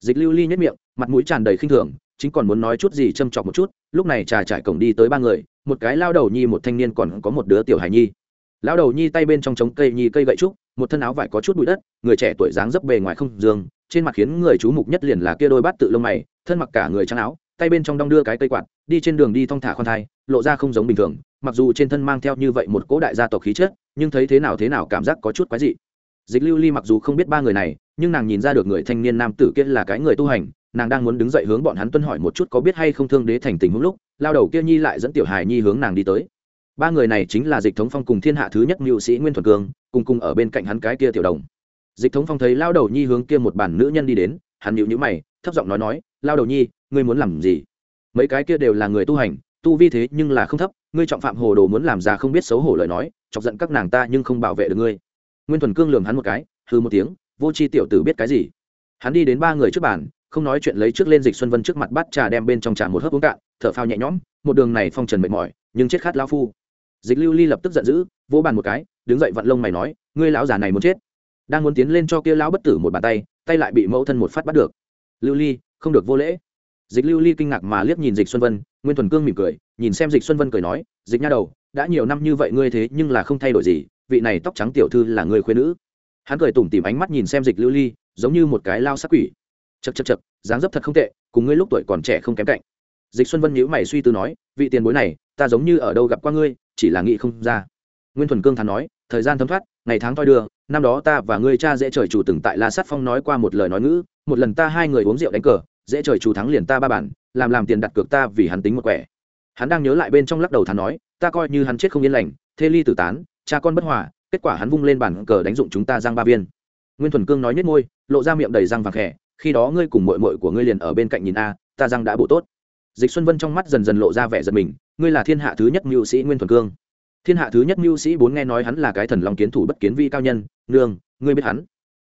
dịch lưu ly nhất miệng, mặt mũi tràn đầy khinh thường, chính còn muốn nói chút gì châm chọc một chút, lúc này trà trải cổng đi tới ba người, một cái lao đầu nhi, một thanh niên còn có một đứa tiểu hài nhi. Lao đầu nhi tay bên trong trống cây nhi cây gậy trúc, một thân áo vải có chút bụi đất, người trẻ tuổi dáng dấp bề ngoài không dương, trên mặt khiến người chú mục nhất liền là kia đôi bát tự lông mày, thân mặc cả người trắng áo, tay bên trong đong đưa cái cây quạt, đi trên đường đi thong thả khoan thai, lộ ra không giống bình thường, mặc dù trên thân mang theo như vậy một cỗ đại gia tộc khí chất, nhưng thấy thế nào thế nào cảm giác có chút quái dị. Dịch lưu ly mặc dù không biết ba người này nhưng nàng nhìn ra được người thanh niên nam tử kia là cái người tu hành, nàng đang muốn đứng dậy hướng bọn hắn tuân hỏi một chút có biết hay không thương đế thành tình hữu lúc, lao đầu kia nhi lại dẫn tiểu hài nhi hướng nàng đi tới. Ba người này chính là dịch thống phong cùng thiên hạ thứ nhất mưu sĩ nguyên thuần cương, cùng cùng ở bên cạnh hắn cái kia tiểu đồng. Dịch thống phong thấy lao đầu nhi hướng kia một bản nữ nhân đi đến, hắn nhịu nhữ mày, thấp giọng nói nói, lao đầu nhi, ngươi muốn làm gì? Mấy cái kia đều là người tu hành, tu vi thế nhưng là không thấp, ngươi trọng phạm hồ đồ muốn làm ra không biết xấu hổ lời nói, chọc giận các nàng ta nhưng không bảo vệ được ngươi. Nguyên thuần cương lường hắn một cái hư một tiếng vô c h i tiểu tử biết cái gì? Hắn đi đến ba người trước bàn, không nói chuyện lấy trước lên dịch xuân vân trước mặt bắt trà đem bên trong trà một hớp uống cạn, thở phao nhẹ nhõm, một đường này phong trần mệt mỏi, nhưng chết khát lao phu. Dịch lưu ly lập tức giận dữ, vỗ bàn một cái, đứng dậy vặn lông mày nói, ngươi lão già này muốn chết. Đang muốn tiến lên cho kia lão bất tử một bàn tay tay lại bị mẫu thân một phát bắt được. Lưu ly, không được vô lễ. Dịch lưu ly kinh ngạc mà liếc nhìn dịch xuân vân, nguyên thuần cương mỉm cười, nhìn xem dịch xuân vân cười nói, dịch nha đầu, đã nhiều năm như vậy ngươi thế nhưng là không thay đổi gì, vị này tóc trắng tiểu thư là người khuyên nữ hắn cười tủm tỉm ánh mắt nhìn xem dịch lưu ly, giống như một cái lao sắc quỷ. Chật chật chật dáng dấp thật không tệ, cùng ngươi lúc tuổi còn trẻ không kém cạnh. Dịch xuân vân nhíu mày suy tư nói, vị tiền bối này, ta giống như ở đâu gặp qua ngươi, chỉ là nghĩ không ra. Nguyên thuần cương thắn nói, thời gian thấm thoát, ngày tháng thoi đưa, năm đó ta và ngươi cha dễ trời chủ từng tại la sát phong nói qua một lời nói ngữ, một lần ta hai người uống rượu đánh cờ, dễ trời chủ thắng liền ta ba bản, làm làm tiền đặt cược ta vì hắn tính một quẻ. Hắn đang nhớ lại bên trong lắc đầu thắn nói, ta coi như hắn chết không yên lành, thê ly tử tán, cha con bất hòa kết quả hắn vung lên bản cờ đánh dụng chúng ta giang ba viên. Nguyên thuần cương nói nhất môi, lộ ra miệng đầy răng vàng khẽ, khi đó ngươi cùng mội mội của ngươi liền ở bên cạnh nhìn a, ta răng đã bộ tốt. Dịch xuân vân trong mắt dần dần lộ ra vẻ giật mình, ngươi là thiên hạ thứ nhất mưu sĩ nguyên thuần cương. Thiên hạ thứ nhất mưu sĩ bốn nghe nói hắn là cái thần lòng kiến thủ bất kiến vi cao nhân, nương, ngươi biết hắn.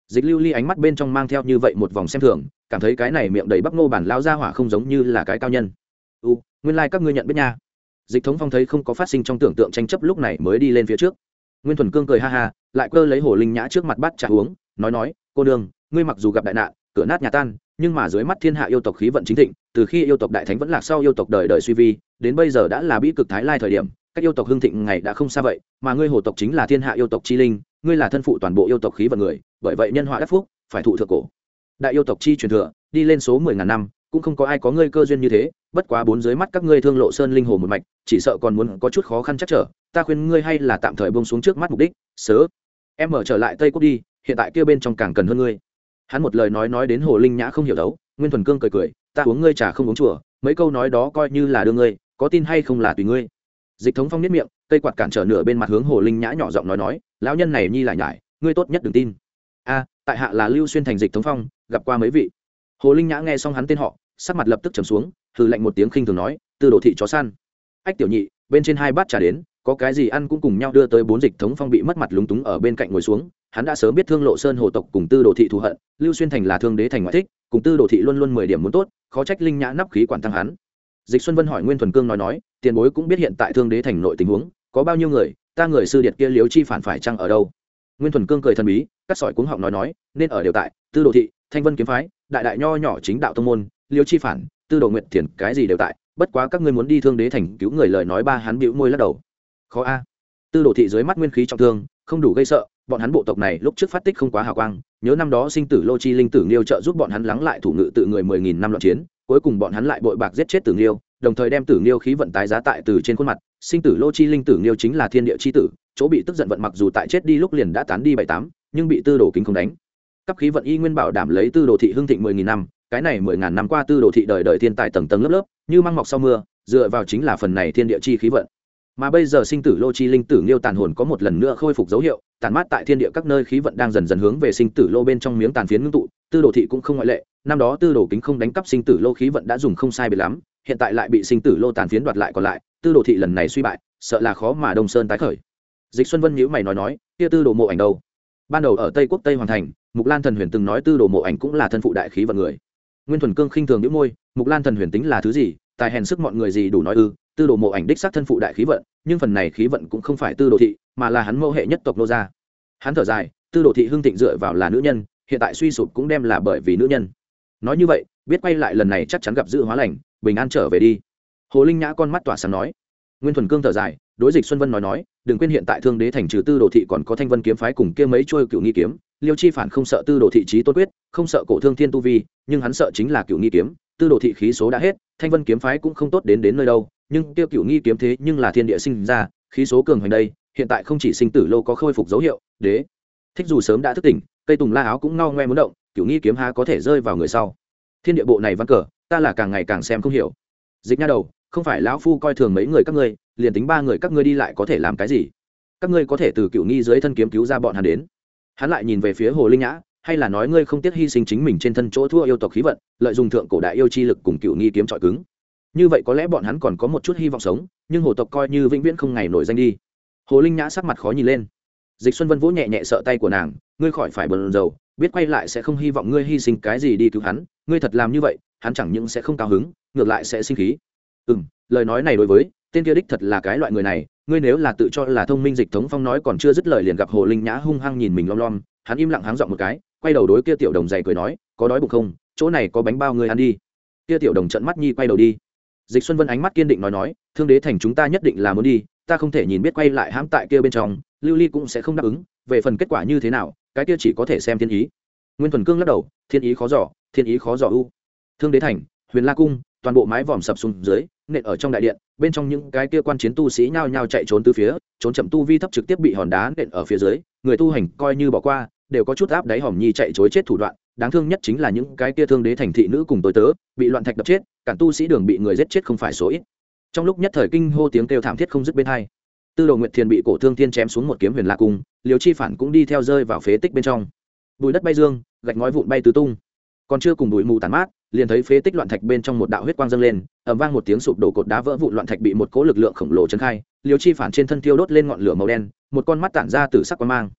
Dịch lưu ly ánh mắt bên trong mang theo như vậy một vòng xem thường, cảm thấy cái này miệng đầy bắp ngô bản lao ra hỏa không giống như là cái cao nhân. U, nguyên lai các ngươi nhận biết nha. Dịch thống phong thấy không có phát sinh trong tưởng tượng tranh chấp lúc này mới đi lên phía trước nguyên thuần cương cười ha ha lại cơ lấy hồ linh nhã trước mặt bắt trà uống nói nói cô đường, ngươi mặc dù gặp đại nạn cửa nát nhà tan nhưng mà dưới mắt thiên hạ yêu tộc khí vận chính thịnh từ khi yêu tộc đại thánh vẫn lạc sau yêu tộc đời đời suy vi đến bây giờ đã là bi cực thái lai thời điểm các yêu tộc hưng thịnh ngày đã không xa vậy mà ngươi hồ tộc chính là thiên hạ yêu tộc chi linh ngươi là thân phụ toàn bộ yêu tộc khí vận người bởi vậy nhân họa đắc phúc phải thụ thượng cổ. Đại yêu tộc chi truyền thừa đi lên số mười ngàn năm cũng không có ai có ngươi cơ duyên như thế, bất quá bốn dưới mắt các ngươi thương lộ sơn linh hồ một mạch, chỉ sợ còn muốn có chút khó khăn chắc trở, ta khuyên ngươi hay là tạm thời bông xuống trước mắt mục đích, sớ. Em mở trở lại tây quốc đi, hiện tại kia bên trong càng cần hơn ngươi. Hắn một lời nói nói đến hồ linh nhã không hiểu đấu, nguyên thuần cương cười cười, ta uống ngươi trà không uống chùa, mấy câu nói đó coi như là đưa ngươi, có tin hay không là tùy ngươi. Dịch thống phong nhất miệng, cây quạt cản trở nửa bên mặt hướng hồ linh nhã nhỏ giọng nói nói, lão nhân này nhi lại nhải, ngươi tốt nhất đừng tin. A, tại hạ là lưu xuyên thành dịch thống phong, gặp qua mấy vị. Hồ linh nhã nghe xong hắn tên họ sắc mặt lập tức trầm xuống, hừ lạnh một tiếng khinh thường nói từ đồ thị chó săn. Ách tiểu nhị, bên trên hai bát trà đến, có cái gì ăn cũng cùng nhau đưa tới bốn dịch thống phong bị mất mặt lúng túng ở bên cạnh ngồi xuống, hắn đã sớm biết thương lộ sơn hồ tộc cùng tư đồ thị thù hận, lưu xuyên thành là thương đế thành ngoại thích, cùng tư đồ thị luôn luôn mười điểm muốn tốt, khó trách linh nhã nắp khí quản thăng hắn. Dịch xuân vân hỏi nguyên thuần cương nói nói, tiền bối cũng biết hiện tại thương đế thành nội tình huống, có bao nhiêu người, ta người sư điệt kia liếu chi phản phải chăng ở đâu? Nguyên thuần cương cười thần bí, cắt sỏi cuống họng nói nói, nên ở đều tại, tư đồ thị, thanh vân kiếm phái, đại đại nho nhỏ chính đạo tông môn liêu chi phản, tư đồ nguyện thiền, cái gì đều tại, bất quá các ngươi muốn đi thương đế thành cứu người lời nói ba hắn bĩu môi lắc đầu. Khó a. Tư đồ thị dưới mắt nguyên khí trọng thương, không đủ gây sợ, bọn hắn bộ tộc này lúc trước phát tích không quá hào quang, nhớ năm đó sinh tử lô chi linh tử nghiêu trợ giúp bọn hắn lắng lại thủ ngự tự người mười nghìn năm loạn chiến, cuối cùng bọn hắn lại bội bạc giết chết tử nghiêu, đồng thời đem tử nghiêu khí vận tái giá tại từ trên khuôn mặt, sinh tử lô chi linh tử nghiêu chính là thiên địa chi tử, chỗ bị tức giận vận mặc dù tại chết đi lúc liền đã tán đi bảy tám, nhưng bị tư đồ kính không đánh. Cấp khí vận y nguyên bảo đảm lấy tư đồ thị hưng thịnh mười nghìn năm cái này mười ngàn năm qua tư đồ thị đời đời thiên tài tầng tầng lớp lớp, như măng mọc sau mưa, dựa vào chính là phần này thiên địa chi khí vận. Mà bây giờ sinh tử lô chi linh tử nghiêu tàn hồn có một lần nữa khôi phục dấu hiệu tàn mát tại thiên địa các nơi khí vận đang dần dần hướng về sinh tử lô bên trong miếng tàn phiến ngưng tụ, tư đồ thị cũng không ngoại lệ, năm đó tư đồ kính không đánh cắp sinh tử lô khí vận đã dùng không sai biệt lắm, hiện tại lại bị sinh tử lô tàn phiến đoạt lại còn lại, tư đồ thị lần này suy bại, sợ là khó mà đông sơn tái khởi. Dịch xuân vân nhữ mày nói nói, kia tư đồ mộ ảnh đâu? Ban đầu ở tây quốc tây hoàn thành, mục lan thần huyền từng nói tư đồ mộ ảnh cũng là thân phụ đại khí vận người nguyên thuần cương khinh thường nhữ môi, mục lan thần huyền tính là thứ gì, tài hèn sức mọi người gì đủ nói ư, tư đồ mộ ảnh đích xác thân phụ đại khí vận, nhưng phần này khí vận cũng không phải tư đồ thị, mà là hắn mẫu hệ nhất tộc nô gia. Hắn thở dài, tư đồ thị hưng thịnh dựa vào là nữ nhân, hiện tại suy sụp cũng đem là bởi vì nữ nhân. Nói như vậy, biết quay lại lần này chắc chắn gặp dự hóa lành, bình an trở về đi. Hồ linh nhã con mắt tỏa sáng nói. Nguyên thuần cương thở dài, đối dịch xuân vân nói nói, đừng quên hiện tại thương đế thành trừ tư đồ thị còn có thanh vân kiếm phái cùng kia mấy trôi cựu nghi kiếm liêu chi phản không sợ tư đồ thị trí tôn quyết, không sợ cổ thương thiên tu vi, nhưng hắn sợ chính là cựu nghi kiếm, tư đồ thị khí số đã hết, thanh vân kiếm phái cũng không tốt đến đến nơi đâu, nhưng tiêu cựu nghi kiếm thế nhưng là thiên địa sinh ra, khí số cường hoành đây, hiện tại không chỉ sinh tử lâu có khôi phục dấu hiệu, đế. Thích dù sớm đã thức tỉnh, cây tùng la áo cũng ngao ngoe muốn động, cựu nghi kiếm há có thể rơi vào người sau. Thiên địa bộ này văn cờ, ta là càng ngày càng xem không hiểu. Dịch nha đầu, không phải lão phu coi thường mấy người các ngươi, liền tính ba người các ngươi đi lại có thể làm cái gì? Các ngươi có thể từ cựu nghi dưới thân kiếm cứu ra bọn hắn đến hắn lại nhìn về phía hồ linh nhã, hay là nói ngươi không tiếc hy sinh chính mình trên thân chỗ thua yêu tộc khí vận, lợi dụng thượng cổ đại yêu chi lực cùng cựu nghi kiếm trọi cứng. Như vậy có lẽ bọn hắn còn có một chút hy vọng sống, nhưng hồ tộc coi như vĩnh viễn không ngày nổi danh đi. Hồ linh nhã sắc mặt khó nhìn lên. Dịch xuân vân vỗ nhẹ nhẹ sợ tay của nàng, ngươi khỏi phải bờn dầu biết quay lại sẽ không hy vọng ngươi hy sinh cái gì đi cứu hắn, ngươi thật làm như vậy, hắn chẳng những sẽ không cao hứng, ngược lại sẽ sinh khí. Ừ lời nói này đối với, tên kia đích thật là cái loại người này ngươi nếu là tự cho là thông minh dịch thống phong nói còn chưa dứt lời liền gặp hồ linh nhã hung hăng nhìn mình lom lom, hắn im lặng háng dọn một cái, quay đầu đối kia tiểu đồng dày cười nói, có đói bụng không? Chỗ này có bánh bao ngươi ăn đi. Kia tiểu đồng trận mắt nhi quay đầu đi. Dịch xuân vân ánh mắt kiên định nói nói, thương đế thành chúng ta nhất định là muốn đi, ta không thể nhìn biết quay lại hãm tại kia bên trong, lưu ly cũng sẽ không đáp ứng, về phần kết quả như thế nào, cái kia chỉ có thể xem thiên ý. Nguyên thuần cương lắc đầu, thiên ý khó giỏ thiên ý khó giỏ u. Thương đế thành, huyền la cung, toàn bộ mái vòm sập xuống dưới nện ở trong đại điện, bên trong những cái kia quan chiến tu sĩ nhao nhao chạy trốn từ phía, trốn chậm tu vi thấp trực tiếp bị hòn đá nện ở phía dưới, người tu hành coi như bỏ qua, đều có chút áp đáy hòm nhi chạy chối chết thủ đoạn, đáng thương nhất chính là những cái kia thương đế thành thị nữ cùng tối tớ, bị loạn thạch đập chết, cản tu sĩ đường bị người giết chết không phải số ít. Trong lúc nhất thời kinh hô tiếng kêu thảm thiết không dứt bên hai, tư đồ nguyệt thiền bị cổ thương thiên chém xuống một kiếm huyền lạc cung liều chi phản cũng đi theo rơi vào phế tích bên trong. Bùi đất bay dương, gạch ngói vụn bay tứ tung còn chưa cùng bụi mù tàn mát, liền thấy phế tích loạn thạch bên trong một đạo huyết quang dâng lên ẩm vang một tiếng sụp đổ cột đá vỡ vụn loạn thạch bị một cố lực lượng khổng lồ trấn khai, liều chi phản trên thân thiêu đốt lên ngọn lửa màu đen, một con mắt tản ra từ sắc quang mang.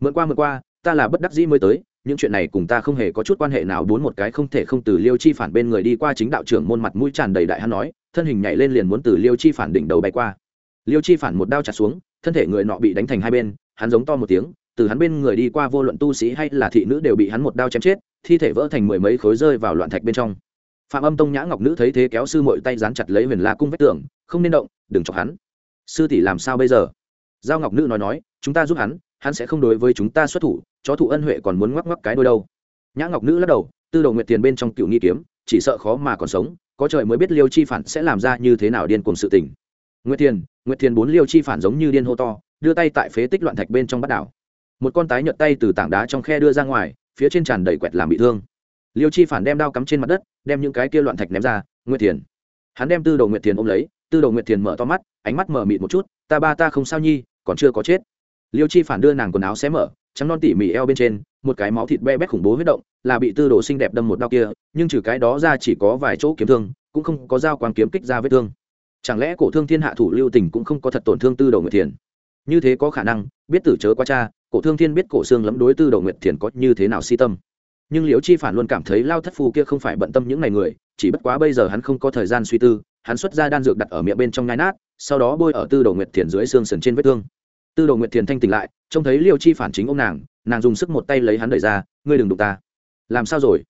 Mượn qua mượn qua, ta là bất đắc dĩ mới tới, những chuyện này cùng ta không hề có chút quan hệ nào, bốn một cái không thể không từ liêu chi phản bên người đi qua chính đạo trưởng môn mặt mũi tràn đầy đại hắn nói, thân hình nhảy lên liền muốn từ liêu chi phản đỉnh đầu bay qua. Liêu chi phản một đao chặt xuống, thân thể người nọ bị đánh thành hai bên, hắn giống to một tiếng, từ hắn bên người đi qua vô luận tu sĩ hay là thị nữ đều bị hắn một đao chém chết thi thể vỡ thành mười mấy khối rơi vào loạn thạch bên trong. Phạm âm tông nhã ngọc nữ thấy thế kéo sư mội tay dán chặt lấy huyền la cung vách tường, không nên động, đừng chọc hắn. Sư tỷ làm sao bây giờ? Giao ngọc nữ nói nói, chúng ta giúp hắn hắn sẽ không đối với chúng ta xuất thủ, chó thủ ân huệ còn muốn ngoắc ngoắc cái đôi đâu. Nhã ngọc nữ lắc đầu, tư đồ nguyệt tiền bên trong cựu nghi kiếm, chỉ sợ khó mà còn sống, có trời mới biết liêu chi phản sẽ làm ra như thế nào điên cùng sự tình. Nguyệt thiền nguyệt thiền bốn liêu chi phản giống như điên hô to, đưa tay tại phế tích loạn thạch bên trong bắt đảo. Một con tái nhợt tay từ tảng đá trong khe đưa ra ngoài phía trên tràn đầy quẹt làm bị thương. Liêu chi phản đem đao cắm trên mặt đất đem những cái kia loạn thạch ném ra nguyệt Thiền, hắn đem tư đồ nguyệt Thiền ôm lấy tư đồ nguyệt Thiền mở to mắt ánh mắt mở mịt một chút ta ba ta không sao nhi còn chưa có chết. Liêu chi phản đưa nàng quần áo xé mở trắng non tỉ mỉ eo bên trên một cái máu thịt be bét khủng bố huyết động là bị tư đồ xinh đẹp đâm một đau kia nhưng trừ cái đó ra chỉ có vài chỗ kiếm thương cũng không có dao quang kiếm kích ra vết thương. Chẳng lẽ cổ thương thiên hạ thủ lưu tình cũng không có thật tổn thương tư đồ nguyệt thiền? Như thế có khả năng biết tử chớ qua cha cổ thương thiên biết cổ xương lẫm đối tư Đầu nguyệt thiền có như thế nào si tâm. Nhưng liễu chi phản luôn cảm thấy lao thất phu kia không phải bận tâm những ngày người, chỉ bất quá bây giờ hắn không có thời gian suy tư, hắn xuất ra đan dược đặt ở miệng bên trong ngai nát, sau đó bôi ở tư Đầu nguyệt thiền dưới xương sườn trên vết thương. Tư Đầu nguyệt thiền thanh tỉnh lại, trông thấy Liễu chi phản chính ông nàng nàng dùng sức một tay lấy hắn đẩy ra, ngươi đừng đụng ta. Làm sao rồi?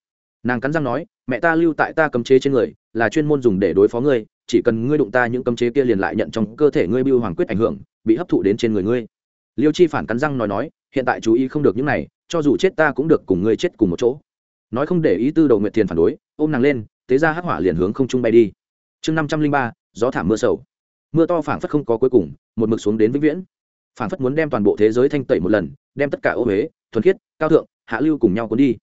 Nàng cắn răng nói, mẹ ta lưu tại ta cấm chế trên người, là chuyên môn dùng để đối phó ngươi, chỉ cần ngươi đụng ta những cấm chế kia liền lại nhận trong cơ thể ngươi bưu hoàng quyết ảnh hưởng, bị hấp thụ đến trên người ngươi liêu chi phản cắn răng nói nói, hiện tại chú ý không được những này, cho dù chết ta cũng được cùng ngươi chết cùng một chỗ. Nói không để ý tư đầu nguyệt thiền phản đối, ôm nàng lên tế ra hắc hỏa liền hướng không trung bay đi. Chương năm trăm linh ba, gió thảm mưa sầu. Mưa to phảng phất không có cuối cùng, một mực xuống đến vĩnh viễn. Phảng phất muốn đem toàn bộ thế giới thanh tẩy một lần, đem tất cả ô huế thuần khiết, cao thượng, hạ lưu cùng nhau cuốn đi.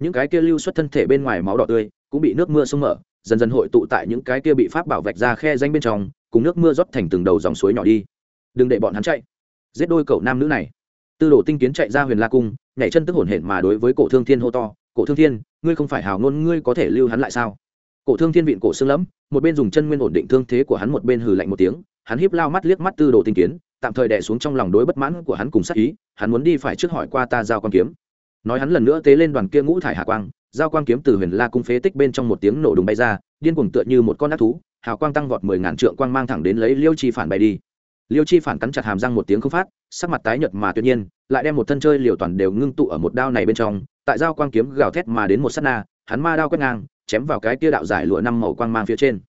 Những cái kia lưu xuất thân thể bên ngoài máu đỏ tươi, cũng bị nước mưa sông mở, dần dần hội tụ tại những cái kia bị pháp bảo vạch ra khe danh bên trong, cùng nước mưa rót thành từng đầu dòng suối nhỏ đi. Đừng để bọn hắn chạy giết đôi cậu nam nữ này. Tư đồ tinh kiến chạy ra huyền la cung, nhảy chân tức hổn hển mà đối với cổ thương thiên hô to, cổ thương thiên, ngươi không phải hào ngôn, ngươi có thể lưu hắn lại sao? Cổ thương thiên vịn cổ xương lẫm, một bên dùng chân nguyên ổn định thương thế của hắn một bên hừ lạnh một tiếng, hắn híp lao mắt liếc mắt tư đồ tinh kiến, tạm thời đè xuống trong lòng đối bất mãn của hắn cùng sát ý, hắn muốn đi phải trước hỏi qua ta giao quan kiếm. Nói hắn lần nữa tế lên đoàn kia ngũ thải hạ quang, giao quan kiếm từ huyền la cung phế tích bên trong một tiếng nổ đùng bay ra, điên cuồng tựa như một con ác thú, hào quang tăng vọt mười ngàn trượng quang mang thẳng đến lấy liêu chi phản bay đi liêu chi phản cắn chặt hàm răng một tiếng không phát, sắc mặt tái nhợt mà tuyệt nhiên, lại đem một thân chơi liều toàn đều ngưng tụ ở một đao này bên trong, tại giao quang kiếm gào thét mà đến một sát na, hắn ma đao quét ngang, chém vào cái kia đạo giải lụa năm màu quang mang phía trên.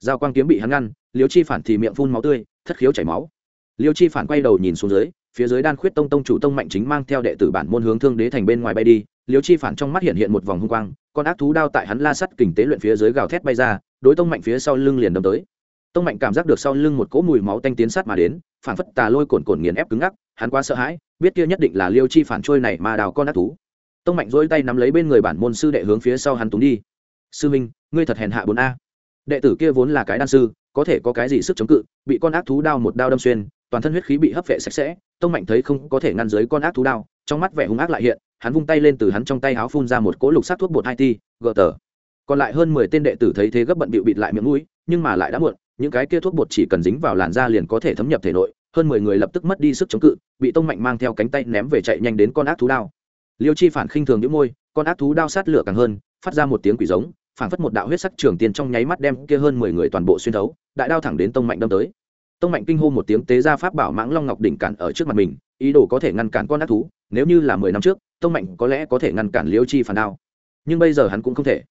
Dao quang kiếm bị hắn ngăn, liêu chi phản thì miệng phun máu tươi, thất khiếu chảy máu. Liêu chi phản quay đầu nhìn xuống dưới, phía dưới đan khuyết tông tông chủ tông mạnh chính mang theo đệ tử bản môn hướng thương đế thành bên ngoài bay đi, liêu chi phản trong mắt hiện hiện một vòng hung quang, con ác thú đao tại hắn la sắt kình tế luyện phía dưới gào thét bay ra, đối tông mạnh phía sau lưng liền đâm tới tông mạnh cảm giác được sau lưng một cỗ mùi máu tanh tiến sát mà đến phản phất tà lôi cồn cồn nghiền ép cứng ngắc, hắn quá sợ hãi, biết kia nhất định là liêu chi phản trôi này mà đào con ác thú. Tông mạnh dỗi tay nắm lấy bên người bản môn sư đệ hướng phía sau hắn túng đi. Sư minh ngươi thật hèn hạ bốn a. Đệ tử kia vốn là cái đan sư, có thể có cái gì sức chống cự, bị con ác thú đao một đao đâm xuyên, toàn thân huyết khí bị hấp vệ sạch sẽ, tông mạnh thấy không có thể ngăn dưới con ác thú đao, trong mắt vẻ hung ác lại hiện, hắn vung tay lên từ hắn trong tay háo phun ra một cỗ lục sát thuốc bột hai ti, gờ tờ. Còn lại hơn mười tên đệ tử thấy thế gấp bận bịu bịt lại miệng mũi, nhưng mà lại đã muộn những cái kia thuốc bột chỉ cần dính vào làn da liền có thể thấm nhập thể nội, hơn mười người lập tức mất đi sức chống cự, bị tông mạnh mang theo cánh tay ném về chạy nhanh đến con ác thú đao. Liêu chi phản khinh thường những môi, con ác thú đao sát lửa càng hơn, phát ra một tiếng quỷ giống, phản phất một đạo huyết sắc trường tiền trong nháy mắt đem kia hơn mười người toàn bộ xuyên thấu, đại đao thẳng đến tông mạnh đâm tới. Tông mạnh kinh hô một tiếng tế ra pháp bảo mãng long ngọc đỉnh cản ở trước mặt mình, ý đồ có thể ngăn cản con ác thú, nếu như là mười năm trước, tông mạnh có lẽ có thể ngăn cản liêu chi phản đao. Nhưng bây giờ hắn cũng không thể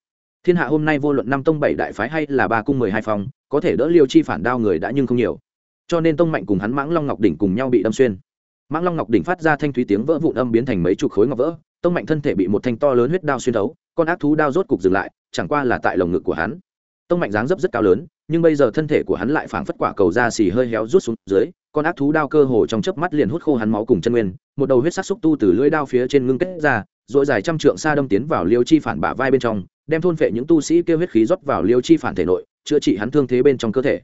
thiên hạ hôm nay vô luận năm tông bảy đại phái hay là ba cung mười hai phòng có thể đỡ liêu chi phản đao người đã nhưng không nhiều. Cho nên tông mạnh cùng hắn mãng long ngọc đỉnh cùng nhau bị đâm xuyên. Mãng long ngọc đỉnh phát ra thanh thúy tiếng vỡ vụn âm biến thành mấy chục khối ngọc vỡ, tông mạnh thân thể bị một thanh to lớn huyết đao xuyên thấu, con ác thú đao rốt cục dừng lại, chẳng qua là tại lồng ngực của hắn. Tông mạnh dáng dấp rất cao lớn, nhưng bây giờ thân thể của hắn lại phảng phất quả cầu da xì hơi héo rút xuống dưới, con ác thú đao cơ hồ trong chớp mắt liền hút khô hắn máu cùng chân nguyên, một đầu huyết sắc xúc tu từ lưỡi đao phía trên ngưng kết ra rồi dài trăm trượng xa đâm tiến vào liêu chi phản bả vai bên trong đem thôn phệ những tu sĩ kêu huyết khí rót vào liêu chi phản thể nội, chữa trị hắn thương thế bên trong cơ thể.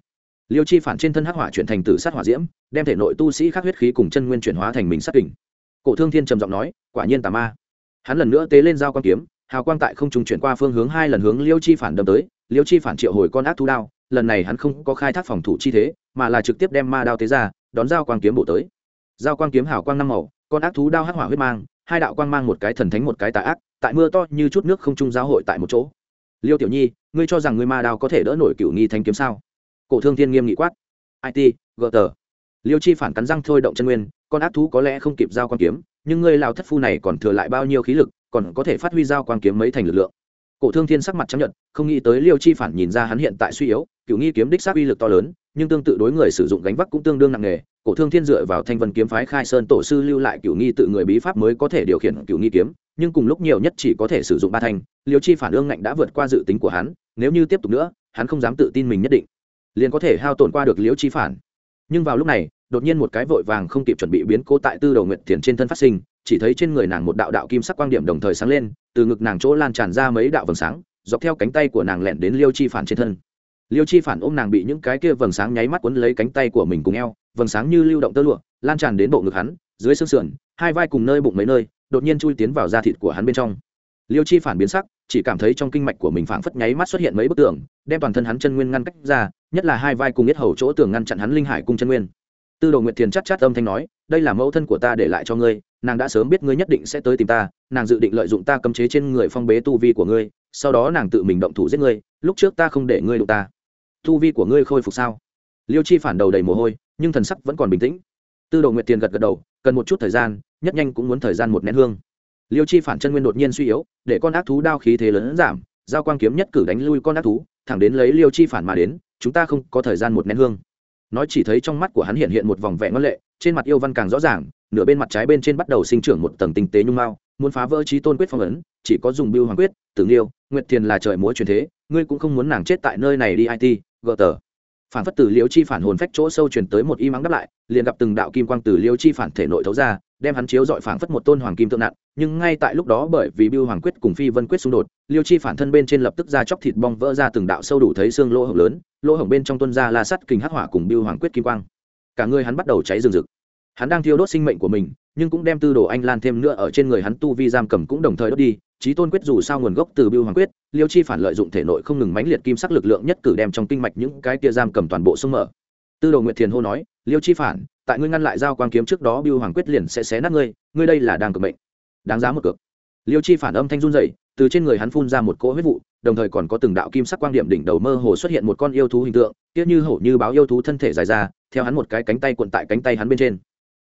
Liêu chi phản trên thân hắc hỏa chuyển thành tử sát hỏa diễm, đem thể nội tu sĩ khắc huyết khí cùng chân nguyên chuyển hóa thành mình sát kình. Cổ thương thiên trầm giọng nói, quả nhiên tà ma. Hắn lần nữa tế lên dao quan kiếm, hào quang tại không trung chuyển qua phương hướng hai lần hướng liêu chi phản đâm tới, liêu chi phản triệu hồi con ác thú đao, lần này hắn không có khai thác phòng thủ chi thế, mà là trực tiếp đem ma đao tế ra, đón dao quang kiếm bổ tới. Dao quang kiếm hào quang năm màu, con ác thú đao hắc hỏa huyết mang, hai đạo quang mang một cái thần thánh một cái tà ác tại mưa to như chút nước không trung giao hội tại một chỗ. Liêu tiểu nhi, ngươi cho rằng ngươi ma đao có thể đỡ nổi cựu nghi thanh kiếm sao? Cổ thương thiên nghiêm nghị quát. It gờ tờ. Liêu chi phản cắn răng thôi động chân nguyên, con ác thú có lẽ không kịp giao quan kiếm, nhưng ngươi lào thất phu này còn thừa lại bao nhiêu khí lực, còn có thể phát huy giao quan kiếm mấy thành lực lượng. Cổ thương thiên sắc mặt chấp nhận không nghĩ tới liêu chi phản nhìn ra hắn hiện tại suy yếu cựu nghi kiếm đích xác uy lực to lớn nhưng tương tự đối người sử dụng gánh vác cũng tương đương nặng nề. Cổ thương thiên dựa vào thanh vân kiếm phái khai sơn tổ sư lưu lại cựu nghi tự người bí pháp mới có thể điều khiển cựu nghi kiếm, nhưng cùng lúc nhiều nhất chỉ có thể sử dụng ba thanh. Liêu chi phản ương ngạnh đã vượt qua dự tính của hắn, nếu như tiếp tục nữa, hắn không dám tự tin mình nhất định, liền có thể hao tổn qua được liêu chi phản. Nhưng vào lúc này, đột nhiên một cái vội vàng không kịp chuẩn bị biến cố tại tư đầu nguyện tiền trên thân phát sinh, chỉ thấy trên người nàng một đạo đạo kim sắc quang điểm đồng thời sáng lên, từ ngực nàng chỗ lan tràn ra mấy đạo vầng sáng, dọc theo cánh tay của nàng lẹn đến liêu chi phản trên thân liêu chi phản ôm nàng bị những cái kia vầng sáng nháy mắt quấn lấy cánh tay của mình cùng eo, vầng sáng như lưu động tơ lụa, lan tràn đến bộ ngực hắn, dưới xương sườn, hai vai cùng nơi bụng mấy nơi, đột nhiên chui tiến vào da thịt của hắn bên trong. Liêu chi phản biến sắc, chỉ cảm thấy trong kinh mạch của mình phảng phất nháy mắt xuất hiện mấy bức tường, đem toàn thân hắn chân nguyên ngăn cách ra, nhất là hai vai cùng biết hầu chỗ tường ngăn chặn hắn linh hải cung chân nguyên. Tư đồ nguyệt thiền chắc chát âm thanh nói, đây là mẫu thân của ta để lại cho ngươi nàng đã sớm biết ngươi nhất định sẽ tới tìm ta, nàng dự định lợi dụng ta cấm chế trên người phong bế tu vi của ngươi, sau đó nàng tự mình động thủ giết ngươi, lúc trước ta không để ngươi đụng ta. Tu vi của ngươi khôi phục sao? Liêu chi phản đầu đầy mồ hôi, nhưng thần sắc vẫn còn bình tĩnh. Tư đồ nguyệt tiền gật gật đầu, cần một chút thời gian, nhất nhanh cũng muốn thời gian một nén hương. Liêu chi phản chân nguyên đột nhiên suy yếu, để con ác thú đao khí thế lớn giảm, giao quang kiếm nhất cử đánh lui con ác thú, thẳng đến lấy liêu chi phản mà đến, chúng ta không có thời gian một nén hương nói chỉ thấy trong mắt của hắn hiện hiện một vòng vẻ ngân lệ, trên mặt yêu văn càng rõ ràng, nửa bên mặt trái bên trên bắt đầu sinh trưởng một tầng tinh tế nhung mao, muốn phá vỡ trí tôn quyết phong ấn, chỉ có dùng biêu hoàng quyết tưởng liêu nguyệt thiền là trời múa truyền thế, ngươi cũng không muốn nàng chết tại nơi này đi it gờ tờ phản phất từ liêu chi phản hồn phách chỗ sâu truyền tới một y mắng đáp lại, liền gặp từng đạo kim quang từ liêu chi phản thể nội thấu ra, đem hắn chiếu dọi phản phất một tôn hoàng kim tượng nặng, nhưng ngay tại lúc đó bởi vì biêu hoàng quyết cùng phi vân quyết xung đột, liêu chi phản thân bên trên lập tức ra chóc thịt bong vỡ ra từng đạo sâu đủ thấy xương lỗ hổng lớn, lỗ hổng bên trong tuân ra la sắt kình hắc hỏa cùng biêu hoàng quyết kim quang. Cả người hắn bắt đầu cháy rừng rực. Hắn đang thiêu đốt sinh mệnh của mình, nhưng cũng đem tư đồ anh lan thêm nữa ở trên người hắn tu vi giam cầm cũng đồng thời đốt đi trí tôn quyết dù sao nguồn gốc từ biêu hoàng quyết, liêu chi phản lợi dụng thể nội không ngừng mãnh liệt kim sắc lực lượng nhất cử đem trong kinh mạch những cái kia giam cầm toàn bộ sông mở. Tư đồ nguyệt thiền hô nói, liêu chi phản, tại ngươi ngăn lại giao quang kiếm trước đó biêu hoàng quyết liền sẽ xé nát ngươi ngươi đây là đang cực mệnh. Đáng giá một cược. Liêu chi phản âm thanh run dậy từ trên người hắn phun ra một cỗ huyết vụ, đồng thời còn có từng đạo kim sắc quang điểm đỉnh đầu mơ hồ xuất hiện một con yêu thú hình tượng tiếc như hổ như báo yêu thú thân thể dài ra, theo hắn một cái cánh tay cuộn tại cánh tay hắn bên trên.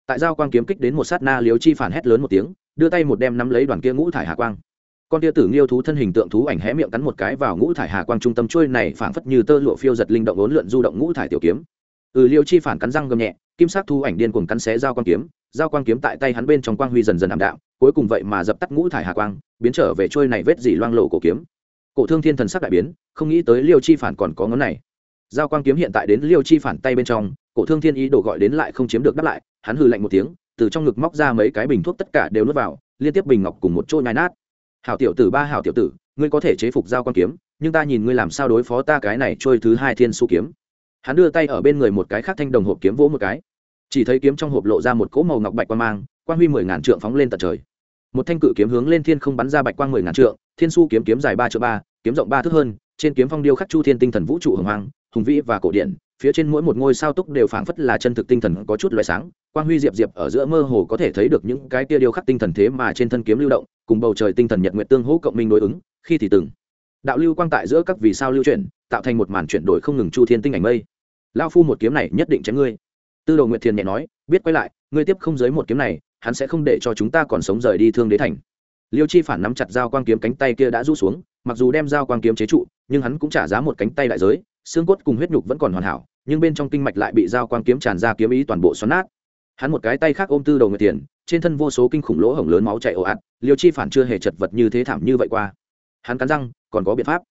Tại giao quang kiếm kích đến một sát na, liêu chi phản hét lớn một tiếng, đưa tay một đem nắm lấy đoàn kia ngũ thải hạ quang con tia tử nghiêu thú thân hình tượng thú ảnh hé miệng cắn một cái vào ngũ thải hà quang trung tâm trôi này phảng phất như tơ lụa phiêu giật linh động ốn lượn du động ngũ thải tiểu kiếm. Ừ liêu chi phản cắn răng gầm nhẹ, kim sắc thu ảnh điên cuồng cắn xé dao quang kiếm dao quang kiếm tại tay hắn bên trong quang huy dần dần ảm đạm, cuối cùng vậy mà dập tắt ngũ thải hà quang, biến trở về trôi này vết dỉ loang lộ cổ kiếm. Cổ thương thiên thần sắc đại biến, không nghĩ tới liêu chi phản còn có ngón này. Dao quang kiếm hiện tại đến liêu chi phản tay bên trong, cổ thương thiên ý đồ gọi đến lại không chiếm được đáp lại, hắn hừ lạnh một tiếng, từ trong ngực móc ra mấy cái bình thuốc tất cả đều nuốt vào, liên tiếp bình ngọc cùng một chỗ nhai nát hảo tiểu tử ba hảo tiểu tử, ngươi có thể chế phục dao con kiếm, nhưng ta nhìn ngươi làm sao đối phó ta cái này trôi thứ hai thiên su kiếm. Hắn đưa tay ở bên người một cái khác thanh đồng hộp kiếm vỗ một cái. Chỉ thấy kiếm trong hộp lộ ra một cỗ màu ngọc bạch quang mang, quang huy mười ngàn trượng phóng lên tận trời. Một thanh cự kiếm hướng lên thiên không bắn ra bạch quang mười ngàn trượng, thiên su kiếm kiếm dài ba triệu ba, kiếm rộng ba thước hơn, trên kiếm phong điêu khắc chu thiên tinh thần vũ trụ hồng hoang, hùng vĩ và cổ điển, phía trên mỗi một ngôi sao túc đều phảng phất là chân thực tinh thần có chút loại sáng, quang huy diệp diệp ở giữa mơ hồ có thể thấy được những cái tia điêu khắc tinh thần thế mà trên thân kiếm lưu động cùng bầu trời tinh thần nhật nguyện tương hỗ cộng minh đối ứng, khi thì từng. Đạo lưu quang tại giữa các vì sao lưu chuyển, tạo thành một màn chuyển đổi không ngừng chu thiên tinh ảnh mây. Lao phu một kiếm này nhất định chém ngươi. Tư đồ nguyệt thiền nhẹ nói, biết quay lại, ngươi tiếp không dưới một kiếm này, hắn sẽ không để cho chúng ta còn sống rời đi thương đế thành. Liêu chi phản nắm chặt dao quang kiếm cánh tay kia đã rũ xuống, mặc dù đem dao quang kiếm chế trụ, nhưng hắn cũng trả giá một cánh tay đại giới, xương cốt cùng huyết nhục vẫn còn hoàn hảo, nhưng bên trong kinh mạch lại bị dao quang kiếm tràn ra kiếm ý toàn bộ xoắn nát hắn một cái tay khác ôm tư đầu người tiền, trên thân vô số kinh khủng lỗ hổng lớn máu chảy ồ ạt, liêu chi phản chưa hề chật vật như thế thảm như vậy qua. Hắn cắn răng, còn có biện pháp.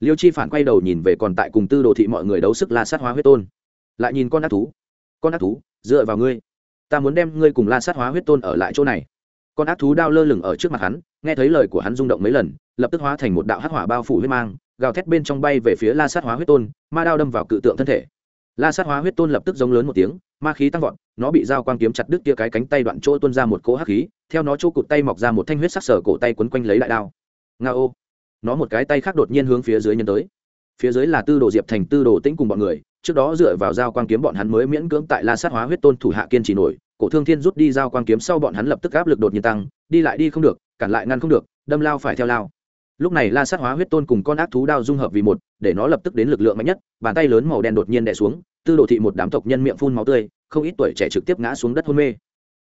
Liêu chi phản quay đầu nhìn về còn tại cùng tư đồ thị mọi người đấu sức la sát hóa huyết tôn. Lại nhìn con ác thú. Con ác thú, dựa vào ngươi. Ta muốn đem ngươi cùng la sát hóa huyết tôn ở lại chỗ này. Con ác thú đao lơ lửng ở trước mặt hắn, nghe thấy lời của hắn rung động mấy lần, lập tức hóa thành một đạo hắc hỏa bao phủ huyết mang, gào thét bên trong bay về phía la sát hóa huyết tôn, ma đao đâm vào cự tượng thân thể la sát hóa huyết tôn lập tức giống lớn một tiếng, ma khí tăng vọt, nó bị dao quang kiếm chặt đứt kia cái cánh tay đoạn chỗ tuôn ra một cỗ hắc khí, theo nó chỗ cụt tay mọc ra một thanh huyết sắc sở cổ tay quấn quanh lấy đại đao. Nga ô. Nó một cái tay khác đột nhiên hướng phía dưới nhân tới. Phía dưới là tư đồ diệp thành, tư đồ tĩnh cùng bọn người, trước đó dựa vào dao quang kiếm bọn hắn mới miễn cưỡng tại la sát hóa huyết tôn thủ hạ kiên trì nổi, cổ thương thiên rút đi dao quang kiếm sau bọn hắn lập tức áp lực đột nhiên tăng, đi lại đi không được, cản lại ngăn không được, đâm lao phải theo lao. Lúc này la sát hóa huyết tôn cùng con ác thú đao dung hợp vì một, để nó lập tức đến lực lượng mạnh nhất, bàn tay lớn màu đen đột nhiên đè xuống tư đồ thị một đám tộc nhân miệng phun máu tươi, không ít tuổi trẻ trực tiếp ngã xuống đất hôn mê.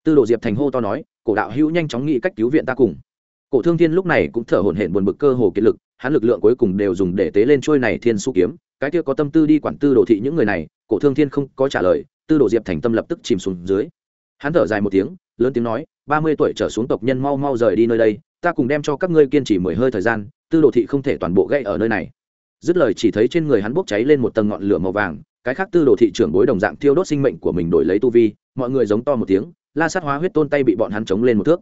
Tư đồ diệp thành hô to nói, cổ đạo hữu nhanh chóng nghĩ cách cứu viện ta cùng. Cổ thương thiên lúc này cũng thở hổn hển buồn bực cơ hồ kiệt lực, hắn lực lượng cuối cùng đều dùng để tế lên trôi này thiên su kiếm. Cái kia có tâm tư đi quản tư đồ thị những người này, cổ thương thiên không có trả lời, tư đồ diệp thành tâm lập tức chìm xuống dưới. Hắn thở dài một tiếng, lớn tiếng nói, ba mươi tuổi trở xuống tộc nhân mau mau rời đi nơi đây, ta cùng đem cho các ngươi kiên trì mười hơi thời gian, tư đồ thị không thể toàn bộ gây ở nơi này. Dứt lời chỉ thấy trên người hắn bốc cháy lên một tầng ngọn lửa màu vàng cái khác tư đồ thị trưởng bối đồng dạng thiêu đốt sinh mệnh của mình đổi lấy tu vi, mọi người giống to một tiếng, la sát hóa huyết tôn tay bị bọn hắn chống lên một thước.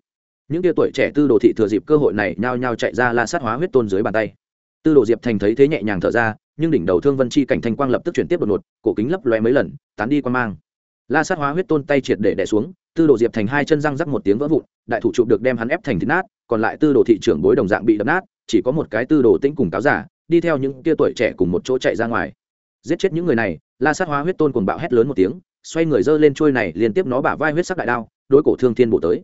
Những tia tuổi trẻ tư đồ thị thừa dịp cơ hội này nhao nhao chạy ra la sát hóa huyết tôn dưới bàn tay. Tư đồ diệp thành thấy thế nhẹ nhàng thở ra, nhưng đỉnh đầu thương vân chi cảnh thanh quang lập tức chuyển tiếp đột ngột, cổ kính lấp loe mấy lần, tán đi quan mang. La sát hóa huyết tôn tay triệt để đẻ xuống, tư đồ diệp thành hai chân răng rắc một tiếng vỡ vụn, đại thủ trụ được đem hắn ép thành thịt nát, còn lại tư đồ thị trưởng bối đồng dạng bị đập nát, chỉ có một cái tư đồ tĩnh cùng cáo giả, đi theo những tia tuổi trẻ cùng một chỗ chạy ra ngoài. Giết chết những người này la sát hóa huyết tôn cùng bạo hét lớn một tiếng, xoay người dơ lên trôi này, liên tiếp nó bả vai huyết sắc đại đao, đối cổ thương thiên bổ tới.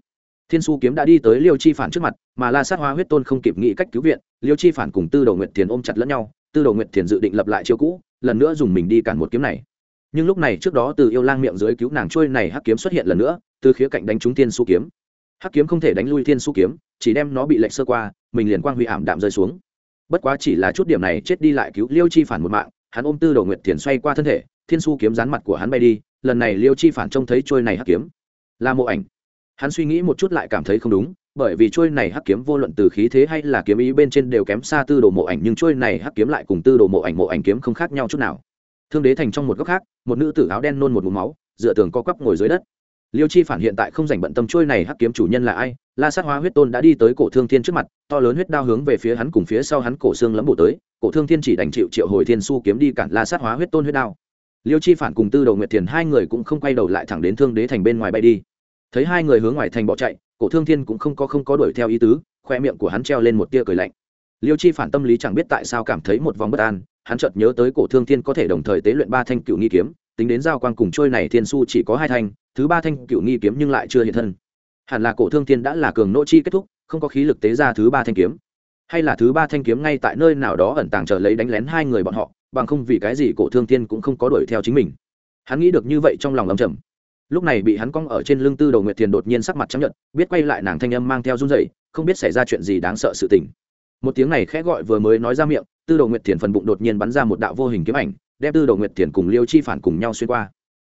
Thiên su kiếm đã đi tới liêu chi phản trước mặt, mà la sát hóa huyết tôn không kịp nghĩ cách cứu viện, liêu chi phản cùng tư đồ nguyệt thiền ôm chặt lẫn nhau, tư đồ nguyệt thiền dự định lập lại chiêu cũ, lần nữa dùng mình đi cản một kiếm này. Nhưng lúc này trước đó từ yêu lang miệng dưới cứu nàng trôi này hắc kiếm xuất hiện lần nữa, từ khía cạnh đánh trúng thiên su kiếm. Hắc kiếm không thể đánh lui thiên su kiếm, chỉ đem nó bị lệnh sơ qua, mình liền quang huy ảm đạm rơi xuống. Bất quá chỉ là chút điểm này chết đi lại cứu liêu chi phản một mạng hắn ôm tư đồ nguyệt thiền xoay qua thân thể, thiên su kiếm dán mặt của hắn bay đi, lần này liêu chi phản trông thấy trôi này hắc kiếm. Là mộ ảnh. Hắn suy nghĩ một chút lại cảm thấy không đúng, bởi vì trôi này hắc kiếm vô luận từ khí thế hay là kiếm ý bên trên đều kém xa tư đồ mộ ảnh, nhưng trôi này hắc kiếm lại cùng tư đồ mộ ảnh mộ ảnh kiếm không khác nhau chút nào. Thương đế thành trong một góc khác, một nữ tử áo đen nôn một mũ máu, dựa tường co quắp ngồi dưới đất liêu chi phản hiện tại không dành bận tâm trôi này hắc kiếm chủ nhân là ai, la sát hóa huyết tôn đã đi tới cổ thương thiên trước mặt, to lớn huyết đao hướng về phía hắn cùng phía sau hắn cổ xương lẫm bổ tới, cổ thương thiên chỉ đành chịu triệu hồi thiên su kiếm đi cản la sát hóa huyết tôn huyết đao. Liêu chi phản cùng tư đầu nguyệt thiền hai người cũng không quay đầu lại thẳng đến thương đế thành bên ngoài bay đi. Thấy hai người hướng ngoài thành bỏ chạy, cổ thương thiên cũng không có không có đuổi theo ý tứ, khoe miệng của hắn treo lên một tia cười lạnh. Liêu chi phản tâm lý chẳng biết tại sao cảm thấy một vòng bất an, hắn chợt nhớ tới cổ thương thiên có thể đồng thời tế luyện ba thanh cựu nghi kiếm tính đến giao quang cùng trôi này thiên su chỉ có hai thanh, thứ ba thanh cựu nghi kiếm nhưng lại chưa hiện thân. Hẳn là cổ thương thiên đã là cường nỗ chi kết thúc, không có khí lực tế ra thứ ba thanh kiếm. Hay là thứ ba thanh kiếm ngay tại nơi nào đó ẩn tàng chờ lấy đánh lén hai người bọn họ, bằng không vì cái gì cổ thương thiên cũng không có đuổi theo chính mình. Hắn nghĩ được như vậy trong lòng ấm chầm lúc này bị hắn cong ở trên lưng tư đầu nguyệt thiền đột nhiên sắc mặt chấp nhận biết quay lại nàng thanh âm mang theo run dậy không biết xảy ra chuyện gì đáng sợ sự tình. Một tiếng này khẽ gọi vừa mới nói ra miệng, tư đồ nguyệt thiền phần bụng đột nhiên bắn ra một đạo vô hình kiếm ảnh đem tư Đầu nguyệt thiền cùng liêu chi phản cùng nhau xuyên qua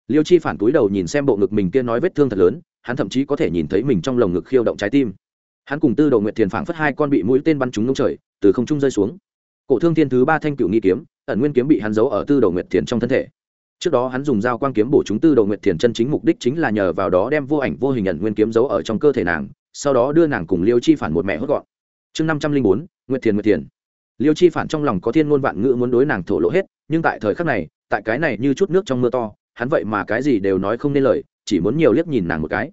liêu chi phản túi đầu nhìn xem bộ ngực mình kia nói vết thương thật lớn hắn thậm chí có thể nhìn thấy mình trong lồng ngực khiêu động trái tim hắn cùng tư Đầu nguyệt thiền phảng phất hai con bị mũi tên bắn trúng ngông trời từ không trung rơi xuống cổ thương thiên thứ ba thanh cựu nghi kiếm ẩn nguyên kiếm bị hắn giấu ở tư Đầu nguyệt thiền trong thân thể trước đó hắn dùng dao quang kiếm bổ chúng tư Đầu nguyệt thiền chân chính mục đích chính là nhờ vào đó đem vô ảnh vô hình ẩn nguyên kiếm giấu ở trong cơ thể nàng sau đó đưa nàng cùng liêu chi phản một mẹ hốt gọn chương năm trăm linh bốn nguyệt thiền nguyệt thiền liêu chi phản trong lòng có thiên ngôn vạn ngữ muốn đối nàng thổ lộ hết nhưng tại thời khắc này, tại cái này như chút nước trong mưa to, hắn vậy mà cái gì đều nói không nên lời, chỉ muốn nhiều liếc nhìn nàng một cái.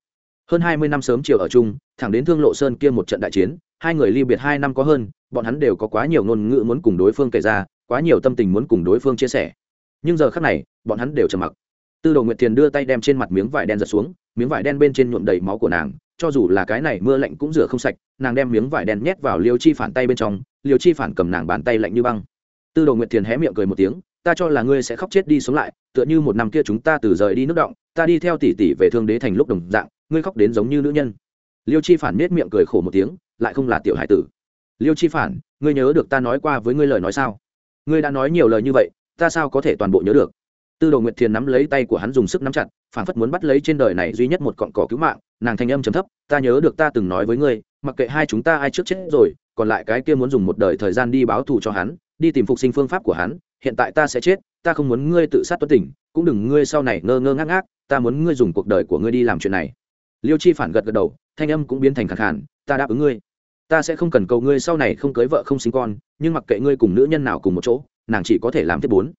Hơn hai mươi năm sớm chiều ở chung, thẳng đến thương lộ sơn kia một trận đại chiến, hai người ly biệt hai năm có hơn, bọn hắn đều có quá nhiều ngôn ngữ muốn cùng đối phương kể ra, quá nhiều tâm tình muốn cùng đối phương chia sẻ. Nhưng giờ khắc này, bọn hắn đều trầm mặc. Tư đồ nguyệt thiền đưa tay đem trên mặt miếng vải đen giật xuống, miếng vải đen bên trên nhuộm đầy máu của nàng, cho dù là cái này mưa lạnh cũng rửa không sạch, nàng đem miếng vải đen nhét vào liều chi phản tay bên trong liều chi phản cầm nàng bàn tay lạnh như băng tư đồ nguyệt thiền hé miệng cười một tiếng, ta cho là ngươi sẽ khóc chết đi sống lại, tựa như một năm kia chúng ta từ rời đi nước động, ta đi theo tỷ tỷ về thương đế thành lúc đồng dạng, ngươi khóc đến giống như nữ nhân. Liêu chi phản nết miệng cười khổ một tiếng, lại không là tiểu hải tử. Liêu chi phản, ngươi nhớ được ta nói qua với ngươi lời nói sao? Ngươi đã nói nhiều lời như vậy, ta sao có thể toàn bộ nhớ được? Tư đồ nguyệt thiền nắm lấy tay của hắn dùng sức nắm chặt phản phất muốn bắt lấy trên đời này duy nhất một cọn cỏ cứu mạng, nàng thanh âm chấm thấp, ta nhớ được ta từng nói với ngươi, mặc kệ hai chúng ta ai trước chết rồi, còn lại cái kia muốn dùng một đời thời gian đi báo thù cho hắn đi tìm phục sinh phương pháp của hắn, hiện tại ta sẽ chết, ta không muốn ngươi tự sát tuấn tỉnh, cũng đừng ngươi sau này ngơ ngơ ngác ngác, ta muốn ngươi dùng cuộc đời của ngươi đi làm chuyện này. Liêu chi phản gật gật đầu, thanh âm cũng biến thành khẳng khản ta đáp ứng ngươi. Ta sẽ không cần cầu ngươi sau này không cưới vợ không sinh con, nhưng mặc kệ ngươi cùng nữ nhân nào cùng một chỗ, nàng chỉ có thể làm tiếp bốn.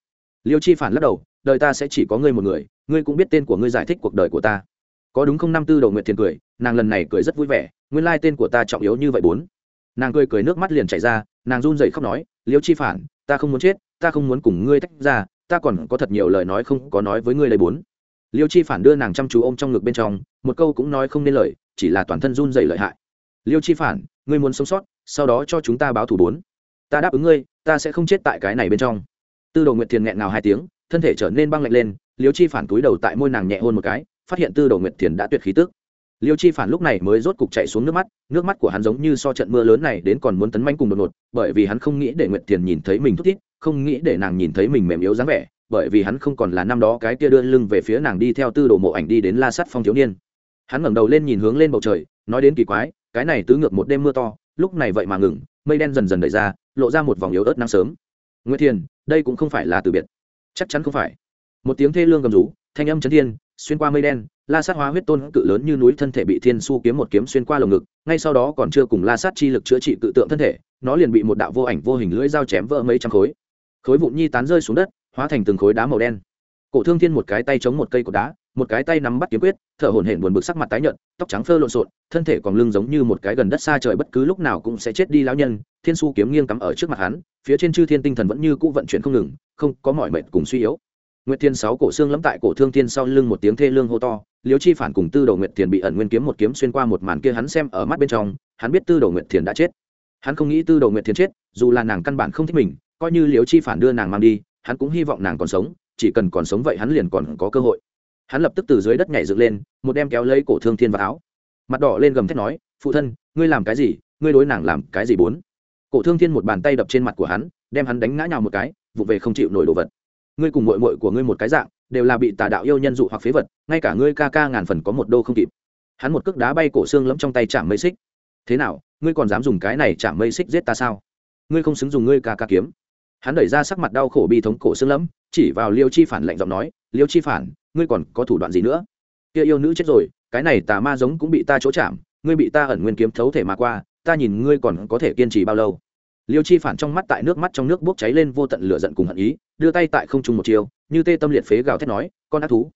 Liêu chi phản lắc đầu, đời ta sẽ chỉ có ngươi một người, ngươi cũng biết tên của ngươi giải thích cuộc đời của ta. Có đúng không? Năm tư đầu nguyện thiền cười, nàng lần này cười rất vui vẻ, nguyên lai tên của ta trọng yếu như vậy bốn. Nàng cười cười, nước mắt liền chảy ra, nàng run dậy khóc nói liêu chi phản, ta không muốn chết, ta không muốn cùng ngươi tách ra, ta còn có thật nhiều lời nói không có nói với ngươi lấy bốn. Liêu chi phản đưa nàng chăm chú ôm trong ngực bên trong, một câu cũng nói không nên lời, chỉ là toàn thân run dày lợi hại. Liêu chi phản, ngươi muốn sống sót, sau đó cho chúng ta báo thủ bốn. Ta đáp ứng ngươi, ta sẽ không chết tại cái này bên trong. Tư đồ nguyệt thiền nghẹn ngào hai tiếng, thân thể trở nên băng lạnh lên, liêu chi phản túi đầu tại môi nàng nhẹ hôn một cái, phát hiện tư đồ nguyệt thiền đã tuyệt khí tức liêu chi phản lúc này mới rốt cục chạy xuống nước mắt nước mắt của hắn giống như so trận mưa lớn này đến còn muốn tấn manh cùng đột ngột, bởi vì hắn không nghĩ để nguyệt thiền nhìn thấy mình thút thít, không nghĩ để nàng nhìn thấy mình mềm yếu dáng vẻ, bởi vì hắn không còn là năm đó cái kia đưa lưng về phía nàng đi theo tư đồ mộ ảnh đi đến la sắt phong thiếu niên. Hắn ngẩng đầu lên nhìn hướng lên bầu trời, nói đến kỳ quái, cái này tứ ngược một đêm mưa to, lúc này vậy mà ngừng, mây đen dần dần đẩy ra, lộ ra một vòng yếu ớt nắng sớm. Nguyễn thiền, đây cũng không phải là từ biệt. Chắc chắn không phải. Một tiếng thê lương gầm rú, thanh âm chấn thiên xuyên qua mây đen, la sát hóa huyết tôn cự lớn như núi thân thể bị thiên su kiếm một kiếm xuyên qua lồng ngực, ngay sau đó còn chưa cùng la sát chi lực chữa trị cự tượng thân thể, nó liền bị một đạo vô ảnh vô hình lưỡi dao chém vỡ mấy trăm khối. Khối vụn nhi tán rơi xuống đất, hóa thành từng khối đá màu đen. Cổ thương thiên một cái tay chống một cây cột đá, một cái tay nắm bắt kiếm quyết, thở hổn hển buồn bực sắc mặt tái nhợt, tóc trắng phơ lộn xộn, thân thể còn lưng giống như một cái gần đất xa trời bất cứ lúc nào cũng sẽ chết đi lão nhân, thiên su kiếm nghiêng cắm ở trước mặt hắn, phía trên chư thiên tinh thần vẫn như cũ vận chuyển không ngừng, không có mỏi mệt cùng suy yếu nguyệt thiên sáu cổ xương lẫm tại cổ thương thiên sau lưng một tiếng thê lương hô to Liễu chi phản cùng tư đầu nguyệt thiền bị ẩn nguyên kiếm một kiếm xuyên qua một màn kia hắn xem ở mắt bên trong, hắn biết tư đầu nguyệt thiền đã chết. Hắn không nghĩ tư đầu nguyệt thiền chết, dù là nàng căn bản không thích mình, coi như Liễu chi phản đưa nàng mang đi, hắn cũng hy vọng nàng còn sống, chỉ cần còn sống vậy hắn liền còn có cơ hội. Hắn lập tức từ dưới đất nhảy dựng lên, một đem kéo lấy cổ thương thiên vào áo. Mặt đỏ lên gầm thét nói, phụ thân, ngươi làm cái gì? Ngươi đối nàng làm cái gì bốn? Cổ thương thiên một bàn tay đập trên mặt của hắn, đem hắn đánh ngã nhào một cái, vụ về không chịu nổi đồ vật ngươi cùng mội mội của ngươi một cái dạng, đều là bị tà đạo yêu nhân dụ hoặc phế vật, ngay cả ngươi ca ca ngàn phần có một đô không kịp. Hắn một cước đá bay cổ xương lẫm trong tay chạm mây xích. Thế nào, ngươi còn dám dùng cái này chạm mây xích giết ta sao? Ngươi không xứng dùng ngươi ca ca kiếm. Hắn đẩy ra sắc mặt đau khổ bi thống cổ xương lẫm, chỉ vào liêu chi phản lạnh giọng nói, liêu chi phản, ngươi còn có thủ đoạn gì nữa? Kia yêu nữ chết rồi, cái này tà ma giống cũng bị ta chỗ chạm ngươi bị ta ẩn nguyên kiếm thấu thể mà qua, ta nhìn ngươi còn có thể kiên trì bao lâu? Liêu chi phản trong mắt tại nước mắt trong nước bốc cháy lên vô tận lửa giận cùng hận ý, đưa tay tại không trung một chiều như tê tâm liệt phế gào thét nói, con ác thú!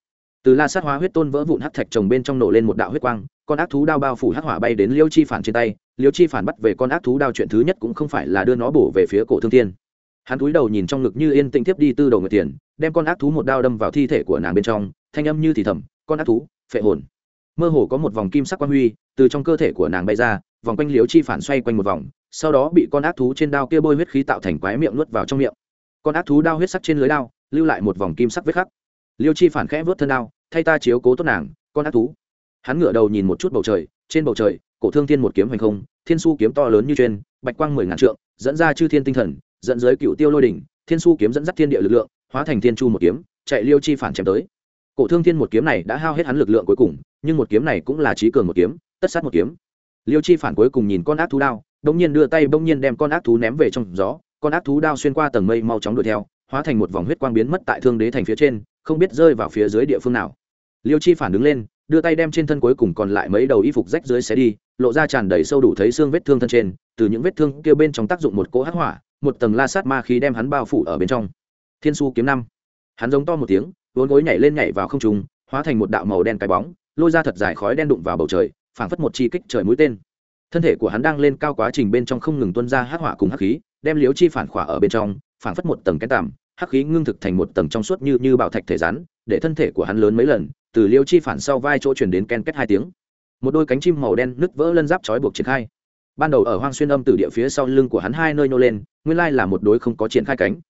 Từ la sát hóa huyết tôn vỡ vụn hắc thạch trồng bên trong nổ lên một đạo huyết quang, con ác thú đao bao phủ hắc hỏa bay đến liêu chi phản trên tay, liêu chi phản bắt về con ác thú đao chuyện thứ nhất cũng không phải là đưa nó bổ về phía cổ thương tiên hắn cúi đầu nhìn trong ngực như yên tĩnh tiếp đi tư đầu người tiền, đem con ác thú một đao đâm vào thi thể của nàng bên trong, thanh âm như thì thầm, con ác thú, phệ hồn! Mơ hồ có một vòng kim sắc quang huy từ trong cơ thể của nàng bay ra, vòng quanh liếu chi phản xoay quanh một vòng sau đó bị con ác thú trên đao kia bôi huyết khí tạo thành quái miệng nuốt vào trong miệng. Con ác thú đao huyết sắc trên lưới đao, lưu lại một vòng kim sắc vết khắc. Liêu chi phản khẽ vớt thân đao, thay ta chiếu cố tốt nàng, con ác thú. Hắn ngửa đầu nhìn một chút bầu trời, trên bầu trời, cổ thương thiên một kiếm hành không, thiên su kiếm to lớn như trên bạch quang mười ngàn trượng, dẫn ra chư thiên tinh thần, dẫn giới cựu tiêu lôi đỉnh, thiên su kiếm dẫn dắt thiên địa lực lượng, hóa thành thiên chu một kiếm, chạy liêu chi phản chém tới. Cổ thương thiên một kiếm này đã hao hết hắn lực lượng cuối cùng, nhưng một kiếm này cũng là trí cường một kiếm, tất sát một kiếm. Liêu chi phản cuối cùng nhìn con ác thú đao bỗng nhiên đưa tay bỗng nhiên đem con ác thú ném về trong gió, con ác thú đao xuyên qua tầng mây mau chóng đuổi theo, hóa thành một vòng huyết quang biến mất tại thương đế thành phía trên, không biết rơi vào phía dưới địa phương nào. Liêu chi phản đứng lên, đưa tay đem trên thân cuối cùng còn lại mấy đầu y phục rách dưới xé đi, lộ ra tràn đầy sâu đủ thấy xương vết thương thân trên, từ những vết thương kia bên trong tác dụng một cỗ hắc hỏa, một tầng la sát ma khí đem hắn bao phủ ở bên trong. Thiên su kiếm năm. Hắn giống to một tiếng, vốn gối nhảy lên nhảy vào không trung, hóa thành một đạo màu đen cái bóng, lôi ra thật dài khói đen đụng vào bầu trời, phảng phất một chi kích trời mũi tên thân thể của hắn đang lên cao quá trình bên trong không ngừng tuân ra hắc hỏa cùng hắc khí, đem liếu chi phản khỏa ở bên trong, phản phất một tầng cái tàm hắc khí ngưng thực thành một tầng trong suốt như như bảo thạch thể rắn, để thân thể của hắn lớn mấy lần, từ liêu chi phản sau vai chỗ chuyển đến ken kết hai tiếng. Một đôi cánh chim màu đen nứt vỡ lân giáp trói buộc triển khai. Ban đầu ở hoang xuyên âm từ địa phía sau lưng của hắn hai nơi nô lên, nguyên lai là một đôi không có triển khai cánh.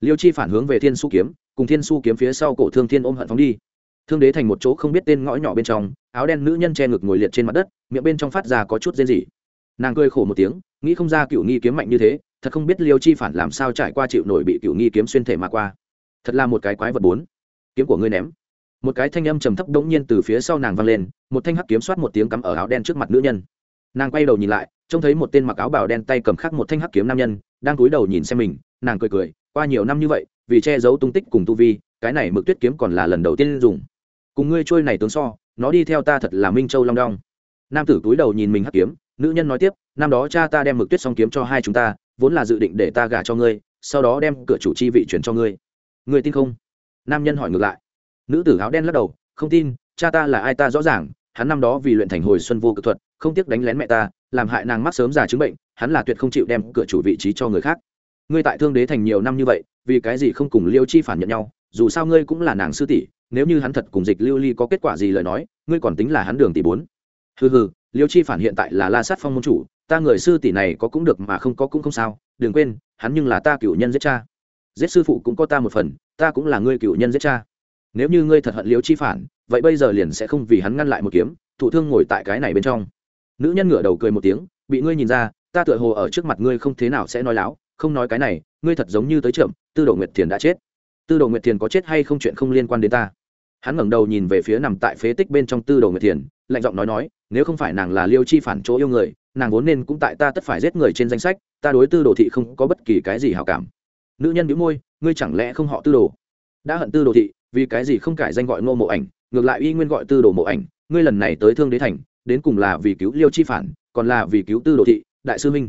Liêu chi phản hướng về thiên su kiếm, cùng thiên su kiếm phía sau cổ thương thiên ôm hận phóng đi thương đế thành một chỗ không biết tên ngõ nhỏ bên trong, áo đen nữ nhân che ngực ngồi liệt trên mặt đất, miệng bên trong phát ra có chút rên rỉ. Nàng cười khổ một tiếng, nghĩ không ra cựu nghi kiếm mạnh như thế, thật không biết liêu chi phản làm sao trải qua chịu nổi bị cựu nghi kiếm xuyên thể mà qua. Thật là một cái quái vật bốn. Kiếm của ngươi ném. Một cái thanh âm trầm thấp đống nhiên từ phía sau nàng vang lên, một thanh hắc kiếm soát một tiếng cắm ở áo đen trước mặt nữ nhân. Nàng quay đầu nhìn lại, trông thấy một tên mặc áo bào đen tay cầm khắc một thanh hắc kiếm nam nhân, đang cúi đầu nhìn xem mình, nàng cười cười, qua nhiều năm như vậy, vì che giấu tung tích cùng tu vi, cái này mực tuyết kiếm còn là lần đầu tiên dùng cùng ngươi trôi này tướng so, nó đi theo ta thật là minh châu long đong. Nam tử cúi đầu nhìn mình hắc kiếm, nữ nhân nói tiếp, năm đó cha ta đem mực tuyết song kiếm cho hai chúng ta, vốn là dự định để ta gả cho ngươi, sau đó đem cửa chủ chi vị chuyển cho ngươi. Ngươi tin không? Nam nhân hỏi ngược lại. Nữ tử áo đen lắc đầu, không tin, cha ta là ai ta rõ ràng, hắn năm đó vì luyện thành hồi xuân vô cực thuật, không tiếc đánh lén mẹ ta, làm hại nàng mắc sớm già chứng bệnh, hắn là tuyệt không chịu đem cửa chủ vị trí cho người khác. Ngươi tại thương đế thành nhiều năm như vậy, vì cái gì không cùng liêu chi phản nhận nhau, dù sao ngươi cũng là nàng sư tỷ nếu như hắn thật cùng dịch lưu ly có kết quả gì lời nói, ngươi còn tính là hắn đường tỷ bốn. Hừ hừ, liêu chi phản hiện tại là la sát phong môn chủ, ta người sư tỷ này có cũng được mà không có cũng không sao, đừng quên, hắn nhưng là ta cựu nhân giết cha. Giết sư phụ cũng có ta một phần, ta cũng là ngươi cựu nhân giết cha. Nếu như ngươi thật hận liêu chi phản, vậy bây giờ liền sẽ không vì hắn ngăn lại một kiếm, thụ thương ngồi tại cái này bên trong. Nữ nhân ngửa đầu cười một tiếng, bị ngươi nhìn ra, ta tựa hồ ở trước mặt ngươi không thế nào sẽ nói láo, không nói cái này, ngươi thật giống như tới trộm tư đồ nguyệt thiền đã chết. Tư đồ nguyệt thiền có chết hay không chuyện không liên quan đến ta hắn ngẩng đầu nhìn về phía nằm tại phế tích bên trong tư đồ nguyệt thiền, lạnh giọng nói nói, nếu không phải nàng là liêu chi phản chỗ yêu người, nàng vốn nên cũng tại ta tất phải giết người trên danh sách, ta đối tư đồ thị không có bất kỳ cái gì hảo cảm. Nữ nhân đĩu môi, ngươi chẳng lẽ không họ tư đồ? Đã hận tư đồ thị, vì cái gì không cải danh gọi ngô mộ ảnh, ngược lại uy nguyên gọi tư đồ mộ ảnh, ngươi lần này tới thương đế thành, đến cùng là vì cứu liêu chi phản, còn là vì cứu tư đồ thị, đại sư minh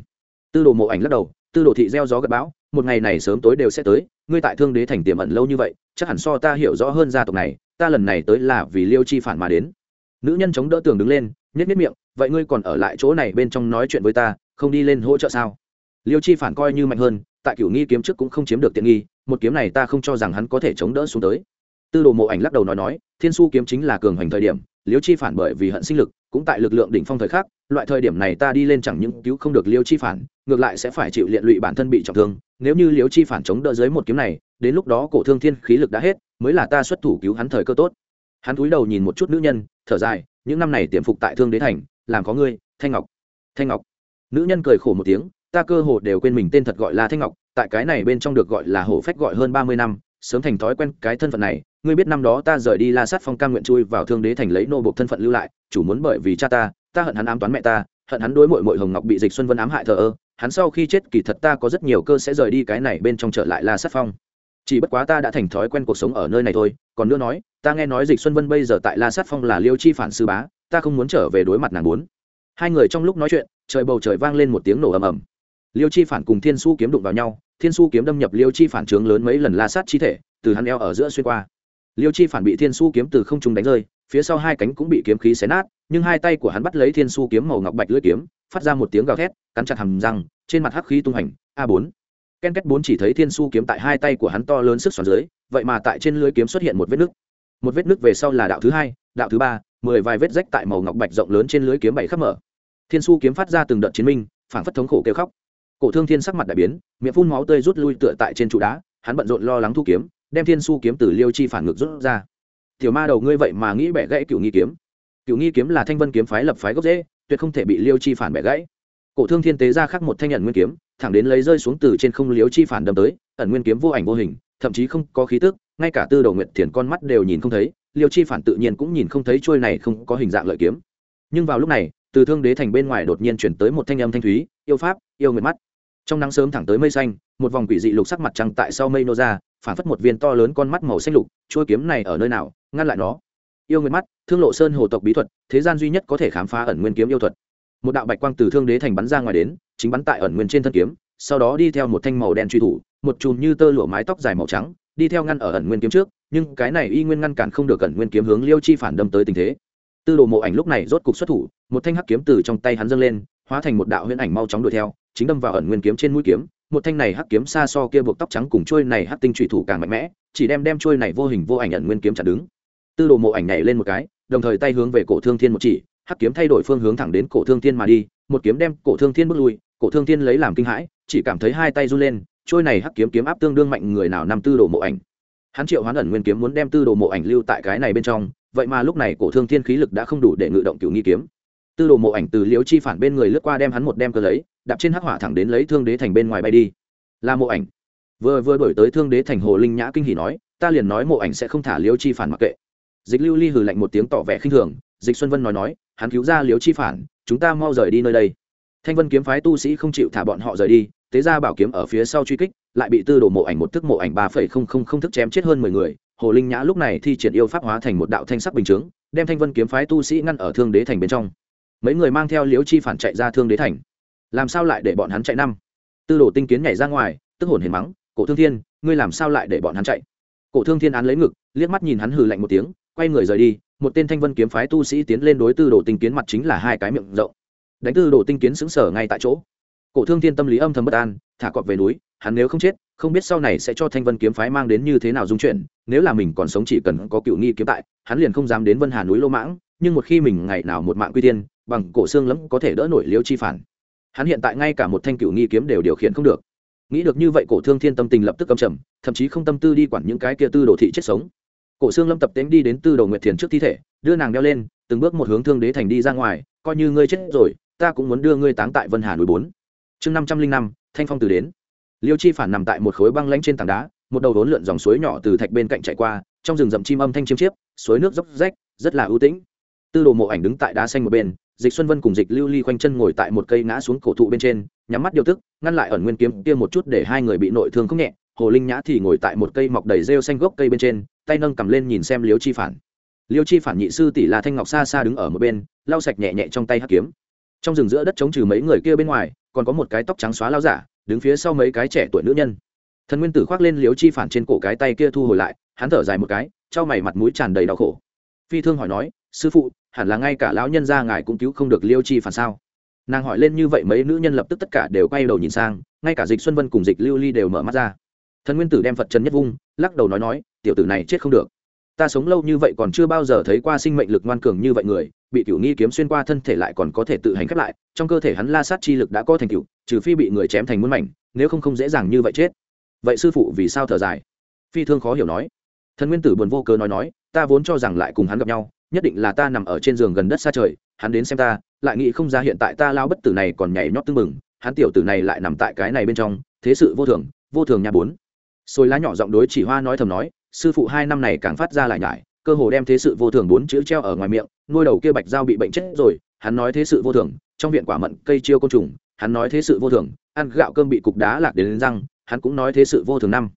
tư đồ mộ ảnh lắc đầu, tư đồ thị gieo gió gặp bão, một ngày này sớm tối đều sẽ tới, ngươi tại thương đế thành tiềm ẩn lâu như vậy, chắc hẳn so ta hiểu rõ hơn gia tộc này ta lần này tới là vì liêu chi phản mà đến. Nữ nhân chống đỡ tường đứng lên nhét nhét miệng, vậy ngươi còn ở lại chỗ này bên trong nói chuyện với ta, không đi lên hỗ trợ sao? Liêu chi phản coi như mạnh hơn, tại cửu nghi kiếm trước cũng không chiếm được tiện nghi, một kiếm này ta không cho rằng hắn có thể chống đỡ xuống tới. Tư đồ mộ ảnh lắc đầu nói nói, thiên su kiếm chính là cường hoành thời điểm, liêu chi phản bởi vì hận sinh lực cũng tại lực lượng đỉnh phong thời khắc, loại thời điểm này ta đi lên chẳng những cứu không được liêu chi phản, ngược lại sẽ phải chịu liện lụy bản thân bị trọng thương. Nếu như liêu chi phản chống đỡ dưới một kiếm này, đến lúc đó cổ thương thiên khí lực đã hết, mới là ta xuất thủ cứu hắn thời cơ tốt. Hắn cúi đầu nhìn một chút nữ nhân, thở dài, những năm này tiềm phục tại thương đế thành, làm có ngươi, thanh ngọc. Thanh ngọc. Nữ nhân cười khổ một tiếng, ta cơ hồ đều quên mình tên thật gọi là thanh ngọc, tại cái này bên trong được gọi là hổ phách gọi hơn ba mươi năm, sớm thành thói quen cái thân phận này ngươi biết năm đó ta rời đi la sát phong cam nguyện chui vào thương đế thành lấy nô bộc thân phận lưu lại, chủ muốn bởi vì cha ta ta hận hắn ám toán mẹ ta, hận hắn đối mội mội hồng ngọc bị dịch xuân vân ám hại thờ ơ, hắn sau khi chết kỳ thật ta có rất nhiều cơ sẽ rời đi cái này bên trong trở lại la sát phong. Chỉ bất quá ta đã thành thói quen cuộc sống ở nơi này thôi, còn nữa nói, ta nghe nói dịch xuân vân bây giờ tại la sát phong là liêu chi phản sư bá, ta không muốn trở về đối mặt nàng muốn. hai người trong lúc nói chuyện, trời bầu trời vang lên một tiếng nổ ầm ầm. Liêu chi phản cùng thiên su kiếm đụng vào nhau, thiên su kiếm đâm nhập liêu chi phản trướng lớn mấy lần la sát chi thể, từ hắn eo ở giữa xuyên qua liêu chi phản bị thiên su kiếm từ không trung đánh rơi, phía sau hai cánh cũng bị kiếm khí xé nát, nhưng hai tay của hắn bắt lấy thiên su kiếm màu ngọc bạch lưỡi kiếm, phát ra một tiếng gào thét, cắn chặt hầm răng, trên mặt hắc khí tung hành a bốn. Ken kết bốn chỉ thấy thiên su kiếm tại hai tay của hắn to lớn sức xoắn dưới, vậy mà tại trên lưỡi kiếm xuất hiện một vết nứt. Một vết nứt về sau là đạo thứ hai, đạo thứ ba, mười vài vết rách tại màu ngọc bạch rộng lớn trên lưới kiếm bảy khắp mở. Thiên su kiếm phát ra từng đợt chiến minh phản phất thống khổ kêu khóc. Cổ thương thiên sắc mặt đại biến, miệng phun máu tươi rút lui tựa tại trên trụ đá, hắn bận rộn lo lắng thu kiếm đem thiên su kiếm từ liêu chi phản ngược rút ra. Tiểu ma đầu ngươi vậy mà nghĩ bẻ gãy cựu nghi kiếm. Cựu nghi kiếm là thanh vân kiếm phái lập phái gốc dễ tuyệt không thể bị liêu chi phản bẻ gãy. Cổ thương thiên tế ra khắc một thanh nhận nguyên kiếm, thẳng đến lấy rơi xuống từ trên không Liêu chi phản đâm tới, ẩn nguyên kiếm vô ảnh vô hình, thậm chí không có khí tức, ngay cả tư đầu nguyệt thiền con mắt đều nhìn không thấy, liêu chi phản tự nhiên cũng nhìn không thấy trôi này không có hình dạng lợi kiếm. Nhưng vào lúc này, từ thương đế thành bên ngoài đột nhiên chuyển tới một thanh âm thanh thúy, yêu pháp, yêu nguyệt mắt. Trong nắng sớm thẳng tới mây xanh, một vòng quỷ dị lục sắc mặt trăng tại sau mây nô ra phản phất một viên to lớn con mắt màu xanh lục, chuôi kiếm này ở nơi nào? Ngăn lại nó. Yêu nguyên mắt, thương lộ sơn hồ tộc bí thuật, thế gian duy nhất có thể khám phá ẩn nguyên kiếm yêu thuật. Một đạo bạch quang từ thương đế thành bắn ra ngoài đến, chính bắn tại ẩn nguyên trên thân kiếm, sau đó đi theo một thanh màu đen truy thủ, một chùm như tơ lụa mái tóc dài màu trắng, đi theo ngăn ở ẩn nguyên kiếm trước, nhưng cái này y nguyên ngăn cản không được ẩn nguyên kiếm hướng liêu chi phản đâm tới tình thế. Tư đồ mộ ảnh lúc này rốt cục xuất thủ, một thanh hắc kiếm từ trong tay hắn dâng lên, hóa thành một đạo huyễn ảnh mau chóng đuổi theo, chính đâm vào ẩn nguyên kiếm trên mũi kiếm một thanh này hắc kiếm xa so kia buộc tóc trắng cùng trôi này hắc tinh trụy thủ càng mạnh mẽ, chỉ đem đem trôi này vô hình vô ảnh ẩn nguyên kiếm chặt đứng. Tư đồ mộ ảnh nhảy lên một cái, đồng thời tay hướng về cổ thương thiên một chỉ, hắc kiếm thay đổi phương hướng thẳng đến cổ thương thiên mà đi, một kiếm đem cổ thương thiên bước lui, cổ thương thiên lấy làm kinh hãi, chỉ cảm thấy hai tay run lên trôi này hắc kiếm kiếm áp tương đương mạnh người nào năm tư đồ mộ ảnh. Hắn triệu hoán ẩn nguyên kiếm muốn đem tư đồ mộ ảnh lưu tại cái này bên trong, vậy mà lúc này cổ thương thiên khí lực đã không đủ để ngự động cựu nghi kiếm tư đồ mộ ảnh từ liễu chi phản bên người lướt qua đem hắn một đem cơ lấy, đạp trên hắc hỏa thẳng đến lấy thương đế thành bên ngoài bay đi. Là mộ ảnh. Vừa vừa đổi tới thương đế thành hồ linh nhã kinh hỉ nói, ta liền nói mộ ảnh sẽ không thả liễu chi phản mặc kệ. Dịch lưu ly hừ lạnh một tiếng tỏ vẻ khinh thường, dịch xuân vân nói nói, hắn cứu ra liễu chi phản, chúng ta mau rời đi nơi đây. Thanh vân kiếm phái tu sĩ không chịu thả bọn họ rời đi tế ra bảo kiếm ở phía sau truy kích, lại bị tư đồ mộ ảnh một thức mộ ảnh ba phẩy không không không thức chém chết hơn mười người. Hồ linh nhã lúc này thi triển yêu pháp hóa thành một đạo thanh sắc bình chướng, đem thanh vân kiếm phái tu sĩ ngăn ở thương đế thành bên trong mấy người mang theo liếu chi phản chạy ra thương đế thành. Làm sao lại để bọn hắn chạy năm? Tư đồ tinh kiến nhảy ra ngoài, tức hồn hiền mắng, cổ thương thiên, ngươi làm sao lại để bọn hắn chạy? Cổ thương thiên án lấy ngực, liếc mắt nhìn hắn hừ lạnh một tiếng, quay người rời đi, một tên thanh vân kiếm phái tu sĩ tiến lên đối tư đồ tinh kiến mặt chính là hai cái miệng rộng. Đánh tư đồ tinh kiến xứng sở ngay tại chỗ. Cổ thương thiên tâm lý âm thầm bất an, thả cọp về núi, hắn nếu không chết, không biết sau này sẽ cho thanh vân kiếm phái mang đến như thế nào dung chuyển nếu là mình còn sống chỉ cần có cựu nghi kiếm tại, hắn liền không dám đến vân hà núi lô mãng, nhưng một khi mình ngày nào một mạng quy tiên bằng cổ xương lẫm có thể đỡ nổi liêu chi phản. Hắn hiện tại ngay cả một thanh cựu nghi kiếm đều điều khiển không được. Nghĩ được như vậy, cổ thương thiên tâm tình lập tức cầm trầm, thậm chí không tâm tư đi quản những cái kia tư đồ thị chết sống. Cổ xương lâm tập tễnh đi đến tư đồ nguyệt thiền trước thi thể, đưa nàng đeo lên, từng bước một hướng thương đế thành đi ra ngoài, coi như ngươi chết rồi, ta cũng muốn đưa ngươi táng tại vân hà núi bốn. Chương năm trăm linh năm, thanh phong từ đến. Liêu chi phản nằm tại một khối băng lanh trên tảng đá, một đầu đốn lượn dòng suối nhỏ từ thạch bên cạnh chạy qua, trong rừng rậm chim âm thanh chiêm chiếp, suối nước dốc rách, rất là ưu tĩnh. Tư đồ mộ ảnh đứng tại đá xanh một bên dịch xuân vân cùng dịch lưu ly khoanh chân ngồi tại một cây ngã xuống cổ thụ bên trên, nhắm mắt điều tức, ngăn lại ẩn nguyên kiếm kia một chút để hai người bị nội thương không nhẹ. Hồ linh nhã thì ngồi tại một cây mọc đầy rêu xanh gốc cây bên trên, tay nâng cầm lên nhìn xem liêu chi phản. Liêu chi phản nhị sư tỷ là thanh ngọc xa xa đứng ở một bên, lau sạch nhẹ nhẹ trong tay hắc kiếm. Trong rừng giữa đất chống trừ mấy người kia bên ngoài, còn có một cái tóc trắng xóa lao giả, đứng phía sau mấy cái trẻ tuổi nữ nhân. Thần nguyên tử khoác lên liêu chi phản trên cổ cái tay kia thu hồi lại, hắn thở dài một cái, trao mày mặt mũi tràn đầy đau khổ. Phi thương hỏi nói, sư phụ hẳn là ngay cả lão nhân gia ngài cũng cứu không được liêu chi phản sao? Nàng hỏi lên như vậy mấy nữ nhân lập tức tất cả đều quay đầu nhìn sang, ngay cả dịch xuân vân cùng dịch lưu ly đều mở mắt ra. Thần nguyên tử đem phật trần nhất vung, lắc đầu nói nói, tiểu tử này chết không được. Ta sống lâu như vậy còn chưa bao giờ thấy qua sinh mệnh lực ngoan cường như vậy người, bị cửu nghi kiếm xuyên qua thân thể lại còn có thể tự hành khép lại, trong cơ thể hắn la sát chi lực đã có thành cửu trừ phi bị người chém thành muôn mảnh, nếu không không dễ dàng như vậy chết. Vậy sư phụ vì sao thở dài? Phi thương khó hiểu nói. Thần nguyên tử buồn vô cớ nói nói, ta vốn cho rằng lại cùng hắn gặp nhau nhất định là ta nằm ở trên giường gần đất xa trời hắn đến xem ta lại nghĩ không ra hiện tại ta lao bất tử này còn nhảy nhót tưng mừng hắn tiểu tử này lại nằm tại cái này bên trong thế sự vô thường vô thường nhà bốn. Xôi lá nhỏ giọng đối chỉ hoa nói thầm nói sư phụ hai năm này càng phát ra lại nhải cơ hồ đem thế sự vô thường bốn chữ treo ở ngoài miệng nuôi đầu kia bạch dao bị bệnh chết rồi hắn nói thế sự vô thường trong viện quả mận cây chiêu côn trùng hắn nói thế sự vô thường ăn gạo cơm bị cục đá lạc đến, đến răng hắn cũng nói thế sự vô thường năm.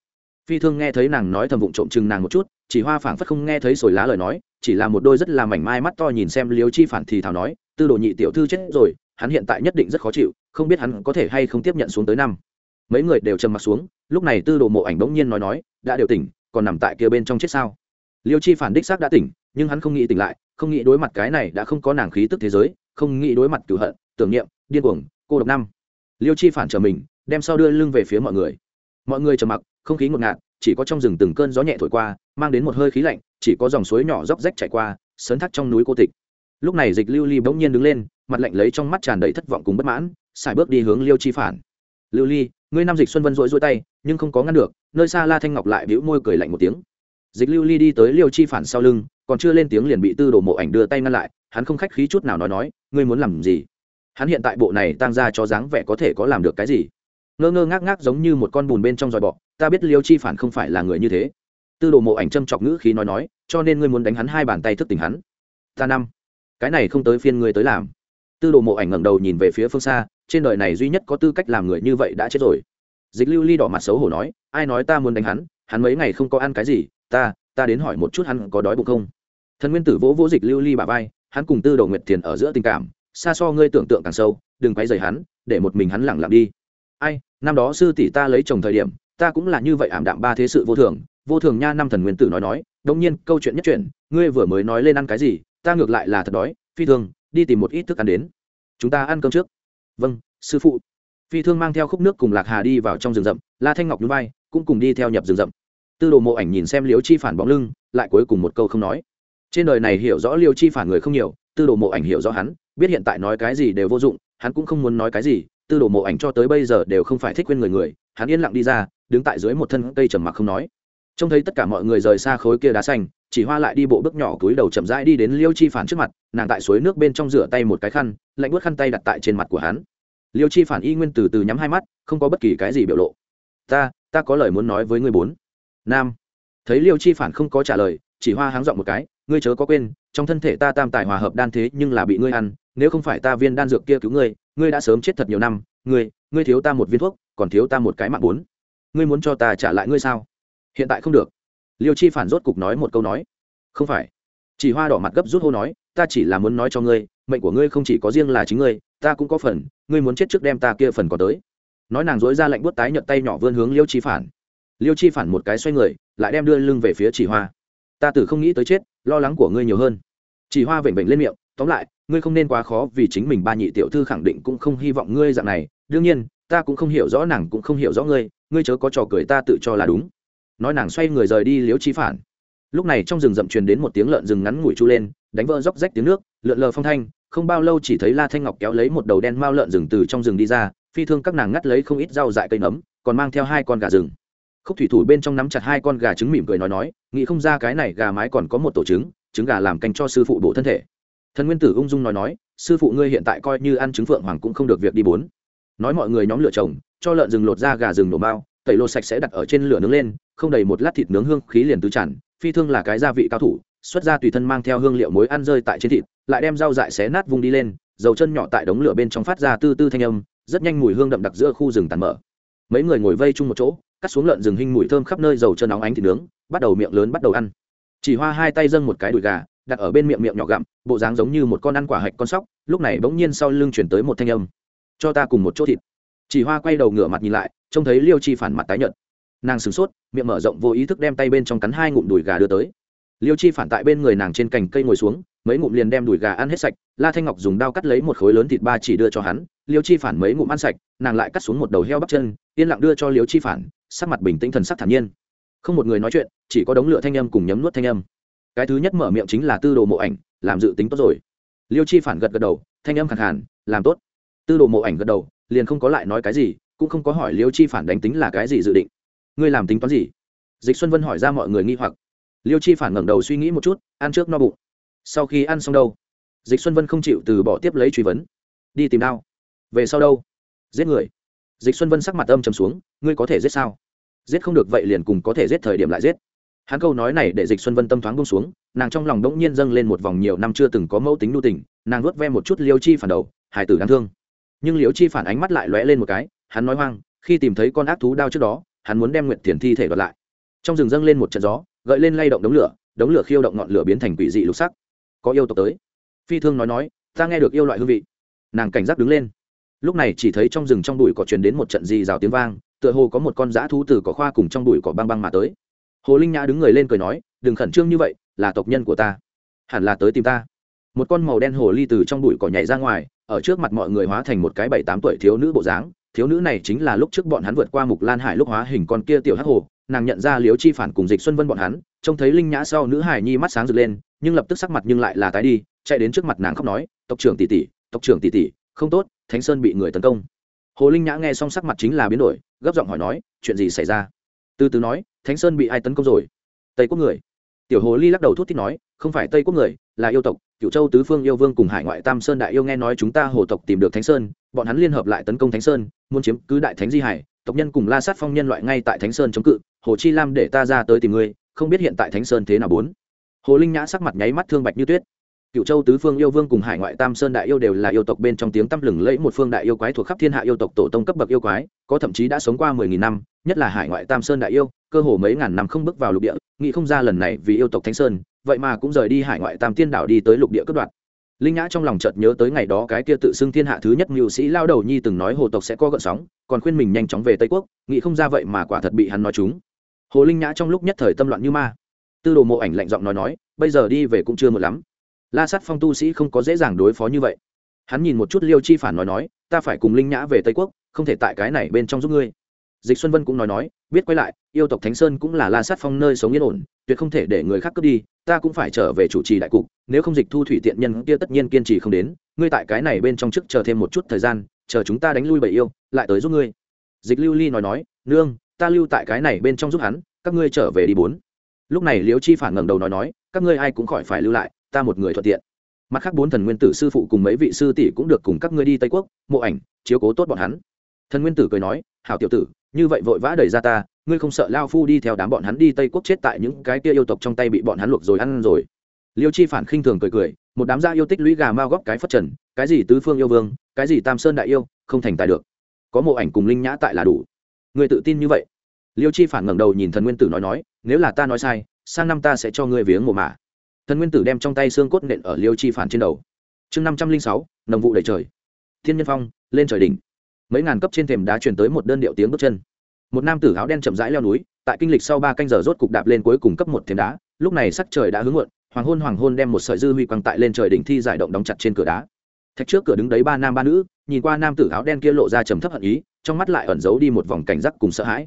Phi thương nghe thấy nàng nói thầm vụng trộm chừng nàng một chút chỉ hoa phảng phất không nghe thấy sồi lá lời nói chỉ là một đôi rất là mảnh mai mắt to nhìn xem liêu chi phản thì thảo nói, tư đồ nhị tiểu thư chết rồi, hắn hiện tại nhất định rất khó chịu, không biết hắn có thể hay không tiếp nhận xuống tới năm. Mấy người đều trầm mặt xuống, lúc này tư đồ mộ ảnh bỗng nhiên nói nói, đã đều tỉnh, còn nằm tại kia bên trong chết sao? Liêu chi phản đích xác đã tỉnh, nhưng hắn không nghĩ tỉnh lại, không nghĩ đối mặt cái này đã không có nàng khí tức thế giới, không nghĩ đối mặt cửu hận, tưởng niệm, điên cuồng, cô độc năm. Liêu chi phản trở mình, đem sau đưa lưng về phía mọi người. Mọi người trầm mặc, không khí ngột ngạt, chỉ có trong rừng từng cơn gió nhẹ thổi qua, mang đến một hơi khí lạnh chỉ có dòng suối nhỏ róc rách chảy qua sấn thác trong núi cô tịch. Lúc này dịch lưu ly bỗng nhiên đứng lên, mặt lạnh lấy trong mắt tràn đầy thất vọng cùng bất mãn, xài bước đi hướng liêu chi phản. Lưu ly, ngươi nam dịch xuân vân rỗi rỗi tay, nhưng không có ngăn được, nơi xa la thanh ngọc lại bĩu môi cười lạnh một tiếng. Dịch lưu ly đi tới liêu chi phản sau lưng, còn chưa lên tiếng liền bị tư đồ mộ ảnh đưa tay ngăn lại, hắn không khách khí chút nào nói nói, ngươi muốn làm gì? Hắn hiện tại bộ này tăng ra cho dáng vẻ có thể có làm được cái gì? Ngơ ngơ ngác ngác giống như một con bùn bên trong dòi bọ, ta biết liêu chi phản không phải là người như thế tư đồ mộ ảnh châm chọc ngữ khí nói nói, cho nên ngươi muốn đánh hắn hai bàn tay thức tỉnh hắn. Ta năm, cái này không tới phiên ngươi tới làm. Tư đồ mộ ảnh ngẩng đầu nhìn về phía phương xa, trên đời này duy nhất có tư cách làm người như vậy đã chết rồi. Dịch lưu ly đỏ mặt xấu hổ nói, ai nói ta muốn đánh hắn hắn mấy ngày không có ăn cái gì, ta ta đến hỏi một chút hắn có đói bụng không. Thần nguyên tử vỗ vỗ dịch lưu ly bà vai, hắn cùng tư đồ nguyệt thiền ở giữa tình cảm, xa so ngươi tưởng tượng càng sâu, đừng quay dày hắn, để một mình hắn lẳng lặng đi. Ai, năm đó sư tỷ ta lấy chồng thời điểm, ta cũng là như vậy ảm đạm ba thế sự vô thường vô thường nha năm thần nguyên tử nói nói đông nhiên, câu chuyện nhất chuyện ngươi vừa mới nói lên ăn cái gì, ta ngược lại là thật đói, phi thường, đi tìm một ít thức ăn đến. Chúng ta ăn cơm trước. Vâng sư phụ. Phi thương mang theo khúc nước cùng lạc hà đi vào trong rừng rậm, la thanh ngọc núi bay cũng cùng đi theo nhập rừng rậm. Tư đồ mộ ảnh nhìn xem liễu chi phản bóng lưng, lại cuối cùng một câu không nói. Trên đời này hiểu rõ liêu chi phản người không nhiều, tư đồ mộ ảnh hiểu rõ hắn, biết hiện tại nói cái gì đều vô dụng, hắn cũng không muốn nói cái gì, tư đồ mộ ảnh cho tới bây giờ đều không phải thích quên người người, hắn yên lặng đi ra, đứng tại dưới một thân cây trầm mặc không nói trông thấy tất cả mọi người rời xa khối kia đá xanh, chỉ hoa lại đi bộ bước nhỏ túi đầu chậm rãi đi đến liêu chi phản trước mặt, nàng tại suối nước bên trong rửa tay một cái khăn, lạnh bớt khăn tay đặt tại trên mặt của hắn. Liêu chi phản y nguyên từ từ nhắm hai mắt, không có bất kỳ cái gì biểu lộ. Ta ta có lời muốn nói với người bốn. Nam. Thấy liêu chi phản không có trả lời, chỉ hoa háng dọn một cái, ngươi chớ có quên, trong thân thể ta tam tài hòa hợp đan thế nhưng là bị ngươi ăn, nếu không phải ta viên đan dược kia cứu ngươi ngươi đã sớm chết thật nhiều năm, ngươi ngươi thiếu ta một viên thuốc, còn thiếu ta một cái mạng bốn. Ngươi muốn cho ta trả lại ngươi sao? Hiện tại không được. Liêu chi phản rốt cục nói một câu nói. Không phải. Chỉ hoa đỏ mặt gấp rút hô nói, ta chỉ là muốn nói cho ngươi, mệnh của ngươi không chỉ có riêng là chính ngươi, ta cũng có phần, ngươi muốn chết trước đem ta kia phần có tới. Nói nàng dối ra lạnh buốt tái nhận tay nhỏ vươn hướng liêu chi phản. Liêu chi phản một cái xoay người, lại đem đưa lưng về phía chỉ hoa. Ta tử không nghĩ tới chết, lo lắng của ngươi nhiều hơn. Chỉ hoa vểnh vểnh lên miệng, tóm lại, ngươi không nên quá khó vì chính mình ba nhị tiểu thư khẳng định cũng không hy vọng ngươi dạng này. Đương nhiên, ta cũng không hiểu rõ nàng cũng không hiểu rõ ngươi ngươi chớ có trò cười ta tự cho là đúng nói nàng xoay người rời đi liếu chi phản. Lúc này trong rừng rậm truyền đến một tiếng lợn rừng ngắn ngủi chu lên, đánh vỡ róc rách tiếng nước, lượn lờ phong thanh, không bao lâu chỉ thấy la thanh ngọc kéo lấy một đầu đen mao lợn rừng từ trong rừng đi ra, phi thương các nàng ngắt lấy không ít rau dại cây nấm, còn mang theo hai con gà rừng. Khúc thủy thủ bên trong nắm chặt hai con gà trứng mỉm cười nói nói, nghĩ không ra cái này gà mái còn có một tổ trứng trứng gà làm canh cho sư phụ bổ thân thể. Thần nguyên tử ung dung nói nói, sư phụ ngươi hiện tại coi như ăn trứng phượng hoàng cũng không được việc đi bốn. Nói mọi người nhóm lửa chồng, cho lợn rừng lột ra gà rừng nổ bao, tẩy lô sạch sẽ đặt ở trên lửa nướng lên không đầy một lát thịt nướng hương khí liền tứ tràn, phi thương là cái gia vị cao thủ, xuất ra tùy thân mang theo hương liệu muối ăn rơi tại trên thịt, lại đem rau dại xé nát vung đi lên, dầu chân nhỏ tại đống lửa bên trong phát ra tư tư thanh âm, rất nhanh mùi hương đậm đặc giữa khu rừng tàn mở. Mấy người ngồi vây chung một chỗ, cắt xuống lợn rừng hình mùi thơm khắp nơi dầu chân nóng ánh thịt nướng, bắt đầu miệng lớn bắt đầu ăn. Chỉ hoa hai tay dâng một cái đùi gà, đặt ở bên miệng miệng nhỏ gặm, bộ dáng giống như một con ăn quả hạch con sóc, lúc này bỗng nhiên sau lưng chuyển tới một thanh âm. Cho ta cùng một chỗ thịt. Chỉ hoa quay đầu ngửa mặt nhìn lại, trông thấy liêu chi phản mặt tái nhợt nàng sửng sốt, miệng mở rộng vô ý thức đem tay bên trong cắn hai ngụm đùi gà đưa tới. Liêu chi phản tại bên người nàng trên cành cây ngồi xuống, mấy ngụm liền đem đùi gà ăn hết sạch, la thanh ngọc dùng đao cắt lấy một khối lớn thịt ba chỉ đưa cho hắn, liêu chi phản mấy ngụm ăn sạch, nàng lại cắt xuống một đầu heo bắp chân, yên lặng đưa cho liêu chi phản, sắc mặt bình tĩnh thần sắc thản nhiên. Không một người nói chuyện, chỉ có đống lửa thanh âm cùng nhấm nuốt thanh âm. Cái thứ nhất mở miệng chính là tư đồ mộ ảnh, làm dự tính tốt rồi. Liêu chi phản gật gật đầu, thanh âm khẳng hẳn làm tốt. Tư đồ mộ ảnh gật đầu, liền không có lại nói cái gì, cũng không có hỏi liêu chi phản đánh tính là cái gì dự định ngươi làm tính toán gì? Dịch xuân vân hỏi ra mọi người nghi hoặc. Liêu chi phản ngẩng đầu suy nghĩ một chút, ăn trước no bụng. Sau khi ăn xong đâu? Dịch xuân vân không chịu từ bỏ tiếp lấy truy vấn. Đi tìm đao về sau đâu? Giết người. Dịch xuân vân sắc mặt âm trầm xuống, ngươi có thể giết sao? Giết không được vậy liền cùng có thể giết thời điểm lại giết. Hắn câu nói này để dịch xuân vân tâm thoáng bông xuống, nàng trong lòng đỗng nhiên dâng lên một vòng nhiều năm chưa từng có mẫu tính nu tình, nàng nuốt ve một chút liêu chi phản đầu hải tử đáng thương. Nhưng liêu chi phản ánh mắt lại lóe lên một cái, hắn nói hoang, khi tìm thấy con ác thú đao trước đó hắn muốn đem nguyện tiền thi thể đoạt lại. Trong rừng dâng lên một trận gió, gợi lên lay động đống lửa đống lửa khiêu động ngọn lửa biến thành quỷ dị lục sắc. Có yêu tộc tới. Phi thương nói nói, ta nghe được yêu loại hương vị. Nàng cảnh giác đứng lên. Lúc này chỉ thấy trong rừng trong bụi cỏ truyền đến một trận gì rào tiếng vang, tựa hồ có một con dã thú từ cỏ khoa cùng trong bụi cỏ băng băng mà tới. Hồ linh nhã đứng người lên cười nói, đừng khẩn trương như vậy, là tộc nhân của ta. Hẳn là tới tìm ta. Một con màu đen hồ ly từ trong bụi cỏ nhảy ra ngoài, ở trước mặt mọi người hóa thành một cái bảy tám tuổi thiếu nữ bộ dáng thiếu nữ này chính là lúc trước bọn hắn vượt qua mục lan hải lúc hóa hình con kia tiểu hắc hồ, nàng nhận ra liếu chi phản cùng dịch xuân vân bọn hắn, trông thấy linh nhã sau nữ hải nhi mắt sáng rực lên, nhưng lập tức sắc mặt nhưng lại là tái đi, chạy đến trước mặt nàng khóc nói, tộc trưởng tỷ tỷ, tộc trưởng tỷ tỷ, không tốt, thánh sơn bị người tấn công. Hồ linh nhã nghe xong sắc mặt chính là biến đổi, gấp giọng hỏi nói, chuyện gì xảy ra? Từ từ nói, thánh sơn bị ai tấn công rồi? Tây quốc người. Tiểu hồ ly lắc đầu thút thít nói, không phải tây quốc người, là yêu tộc cựu châu tứ phương yêu vương cùng hải ngoại tam sơn đại yêu nghe nói chúng ta hồ tộc tìm được thánh sơn, bọn hắn liên hợp lại tấn công thánh sơn muốn chiếm cứ đại thánh di hải, tộc nhân cùng la sát phong nhân loại ngay tại thánh sơn chống cự, hồ chi lam để ta ra tới tìm ngươi, không biết hiện tại thánh sơn thế nào bốn. Hồ linh nhã sắc mặt nháy mắt thương bạch như tuyết. Cựu châu tứ phương yêu vương cùng hải ngoại tam sơn đại yêu đều là yêu tộc bên trong tiếng tăm lừng lẫy một phương đại yêu quái thuộc khắp thiên hạ yêu tộc tổ tông cấp bậc yêu quái, có thậm chí đã sống qua mười nghìn năm, nhất là hải ngoại tam sơn đại yêu, cơ hồ mấy ngàn năm không bước vào lục địa, nghĩ không ra lần này vì yêu tộc thánh sơn, vậy mà cũng rời đi hải ngoại tam tiên đảo đi tới lục địa cất đoạt linh nhã trong lòng chợt nhớ tới ngày đó cái kia tự xưng thiên hạ thứ nhất mưu sĩ lao đầu nhi từng nói hồ tộc sẽ có gợn sóng, còn khuyên mình nhanh chóng về tây quốc, nghĩ không ra vậy mà quả thật bị hắn nói chúng. Hồ linh nhã trong lúc nhất thời tâm loạn như ma. Tư đồ mộ ảnh lạnh giọng nói nói, bây giờ đi về cũng chưa muộn lắm. La sát phong tu sĩ không có dễ dàng đối phó như vậy. Hắn nhìn một chút liêu chi phản nói nói, ta phải cùng linh nhã về tây quốc, không thể tại cái này bên trong giúp ngươi dịch xuân vân cũng nói nói, biết quay lại, yêu tộc thánh sơn cũng là la sát phong nơi sống yên ổn, tuyệt không thể để người khác cướp đi, ta cũng phải trở về chủ trì đại cục, nếu không dịch thu thủy tiện nhân kia tất nhiên kiên trì không đến, ngươi tại cái này bên trong chức chờ thêm một chút thời gian, chờ chúng ta đánh lui bầy yêu, lại tới giúp ngươi. Dịch lưu ly nói nói, nương, ta lưu tại cái này bên trong giúp hắn, các ngươi trở về đi bốn. Lúc này liễu chi phản ngẩng đầu nói nói, các ngươi ai cũng khỏi phải lưu lại, ta một người thuận tiện. Mặt khác bốn thần nguyên tử sư phụ cùng mấy vị sư tỷ cũng được cùng các ngươi đi tây quốc, mộ ảnh, chiếu cố tốt bọn hắn thần nguyên tử cười nói, hảo tiểu tử, như vậy vội vã đẩy ra ta, ngươi không sợ lao phu đi theo đám bọn hắn đi tây quốc chết tại những cái kia yêu tộc trong tay bị bọn hắn luộc rồi ăn rồi? Liêu chi phản khinh thường cười cười, một đám gia yêu tích lũy gà mao góp cái phất trần, cái gì tứ phương yêu vương, cái gì tam sơn đại yêu, không thành tài được. Có mộ ảnh cùng linh nhã tại là đủ. Người tự tin như vậy. Liêu chi phản ngẩng đầu nhìn thần nguyên tử nói nói, nếu là ta nói sai, sang năm ta sẽ cho ngươi viếng mồ mả. Thần nguyên tử đem trong tay xương cốt nện ở liêu chi phản trên đầu. Chương năm trăm linh sáu, nồng vụ đầy trời. Thiên nhân phong, lên trời đỉnh mấy ngàn cấp trên thềm đá truyền tới một đơn điệu tiếng bước chân. Một nam tử áo đen chậm rãi leo núi, tại kinh lịch sau ba canh giờ rốt cục đạp lên cuối cùng cấp một thềm đá, lúc này sắc trời đã hướng muộn, hoàng hôn hoàng hôn đem một sợi dư huy quăng tại lên trời đỉnh thi giải động đóng chặt trên cửa đá. Thạch trước cửa đứng đấy ba nam ba nữ, nhìn qua nam tử áo đen kia lộ ra trầm thấp hận ý, trong mắt lại ẩn giấu đi một vòng cảnh giác cùng sợ hãi.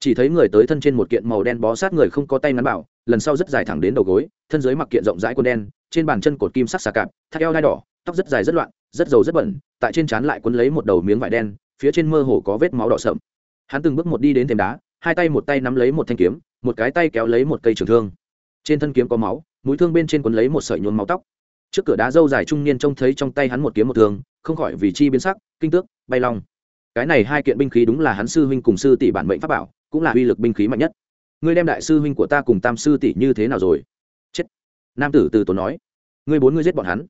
Chỉ thấy người tới thân trên một kiện màu đen bó sát người không có tay ngắn bảo, lần sau rất dài thẳng đến đầu gối, thân dưới mặc kiện rộng rãi quần đen, trên bàn chân cột kim sắc xà cạp, thắt eo đai đỏ, tóc rất dài rất loạn rất dầu rất bẩn, tại trên trán lại quấn lấy một đầu miếng vải đen, phía trên mơ hồ có vết máu đỏ sậm. Hắn từng bước một đi đến thềm đá, hai tay một tay nắm lấy một thanh kiếm, một cái tay kéo lấy một cây trường thương. Trên thân kiếm có máu, mũi thương bên trên quấn lấy một sợi nhuốm máu tóc. Trước cửa đá dâu dài trung niên trông thấy trong tay hắn một kiếm một thương, không khỏi vì chi biến sắc, kinh tước, bay long. Cái này hai kiện binh khí đúng là hắn sư huynh cùng sư tỷ bản mệnh pháp bảo, cũng là uy lực binh khí mạnh nhất. Ngươi đem đại sư huynh của ta cùng tam sư tỷ như thế nào rồi? Chết. Nam tử từ tốn nói. Ngươi bốn ngươi giết bọn hắn.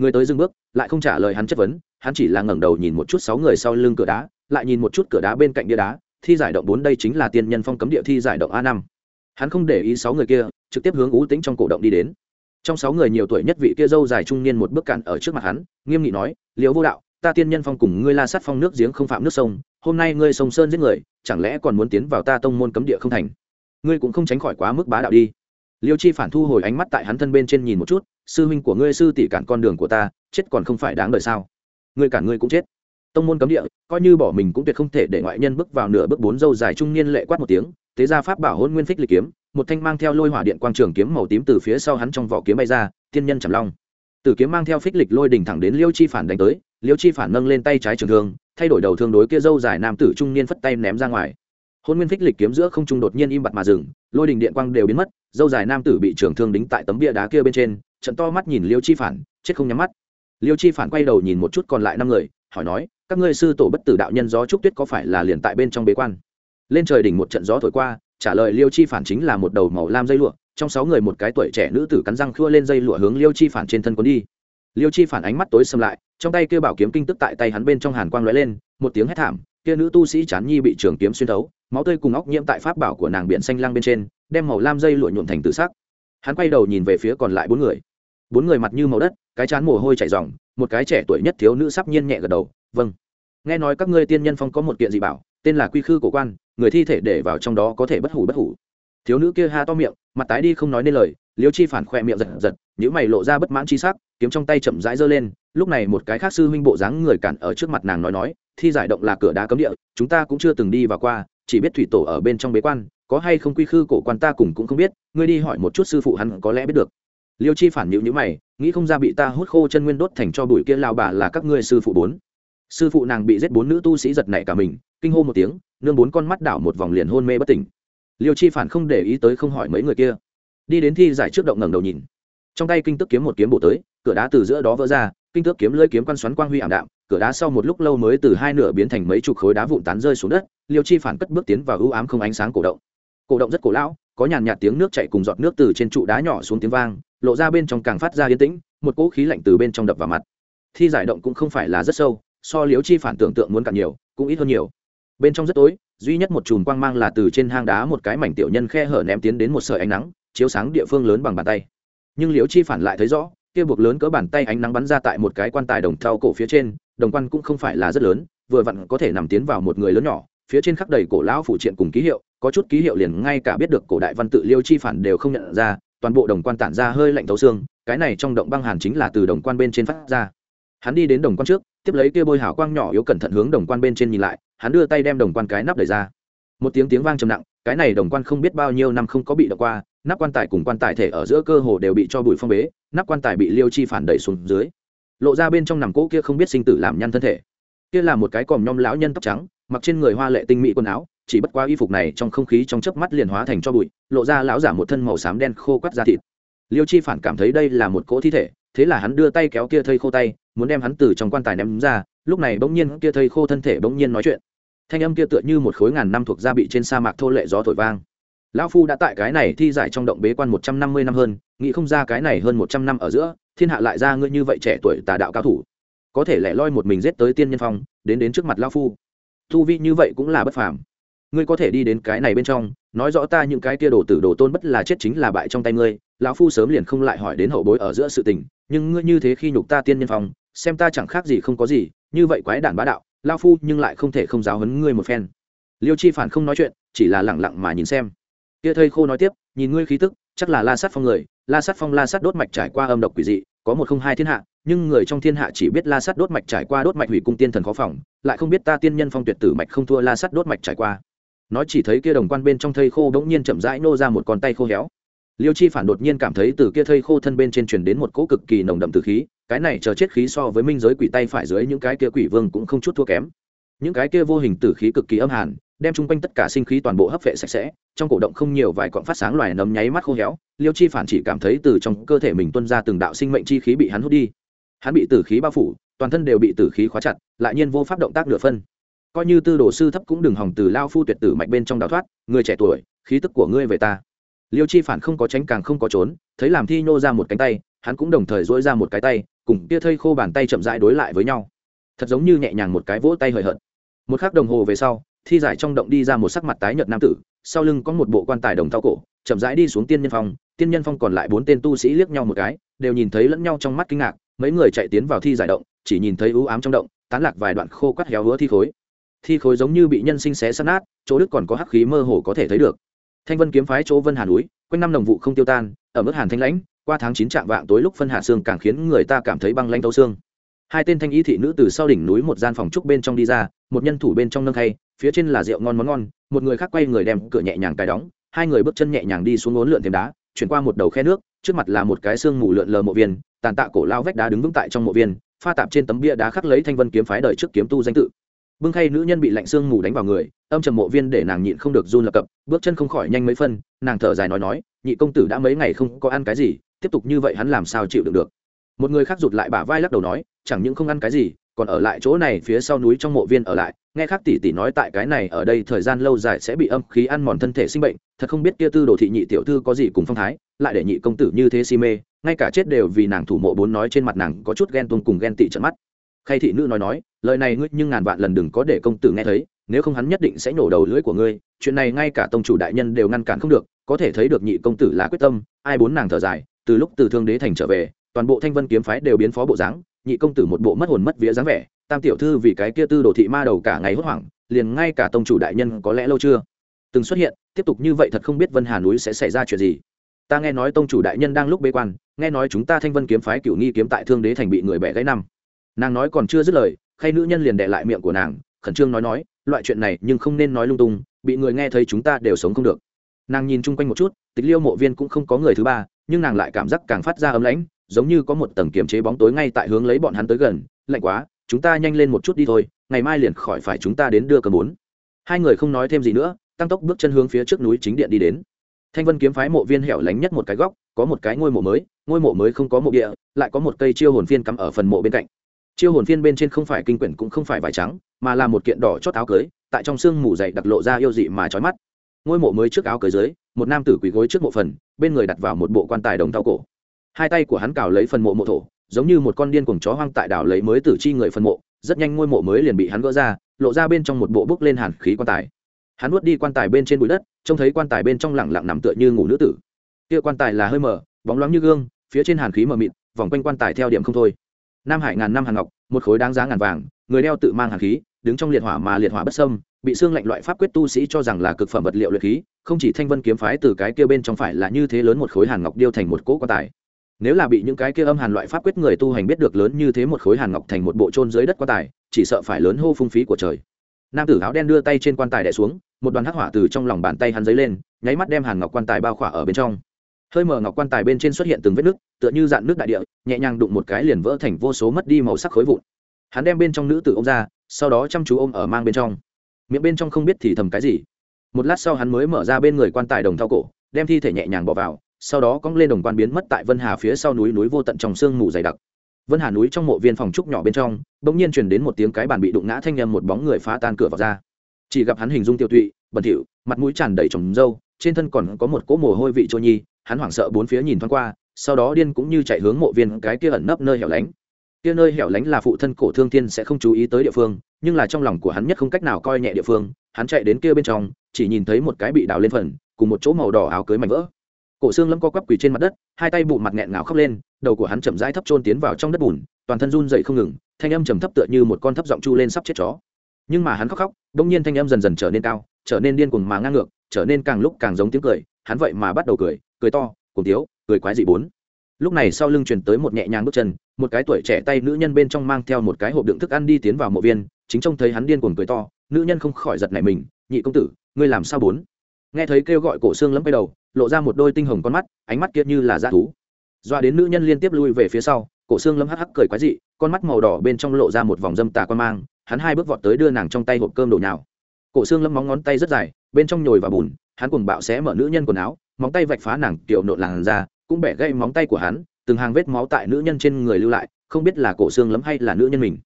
Người tới dừng bước, lại không trả lời hắn chất vấn, hắn chỉ là ngẩng đầu nhìn một chút sáu người sau lưng cửa đá, lại nhìn một chút cửa đá bên cạnh bia đá, thi giải động bốn đây chính là tiên nhân phong cấm địa thi giải động a năm. Hắn không để ý sáu người kia, trực tiếp hướng ú tính trong cổ động đi đến. Trong sáu người nhiều tuổi nhất vị kia dâu dài trung niên một bước cạn ở trước mặt hắn, nghiêm nghị nói, liễu vô đạo, ta tiên nhân phong cùng ngươi la sát phong nước giếng không phạm nước sông, hôm nay ngươi sông sơn giết người, chẳng lẽ còn muốn tiến vào ta tông môn cấm địa không thành? Ngươi cũng không tránh khỏi quá mức bá đạo đi. Liêu chi phản thu hồi ánh mắt tại hắn thân bên trên nhìn một chút sư huynh của ngươi sư tỷ cản con đường của ta, chết còn không phải đáng đời sao? Ngươi cản ngươi cũng chết. Tông môn cấm địa, coi như bỏ mình cũng tuyệt không thể để ngoại nhân bước vào nửa bước bốn dâu dài trung niên lệ quát một tiếng, thế ra pháp bảo hôn nguyên phích lịch kiếm, một thanh mang theo lôi hỏa điện quang trường kiếm màu tím từ phía sau hắn trong vỏ kiếm bay ra, thiên nhân trầm long. Tử kiếm mang theo phích lịch lôi đỉnh thẳng đến liêu chi phản đánh tới, liêu chi phản nâng lên tay trái trường thương, thay đổi đầu thương đối kia dâu dài nam tử trung niên phất tay ném ra ngoài. Hôn nguyên phích lịch kiếm giữa không trung đột nhiên im bặt mà dừng, lôi đình điện quang đều biến mất, dâu dài nam tử bị trường thương đính tại tấm bia đá kia bên trên trận to mắt nhìn liêu chi phản, chết không nhắm mắt. Liêu chi phản quay đầu nhìn một chút còn lại năm người, hỏi nói, các ngươi sư tổ bất tử đạo nhân gió trúc tuyết có phải là liền tại bên trong bế quan? Lên trời đỉnh một trận gió thổi qua, trả lời liêu chi phản chính là một đầu màu lam dây lụa, trong sáu người một cái tuổi trẻ nữ tử cắn răng khua lên dây lụa hướng liêu chi phản trên thân cuốn đi. Liêu chi phản ánh mắt tối xâm lại, trong tay kêu bảo kiếm kinh tức tại tay hắn bên trong hàn quang lóe lên, một tiếng hét thảm, kia nữ tu sĩ chán nhi bị trường kiếm xuyên thấu, máu tươi cùng óc nhiễm tại pháp bảo của nàng biển xanh lăng bên trên, đem màu lam dây lụa nhuộm thành tự sắc. Hắn quay đầu nhìn về phía còn lại bốn người bốn người mặt như màu đất, cái chán mồ hôi chảy ròng, một cái trẻ tuổi nhất thiếu nữ sắp nhiên nhẹ gật đầu vâng. Nghe nói các ngươi tiên nhân phong có một kiện dị bảo, tên là quy khư cổ quan, người thi thể để vào trong đó có thể bất hủ bất hủ. Thiếu nữ kia ha to miệng, mặt tái đi không nói nên lời, liêu chi phản khoe miệng giật giật những mày lộ ra bất mãn chi sắc, kiếm trong tay chậm rãi giơ lên, lúc này một cái khác sư huynh bộ dáng người cản ở trước mặt nàng nói nói, thi giải động là cửa đá cấm địa, chúng ta cũng chưa từng đi vào qua, chỉ biết thủy tổ ở bên trong bế quan, có hay không quy khư cổ quan ta cùng cũng không biết, ngươi đi hỏi một chút sư phụ hắn có lẽ biết được liêu chi phản nhịu nhữ mày, nghĩ không ra bị ta hút khô chân nguyên đốt thành cho bụi kia lao bà là các ngươi sư phụ bốn. Sư phụ nàng bị giết bốn nữ tu sĩ giật nảy cả mình, kinh hô một tiếng, nương bốn con mắt đảo một vòng liền hôn mê bất tỉnh. Liêu chi phản không để ý tới không hỏi mấy người kia. Đi đến thi giải trước động ngẩng đầu nhìn. Trong tay kinh tức kiếm một kiếm bổ tới, cửa đá từ giữa đó vỡ ra, kinh tước kiếm lưỡi kiếm quan xoắn quang huy ảm đạm, cửa đá sau một lúc lâu mới từ hai nửa biến thành mấy chục khối đá vụn tán rơi xuống đất, liêu chi phản cất bước tiến vào ưu ám không ánh sáng cổ động. Cổ động rất cổ lão, có nhàn nhạt tiếng nước chảy cùng giọt nước từ trên trụ đá nhỏ xuống tiếng vang lộ ra bên trong càng phát ra yên tĩnh, một cỗ khí lạnh từ bên trong đập vào mặt. Thi giải động cũng không phải là rất sâu, so liếu chi phản tưởng tượng muốn cạn nhiều, cũng ít hơn nhiều. Bên trong rất tối, duy nhất một chùm quang mang là từ trên hang đá một cái mảnh tiểu nhân khe hở ném tiến đến một sợi ánh nắng, chiếu sáng địa phương lớn bằng bàn tay. Nhưng liếu chi phản lại thấy rõ, kia buộc lớn cỡ bàn tay ánh nắng bắn ra tại một cái quan tài đồng thau cổ phía trên, đồng quan cũng không phải là rất lớn, vừa vặn có thể nằm tiến vào một người lớn nhỏ, phía trên khắc đầy cổ lão phụ triện cùng ký hiệu, có chút ký hiệu liền ngay cả biết được cổ đại văn tự liêu chi phản đều không nhận ra toàn bộ đồng quan tản ra hơi lạnh thấu xương, cái này trong động băng hàn chính là từ đồng quan bên trên phát ra. Hắn đi đến đồng quan trước, tiếp lấy kia bôi hảo quang nhỏ yếu cẩn thận hướng đồng quan bên trên nhìn lại, hắn đưa tay đem đồng quan cái nắp đẩy ra. Một tiếng tiếng vang trầm nặng, cái này đồng quan không biết bao nhiêu năm không có bị đập qua, nắp quan tài cùng quan tài thể ở giữa cơ hồ đều bị cho bụi phong bế, nắp quan tài bị liêu chi phản đẩy xuống dưới. Lộ ra bên trong nằm cỗ kia không biết sinh tử làm nhăn thân thể. Kia là một cái còm nhom lão nhân tóc trắng, mặc trên người hoa lệ tinh mỹ quần áo chỉ bất quá y phục này trong không khí trong chớp mắt liền hóa thành cho bụi, lộ ra lão giả một thân màu xám đen khô quắt da thịt. Liêu chi phản cảm thấy đây là một cỗ thi thể, thế là hắn đưa tay kéo kia thây khô tay, muốn đem hắn từ trong quan tài ném ra, lúc này bỗng nhiên kia thây khô thân thể bỗng nhiên nói chuyện. Thanh âm kia tựa như một khối ngàn năm thuộc gia bị trên sa mạc thô lệ gió thổi vang. Lão phu đã tại cái này thi giải trong động bế quan một trăm năm mươi năm hơn, nghĩ không ra cái này hơn một trăm năm ở giữa, thiên hạ lại ra ngươi như vậy trẻ tuổi tà đạo cao thủ. Có thể lẻ loi một mình giết tới tiên nhân phong, đến đến trước mặt lão phu. Thu vi như vậy cũng là bất phàm ngươi có thể đi đến cái này bên trong, nói rõ ta những cái kia đồ tử đồ tôn bất là chết chính là bại trong tay ngươi, lão phu sớm liền không lại hỏi đến hậu bối ở giữa sự tình, nhưng ngươi như thế khi nhục ta tiên nhân phong, xem ta chẳng khác gì không có gì, như vậy quái đản bá đạo, lão phu nhưng lại không thể không giáo hấn ngươi một phen. Liêu chi phản không nói chuyện, chỉ là lẳng lặng mà nhìn xem. Kia thầy khô nói tiếp, nhìn ngươi khí tức, chắc là la sát phong người, la sát phong, la sát đốt mạch trải qua âm độc quỷ dị, có một không hai thiên hạ, nhưng người trong thiên hạ chỉ biết la sát đốt mạch trải qua đốt mạch hủy cung tiên thần khó phòng, lại không biết ta tiên nhân phong tuyệt tử mạch không thua la sát đốt mạch trải qua nó chỉ thấy kia đồng quan bên trong thây khô bỗng nhiên chậm rãi nô ra một con tay khô héo. Liêu chi phản đột nhiên cảm thấy từ kia thây khô thân bên trên truyền đến một cỗ cực kỳ nồng đậm từ khí, cái này chờ chết khí so với minh giới quỷ tay phải dưới những cái kia quỷ vương cũng không chút thua kém. Những cái kia vô hình tử khí cực kỳ âm hàn, đem chung quanh tất cả sinh khí toàn bộ hấp vệ sạch sẽ, trong cổ động không nhiều vài cọn phát sáng loài nấm nháy mắt khô héo, liêu chi phản chỉ cảm thấy từ trong cơ thể mình tuân ra từng đạo sinh mệnh chi khí bị hắn hút đi. Hắn bị tử khí bao phủ, toàn thân đều bị tử khí khóa chặt, lại nhiên vô pháp động tác nửa phân coi như tư đồ sư thấp cũng đừng hòng từ lao phu tuyệt tử mạnh bên trong đào thoát, người trẻ tuổi, khí tức của ngươi về ta. Liêu chi phản không có tránh càng không có trốn, thấy làm thi nhô ra một cánh tay, hắn cũng đồng thời dỗi ra một cái tay, cùng kia thây khô bàn tay chậm rãi đối lại với nhau. Thật giống như nhẹ nhàng một cái vỗ tay hời hợt. Một khắc đồng hồ về sau, thi giải trong động đi ra một sắc mặt tái nhợt nam tử, sau lưng có một bộ quan tài đồng thao cổ, chậm rãi đi xuống tiên nhân phong, tiên nhân phong còn lại bốn tên tu sĩ liếc nhau một cái, đều nhìn thấy lẫn nhau trong mắt kinh ngạc, mấy người chạy tiến vào thi giải động, chỉ nhìn thấy ưu ám trong động, tán lạc vài đoạn khô quắt héo hứa thi khối thi khối giống như bị nhân sinh xé sát nát, chỗ đức còn có hắc khí mơ hồ có thể thấy được. Thanh vân kiếm phái chỗ vân hà núi, quanh năm đồng vụ không tiêu tan, ở mức hàn thanh lãnh, qua tháng chín trạm vạng tối lúc phân hạ xương càng khiến người ta cảm thấy băng lanh tấu xương. Hai tên thanh y thị nữ từ sau đỉnh núi một gian phòng trúc bên trong đi ra, một nhân thủ bên trong nâng khay, phía trên là rượu ngon món ngon, một người khác quay người đem cửa nhẹ nhàng cài đóng, hai người bước chân nhẹ nhàng đi xuống ốn lượn thềm đá, chuyển qua một đầu khe nước, trước mặt là một cái xương mù lượn lờ mộ viên, tàn tạ cổ lao vách đá đứng vững tại trong mộ viên, pha tạp trên tấm bia đá khắc lấy thanh vân kiếm phái đời trước kiếm tu danh tự bưng khay nữ nhân bị lạnh xương mù đánh vào người, âm trầm mộ viên để nàng nhịn không được run lập cập, bước chân không khỏi nhanh mấy phân, nàng thở dài nói nói, nhị công tử đã mấy ngày không có ăn cái gì, tiếp tục như vậy hắn làm sao chịu được được? Một người khác rụt lại bả vai lắc đầu nói, chẳng những không ăn cái gì, còn ở lại chỗ này phía sau núi trong mộ viên ở lại. Nghe khác tỷ tỷ nói tại cái này ở đây thời gian lâu dài sẽ bị âm khí ăn mòn thân thể sinh bệnh, thật không biết kia tư đồ thị nhị tiểu thư có gì cùng phong thái, lại để nhị công tử như thế si mê, ngay cả chết đều vì nàng thủ mộ bốn nói trên mặt nàng có chút ghen tuông cùng ghen tị trận mắt khay thị nữ nói nói, lời này ngươi nhưng ngàn vạn lần đừng có để công tử nghe thấy, nếu không hắn nhất định sẽ nổ đầu lưỡi của ngươi, chuyện này ngay cả tông chủ đại nhân đều ngăn cản không được, có thể thấy được nhị công tử là quyết tâm, ai bốn nàng thở dài, từ lúc từ thương đế thành trở về, toàn bộ thanh vân kiếm phái đều biến phó bộ dáng, nhị công tử một bộ mất hồn mất vía dáng vẻ, tam tiểu thư vì cái kia tư đồ thị ma đầu cả ngày hốt hoảng, liền ngay cả tông chủ đại nhân có lẽ lâu chưa? Từng xuất hiện, tiếp tục như vậy thật không biết vân hà núi sẽ xảy ra chuyện gì. Ta nghe nói tông chủ đại nhân đang lúc bế quan, nghe nói chúng ta thanh vân kiếm phái cửu nghi kiếm tại thương đế thành bị người bẻ gãy năm nàng nói còn chưa dứt lời, khay nữ nhân liền đệ lại miệng của nàng, khẩn trương nói nói, loại chuyện này nhưng không nên nói lung tung, bị người nghe thấy chúng ta đều sống không được. Nàng nhìn chung quanh một chút, tịch liêu mộ viên cũng không có người thứ ba, nhưng nàng lại cảm giác càng phát ra ấm lãnh, giống như có một tầng kiềm chế bóng tối ngay tại hướng lấy bọn hắn tới gần, lạnh quá, chúng ta nhanh lên một chút đi thôi, ngày mai liền khỏi phải chúng ta đến đưa cơm bốn. Hai người không nói thêm gì nữa, tăng tốc bước chân hướng phía trước núi chính điện đi đến. Thanh vân kiếm phái mộ viên hẻo lánh nhất một cái góc, có một cái ngôi mộ mới, ngôi mộ mới không có mộ địa, lại có một cây chiêu hồn phiên cắm ở phần mộ bên cạnh chiêu hồn phiên bên trên không phải kinh quyển cũng không phải vải trắng, mà là một kiện đỏ chót áo cưới, tại trong xương mù dày đặc lộ ra yêu dị mà trói mắt. Ngôi mộ mới trước áo cưới dưới, một nam tử quỳ gối trước mộ phần, bên người đặt vào một bộ quan tài đồng thau cổ. Hai tay của hắn cào lấy phần mộ mộ thổ, giống như một con điên cùng chó hoang tại đảo lấy mới tử chi người phần mộ, rất nhanh ngôi mộ mới liền bị hắn gỡ ra, lộ ra bên trong một bộ bốc lên hàn khí quan tài. Hắn nuốt đi quan tài bên trên bụi đất, trông thấy quan tài bên trong lẳng lặng nằm tựa như ngủ nữ tử. Kia quan tài là hơi mở bóng loáng như gương, phía trên hàn khí mờ mịt, vòng quanh quan tài theo điểm không thôi nam hải ngàn năm hàng ngọc, một khối đáng giá ngàn vàng, người đeo tự mang hàn khí, đứng trong liệt hỏa mà liệt hỏa bất sâm bị xương lạnh loại pháp quyết tu sĩ cho rằng là cực phẩm vật liệu luyện khí, không chỉ thanh vân kiếm phái từ cái kia bên trong phải là như thế lớn một khối hàn ngọc điêu thành một cỗ quan tài. Nếu là bị những cái kia âm hàn loại pháp quyết người tu hành biết được lớn như thế một khối hàn ngọc thành một bộ trôn dưới đất quan tài, chỉ sợ phải lớn hô phung phí của trời. Nam tử áo đen đưa tay trên quan tài đẻ xuống, một đoàn hắc hỏa từ trong lòng bàn tay hắn dấy lên, nháy mắt đem hàn ngọc quan tài bao khỏa ở bên trong hơi mở ngọc quan tài bên trên xuất hiện từng vết nước, tựa như dạn nước đại địa, nhẹ nhàng đụng một cái liền vỡ thành vô số mất đi màu sắc khối vụn. Hắn đem bên trong nữ tử ôm ra, sau đó chăm chú ôm ở mang bên trong. Miệng bên trong không biết thì thầm cái gì. Một lát sau hắn mới mở ra bên người quan tài đồng thao cổ, đem thi thể nhẹ nhàng bỏ vào, sau đó cong lên đồng quan biến mất tại vân hà phía sau núi núi vô tận trong sương mù dày đặc. Vân hà núi trong mộ viên phòng trúc nhỏ bên trong, bỗng nhiên truyền đến một tiếng cái bàn bị đụng ngã thanh nhầm một bóng người phá tan cửa vào ra. Chỉ gặp hắn hình dung tiêu tụy, bẩn thỉu, mặt mũi tràn đầy trồng râu trên thân còn có một cỗ mồ hôi vị trôi nhi hắn hoảng sợ bốn phía nhìn thoáng qua, sau đó điên cũng như chạy hướng mộ viên cái kia ẩn nấp nơi hẻo lánh. Kia nơi hẻo lánh là phụ thân cổ thương thiên sẽ không chú ý tới địa phương, nhưng là trong lòng của hắn nhất không cách nào coi nhẹ địa phương, hắn chạy đến kia bên trong, chỉ nhìn thấy một cái bị đào lên phần, cùng một chỗ màu đỏ áo cưới mảnh vỡ. Cổ xương lâm co quắp quỳ trên mặt đất, hai tay bụng mặt nghẹn ngào khóc lên, đầu của hắn chậm rãi thấp trôn tiến vào trong đất bùn, toàn thân run dậy không ngừng, thanh âm trầm thấp tựa như một con thấp giọng chu lên sắp chết chó. Nhưng mà hắn khóc khóc đông nhiên thanh âm dần dần trở nên cao, trở nên điên cuồng mà ngang ngược, trở nên càng lúc càng giống tiếng cười, hắn vậy mà bắt đầu cười cười to cùng tiếu, cười quái dị bốn. Lúc này sau lưng truyền tới một nhẹ nhàng bước chân, một cái tuổi trẻ tay nữ nhân bên trong mang theo một cái hộp đựng thức ăn đi tiến vào mộ viên, chính trông thấy hắn điên cuồng cười to, nữ nhân không khỏi giật nảy mình, nhị công tử, ngươi làm sao bốn? Nghe thấy kêu gọi cổ xương lấm bay đầu, lộ ra một đôi tinh hồng con mắt, ánh mắt kiệt như là dã thú. Doa đến nữ nhân liên tiếp lui về phía sau, cổ xương lấm hắc hắc cười quái dị, con mắt màu đỏ bên trong lộ ra một vòng dâm tà quan mang, hắn hai bước vọt tới đưa nàng trong tay hộp cơm đổ nhào. Cổ xương lấm móng ngón tay rất dài, bên trong nhồi và bùn, hắn cùng bạo xé mở nữ nhân quần áo móng tay vạch phá nàng kiểu nộn làn ra cũng bẻ gây móng tay của hắn, từng hàng vết máu tại nữ nhân trên người lưu lại, không biết là cổ xương lấm hay là nữ nhân mình.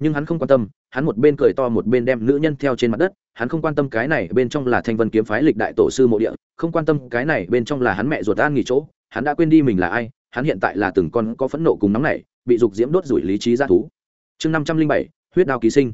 Nhưng hắn không quan tâm, hắn một bên cười to một bên đem nữ nhân theo trên mặt đất, hắn không quan tâm cái này bên trong là thanh vân kiếm phái lịch đại tổ sư mộ địa, không quan tâm cái này bên trong là hắn mẹ ruột an nghỉ chỗ, hắn đã quên đi mình là ai, hắn hiện tại là từng con có phẫn nộ cùng nóng này bị dục diễm đốt rủi lý trí ra thú. Chương năm trăm linh bảy, huyết đao ký sinh.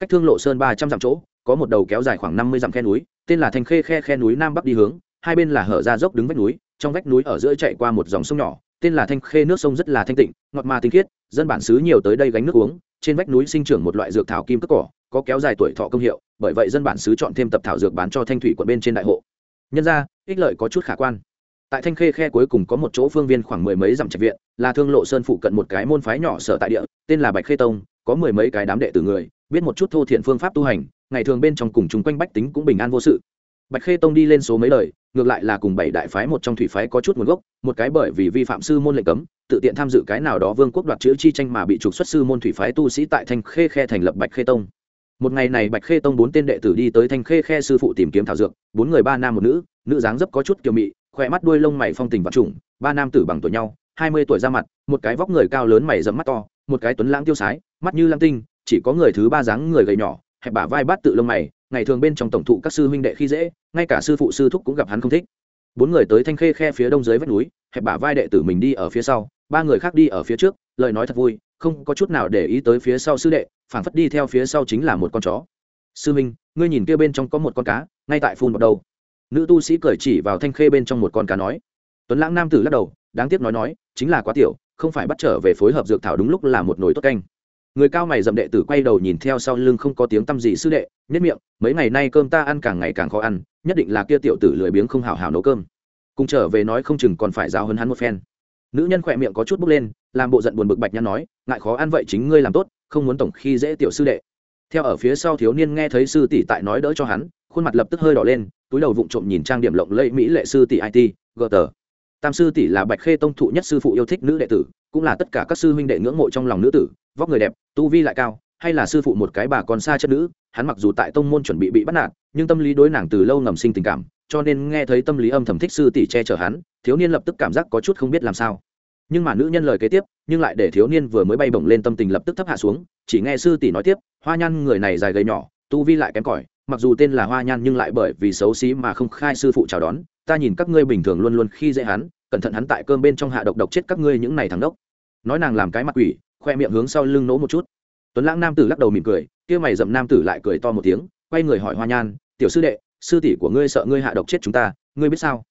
Cách thương lộ sơn ba trăm dặm chỗ, có một đầu kéo dài khoảng năm mươi dặm khe núi, tên là thanh khê khe khe núi nam bắc đi hướng hai bên là hở ra dốc đứng vách núi, trong vách núi ở giữa chạy qua một dòng sông nhỏ, tên là thanh khê nước sông rất là thanh tịnh, ngọt mà tinh khiết, dân bản xứ nhiều tới đây gánh nước uống, trên vách núi sinh trưởng một loại dược thảo kim cất cỏ, có kéo dài tuổi thọ công hiệu, bởi vậy dân bản xứ chọn thêm tập thảo dược bán cho thanh thủy quận bên trên đại hộ. Nhân ra, ích lợi có chút khả quan. Tại thanh khê khe cuối cùng có một chỗ phương viên khoảng mười mấy dặm trạch viện, là thương lộ sơn phụ cận một cái môn phái nhỏ sở tại địa, tên là bạch khê tông, có mười mấy cái đám đệ tử người, biết một chút thô thiện phương pháp tu hành, ngày thường bên trong cùng chung quanh bách tính cũng bình an vô sự bạch khê tông đi lên số mấy lời ngược lại là cùng bảy đại phái một trong thủy phái có chút nguồn gốc, một cái bởi vì vi phạm sư môn lệnh cấm, tự tiện tham dự cái nào đó vương quốc đoạt chữ chi tranh mà bị trục xuất sư môn thủy phái tu sĩ tại thanh khê khe thành lập bạch khê tông. Một ngày này bạch khê tông bốn tên đệ tử đi tới thanh khê khe sư phụ tìm kiếm thảo dược, bốn người ba nam một nữ nữ dáng dấp có chút kiều mị, khỏe mắt đuôi lông mày phong tình vật trùng, ba nam tử bằng tuổi nhau, hai mươi tuổi ra mặt, một cái vóc người cao lớn mày dẫm mắt to, một cái tuấn lãng tiêu sái, mắt như lam tinh, chỉ có người thứ ba dáng người gầy nhỏ, hẹp bả vai bát tự lông mày ngày thường bên trong tổng thụ các sư huynh đệ khi dễ, ngay cả sư phụ sư thúc cũng gặp hắn không thích. Bốn người tới thanh khê khe phía đông dưới vách núi, hẹp bả vai đệ tử mình đi ở phía sau, ba người khác đi ở phía trước, lời nói thật vui, không có chút nào để ý tới phía sau sư đệ, phảng phất đi theo phía sau chính là một con chó. Sư minh ngươi nhìn kia bên trong có một con cá, ngay tại phun một đầu. Nữ tu sĩ cởi chỉ vào thanh khê bên trong một con cá nói. Tuấn lãng nam tử lắc đầu, đáng tiếc nói nói, chính là quá tiểu, không phải bắt trở về phối hợp dược thảo đúng lúc là một nồi tốt canh người cao mày dậm đệ tử quay đầu nhìn theo sau lưng không có tiếng tăm gì sư đệ, nhất miệng, mấy ngày nay cơm ta ăn càng ngày càng khó ăn, nhất định là kia tiểu tử lười biếng không hào hào nấu cơm. Cùng trở về nói không chừng còn phải giao hơn hắn một phen. Nữ nhân khỏe miệng có chút bốc lên, làm bộ giận buồn bực bạch nhăn nói, ngại khó ăn vậy chính ngươi làm tốt, không muốn tổng khi dễ tiểu sư đệ. Theo ở phía sau thiếu niên nghe thấy sư tỷ tại nói đỡ cho hắn, khuôn mặt lập tức hơi đỏ lên, túi đầu vụng trộm nhìn trang điểm lộng lẫy mỹ lệ sư tỷ it gờ tờ tam sư tỷ là bạch khê tông thụ nhất sư phụ yêu thích nữ đệ tử cũng là tất cả các sư huynh đệ ngưỡng mộ trong lòng nữ tử, vóc người đẹp, tu vi lại cao, hay là sư phụ một cái bà còn xa chất nữ, hắn mặc dù tại tông môn chuẩn bị bị bắt nạt, nhưng tâm lý đối nàng từ lâu ngầm sinh tình cảm, cho nên nghe thấy tâm lý âm thầm thích sư tỷ che chở hắn, thiếu niên lập tức cảm giác có chút không biết làm sao. Nhưng mà nữ nhân lời kế tiếp, nhưng lại để thiếu niên vừa mới bay bổng lên tâm tình lập tức thấp hạ xuống, chỉ nghe sư tỷ nói tiếp, hoa nhan, người này dài gầy nhỏ, tu vi lại kém cỏi, mặc dù tên là hoa nhan nhưng lại bởi vì xấu xí mà không khai sư phụ chào đón, ta nhìn các ngươi bình thường luôn luôn khi dễ hắn cẩn thận hắn tại cơm bên trong hạ độc độc chết các ngươi những này thằng đốc. Nói nàng làm cái mặt quỷ, khoe miệng hướng sau lưng nỗ một chút. Tuấn lãng nam tử lắc đầu mỉm cười, kia mày dậm nam tử lại cười to một tiếng, quay người hỏi hoa nhan, tiểu sư đệ, sư tỷ của ngươi sợ ngươi hạ độc chết chúng ta, ngươi biết sao?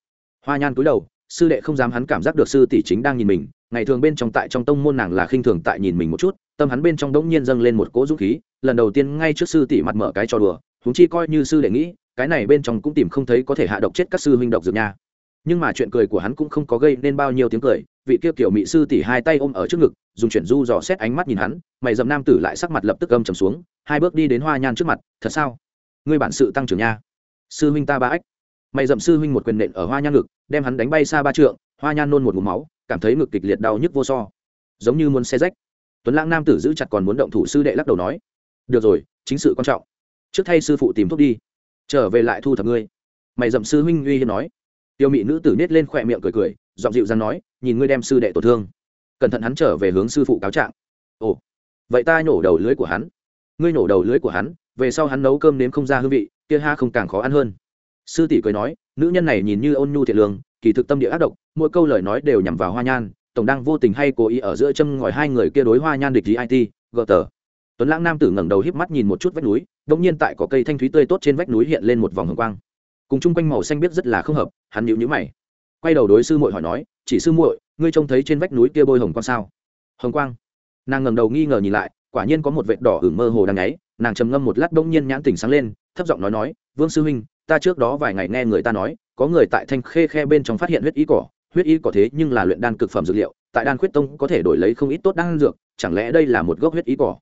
Hoa nhan cúi đầu, sư đệ không dám hắn cảm giác được sư tỷ chính đang nhìn mình, ngày thường bên trong tại trong tông môn nàng là khinh thường tại nhìn mình một chút, tâm hắn bên trong đống nhiên dâng lên một cỗ dũng khí, lần đầu tiên ngay trước sư tỷ mặt mở cái trò đùa chúng chi coi như sư đệ nghĩ, cái này bên trong cũng tìm không thấy có thể hạ độc chết các sư huynh độc dược nha nhưng mà chuyện cười của hắn cũng không có gây nên bao nhiêu tiếng cười, vị kia kiểu mỹ sư tỉ hai tay ôm ở trước ngực, dùng chuyển du dò xét ánh mắt nhìn hắn, mày dầm nam tử lại sắc mặt lập tức âm trầm xuống, hai bước đi đến hoa nhan trước mặt, thật sao? Ngươi bản sự tăng trưởng nha. Sư huynh ta ba ếch mày dầm sư huynh một quyền nện ở hoa nhan ngực, đem hắn đánh bay xa ba trượng, hoa nhan nôn một mũ máu, cảm thấy ngực kịch liệt đau nhức vô so. Giống như muốn xe rách. Tuấn lãng nam tử giữ chặt còn muốn động thủ sư đệ lắc đầu nói, được rồi, chính sự quan trọng. Trước thay sư phụ tìm thuốc đi. Trở về lại thu thập ngươi. Mày dậm sư huynh uy hiên nói tiêu mị nữ tử nết lên khỏe miệng cười cười, giọng dịu dàng nói, nhìn ngươi đem sư đệ tổn thương, cẩn thận hắn trở về hướng sư phụ cáo trạng. Ồ, vậy ta nhổ đầu lưới của hắn. Ngươi nhổ đầu lưới của hắn, về sau hắn nấu cơm nếm không ra hương vị, kia ha không càng khó ăn hơn. Sư tỷ cười nói, nữ nhân này nhìn như ôn nhu thiệt lương, kỳ thực tâm địa ác độc, mỗi câu lời nói đều nhằm vào hoa nhan, tổng đang vô tình hay cố ý ở giữa châm ngòi hai người kia đối hoa nhan địch gì it gờ tờ tuấn lãng nam tử ngẩng đầu híp mắt nhìn một chút vách núi đ ỗ n g nhiên tại có cây thanh thúy tươi tốt trên vách núi hiện lên một vòng hồng quang cùng chung quanh màu xanh biết rất là không hợp, hắn nhịu nhữ mày. Quay đầu đối sư muội hỏi nói, chỉ sư muội, ngươi trông thấy trên vách núi kia bôi hồng quang sao? Hồng quang. Nàng ngẩng đầu nghi ngờ nhìn lại, quả nhiên có một vệt đỏ hửng mơ hồ đang ngáy nàng trầm ngâm một lát bỗng nhiên nhãn tỉnh sáng lên, thấp giọng nói nói, vương sư huynh, ta trước đó vài ngày nghe người ta nói, có người tại thanh khê khe bên trong phát hiện huyết ý cỏ, huyết ý cỏ thế nhưng là luyện đan cực phẩm dược liệu, tại đan khuyết tông có thể đổi lấy không ít tốt đan dược, chẳng lẽ đây là một gốc huyết ý cỏ?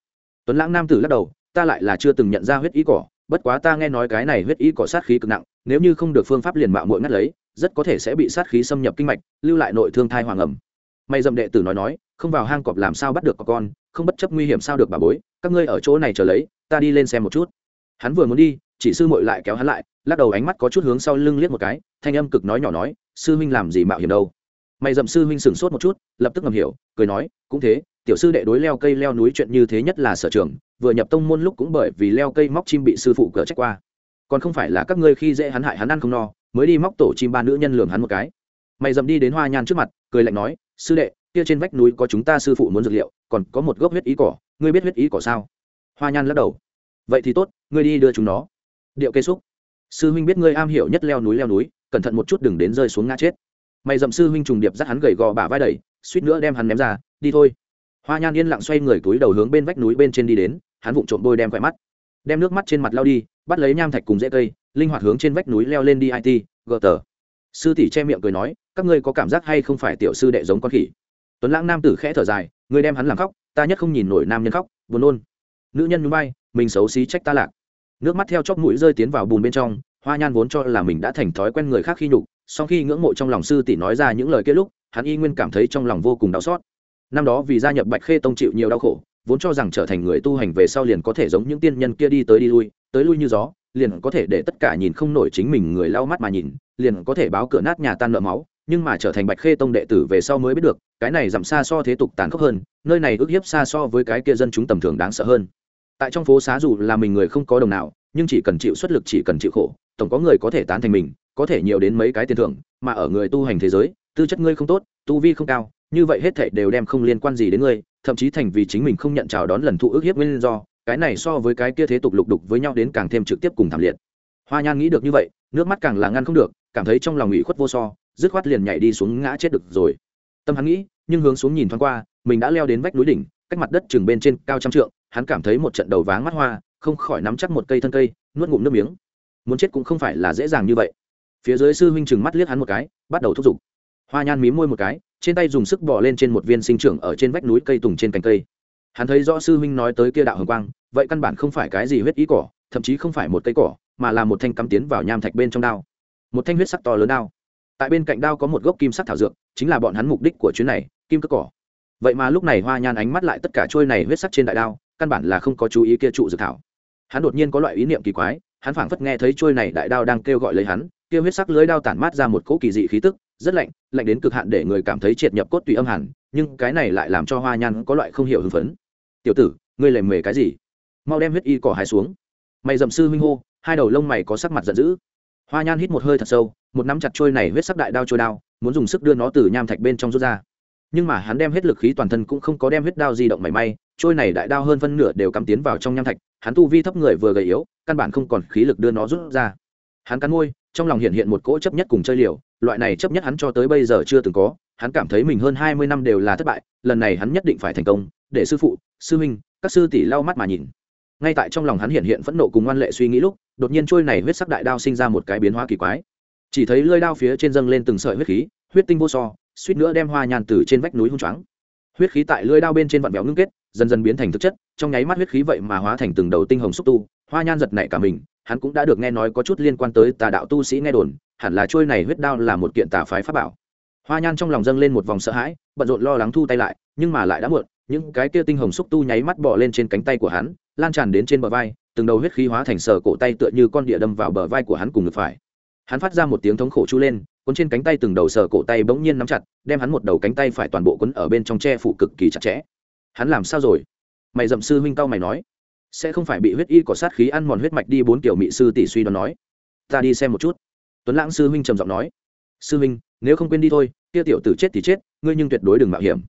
Tuấn lãng nam tử lắc đầu, ta lại là chưa từng nhận ra huyết ý cỏ, bất quá ta nghe nói cái này huyết ý cỏ sát khí cực nặng nếu như không được phương pháp liền mạo muội ngắt lấy, rất có thể sẽ bị sát khí xâm nhập kinh mạch, lưu lại nội thương thai hoàng ẩm. May dâm đệ tử nói nói, không vào hang cọp làm sao bắt được có con, không bất chấp nguy hiểm sao được bà bối, các ngươi ở chỗ này chờ lấy, ta đi lên xem một chút. Hắn vừa muốn đi, chỉ sư muội lại kéo hắn lại, lắc đầu ánh mắt có chút hướng sau lưng liếc một cái, thanh âm cực nói nhỏ nói, sư huynh làm gì mạo hiểm đâu. Mày dậm sư huynh sửng sốt một chút, lập tức ngầm hiểu, cười nói, cũng thế, tiểu sư đệ đối leo cây leo núi chuyện như thế nhất là sở trường, vừa nhập tông môn lúc cũng bởi vì leo cây móc chim bị sư phụ cờ trách qua còn không phải là các ngươi khi dễ hắn hại hắn ăn không no, mới đi móc tổ chim ba nữ nhân lường hắn một cái. Mày dậm đi đến hoa nhan trước mặt, cười lạnh nói, sư đệ, kia trên vách núi có chúng ta sư phụ muốn dược liệu, còn có một gốc huyết ý cỏ, ngươi biết huyết ý cỏ sao? Hoa nhan lắc đầu. Vậy thì tốt, ngươi đi đưa chúng nó. Điệu cây xúc. Sư huynh biết ngươi am hiểu nhất leo núi leo núi, cẩn thận một chút đừng đến rơi xuống ngã chết. Mày dậm sư huynh trùng điệp dắt hắn gầy gò bả vai đẩy suýt nữa đem hắn ném ra, đi thôi. Hoa nhan yên lặng xoay người túi đầu hướng bên vách núi bên trên đi đến, hắn vụng trộm bôi đem khỏe mắt đem nước mắt trên mặt lao đi, bắt lấy nham thạch cùng dễ cây, linh hoạt hướng trên vách núi leo lên đi it gờ tờ. Sư tỷ che miệng cười nói, các ngươi có cảm giác hay không phải tiểu sư đệ giống con khỉ? Tuấn lãng nam tử khẽ thở dài, ngươi đem hắn làm khóc, ta nhất không nhìn nổi nam nhân khóc, buồn nôn. Nữ nhân núi bay mình xấu xí trách ta lạc. Nước mắt theo chóp mũi rơi tiến vào bùn bên trong, hoa nhan vốn cho là mình đã thành thói quen người khác khi nhục sau khi ngưỡng mộ trong lòng sư tỷ nói ra những lời kết lúc, hắn y nguyên cảm thấy trong lòng vô cùng đau xót. Năm đó vì gia nhập bạch khê tông chịu nhiều đau khổ vốn cho rằng trở thành người tu hành về sau liền có thể giống những tiên nhân kia đi tới đi lui, tới lui như gió, liền có thể để tất cả nhìn không nổi chính mình người lau mắt mà nhìn, liền có thể báo cửa nát nhà tan nợ máu, nhưng mà trở thành bạch khê tông đệ tử về sau mới biết được, cái này giảm xa so thế tục tàn khốc hơn, nơi này ức hiếp xa so với cái kia dân chúng tầm thường đáng sợ hơn. Tại trong phố xá dù là mình người không có đồng nào, nhưng chỉ cần chịu xuất lực chỉ cần chịu khổ, tổng có người có thể tán thành mình, có thể nhiều đến mấy cái tiền thưởng, mà ở người tu hành thế giới, tư chất ngươi không tốt, tu vi không cao, như vậy hết thảy đều đem không liên quan gì đến ngươi thậm chí thành vì chính mình không nhận chào đón lần thụ ước hiếp nguyên do, cái này so với cái kia thế tục lục đục với nhau đến càng thêm trực tiếp cùng thảm liệt. Hoa nhan nghĩ được như vậy, nước mắt càng là ngăn không được, cảm thấy trong lòng ủy khuất vô so, dứt khoát liền nhảy đi xuống ngã chết được rồi. Tâm hắn nghĩ, nhưng hướng xuống nhìn thoáng qua, mình đã leo đến vách núi đỉnh, cách mặt đất chừng bên trên cao trăm trượng, hắn cảm thấy một trận đầu váng mắt hoa, không khỏi nắm chắc một cây thân cây, nuốt ngụm nước miếng. Muốn chết cũng không phải là dễ dàng như vậy. Phía dưới sư huynh chừng mắt liếc hắn một cái, bắt đầu thúc giục. Hoa nhan mí môi một cái trên tay dùng sức bỏ lên trên một viên sinh trưởng ở trên vách núi cây tùng trên cành cây. Hắn thấy rõ sư huynh nói tới kia đạo hồng quang, vậy căn bản không phải cái gì huyết ý cỏ, thậm chí không phải một cây cỏ, mà là một thanh cắm tiến vào nham thạch bên trong đao. Một thanh huyết sắc to lớn đao. Tại bên cạnh đao có một gốc kim sắc thảo dược, chính là bọn hắn mục đích của chuyến này, kim cất cỏ. Vậy mà lúc này hoa nhan ánh mắt lại tất cả trôi này huyết sắc trên đại đao, căn bản là không có chú ý kia trụ dược thảo. Hắn đột nhiên có loại ý niệm kỳ quái, hắn phảng phất nghe thấy trôi này đại đao đang kêu gọi lấy hắn, kia huyết sắc lưới đao tản mát ra một cỗ kỳ dị khí tức rất lạnh lạnh đến cực hạn để người cảm thấy triệt nhập cốt tùy âm hẳn, nhưng cái này lại làm cho hoa nhan có loại không hiểu hưng phấn. Tiểu tử, ngươi lề mề cái gì? Mau đem huyết y cỏ hái xuống. Mày dậm sư huynh hô, hai đầu lông mày có sắc mặt giận dữ. Hoa nhan hít một hơi thật sâu, một nắm chặt trôi này huyết sắc đại đao trôi đao, muốn dùng sức đưa nó từ nham thạch bên trong rút ra. Nhưng mà hắn đem hết lực khí toàn thân cũng không có đem huyết đao di động mảy may, trôi này đại đao hơn phân nửa đều cắm tiến vào trong nham thạch, hắn tu vi thấp người vừa gầy yếu, căn bản không còn khí lực đưa nó rút ra. Hắn cắn môi, trong lòng hiện hiện một cỗ chấp nhất cùng chơi liều loại này chấp nhất hắn cho tới bây giờ chưa từng có, hắn cảm thấy mình hơn hai mươi năm đều là thất bại, lần này hắn nhất định phải thành công, để sư phụ, sư huynh, các sư tỷ lau mắt mà nhìn. Ngay tại trong lòng hắn hiện hiện phẫn nộ cùng ngoan lệ suy nghĩ lúc, đột nhiên trôi này huyết sắc đại đao sinh ra một cái biến hóa kỳ quái. Chỉ thấy lơi đao phía trên dâng lên từng sợi huyết khí, huyết tinh vô so, suýt nữa đem hoa nhàn từ trên vách núi hung choáng. Huyết khí tại lưỡi đao bên trên vặn vẹo ngưng kết, dần dần biến thành thực chất, trong nháy mắt huyết khí vậy mà hóa thành từng đầu tinh hồng xúc tu, hoa nhan giật nảy cả mình, hắn cũng đã được nghe nói có chút liên quan tới tà đạo tu sĩ nghe đồn hẳn là trôi này huyết đao là một kiện tà phái pháp bảo. Hoa nhan trong lòng dâng lên một vòng sợ hãi, bận rộn lo lắng thu tay lại, nhưng mà lại đã muộn, những cái kia tinh hồng xúc tu nháy mắt bỏ lên trên cánh tay của hắn, lan tràn đến trên bờ vai, từng đầu huyết khí hóa thành sờ cổ tay tựa như con địa đâm vào bờ vai của hắn cùng ngực phải. Hắn phát ra một tiếng thống khổ chu lên, cuốn trên cánh tay từng đầu sờ cổ tay bỗng nhiên nắm chặt, đem hắn một đầu cánh tay phải toàn bộ cuốn ở bên trong tre phủ cực kỳ chặt chẽ. Hắn làm sao rồi? Mày dậm sư huynh cao mày nói. Sẽ không phải bị huyết y có sát khí ăn mòn huyết mạch đi bốn kiểu mị sư tỷ suy đoán nói. Ta đi xem một chút tuấn lãng sư huynh trầm giọng nói, sư huynh, nếu không quên đi thôi, kia tiểu tử chết thì chết, ngươi nhưng tuyệt đối đừng mạo hiểm.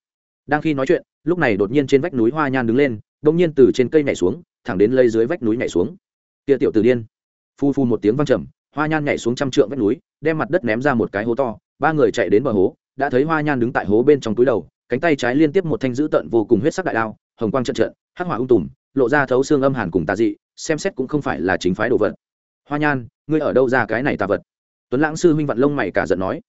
Đang khi nói chuyện, lúc này đột nhiên trên vách núi hoa nhan đứng lên bỗng nhiên từ trên cây nhảy xuống, thẳng đến lây dưới vách núi nhảy xuống. Kia tiểu tử điên. Phu phu một tiếng vang trầm, hoa nhan nhảy xuống trăm trượng vách núi, đem mặt đất ném ra một cái hố to, ba người chạy đến bờ hố, đã thấy hoa nhan đứng tại hố bên trong túi đầu, cánh tay trái liên tiếp một thanh dữ tận vô cùng huyết sắc đại đao, hồng quang trận trận, hắc hỏa ung tùm, lộ ra thấu xương âm hàn cùng tà dị, xem xét cũng không phải là chính phái đồ vật. Hoa nhan, ngươi ở đâu ra cái này tà vật? Tuấn lãng sư huynh vặn lông mày cả giận nói.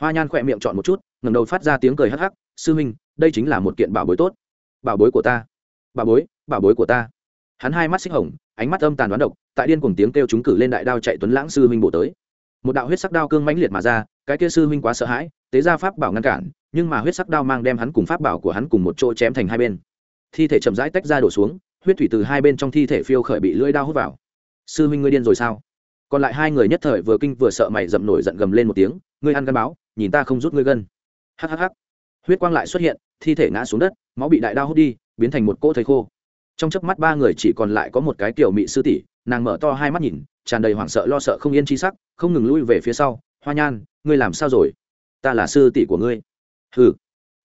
Hoa nhan khỏe miệng chọn một chút ngầm đầu phát ra tiếng cười hắc hắc, sư huynh, đây chính là một kiện bảo bối tốt. Bảo bối của ta. Bảo bối bảo bối của ta. Hắn hai mắt xích hồng, ánh mắt âm tàn đoán độc, tại điên cùng tiếng kêu chúng cử lên đại đao chạy tuấn lãng sư huynh bổ tới. Một đạo huyết sắc đao cương mãnh liệt mà ra, cái kia sư huynh quá sợ hãi, tế ra pháp bảo ngăn cản, nhưng mà huyết sắc đao mang đem hắn cùng pháp bảo của hắn cùng một chỗ chém thành hai bên. Thi thể chậm rãi tách ra đổ xuống, huyết thủy từ hai bên trong thi thể phiêu khởi bị lưỡi đao hút vào. Sư huynh ngươi điên rồi sao? Còn lại hai người nhất thời vừa kinh vừa sợ mày dậm nổi giận gầm lên một tiếng, ngươi ăn gân báo, nhìn ta không rút ngươi gân. Hhh huyết quang lại xuất hiện, thi thể ngã xuống đất, máu bị đại đao hút đi, biến thành một cỗ thầy khô. Trong chớp mắt ba người chỉ còn lại có một cái kiểu mị sư tỷ, nàng mở to hai mắt nhìn, tràn đầy hoảng sợ lo sợ không yên chi sắc, không ngừng lui về phía sau, hoa nhan, ngươi làm sao rồi? Ta là sư tỷ của ngươi. Hừ.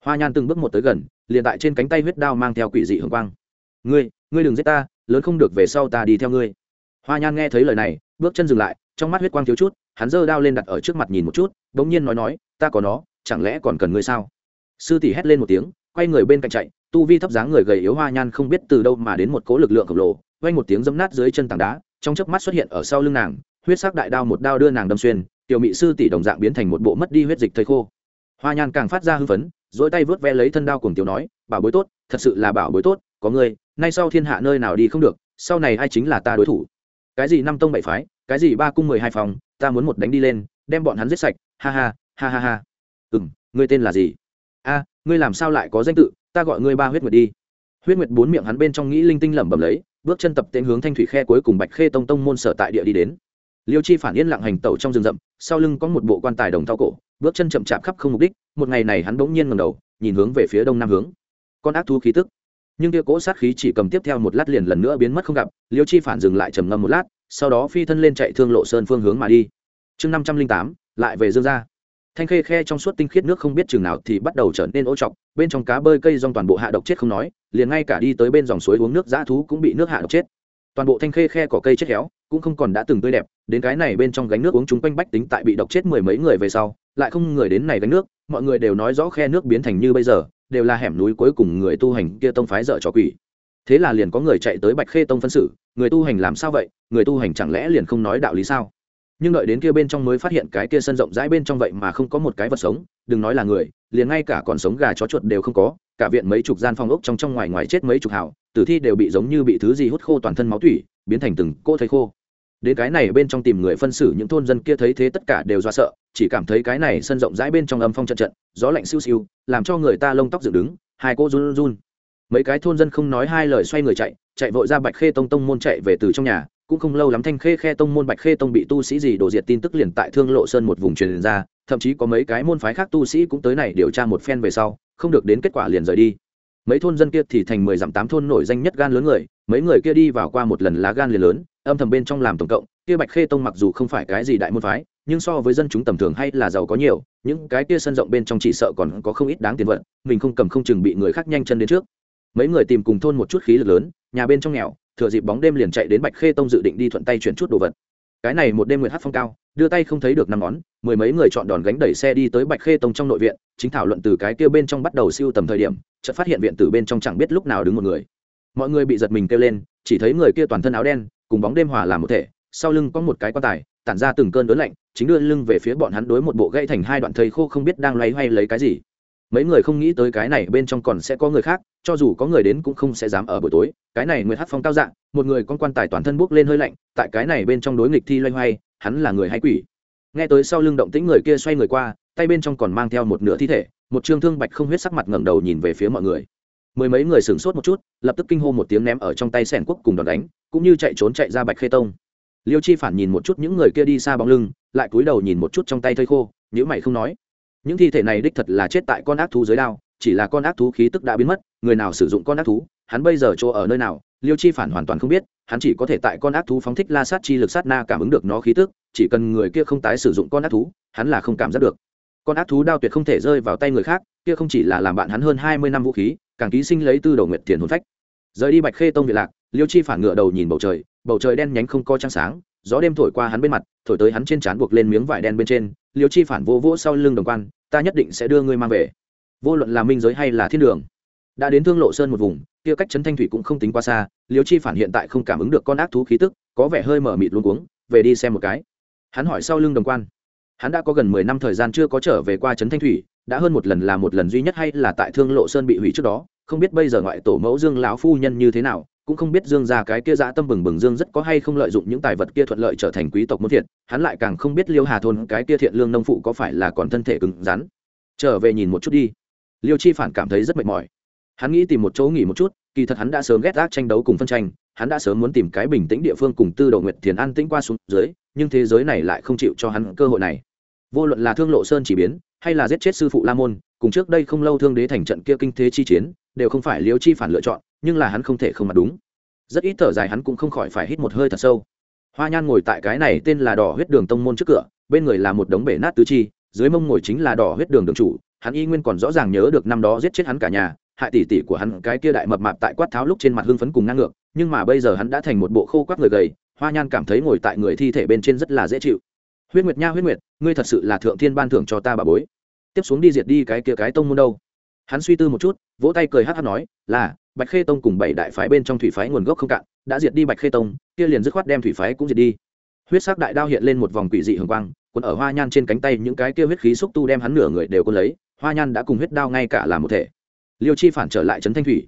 Hoa nhan từng bước một tới gần, liền tại trên cánh tay huyết đao mang theo quỷ dị hương quang. Ngươi ngươi đừng giết ta, lớn không được về sau ta đi theo ngươi hoa nhan nghe thấy lời này, bước chân dừng lại, trong mắt huyết quang thiếu chút, hắn giơ đao lên đặt ở trước mặt nhìn một chút, bỗng nhiên nói nói, ta có nó, chẳng lẽ còn cần ngươi sao? Sư tỷ hét lên một tiếng, quay người bên cạnh chạy, tu vi thấp dáng người gầy yếu hoa nhan không biết từ đâu mà đến một cố lực lượng khổng lồ, quay một tiếng dấm nát dưới chân tảng đá, trong chớp mắt xuất hiện ở sau lưng nàng, huyết sắc đại đao một đao đưa nàng đâm xuyên, tiểu mị sư tỷ đồng dạng biến thành một bộ mất đi huyết dịch thây khô. Hoa nhan càng phát ra hưng phấn dỗi tay vớt ve lấy thân đao cùng tiểu nói, bảo bối tốt, thật sự là bảo bối tốt, có ngươi, nay sau thiên hạ nơi nào đi không được, sau này ai chính là ta đối thủ? Cái gì năm tông bảy phái, cái gì ba cung mười hai phòng, ta muốn một đánh đi lên, đem bọn hắn giết sạch, ha ha ha ha ha. Ừ m ngươi tên là gì? A, ngươi làm sao lại có danh tự, ta gọi ngươi ba huyết nguyệt đi. Huyết nguyệt bốn miệng hắn bên trong nghĩ linh tinh lẩm bẩm lấy, bước chân tập tên hướng thanh thủy khe cuối cùng bạch khê tông tông môn sở tại địa đi đến. Liêu chi phản yên lặng hành tẩu trong rừng rậm, sau lưng có một bộ quan tài đồng thao cổ, bước chân chậm chạp khắp không mục đích, một ngày này hắn bỗng nhiên ngầm đầu, nhìn hướng về phía đông nam hướng. Con ác thú khí tức nhưng kia cỗ sát khí chỉ cầm tiếp theo một lát liền lần nữa biến mất không gặp, liêu chi phản dừng lại trầm ngâm một lát, sau đó phi thân lên chạy thương lộ sơn phương hướng mà đi. Chương năm trăm linh tám, lại về dương ra thanh khê khe trong suốt tinh khiết nước không biết chừng nào thì bắt đầu trở nên ô trọc, bên trong cá bơi cây dòng toàn bộ hạ độc chết không nói, liền ngay cả đi tới bên dòng suối uống nước dã thú cũng bị nước hạ độc chết. Toàn bộ thanh khê khe cỏ cây chết héo, cũng không còn đã từng tươi đẹp, đến cái này bên trong gánh nước uống chúng quanh bách tính tại bị độc chết mười mấy người về sau lại không người đến này gánh nước, mọi người đều nói rõ khe nước biến thành như bây giờ, đều là hẻm núi cuối cùng người tu hành kia tông phái dở trò quỷ. Thế là liền có người chạy tới bạch khê tông phân xử, người tu hành làm sao vậy, người tu hành chẳng lẽ liền không nói đạo lý sao? Nhưng đợi đến kia bên trong mới phát hiện cái kia sân rộng rãi bên trong vậy mà không có một cái vật sống, đừng nói là người, liền ngay cả còn sống gà chó chuột đều không có, cả viện mấy chục gian phòng ốc trong trong ngoài ngoài chết mấy chục hào, tử thi đều bị giống như bị thứ gì hút khô toàn thân máu thủy biến thành từng cô thấy khô đến cái này bên trong tìm người phân xử những thôn dân kia thấy thế tất cả đều do sợ, chỉ cảm thấy cái này sân rộng rãi bên trong âm phong trận trận, gió lạnh siêu siêu, làm cho người ta lông tóc dựng đứng, hai cô run run. Mấy cái thôn dân không nói hai lời xoay người chạy chạy vội ra bạch khê tông tông môn chạy về từ trong nhà, cũng không lâu lắm thanh khê khe tông môn bạch khê tông bị tu sĩ gì đổ diệt tin tức liền tại thương lộ sơn một vùng truyền ra, thậm chí có mấy cái môn phái khác tu sĩ cũng tới này điều tra một phen về sau, không được đến kết quả liền rời đi. Mấy thôn dân kia thì thành mười dặm tám thôn nổi danh nhất gan lớn người, mấy người kia đi vào qua một lần lá gan liền lớn âm thầm bên trong làm tổng cộng, kia bạch khê tông mặc dù không phải cái gì đại môn phái, nhưng so với dân chúng tầm thường hay là giàu có nhiều, những cái kia sân rộng bên trong chỉ sợ còn có không ít đáng tiền vận mình không cầm không chừng bị người khác nhanh chân đến trước. Mấy người tìm cùng thôn một chút khí lực lớn, nhà bên trong nghèo, thừa dịp bóng đêm liền chạy đến bạch khê tông dự định đi thuận tay chuyển chút đồ vật. Cái này một đêm nguyệt hát phong cao, đưa tay không thấy được năm ngón, mười mấy người chọn đòn gánh đẩy xe đi tới bạch khê tông trong nội viện, chính thảo luận từ cái kia bên trong bắt đầu siêu tầm thời điểm, chợt phát hiện viện từ bên trong chẳng biết lúc nào đứng một người. Mọi người bị giật mình kêu lên chỉ thấy người kia toàn thân áo đen, cùng bóng đêm hòa làm một thể, sau lưng có một cái quan tài, tản ra từng cơn đớn lạnh, chính đưa lưng về phía bọn hắn đối một bộ gãy thành hai đoạn thầy khô không biết đang loay hoay lấy cái gì. Mấy người không nghĩ tới cái này bên trong còn sẽ có người khác, cho dù có người đến cũng không sẽ dám ở buổi tối. Cái này người hát phong cao dạng một người con quan tài toàn thân buốc lên hơi lạnh, tại cái này bên trong đối nghịch thi loay hoay, hắn là người hay quỷ? Nghe tới sau lưng động tĩnh người kia xoay người qua, tay bên trong còn mang theo một nửa thi thể, một trương thương bạch không huyết sắc mặt ngẩng đầu nhìn về phía mọi người mười mấy người sửng sốt một chút, lập tức kinh hô một tiếng ném ở trong tay sẻn quốc cùng đòn đánh, cũng như chạy trốn chạy ra bạch khê tông. Liêu chi phản nhìn một chút những người kia đi xa bóng lưng, lại cúi đầu nhìn một chút trong tay thây khô nhữ mày không nói. Những thi thể này đích thật là chết tại con ác thú dưới đao, chỉ là con ác thú khí tức đã biến mất, người nào sử dụng con ác thú, hắn bây giờ chỗ ở nơi nào, liêu chi phản hoàn toàn không biết, hắn chỉ có thể tại con ác thú phóng thích la sát chi lực sát na cảm ứng được nó khí tức, chỉ cần người kia không tái sử dụng con ác thú, hắn là không cảm giác được. Con ác thú đao tuyệt không thể rơi vào tay người khác, kia không chỉ là làm bạn hắn hơn hai mươi năm vũ khí càng ký sinh lấy tư đầu nguyệt tiền hồn phách. Rời đi bạch khê tông việt lạc, liêu chi phản ngựa đầu nhìn bầu trời bầu trời đen nhánh không có trăng sáng, gió đêm thổi qua hắn bên mặt, thổi tới hắn trên trán buộc lên miếng vải đen bên trên, liêu chi phản vô vỗ sau lưng đồng quan, ta nhất định sẽ đưa ngươi mang về. Vô luận là minh giới hay là thiên đường. Đã đến thương lộ sơn một vùng, kia cách trấn thanh thủy cũng không tính quá xa, liêu chi phản hiện tại không cảm ứng được con ác thú khí tức, có vẻ hơi mở mịt luôn cuống, về đi xem một cái. Hắn hỏi sau lưng đồng quan, hắn đã có gần mười năm thời gian chưa có trở về qua trấn thanh thủy, đã hơn một lần là một lần duy nhất hay là tại thương lộ sơn bị hủy trước đó? Không biết bây giờ ngoại tổ mẫu dương lão phu nhân như thế nào, cũng không biết dương gia cái kia dã tâm bừng bừng dương rất có hay không lợi dụng những tài vật kia thuận lợi trở thành quý tộc muốn thiện hắn lại càng không biết liêu hà thôn cái kia thiện lương nông phụ có phải là còn thân thể cứng rắn. Trở về nhìn một chút đi. Liêu chi phản cảm thấy rất mệt mỏi. Hắn nghĩ tìm một chỗ nghỉ một chút, kỳ thật hắn đã sớm ghét gác tranh đấu cùng phân tranh, hắn đã sớm muốn tìm cái bình tĩnh địa phương cùng tư đầu nguyệt thiền an tĩnh qua xuống dưới, nhưng thế giới này lại không chịu cho hắn cơ hội này. Vô luận là thương lộ sơn chỉ biến, hay là giết chết sư phụ la môn, cùng trước đây không lâu thương đế thành trận kia kinh thế chi chiến đều không phải liêu chi phản lựa chọn, nhưng là hắn không thể không mặt đúng. Rất ít thở dài hắn cũng không khỏi phải hít một hơi thật sâu. Hoa nhan ngồi tại cái này tên là đỏ huyết đường tông môn trước cửa, bên người là một đống bể nát tứ chi, dưới mông ngồi chính là đỏ huyết đường đường chủ, hắn y nguyên còn rõ ràng nhớ được năm đó giết chết hắn cả nhà, hại tỷ tỷ của hắn cái kia đại mập mạp tại quát tháo lúc trên mặt hưng phấn cùng ngang ngược, nhưng mà bây giờ hắn đã thành một bộ khô quắc người gầy, hoa nhan cảm thấy ngồi tại người thi thể bên trên rất là dễ chịu. Huyết nguyệt nha, huyết nguyệt, ngươi thật sự là thượng thiên ban thưởng cho ta bà bối. Tiếp xuống đi diệt đi cái kia cái tông môn đâu. Hắn suy tư một chút vỗ tay cười hát hát nói, là, bạch khê tông cùng bảy đại phái bên trong thủy phái nguồn gốc không cạn, đã diệt đi bạch khê tông, kia liền dứt khoát đem thủy phái cũng diệt đi. Huyết sắc đại đao hiện lên một vòng quỷ dị hường quang quấn ở hoa nhan trên cánh tay những cái kia huyết khí xúc tu đem hắn nửa người đều có lấy, hoa nhan đã cùng huyết đao ngay cả làm một thể. Liêu chi phản trở lại trấn thanh thủy.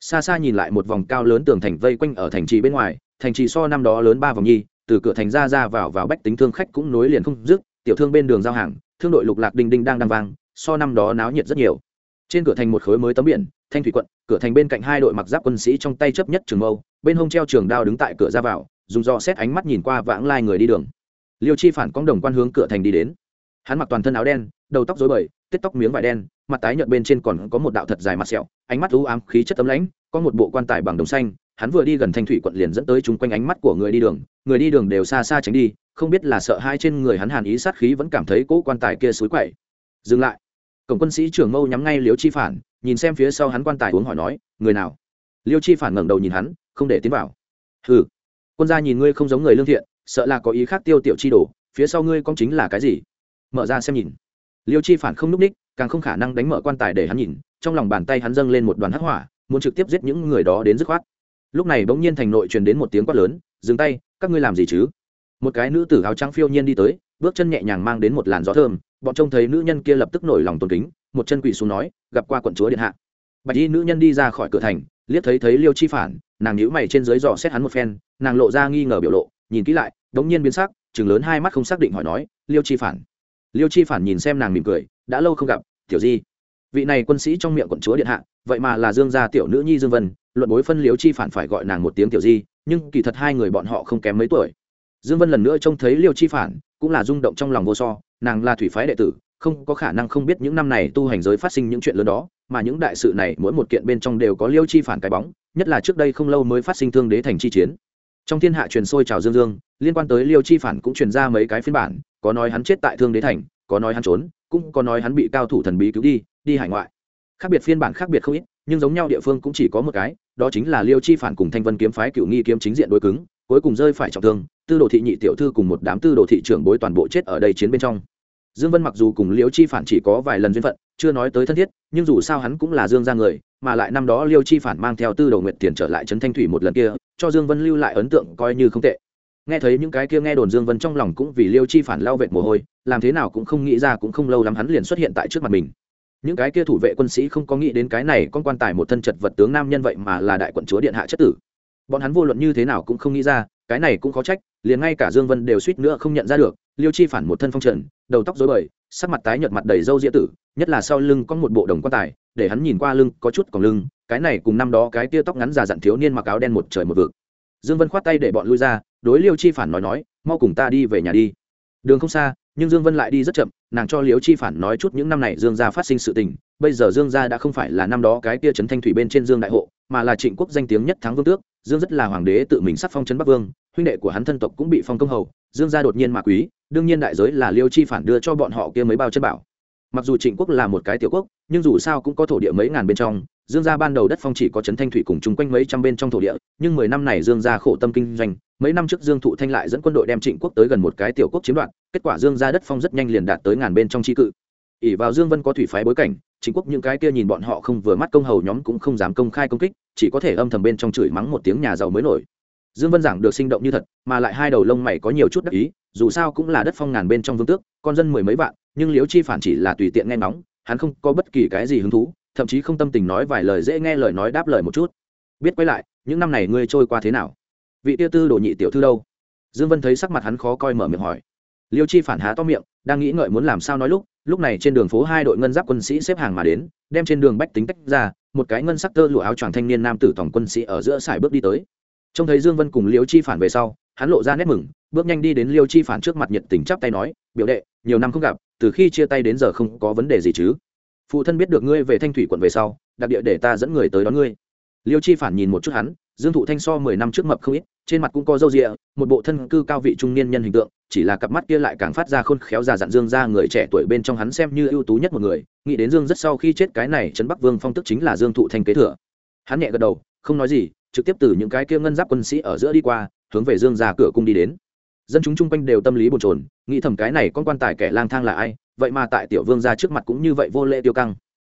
Xa xa nhìn lại một vòng cao lớn tường thành vây quanh ở thành trì bên ngoài, thành trì so năm đó lớn ba vòng nhi, từ cửa thành ra ra vào vào bách tính thương khách cũng nối liền không dứt, tiểu thương bên đường giao hàng, thương đội lục lạc đinh đinh đang đang vang, so năm đó náo nhiệt rất nhiều trên cửa thành một khối mới tấm biển, thanh thủy quận, cửa thành bên cạnh hai đội mặc giáp quân sĩ trong tay chấp nhất trường mâu, bên hông treo trường đao đứng tại cửa ra vào, dùng do xét ánh mắt nhìn qua vãng lai người đi đường. Liêu chi phản cong đồng quan hướng cửa thành đi đến. Hắn mặc toàn thân áo đen, đầu tóc dối bời tết tóc miếng vải đen, mặt tái nhợt bên trên còn có một đạo thật dài mặt sẹo, ánh mắt u ám, khí chất tấm lãnh, có một bộ quan tài bằng đồng xanh. Hắn vừa đi gần thanh thủy quận liền dẫn tới chung quanh ánh mắt của người đi đường, người đi đường đều xa xa tránh đi, không biết là sợ hai trên người hắn hàn ý sát khí vẫn cảm thấy cỗ quan tài kia suối quậy. Dừng lại cổng quân sĩ trưởng mâu nhắm ngay liêu chi phản, nhìn xem phía sau hắn quan tài uống hỏi nói, người nào? Liêu chi phản ngẩng đầu nhìn hắn, không để tiến vào. Hừ, quân gia nhìn ngươi không giống người lương thiện, sợ là có ý khác tiêu tiểu chi đồ, phía sau ngươi con chính là cái gì? Mở ra xem nhìn. Liêu chi phản không n ú c ních, càng không khả năng đánh mở quan tài để hắn nhìn, trong lòng bàn tay hắn dâng lên một đoàn hắc hỏa, muốn trực tiếp giết những người đó đến dứt khoát. Lúc này bỗng nhiên thành nội truyền đến một tiếng quát lớn, dừng tay, các ngươi làm gì chứ? Một cái nữ tử áo trắng phiêu nhiên đi tới, bước chân nhẹ nhàng mang đến một làn gió thơm bọn trông thấy nữ nhân kia lập tức nổi lòng tôn kính, một chân quỷ xuống nói, gặp qua quận chúa điện hạ. Bạch y nữ nhân đi ra khỏi cửa thành, liếc thấy thấy liêu chi phản, nàng nhíu mày trên dưới dò xét hắn một phen, nàng lộ ra nghi ngờ biểu lộ, nhìn kỹ lại, đống nhiên biến sắc chừng lớn hai mắt không xác định hỏi nói, liêu chi phản? Liêu chi phản nhìn xem nàng mỉm cười, đã lâu không gặp, tiểu di. Vị này quân sĩ trong miệng quận chúa điện hạ, vậy mà là dương gia tiểu nữ nhi dương vân, luận bối phân liêu chi phản phải gọi nàng một tiếng tiểu di, nhưng kỳ thật hai người bọn họ không kém mấy tuổi. Dương vân lần nữa trông thấy liêu chi phản, cũng là rung động trong lòng vô so nàng là thủy phái đệ tử, không có khả năng không biết những năm này tu hành giới phát sinh những chuyện lớn đó, mà những đại sự này mỗi một kiện bên trong đều có liêu chi phản cái bóng, nhất là trước đây không lâu mới phát sinh thương đế thành chi chiến. Trong thiên hạ truyền sôi trào dương dương, liên quan tới liêu chi phản cũng truyền ra mấy cái phiên bản, có nói hắn chết tại thương đế thành, có nói hắn trốn, cũng có nói hắn bị cao thủ thần bí cứu đi đi hải ngoại. Khác biệt phiên bản khác biệt không ít, nhưng giống nhau địa phương cũng chỉ có một cái, đó chính là liêu chi phản cùng thanh vân kiếm phái cựu nghi kiếm chính diện đối cứng, cuối cùng rơi phải trọng thương, tư đồ thị nhị tiểu thư cùng một đám tư đồ thị trưởng bối toàn bộ chết ở đây chiến bên trong dương vân mặc dù cùng liêu chi phản chỉ có vài lần duyên phận, chưa nói tới thân thiết, nhưng dù sao hắn cũng là dương gia người, mà lại năm đó liêu chi phản mang theo tư đồ nguyệt tiền trở lại trấn thanh thủy một lần kia, cho dương vân lưu lại ấn tượng coi như không tệ. Nghe thấy những cái kia nghe đồn dương vân trong lòng cũng vì liêu chi phản lao vệt mồ hôi, làm thế nào cũng không nghĩ ra cũng không lâu lắm hắn liền xuất hiện tại trước mặt mình. Những cái kia thủ vệ quân sĩ không có nghĩ đến cái này con quan tài một thân chật vật tướng nam nhân vậy mà là đại quận chúa điện hạ chất tử. Bọn hắn vô luận như thế nào cũng không nghĩ ra, cái này cũng khó trách, liền ngay cả dương vân đều suýt nữa không nhận ra được liêu chi phản một thân phong trần, đầu tóc rối bời, sắc mặt tái nhợt mặt đầy râu ria tử, nhất là sau lưng có một bộ đồng quan tài, để hắn nhìn qua lưng có chút còn lưng, cái này cùng năm đó cái kia tóc ngắn già dặn thiếu niên mặc áo đen một trời một vực. Dương vân khoát tay để bọn lui ra, đối liêu chi phản nói nói, mau cùng ta đi về nhà đi. Đường không xa, nhưng dương vân lại đi rất chậm, nàng cho liêu chi phản nói chút những năm này dương gia phát sinh sự tình, bây giờ dương gia đã không phải là năm đó cái kia trấn thanh thủy bên trên dương đại hộ, mà là trịnh quốc danh tiếng nhất thắng vương tước dương rất là hoàng đế tự mình sắc phong trấn bắc vương, huynh đệ của hắn thân tộc cũng bị phong công hầu, dương gia đột nhiên mà quý, đương nhiên đại giới là liêu chi phản đưa cho bọn họ kia mấy bao chân bảo. Mặc dù trịnh quốc là một cái tiểu quốc, nhưng dù sao cũng có thổ địa mấy ngàn bên trong, dương gia ban đầu đất phong chỉ có trấn thanh thủy cùng chung quanh mấy trăm bên trong thổ địa, nhưng mười năm này dương gia khổ tâm kinh doanh, mấy năm trước dương thụ thanh lại dẫn quân đội đem trịnh quốc tới gần một cái tiểu quốc chiếm đoạt, kết quả dương gia đất phong rất nhanh liền đạt tới ngàn bên trong tri cự ỉ vào dương vân có thủy phái bối cảnh, chính quốc những cái kia nhìn bọn họ không vừa mắt công hầu nhóm cũng không dám công khai công kích, chỉ có thể âm thầm bên trong chửi mắng một tiếng nhà giàu mới nổi. Dương vân giảng được sinh động như thật, mà lại hai đầu lông mày có nhiều chút đắc ý, dù sao cũng là đất phong ngàn bên trong vương tước, con dân mười mấy vạn, nhưng liễu chi phản chỉ là tùy tiện nghe nóng hắn không có bất kỳ cái gì hứng thú, thậm chí không tâm tình nói vài lời dễ nghe lời nói đáp lời một chút. Biết quay lại, những năm này ngươi trôi qua thế nào? Vị tiêu tư đồ nhị tiểu thư đâu? Dương vân thấy sắc mặt hắn khó coi mở miệng hỏi liêu chi phản há to miệng, đang nghĩ ngợi muốn làm sao nói lúc lúc này trên đường phố hai đội ngân giáp quân sĩ xếp hàng mà đến, đem trên đường bách tính tách ra, một cái ngân sắc tơ lụa áo choàng thanh niên nam tử tổng quân sĩ ở giữa sải bước đi tới. Trông thấy dương vân cùng liêu chi phản về sau, hắn lộ ra nét mừng, bước nhanh đi đến liêu chi phản trước mặt nhiệt tình chắp tay nói, biểu đệ, nhiều năm không gặp, từ khi chia tay đến giờ không có vấn đề gì chứ. Phụ thân biết được ngươi về thanh thủy quận về sau, đặc địa để ta dẫn người tới đón ngươi. Liêu chi phản nhìn một chút hắn, dương thụ thanh so mười năm trước mập không ít trên mặt cũng có râu rịa, một bộ thân cư cao vị trung niên nhân hình tượng, chỉ là cặp mắt kia lại càng phát ra khôn khéo già dặn dương ra người trẻ tuổi bên trong hắn xem như ưu tú nhất một người, nghĩ đến dương rất sau khi chết cái này trấn bắc vương phong tức chính là dương thụ thanh kế thừa. Hắn nhẹ gật đầu, không nói gì, trực tiếp từ những cái kia ngân giáp quân sĩ ở giữa đi qua, hướng về dương ra cửa cung đi đến. Dân chúng chung quanh đều tâm lý bồn chồn, nghĩ thầm cái này con quan tài kẻ lang thang là ai, vậy mà tại tiểu vương ra trước mặt cũng như vậy vô lễ tiêu căng.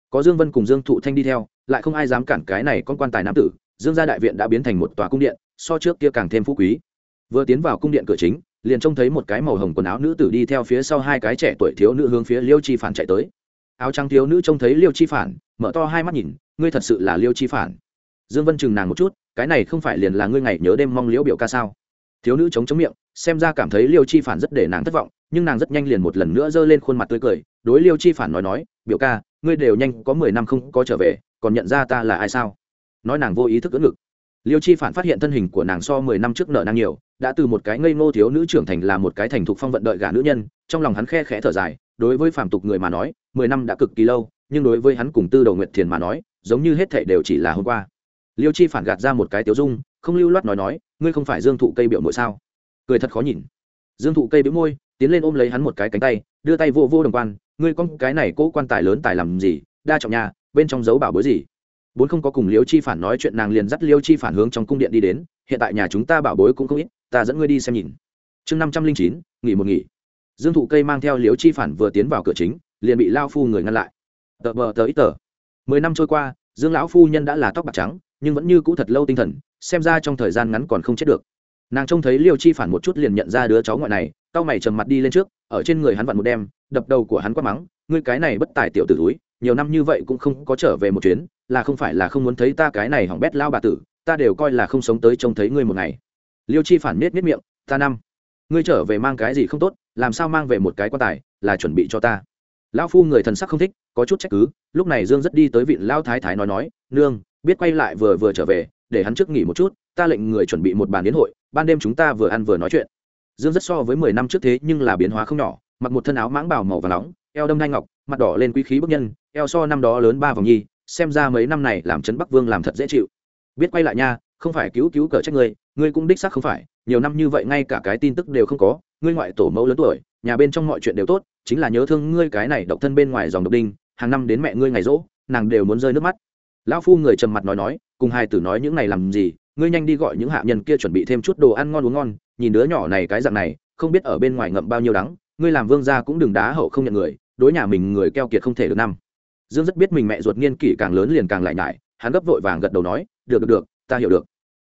Có dương vân cùng dương thụ thanh đi theo, lại không ai dám cản cái này con quan tài nam tử, dương gia đại viện đã biến thành một tòa cung điện so trước kia càng thêm phú quý. Vừa tiến vào cung điện cửa chính, liền trông thấy một cái màu hồng quần áo nữ tử đi theo phía sau hai cái trẻ tuổi thiếu nữ hướng phía liêu chi phản chạy tới. Áo trắng thiếu nữ trông thấy liêu chi phản, mở to hai mắt nhìn, ngươi thật sự là liêu chi phản? Dương vân chừng nàng một chút, cái này không phải liền là ngươi ngày nhớ đêm mong liễu biểu ca sao? Thiếu nữ chống chống miệng, xem ra cảm thấy liêu chi phản rất để nàng thất vọng, nhưng nàng rất nhanh liền một lần nữa giơ lên khuôn mặt tươi cười, đối liêu chi phản nói nói, biểu ca, ngươi đều nhanh có mười năm không có trở về, còn nhận ra ta là ai sao? Nói nàng vô ý thức ưỡn ngực liêu chi phản phát hiện thân hình của nàng so mười năm trước nợ nàng nhiều, đã từ một cái ngây ngô thiếu nữ trưởng thành là một cái thành thục phong vận đợi gả nữ nhân, trong lòng hắn khe khẽ thở dài, đối với phàm tục người mà nói, mười năm đã cực kỳ lâu, nhưng đối với hắn cùng tư đầu nguyệt thiền mà nói, giống như hết thảy đều chỉ là hôm qua. Liêu chi phản gạt ra một cái tiếu dung, không lưu loát nói nói, ngươi không phải dương thụ cây biểu mội sao? Cười thật khó nhìn. Dương thụ cây biểu môi tiến lên ôm lấy hắn một cái cánh tay, đưa tay vô vô đồng quan, ngươi con cái này cố quan tài lớn tài làm gì? Đa trọng nhà, bên trong dấu bảo bối gì? Bốn không có cùng liêu chi phản nói chuyện, nàng liền dắt liêu chi phản hướng trong cung điện đi đến. Hiện tại nhà chúng ta bảo bối cũng không ít, ta dẫn ngươi đi xem nhìn. Chương năm trăm linh chín, nghỉ một nghỉ. Dương thụ cây mang theo liêu chi phản vừa tiến vào cửa chính, liền bị lao phu người ngăn lại. Tờ bờ tờ ít tờ. Mười năm trôi qua, dương lão phu nhân đã là tóc bạc trắng, nhưng vẫn như cũ thật lâu tinh thần, xem ra trong thời gian ngắn còn không chết được. Nàng trông thấy liêu chi phản một chút liền nhận ra đứa cháu ngoại này tao mày trầm mặt đi lên trước, ở trên người hắn vặn một đem đập đầu của hắn quát mắng, ngươi cái này bất tài tiểu tử túi nhiều năm như vậy cũng không có trở về một chuyến, là không phải là không muốn thấy ta cái này hỏng bét lao bà tử, ta đều coi là không sống tới trông thấy ngươi một ngày. Liêu chi phản miết miết miệng, ta năm, ngươi trở về mang cái gì không tốt, làm sao mang về một cái quan tài, là chuẩn bị cho ta. Lão phu người thần sắc không thích, có chút trách cứ, lúc này dương rất đi tới vị lao thái thái nói nói, nương, biết quay lại vừa vừa trở về, để hắn trước nghỉ một chút, ta lệnh người chuẩn bị một bàn đến hội, ban đêm chúng ta vừa ăn vừa nói chuyện. Dương rất so với mười năm trước thế nhưng là biến hóa không nhỏ, mặc một thân áo mãng bào màu và nóng, eo đâm nhanh ngọc mặt đỏ lên quý khí bức nhân, eo so năm đó lớn ba vòng nhi, xem ra mấy năm này làm trấn bắc vương làm thật dễ chịu. Biết quay lại nha, không phải cứu cứu cờ trách ngươi ngươi cũng đích xác không phải, nhiều năm như vậy ngay cả cái tin tức đều không có, ngươi ngoại tổ mẫu lớn tuổi, nhà bên trong mọi chuyện đều tốt, chính là nhớ thương ngươi cái này độc thân bên ngoài dòng độc đinh, hàng năm đến mẹ ngươi ngày rỗ, nàng đều muốn rơi nước mắt. Lão phu người trầm mặt nói nói, cùng hai tử nói những này làm gì, ngươi nhanh đi gọi những hạ nhân kia chuẩn bị thêm chút đồ ăn ngon uống ngon, nhìn đứa nhỏ này cái dạng này, không biết ở bên ngoài ngậm bao nhiêu đắng, ngươi làm vương gia cũng đừng đá hậu không nhận người đối nhà mình người keo kiệt không thể được năm. Dương rất biết mình mẹ ruột niên kỷ càng lớn liền càng lại nhải, hắn gấp vội vàng gật đầu nói, được được được, ta hiểu được.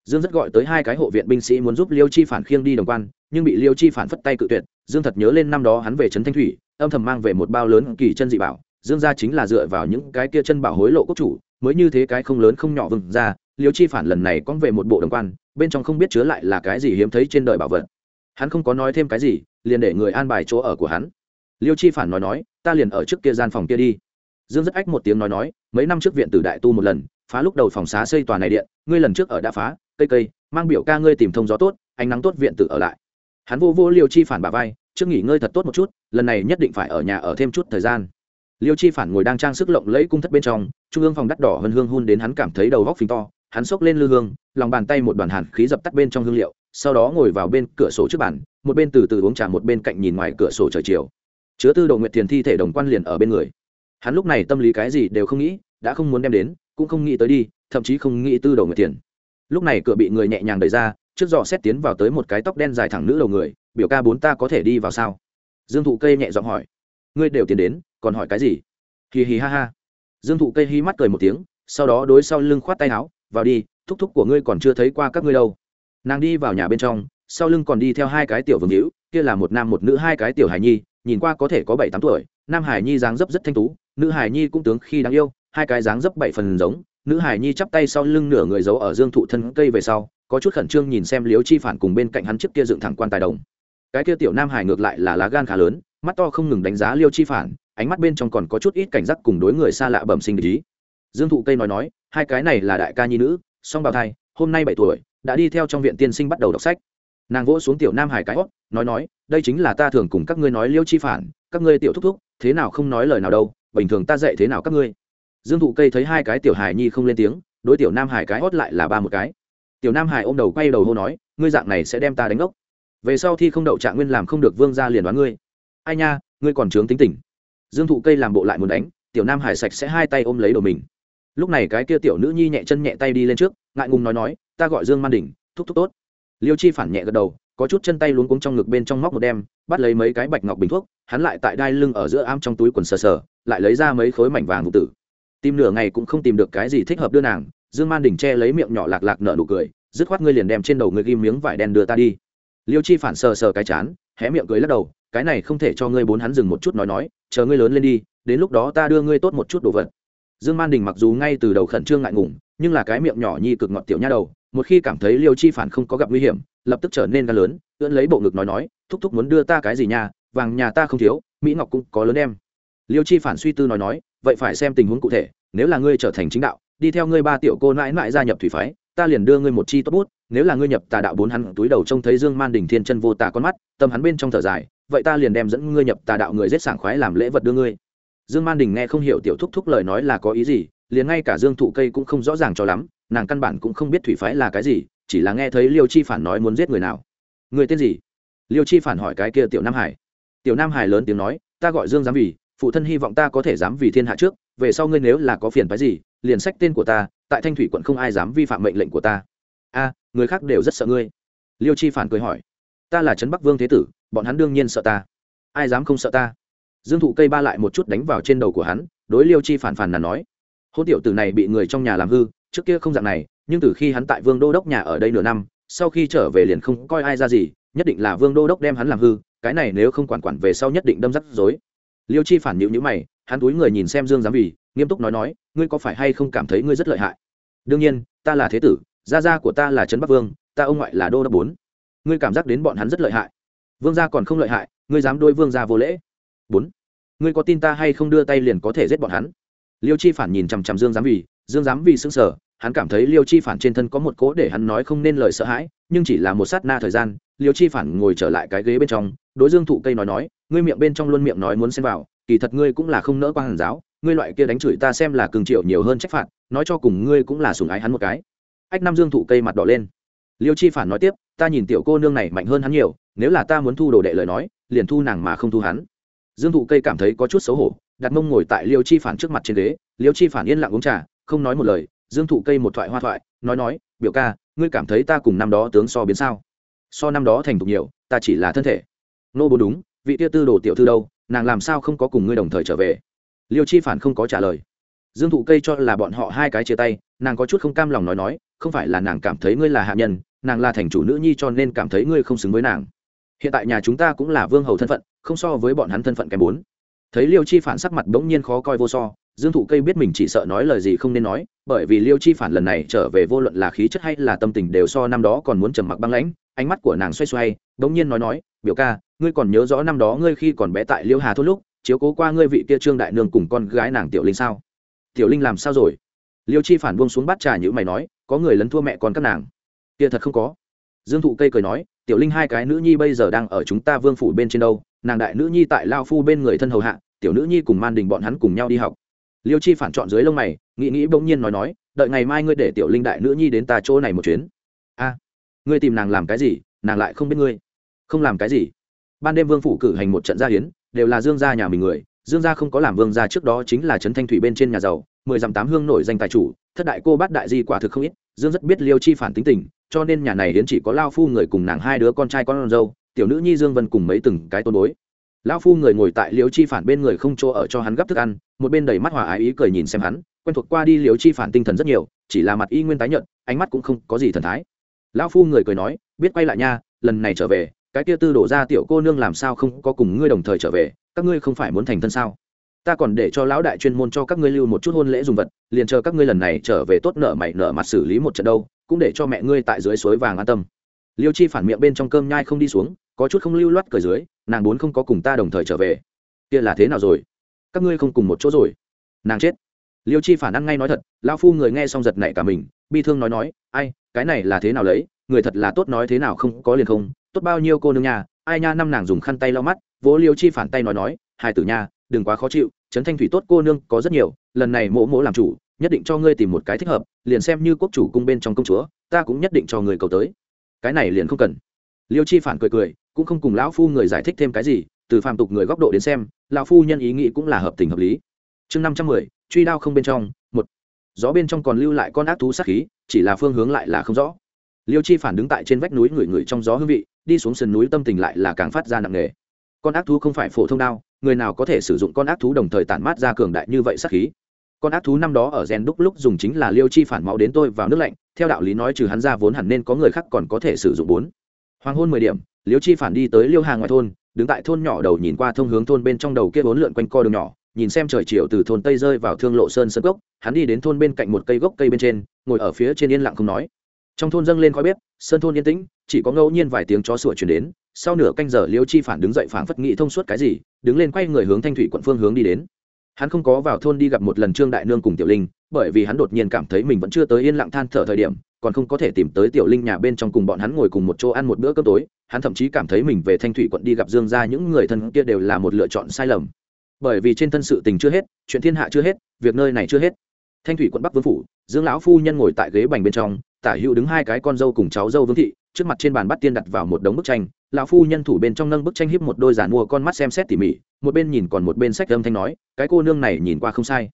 Dương rất gọi tới hai cái hộ viện binh sĩ muốn giúp liêu chi phản khiêng đi đồng quan, nhưng bị liêu chi phản phất tay cự tuyệt, dương thật nhớ lên năm đó hắn về trấn thanh thủy, âm thầm mang về một bao lớn kỳ chân dị bảo, dương gia chính là dựa vào những cái kia chân bảo hối lộ quốc chủ, mới như thế cái không lớn không nhỏ vừng ra, liêu chi phản lần này con về một bộ đồng quan, bên trong không biết chứa lại là cái gì hiếm thấy trên đời bảo vật. Hắn không có nói thêm cái gì, liền để người an bài chỗ ở của hắn. Liêu chi phản nói nói ta liền ở trước kia gian phòng kia đi. Dương rất ách một tiếng nói nói, mấy năm trước viện tử đại tu một lần, phá lúc đầu phòng xá xây tòa này điện, ngươi lần trước ở đã phá, cây cây, mang biểu ca ngươi tìm thông gió tốt, ánh nắng tốt viện tử ở lại. Hắn vô vô liêu chi phản bà vai, trước nghỉ ngơi thật tốt một chút, lần này nhất định phải ở nhà ở thêm chút thời gian. Liêu chi phản ngồi đang trang sức lộng lẫy cung thất bên trong, trung ương phòng đắt đỏ hơn hương hun đến hắn cảm thấy đầu góc phình to, hắn xốc lên lư hương, lòng bàn tay một đoàn hàn khí dập tắt bên trong hương liệu, sau đó ngồi vào bên cửa sổ trước bàn, một bên từ từ uống trà một bên cạnh nhìn ngoài cửa sổ trời chiều chứa tư đồ nguyệt thiền thi thể đồng quan liền ở bên người. Hắn lúc này tâm lý cái gì đều không nghĩ, đã không muốn đem đến, cũng không nghĩ tới đi, thậm chí không nghĩ tư đồ nguyệt thiền lúc này cửa bị người nhẹ nhàng đẩy ra, trước giò xét tiến vào tới một cái tóc đen dài thẳng nữ đầu người, biểu ca bốn ta có thể đi vào sao? Dương thụ cây nhẹ giọng hỏi. Ngươi đều tiến đến, còn hỏi cái gì? Hì hì ha ha. Dương thụ cây hi mắt cười một tiếng, sau đó đối sau lưng khoát tay áo, vào đi, thúc thúc của ngươi còn chưa thấy qua các ngươi đâu. Nàng đi vào nhà bên trong, sau lưng còn đi theo hai cái tiểu vương hữu, kia là một nam một nữ hai cái tiểu hài nhi nhìn qua có thể có bảy tám tuổi, nam hải nhi dáng dấp rất thanh tú, nữ hải nhi cũng tướng khi đáng yêu, hai cái dáng dấp bảy phần giống, nữ hải nhi chắp tay sau lưng nửa người giấu ở dương thụ thân cây về sau, có chút khẩn trương nhìn xem liếu chi phản cùng bên cạnh hắn trước kia dựng thẳng quan tài đồng cái kia tiểu nam hải ngược lại là lá gan khá lớn, mắt to không ngừng đánh giá liêu chi phản, ánh mắt bên trong còn có chút ít cảnh giác cùng đối người xa lạ bẩm sinh ý. dương thụ cây nói nói, hai cái này là đại ca nhi nữ, song bào thai, hôm nay bảy tuổi, đã đi theo trong viện tiên sinh bắt đầu đọc sách nàng vỗ xuống tiểu nam hải cái hót, nói nói, đây chính là ta thường cùng các ngươi nói liêu chi phản, các ngươi tiểu thúc thúc, thế nào không nói lời nào đâu, bình thường ta dạy thế nào các ngươi? Dương thụ cây thấy hai cái tiểu hải nhi không lên tiếng, đối tiểu nam hải cái hót lại là ba một cái. Tiểu nam hải ôm đầu quay đầu hô nói, ngươi dạng này sẽ đem ta đánh ốc. Về sau thi không đậu trạng nguyên làm không được vương ra liền đoán ngươi. Ai nha, ngươi còn trướng tính tình. Dương thụ cây làm bộ lại muốn đánh, tiểu nam hải sạch sẽ hai tay ôm lấy đầu mình. Lúc này cái kia tiểu nữ nhi nhẹ chân nhẹ tay đi lên trước, ngại ngùng nói nói, ta gọi dương man đình, thúc thúc tốt liêu chi phản nhẹ gật đầu, có chút chân tay luống cuống trong ngực bên trong móc một đem, bắt lấy mấy cái bạch ngọc bình thuốc, hắn lại tại đai lưng ở giữa am trong túi quần sờ sờ, lại lấy ra mấy khối mảnh vàng vụ tử. Tìm nửa ngày cũng không tìm được cái gì thích hợp đưa nàng, dương man đình che lấy miệng nhỏ lạc lạc nở nụ cười, dứt khoát ngươi liền đem trên đầu ngươi ghim miếng vải đen đưa ta đi. Liêu chi phản sờ sờ cái chán, hé miệng cười lắc đầu, cái này không thể cho ngươi bốn hắn dừng một chút nói nói, chờ ngươi lớn lên đi, đến lúc đó ta đưa ngươi tốt một chút đồ vật. Dương man đình mặc dù ngay từ đầu khẩn trương ngại ngùng, nhưng là cái miệng nhỏ nhi cực ngọt tiểu nha đầu một khi cảm thấy liêu chi phản không có gặp nguy hiểm, lập tức trở nên gan lớn, ưỡn lấy bộ ngực nói nói, thúc thúc muốn đưa ta cái gì nhà vàng nhà ta không thiếu, mỹ ngọc cũng có lớn em. Liêu chi phản suy tư nói nói, vậy phải xem tình huống cụ thể, nếu là ngươi trở thành chính đạo, đi theo ngươi ba tiểu cô mãi mãi gia nhập thủy phái, ta liền đưa ngươi một chi tốt bút, nếu là ngươi nhập tà đạo bốn hắn túi đầu trông thấy dương man đình thiên chân vô tà con mắt, tâm hắn bên trong thở dài, vậy ta liền đem dẫn ngươi nhập tà đạo người giết sảng khoái làm lễ vật đưa ngươi. Dương man đình nghe không hiểu tiểu thúc thúc lời nói là có ý gì, liền ngay cả dương thụ cây cũng không rõ ràng cho lắm nàng căn bản cũng không biết thủy phái là cái gì, chỉ là nghe thấy liêu chi phản nói muốn giết người nào. Người tên gì? Liêu chi phản hỏi cái kia tiểu nam hải. Tiểu nam hải lớn tiếng nói, ta gọi dương giám vì phụ thân hy vọng ta có thể dám vì thiên hạ trước, về sau ngươi nếu là có phiền phái gì, liền sách tên của ta, tại thanh thủy quận không ai dám vi phạm mệnh lệnh của ta. A, người khác đều rất sợ ngươi. Liêu chi phản cười hỏi, ta là trấn bắc vương thế tử, bọn hắn đương nhiên sợ ta. Ai dám không sợ ta? Dương thụ cây ba lại một chút đánh vào trên đầu của hắn, đối liêu chi phản phản là nói hôn tiểu tử này bị người trong nhà làm hư trước kia không dạng này, nhưng từ khi hắn tại vương đô đốc nhà ở đây nửa năm, sau khi trở về liền không coi ai ra gì, nhất định là vương đô đốc đem hắn làm hư, cái này nếu không quản quản về sau nhất định đâm rắc rối. Liêu chi phản nhịu nhữ mày, hắn túi người nhìn xem dương giám vì nghiêm túc nói nói, ngươi có phải hay không cảm thấy ngươi rất lợi hại? Đương nhiên, ta là thế tử, gia gia của ta là trấn bắc vương, ta ông ngoại là đô đốc bốn. Ngươi cảm giác đến bọn hắn rất lợi hại. Vương gia còn không lợi hại, ngươi dám đôi vương gia vô lễ. Bốn. Ngươi có tin ta hay không đưa tay liền có thể giết bọn hắn? Liêu chi phản nhìn chằm chằm dương giám vì dương Dám vì xương sở hắn cảm thấy liêu chi phản trên thân có một cố để hắn nói không nên lời sợ hãi, nhưng chỉ là một sát na thời gian, liêu chi phản ngồi trở lại cái ghế bên trong, đối dương thụ cây nói nói, ngươi miệng bên trong luôn miệng nói muốn xem vào, kỳ thật ngươi cũng là không nỡ quan hàn giáo, ngươi loại kia đánh chửi ta xem là cường triệu nhiều hơn trách phạt, nói cho cùng ngươi cũng là sùng ái hắn một cái. Ách nam dương thụ cây mặt đỏ lên. Liêu chi phản nói tiếp, ta nhìn tiểu cô nương này mạnh hơn hắn nhiều, nếu là ta muốn thu đồ đệ lời nói, liền thu nàng mà không thu hắn. Dương thụ cây cảm thấy có chút xấu hổ, đặt mông ngồi tại liêu chi phản trước mặt trên ghế, liêu chi phản yên lặng uống trà không nói một lời, dương thụ cây một thoại hoa thoại, nói nói, biểu ca, ngươi cảm thấy ta cùng năm đó tướng so biến sao? So năm đó thành thục nhiều, ta chỉ là thân thể. Nô bố đúng, vị tia tư đồ tiểu thư đâu, nàng làm sao không có cùng ngươi đồng thời trở về? Liêu chi phản không có trả lời. Dương thụ cây cho là bọn họ hai cái chia tay, nàng có chút không cam lòng nói nói, không phải là nàng cảm thấy ngươi là hạ nhân, nàng là thành chủ nữ nhi cho nên cảm thấy ngươi không xứng với nàng. Hiện tại nhà chúng ta cũng là vương hầu thân phận, không so với bọn hắn thân phận kém bốn. Thấy liêu chi phản sắc mặt bỗng nhiên khó coi vô so dương thụ cây biết mình chỉ sợ nói lời gì không nên nói, bởi vì liêu chi phản lần này trở về vô luận là khí chất hay là tâm tình đều so năm đó còn muốn trầm mặc băng lãnh, ánh mắt của nàng xoay xoay bỗng nhiên nói nói, biểu ca, ngươi còn nhớ rõ năm đó ngươi khi còn bé tại liêu hà thốt lúc, chiếu cố qua ngươi vị kia trương đại nương cùng con gái nàng tiểu linh sao? Tiểu linh làm sao rồi? Liêu chi phản buông xuống bát trà như mày nói, có người lấn thua mẹ con các nàng. Kia thật không có. Dương thụ cây cười nói, tiểu linh hai cái nữ nhi bây giờ đang ở chúng ta vương phủ bên trên đâu, nàng đại nữ nhi tại lao phu bên người thân hầu hạ, tiểu nữ nhi cùng man đình bọn hắn cùng nhau đi học liêu chi phản chọn dưới lông mày, nghĩ nghĩ bỗng nhiên nói nói, đợi ngày mai ngươi để tiểu linh đại nữ nhi đến ta chỗ này một chuyến. A, ngươi tìm nàng làm cái gì, nàng lại không biết ngươi. Không làm cái gì. Ban đêm vương phủ cử hành một trận gia hiến, đều là dương gia nhà mình người, dương gia không có làm vương gia trước đó chính là trấn thanh thủy bên trên nhà giàu, mười dặm tám hương nổi danh tài chủ, thất đại cô bát đại di quả thực không ít, dương rất biết liêu chi phản tính tình, cho nên nhà này đến chỉ có lao phu người cùng nàng hai đứa con trai con dâu, tiểu nữ nhi dương vân cùng mấy từng cái tôn bối lão phu người ngồi tại Liễu chi phản bên người không chỗ ở cho hắn gấp thức ăn, một bên đầy mắt hòa ái ý cười nhìn xem hắn, quen thuộc qua đi Liễu chi phản tinh thần rất nhiều, chỉ là mặt y nguyên tái nhận ánh mắt cũng không có gì thần thái. Lão phu người cười nói, biết quay lại nha, lần này trở về, cái kia tư đổ ra tiểu cô nương làm sao không có cùng ngươi đồng thời trở về, các ngươi không phải muốn thành thân sao? Ta còn để cho lão đại chuyên môn cho các ngươi lưu một chút hôn lễ dùng vật, liền chờ các ngươi lần này trở về tốt nợ mày nợ mặt xử lý một trận đâu, cũng để cho mẹ ngươi tại dưới suối vàng an tâm liêu chi phản miệng bên trong cơm nhai không đi xuống, có chút không lưu loát cởi dưới, nàng bốn không có cùng ta đồng thời trở về. Kia là thế nào rồi? Các ngươi không cùng một chỗ rồi. Nàng chết. Liêu chi phản ăn ngay nói thật lao phu người nghe xong giật nảy cả mình, bi thương nói nói, ai, cái này là thế nào lấy? Người thật là tốt nói thế nào không có liền không, tốt bao nhiêu cô nương nhà ai nha? Năm nàng dùng khăn tay lau mắt, vỗ liêu chi phản tay nói nói, hai tử nha, đừng quá khó chịu, trấn thanh thủy tốt cô nương có rất nhiều, lần này mỗ mỗ làm chủ, nhất định cho ngươi tìm một cái thích hợp, liền xem như quốc chủ cung bên trong công chúa, ta cũng nhất định cho người cầu tới cái này liền không cần. Liêu chi phản cười cười, cũng không cùng lão phu người giải thích thêm cái gì, từ phàm tục người góc độ đến xem, lão phu nhân ý nghĩ cũng là hợp tình hợp lý. Chương năm trăm mười, truy đao không bên trong, một. Gió bên trong còn lưu lại con ác thú sát khí, chỉ là phương hướng lại là không rõ. Liêu chi phản đứng tại trên vách núi ngửi ngửi trong gió hương vị, đi xuống sườn núi tâm tình lại là càng phát ra nặng nề. Con ác thú không phải phổ thông đao, người nào có thể sử dụng con ác thú đồng thời tản mát ra cường đại như vậy sát khí? Con ác thú năm đó ở rèn đúc lúc dùng chính là liêu chi phản máu đến tôi vào nước lạnh, theo đạo lý nói trừ hắn ra vốn hẳn nên có người khác còn có thể sử dụng bốn. Hoàng hôn mười điểm, liêu chi phản đi tới liêu hàng ngoài thôn, đứng tại thôn nhỏ đầu nhìn qua thông hướng thôn bên trong đầu kia bốn lượn quanh co đường nhỏ, nhìn xem trời chiều từ thôn tây rơi vào thương lộ sơn sơn gốc hắn đi đến thôn bên cạnh một cây gốc cây bên trên, ngồi ở phía trên yên lặng không nói. Trong thôn dâng lên khói bếp, sơn thôn yên tĩnh, chỉ có ngẫu nhiên vài tiếng chó sủa chuyển đến, sau nửa canh giờ liêu chi phản đứng dậy phảng phất nghị thông suốt cái gì, đứng lên quay người hướng thanh thủy quận phương hướng đi đến hắn không có vào thôn đi gặp một lần trương đại nương cùng tiểu linh, bởi vì hắn đột nhiên cảm thấy mình vẫn chưa tới yên lặng than thở thời điểm, còn không có thể tìm tới tiểu linh nhà bên trong cùng bọn hắn ngồi cùng một chỗ ăn một bữa cơm tối, hắn thậm chí cảm thấy mình về thanh thủy quận đi gặp dương ra những người thân kia đều là một lựa chọn sai lầm. Bởi vì trên thân sự tình chưa hết, chuyện thiên hạ chưa hết, việc nơi này chưa hết. Thanh thủy quận bắc vương phủ, dương lão phu nhân ngồi tại ghế bành bên trong, tả hữu đứng hai cái con dâu cùng cháu dâu vương thị, trước mặt trên bàn bắt tiên đặt vào một đống bức tranh lão phu nhân thủ bên trong nâng bức tranh hiếp một đôi giàn mua con mắt xem xét tỉ mỉ, một bên nhìn còn một bên sách âm thanh nói, cái cô nương này nhìn qua không sai.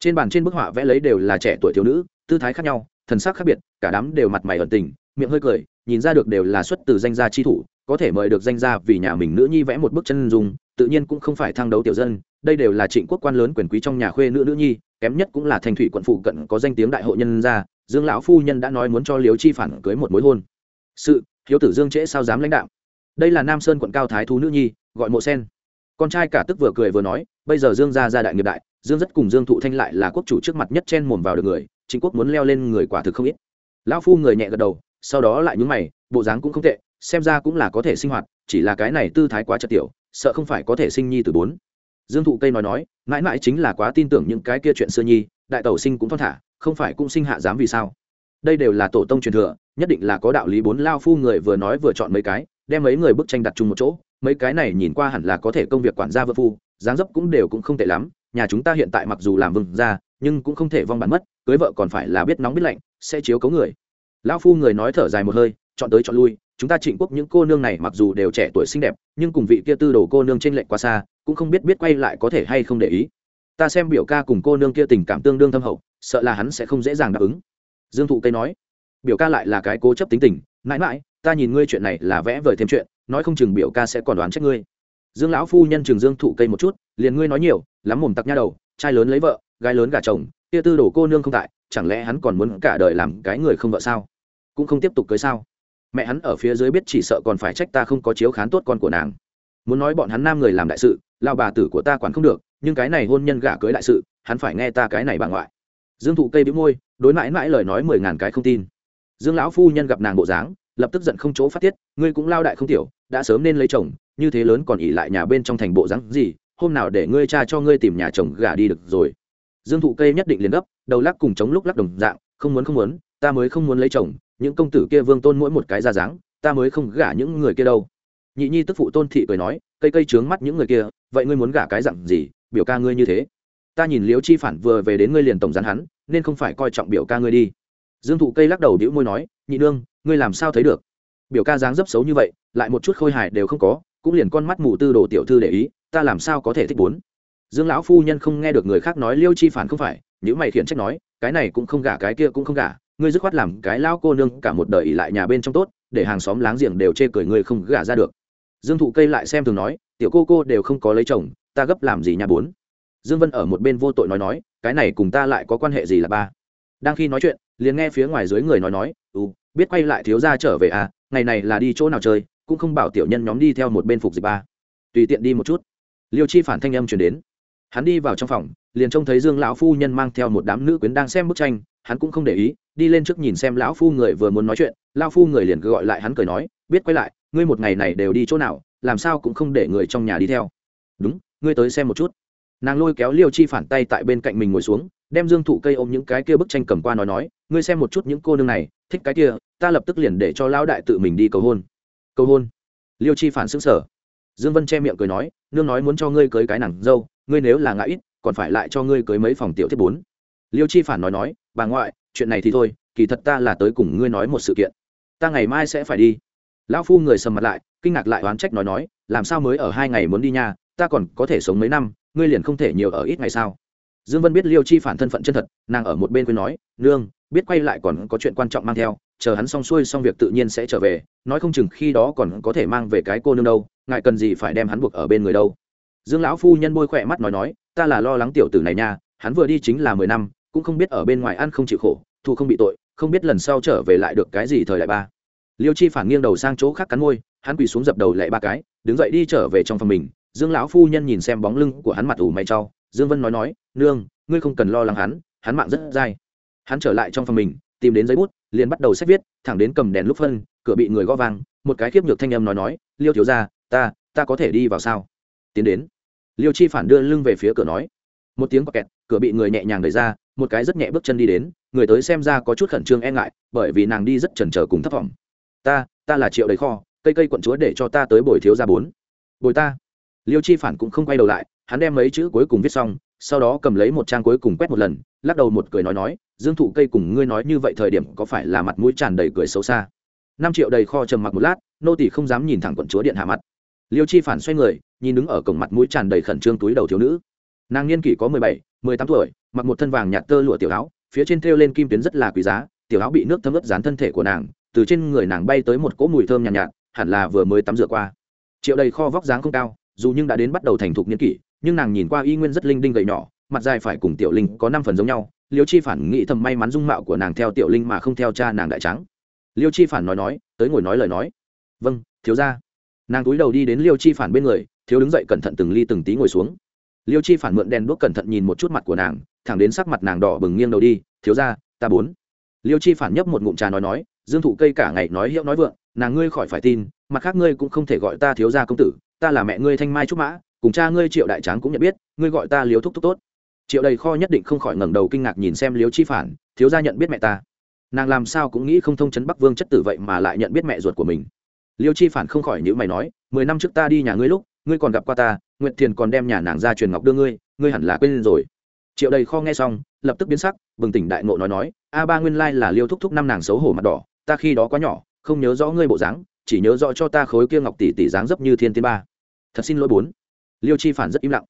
Trên bàn trên bức họa vẽ lấy đều là trẻ tuổi thiếu nữ, tư thái khác nhau, thần sắc khác biệt, cả đám đều mặt mày ẩn tình, miệng hơi cười, nhìn ra được đều là xuất từ danh gia chi thủ, có thể mời được danh gia vì nhà mình nữ nhi vẽ một bức chân dung, tự nhiên cũng không phải thăng đấu tiểu dân, đây đều là trịnh quốc quan lớn quyền quý trong nhà khuê nữ nữ nhi, kém nhất cũng là thành thủy quận phụ cận có danh tiếng đại hộ nhân gia, dương lão phu nhân đã nói muốn cho liếu chi phản cưới một mối hôn. Sự, hiếu tử dương trễ sao dám lãnh đạo đây là nam sơn quận cao thái thú nữ nhi gọi mộ sen con trai cả tức vừa cười vừa nói bây giờ dương gia gia đại nghiệp đại dương rất cùng dương thụ thanh lại là quốc chủ trước mặt nhất chen mồm vào được người chính quốc muốn leo lên người quả thực không ít lão phu người nhẹ gật đầu sau đó lại nhúng mày bộ dáng cũng không tệ xem ra cũng là có thể sinh hoạt chỉ là cái này tư thái quá chật tiểu sợ không phải có thể sinh nhi từ bốn dương thụ cây nói nói mãi mãi chính là quá tin tưởng những cái kia chuyện xưa nhi đại tẩu sinh cũng thong thả không phải cũng sinh hạ dám vì sao đây đều là tổ tông truyền thừa nhất định là có đạo lý bốn lao phu người vừa nói vừa chọn mấy cái đem mấy người bức tranh đặt chung một chỗ, mấy cái này nhìn qua hẳn là có thể công việc quản gia vợ phu, dáng dấp cũng đều cũng không tệ lắm, nhà chúng ta hiện tại mặc dù làm vừng ra nhưng cũng không thể vong bản mất, cưới vợ còn phải là biết nóng biết lạnh, sẽ chiếu cấu người. Lão phu người nói thở dài một hơi, chọn tới chọn lui, chúng ta trịnh quốc những cô nương này mặc dù đều trẻ tuổi xinh đẹp, nhưng cùng vị kia tư đồ cô nương trên lệnh quá xa, cũng không biết biết quay lại có thể hay không để ý. Ta xem biểu ca cùng cô nương kia tình cảm tương đương thâm hậu, sợ là hắn sẽ không dễ dàng đáp ứng. Dương thụ cây nói, biểu ca lại là cái cố chấp tính tình, mãi mãi ta nhìn ngươi chuyện này là vẽ vời thêm chuyện, nói không chừng biểu ca sẽ còn đoán trách ngươi. Dương lão phu nhân chừng dương thụ cây một chút, liền ngươi nói nhiều, lắm mồm tặc nha đầu, trai lớn lấy vợ, gái lớn gả chồng, kia tư đồ cô nương không tại, chẳng lẽ hắn còn muốn cả đời làm cái người không vợ sao? Cũng không tiếp tục cưới sao? Mẹ hắn ở phía dưới biết chỉ sợ còn phải trách ta không có chiếu khán tốt con của nàng. Muốn nói bọn hắn nam người làm đại sự, lao bà tử của ta quản không được, nhưng cái này hôn nhân gả cưới đại sự, hắn phải nghe ta cái này bà ngoại. Dương thụ cây bĩu môi, đối mãi mãi lời nói mười ngàn cái không tin. Dương lão phu nhân gặp nàng bộ dáng lập tức giận không chỗ phát tiết, ngươi cũng lao đại không tiểu, đã sớm nên lấy chồng, như thế lớn còn ỉ lại nhà bên trong thành bộ dáng gì, hôm nào để ngươi cha cho ngươi tìm nhà chồng gả đi được rồi. Dương thụ cây nhất định liền gấp, đầu lắc cùng chống lúc lắc đồng dạng, không muốn không muốn, ta mới không muốn lấy chồng, những công tử kia vương tôn mỗi một cái ra dáng, ta mới không gả những người kia đâu. Nhị nhi tức phụ tôn thị cười nói, cây cây trướng mắt những người kia, vậy ngươi muốn gả cái dặn gì, biểu ca ngươi như thế? Ta nhìn liễu chi phản vừa về đến ngươi liền tổng gián hắn, nên không phải coi trọng biểu ca ngươi đi dương thụ cây lắc đầu đĩu môi nói, nhị nương, ngươi làm sao thấy được? Biểu ca dáng dấp xấu như vậy, lại một chút khôi hài đều không có, cũng liền con mắt mù tư đồ tiểu thư để ý, ta làm sao có thể thích bốn? Dương lão phu nhân không nghe được người khác nói liêu chi phản không phải nếu mày khiển trách nói, cái này cũng không gả, cái kia cũng không gả, ngươi dứt khoát làm cái lao cô nương cả một đời ỉ lại nhà bên trong tốt, để hàng xóm láng giềng đều chê cười ngươi không gả ra được. Dương thụ cây lại xem thường nói, tiểu cô cô đều không có lấy chồng, ta gấp làm gì nhà bốn? Dương vân ở một bên vô tội nói nói, cái này cùng ta lại có quan hệ gì là ba? Đang khi nói chuyện liền nghe phía ngoài dưới người nói nói ừ biết quay lại thiếu gia trở về à ngày này là đi chỗ nào chơi, cũng không bảo tiểu nhân nhóm đi theo một bên phục dịch ba. Tùy tiện đi một chút. Liêu chi phản thanh âm chuyển đến. Hắn đi vào trong phòng, liền trông thấy dương lão phu nhân mang theo một đám nữ quyến đang xem bức tranh, hắn cũng không để ý, đi lên trước nhìn xem lão phu người vừa muốn nói chuyện, lão phu người liền gọi lại hắn cười nói, biết quay lại, ngươi một ngày này đều đi chỗ nào, làm sao cũng không để người trong nhà đi theo. Đúng, ngươi tới xem một chút. Nàng lôi kéo liêu chi phản tay tại bên cạnh mình ngồi xuống đem dương thụ cây ôm những cái kia bức tranh cầm qua nói nói ngươi xem một chút những cô nương này thích cái kia ta lập tức liền để cho lão đại tự mình đi cầu hôn. Cầu hôn? Liêu chi phản xứng sở dương vân che miệng cười nói nương nói muốn cho ngươi cưới cái nàng dâu ngươi nếu là ngã ít còn phải lại cho ngươi cưới mấy phòng tiểu thiết bốn. Liêu chi phản nói nói bà ngoại chuyện này thì thôi kỳ thật ta là tới cùng ngươi nói một sự kiện. Ta ngày mai sẽ phải đi. Lão phu người sầm mặt lại kinh ngạc lại oán trách nói nói làm sao mới ở hai ngày muốn đi nhà, ta còn có thể sống mấy năm ngươi liền không thể nhiều ở ít ngày sao? Dương vân biết liêu chi phản thân phận chân thật, nàng ở một bên quên nói, nương, biết quay lại còn có chuyện quan trọng mang theo, chờ hắn xong xuôi xong việc tự nhiên sẽ trở về, nói không chừng khi đó còn có thể mang về cái cô nương đâu ngại cần gì phải đem hắn buộc ở bên người đâu dương lão phu nhân bôi khỏe mắt nói nói, ta là lo lắng tiểu tử này nha, hắn vừa đi chính là mười năm, cũng không biết ở bên ngoài ăn không chịu khổ thu không bị tội, không biết lần sau trở về lại được cái gì thời đại ba liêu chi phản nghiêng đầu sang chỗ khác cắn môi, hắn quỳ xuống dập đầu lại ba cái, đứng dậy đi trở về trong phòng mình dương lão phu nhân nhìn xem bóng lưng của hắn mặt ủ mày trao dương vân nói nói, nương, ngươi không cần lo lắng hắn hắn mạng rất dai. Hắn trở lại trong phòng mình, tìm đến giấy bút, liền bắt đầu sách viết, thẳng đến cầm đèn lúc phân, cửa bị người gõ vang, một cái khiếp nhược thanh âm nói nói, liêu thiếu ra ta ta có thể đi vào sao? Tiến đến. Liêu chi phản đưa lưng về phía cửa nói. Một tiếng có kẹt, cửa bị người nhẹ nhàng đẩy ra, một cái rất nhẹ bước chân đi đến, người tới xem ra có chút khẩn trương e ngại, bởi vì nàng đi rất chần chờ cùng thất vọng. Ta ta là triệu đầy kho, cây cây quận chúa để cho ta tới bồi thiếu ra bốn. Bồi ta? Liêu chi phản cũng không quay đầu lại hắn đem mấy chữ cuối cùng viết xong sau đó cầm lấy một trang cuối cùng quét một lần lắc đầu một cười nói nói dương thụ cây cùng ngươi nói như vậy thời điểm có phải là mặt mũi tràn đầy cười xấu xa? Năm triệu đầy kho trầm mặc một lát nô tỷ không dám nhìn thẳng quận chúa điện hạ mặt. Liêu chi phản xoay người nhìn đứng ở cổng mặt mũi tràn đầy khẩn trương túi đầu thiếu nữ. Nàng niên kỷ có mười bảy mười tám tuổi mặc một thân vàng nhạt tơ lụa tiểu áo phía trên thêu lên kim tuyến rất là quý giá tiểu áo bị nước thấm ướt dán thân thể của nàng từ trên người nàng bay tới một cỗ mùi thơm nhàn nhạt, nhạt hẳn là vừa mới tắm rửa qua. Triệu đầy kho vóc dáng không cao dù nhưng đã đến bắt đầu thành thục niên kỷ nhưng nàng nhìn qua y nguyên rất linh đinh gầy nhỏ, mặt dài phải cùng tiểu linh có năm phần giống nhau, liêu chi phản nghĩ thầm may mắn dung mạo của nàng theo tiểu linh mà không theo cha nàng đại trắng liêu chi phản nói nói, tới ngồi nói lời nói. Vâng thiếu ra nàng cúi đầu đi đến liêu chi phản bên người, thiếu đứng dậy cẩn thận từng ly từng tí ngồi xuống. Liêu chi phản mượn đèn đuốc cẩn thận nhìn một chút mặt của nàng, thẳng đến sắc mặt nàng đỏ bừng nghiêng đầu đi, thiếu ra ta bốn. Liêu chi phản nhấp một ngụm trà nói nói, dương thụ cây cả ngày nói hiệu nói vượng, nàng ngươi khỏi phải tin, mặt khác ngươi cũng không thể gọi ta thiếu gia công tử, ta là mẹ ngươi thanh mai trúc mã cùng cha ngươi triệu đại tráng cũng nhận biết, ngươi gọi ta liếu thúc thúc tốt. Triệu đầy kho nhất định không khỏi ngẩng đầu kinh ngạc nhìn xem liếu chi phản, thiếu gia nhận biết mẹ ta. Nàng làm sao cũng nghĩ không thông chấn bắc vương chất tử vậy mà lại nhận biết mẹ ruột của mình. Liêu chi phản không khỏi nhữ mày nói, mười năm trước ta đi nhà ngươi lúc, ngươi còn gặp qua ta, nguyệt thiền còn đem nhà nàng ra truyền ngọc đưa ngươi ngươi hẳn là quên rồi. Triệu đầy kho nghe xong, lập tức biến sắc, bừng tỉnh đại ngộ nói nói, a ba nguyên lai là liêu thúc thúc năm nàng xấu hổ mặt đỏ, ta khi đó quá nhỏ, không nhớ rõ ngươi bộ dáng, chỉ nhớ rõ cho ta khối kia ngọc tỷ tỷ dáng dấp như thiên tiên ba. Thật xin lỗi bốn liêu chi phản rất im lặng.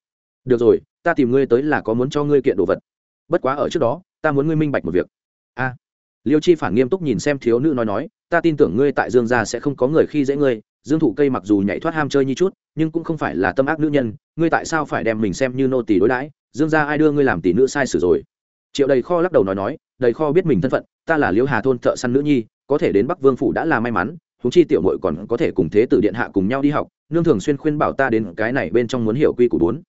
Được rồi, ta tìm ngươi tới là có muốn cho ngươi kiện đồ vật. Bất quá ở trước đó, ta muốn ngươi minh bạch một việc. A. Liêu chi phản nghiêm túc nhìn xem thiếu nữ nói nói, ta tin tưởng ngươi tại dương gia sẽ không có người khi dễ ngươi. Dương thụ cây mặc dù nhảy thoát ham chơi như chút, nhưng cũng không phải là tâm ác nữ nhân. Ngươi tại sao phải đem mình xem như nô tỷ đối đãi? Dương gia ai đưa ngươi làm tỷ nữ sai sử rồi? Triệu đầy kho lắc đầu nói nói, đầy kho biết mình thân phận, ta là liễu hà thôn thợ săn nữ nhi, có thể đến bắc vương phủ đã là may mắn húng chi tiểu mội còn có thể cùng thế tử điện hạ cùng nhau đi học nương thường xuyên khuyên bảo ta đến cái này bên trong muốn hiểu quy củ bốn.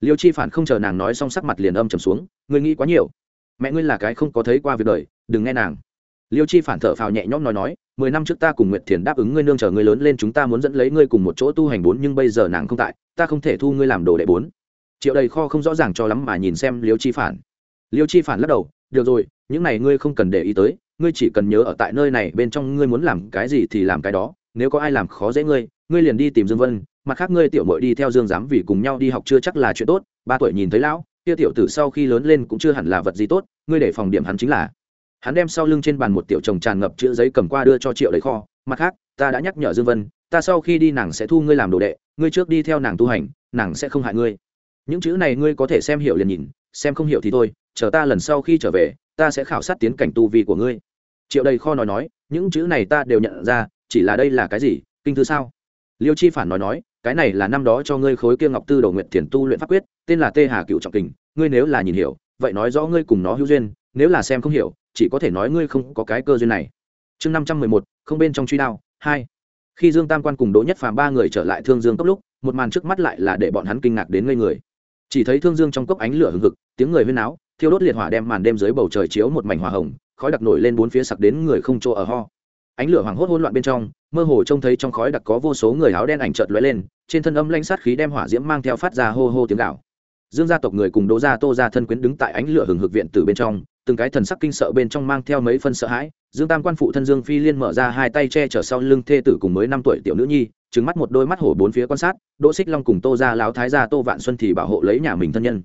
Liêu chi phản không chờ nàng nói xong sắc mặt liền âm trầm xuống, ngươi nghĩ quá nhiều. Mẹ ngươi là cái không có thấy qua việc đời, đừng nghe nàng. Liêu chi phản thở phào nhẹ nhõm nói nói, mười năm trước ta cùng nguyệt thiền đáp ứng ngươi nương chờ ngươi lớn lên chúng ta muốn dẫn lấy ngươi cùng một chỗ tu hành bốn nhưng bây giờ nàng không tại, ta không thể thu ngươi làm đồ đệ bốn. Triệu đầy kho không rõ ràng cho lắm mà nhìn xem liêu chi phản. Liêu chi phản lắc đầu, được rồi, những này ngươi không cần để ý tới, ngươi chỉ cần nhớ ở tại nơi này bên trong ngươi muốn làm cái gì thì làm cái đó nếu có ai làm khó dễ ngươi ngươi liền đi tìm dương vân, mặt khác ngươi tiểu mội đi theo dương giám vì cùng nhau đi học chưa chắc là chuyện tốt, ba tuổi nhìn thấy lão, kia tiểu tử sau khi lớn lên cũng chưa hẳn là vật gì tốt, ngươi để phòng điểm hắn chính là. Hắn đem sau lưng trên bàn một tiểu chồng tràn ngập chữ giấy cầm qua đưa cho triệu đầy kho, mặt khác, ta đã nhắc nhở dương vân, ta sau khi đi nàng sẽ thu ngươi làm đồ đệ, ngươi trước đi theo nàng tu hành, nàng sẽ không hại ngươi. Những chữ này ngươi có thể xem hiểu liền nhìn, xem không hiểu thì thôi, chờ ta lần sau khi trở về, ta sẽ khảo sát tiến cảnh tu vi của ngươi. Triệu đầy kho nói nói, những chữ này ta đều nhận ra chỉ là đây là cái gì, kinh thư sao? Liêu chi phản nói nói, cái này là năm đó cho ngươi khối kia ngọc tư đầu nguyện thiền tu luyện pháp quyết, tên là tê hà cựu trọng kình, ngươi nếu là nhìn hiểu, vậy nói rõ ngươi cùng nó hữu duyên, nếu là xem không hiểu, chỉ có thể nói ngươi không có cái cơ duyên này. Chương năm trăm mười một, không bên trong truy đao, hai. Khi dương tam quan cùng đỗ nhất phàm ba người trở lại thương dương cốc lúc, một màn trước mắt lại là để bọn hắn kinh ngạc đến ngây người. Chỉ thấy thương dương trong cốc ánh lửa hừng hực, tiếng người huyên áo thiêu đốt liệt hỏa đem màn đêm dưới bầu trời chiếu một mảnh hỏa hồng, khói đặc nổi lên bốn phía sặc đến người không chỗ ở ho ánh lửa hoàng hốt hỗn loạn bên trong, mơ hồ trông thấy trong khói đặc có vô số người áo đen ảnh chợt lóe lên, trên thân âm lanh sát khí đem hỏa diễm mang theo phát ra hô hô tiếng gạo dương gia tộc người cùng đỗ gia, tô gia thân quyến đứng tại ánh lửa hừng hực viện từ bên trong, từng cái thần sắc kinh sợ bên trong mang theo mấy phân sợ hãi. Dương tam quan phụ thân dương phi liên mở ra hai tay che chở sau lưng thê tử cùng mới năm tuổi tiểu nữ nhi trứng mắt một đôi mắt hổ bốn phía quan sát, đỗ xích long cùng tô gia láo thái gia tô vạn xuân thì bảo hộ lấy nhà mình thân nhân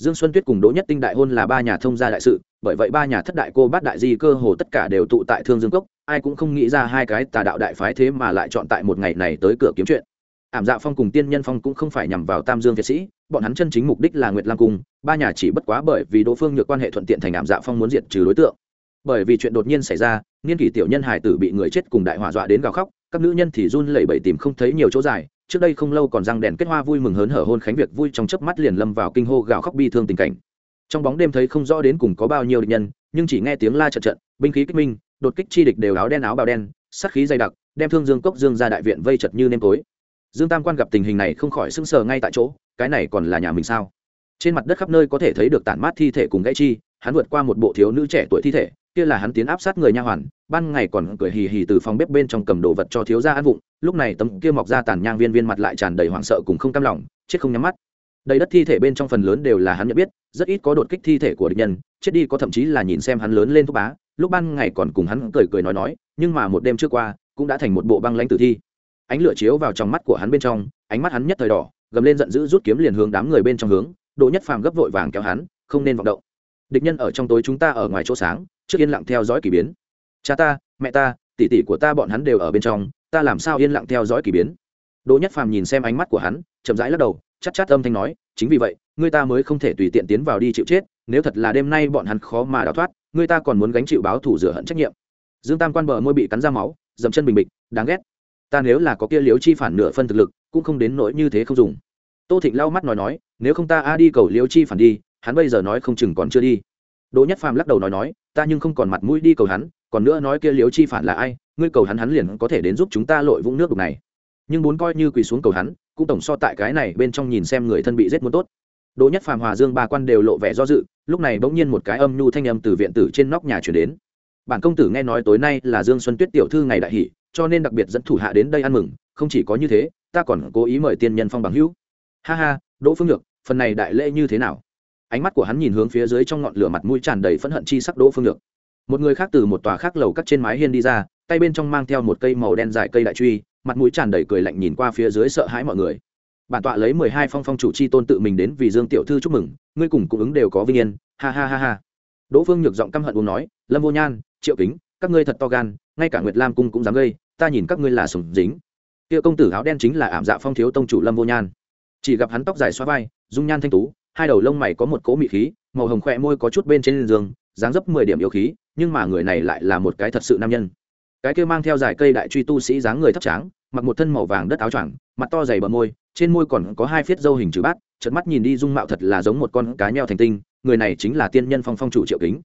dương xuân tuyết cùng đỗ nhất tinh đại hôn là ba nhà thông gia đại sự, bởi vậy ba nhà thất đại cô bát đại di cơ hồ tất cả đều tụ tại thương dương cốc, ai cũng không nghĩ ra hai cái tà đạo đại phái thế mà lại chọn tại một ngày này tới cửa kiếm chuyện. Ảm dạ phong cùng tiên nhân phong cũng không phải nhằm vào tam dương việt sĩ, bọn hắn chân chính mục đích là nguyệt lam cung, ba nhà chỉ bất quá bởi vì đỗ phương nhược quan hệ thuận tiện thành ảm dạ phong muốn diệt trừ đối tượng. Bởi vì chuyện đột nhiên xảy ra, niên kỷ tiểu nhân hải tử bị người chết cùng đại hỏa dọa đến gào khóc, các nữ nhân thì run lẩy bẩy tìm không thấy nhiều chỗ dài trước đây không lâu còn răng đèn kết hoa vui mừng hớn hở hôn khánh việc vui trong chớp mắt liền lâm vào kinh hô gào khóc bi thương tình cảnh. Trong bóng đêm thấy không rõ đến cùng có bao nhiêu địch nhân, nhưng chỉ nghe tiếng la trận trận binh khí kích minh, đột kích chi địch đều áo đen áo bào đen, sát khí dày đặc, đem thương dương cốc dương ra đại viện vây chật như nêm tối. Dương tam quan gặp tình hình này không khỏi sưng sờ ngay tại chỗ, cái này còn là nhà mình sao? Trên mặt đất khắp nơi có thể thấy được tản mát thi thể cùng gãy chi, hắn vượt qua một bộ thiếu nữ trẻ tuổi thi thể kia là hắn tiến áp sát người nha hoàn, ban ngày còn cười hì hì từ phòng bếp bên trong cầm đồ vật cho thiếu gia ăn vụng, lúc này tấm kia mọc ra tàn nhang viên viên mặt lại tràn đầy hoảng sợ cùng không cam lòng, chết không nhắm mắt. Đầy đất thi thể bên trong phần lớn đều là hắn nhận biết, rất ít có đột kích thi thể của địch nhân, chết đi có thậm chí là nhìn xem hắn lớn lên thúc bá, lúc ban ngày còn cùng hắn cười cười nói nói, nhưng mà một đêm trước qua, cũng đã thành một bộ băng lãnh tử thi. Ánh lửa chiếu vào trong mắt của hắn bên trong, ánh mắt hắn nhất thời đỏ, gầm lên giận dữ rút kiếm liền hướng đám người bên trong hướng, đỗ nhất phàm gấp vội vàng kéo hắn, không nên vọng động. Địch nhân ở trong tối chúng ta ở ngoài chỗ sáng trước yên lặng theo dõi k ỳ biến. Cha ta, mẹ ta, tỷ tỷ của ta bọn hắn đều ở bên trong, ta làm sao yên lặng theo dõi k ỳ biến? Đỗ nhất phàm nhìn xem ánh mắt của hắn, chậm rãi lắc đầu chắc chắc âm thanh nói, chính vì vậy, người ta mới không thể tùy tiện tiến vào đi chịu chết, nếu thật là đêm nay bọn hắn khó mà đào thoát, người ta còn muốn gánh chịu báo thủ rửa hận trách nhiệm. Dương tam quan bờ môi bị cắn ra máu dầm chân bình bịch, đáng ghét. Ta nếu là có kia liếu chi phản nửa phân thực lực, cũng không đến nỗi như thế không dùng. Tô thịnh lau mắt nói nói, nếu không ta a đi cầu liếu chi phản đi, hắn bây giờ nói không chừng còn chưa đi đỗ nhất phàm lắc đầu nói nói, ta nhưng không còn mặt mũi đi cầu hắn, còn nữa nói kia liếu chi phản là ai? Ngươi cầu hắn hắn liền có thể đến giúp chúng ta lội vũng nước đục này. Nhưng muốn coi như quỳ xuống cầu hắn, cũng tổng so tại cái này bên trong nhìn xem người thân bị giết muốn tốt. Đỗ nhất phàm, hòa dương ba quan đều lộ vẻ do dự, lúc này bỗng nhiên một cái âm nhu thanh âm từ viện tử trên nóc nhà chuyển đến. Bản công tử nghe nói tối nay là dương xuân tuyết tiểu thư ngày đại hỷ, cho nên đặc biệt dẫn thủ hạ đến đây ăn mừng, không chỉ có như thế, ta còn cố ý mời tiên nhân phong bằng hữu. Ha ha, đỗ phương nhược, phần này đại lễ như thế nào? Ánh mắt của hắn nhìn hướng phía dưới trong ngọn lửa mặt mũi tràn đầy phẫn hận chi sắc đỗ phương lược một người khác từ một tòa khác lầu cắt trên mái hiên đi ra, tay bên trong mang theo một cây màu đen dài cây đại truy, mặt mũi tràn đầy cười lạnh nhìn qua phía dưới sợ hãi mọi người. Bản tọa lấy mười hai phong phong chủ chi tôn tự mình đến vì dương tiểu thư chúc mừng, ngươi cùng cung ứng đều có vinh yên, ha ha ha ha. Đỗ phương nhược giọng căm hận uống nói, lâm vô nhan, triệu kính, các ngươi thật to gan, ngay cả nguyệt lam cung cũng dám gây, ta nhìn các ngươi là sùng dính. Kia công tử áo đen chính là ảm dạ phong thiếu tông chủ lâm vô nhan. Chỉ gặp hắn tóc dài xoa vai, dung nhan thanh tú hai đầu lông mày có một cỗ mị khí, màu hồng khỏe môi có chút bên trên giường, dáng dấp mười điểm yêu khí, nhưng mà người này lại là một cái thật sự nam nhân. Cái kia mang theo dài cây đại truy tu sĩ dáng người thấp tráng, mặc một thân màu vàng đất áo choàng, mặt to dày bờ môi, trên môi còn có hai phiết dâu hình chữ bát trận mắt nhìn đi dung mạo thật là giống một con cá nheo thành tinh, người này chính là tiên nhân phong phong chủ triệu kính.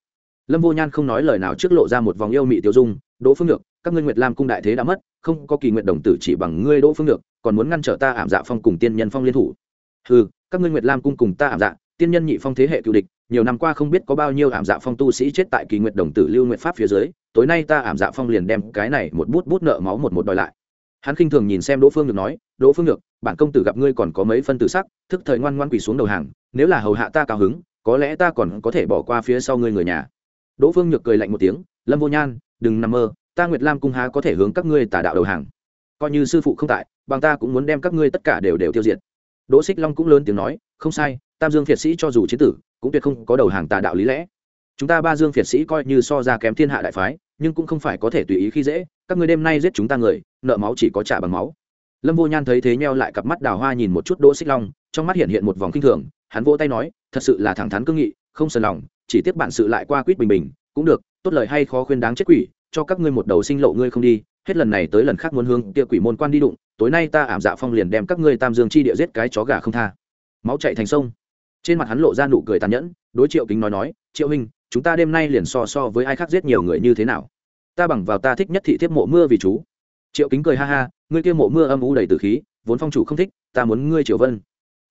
Lâm vô nhan không nói lời nào trước lộ ra một vòng yêu mị tiêu dung, đỗ phương ngược các ngươi nguyệt lam cung đại thế đã mất, không có kỳ nguyện đồng tử chỉ bằng ngươi đỗ phương ngược còn muốn ngăn trở ta ảm dạ phong cùng tiên nhân phong liên thủ. Ừ các ngươi nguyệt lam cung cùng ta ảm dạ tiên nhân nhị phong thế hệ cựu địch, nhiều năm qua không biết có bao nhiêu ảm dạ phong tu sĩ chết tại kỳ Nguyệt đồng tử lưu Nguyệt pháp phía dưới, tối nay ta ảm dạ phong liền đem cái này một bút bút nợ máu một một đòi lại. Hắn khinh thường nhìn xem đỗ phương được nói, đỗ phương được bản công tử gặp ngươi còn có mấy phân tử sắc, thức thời ngoan ngoan quỳ xuống đầu hàng, nếu là hầu hạ ta cao hứng, có lẽ ta còn có thể bỏ qua phía sau ngươi người nhà. Đỗ phương nhược cười lạnh một tiếng, lâm vô nhan, đừng nằm mơ, ta nguyệt lam cung há có thể hướng các ngươi tà đạo đầu hàng. Coi như sư phụ không tại, bằng ta cũng muốn đem các ngươi tất cả đều đều tiêu diệt đỗ xích long cũng lớn tiếng nói, không sai, tam dương phiệt sĩ cho dù chiến tử, cũng tuyệt không có đầu hàng tà đạo lý lẽ. Chúng ta ba dương phiệt sĩ coi như so ra kém thiên hạ đại phái, nhưng cũng không phải có thể tùy ý khi dễ, các ngươi đêm nay giết chúng ta người, nợ máu chỉ có trả bằng máu. Lâm vô nhan thấy thế nheo lại cặp mắt đào hoa nhìn một chút đỗ xích long, trong mắt hiện hiện một vòng kinh thường, hắn vỗ tay nói, thật sự là thẳng thắn cương nghị, không sờn lòng, chỉ tiếc bản sự lại qua quýt bình bình, cũng được, tốt lời hay khó khuyên đáng chết quỷ, cho các ngươi một đầu sinh lộ ngươi không đi hết lần này tới lần khác muốn hướng kia quỷ môn quan đi đụng, tối nay ta ảm dạ phong liền đem các ngươi tam dương chi địa giết cái chó gà không tha. Máu chạy thành sông. Trên mặt hắn lộ ra nụ cười tàn nhẫn, đối triệu kính nói nói, triệu huynh, chúng ta đêm nay liền so so với ai khác giết nhiều người như thế nào? Ta bằng vào ta thích nhất thị thiếp mộ mưa vì chú. Triệu kính cười ha ha, ngươi kia mộ mưa âm u đầy từ khí, vốn phong chủ không thích, ta muốn ngươi triệu vân.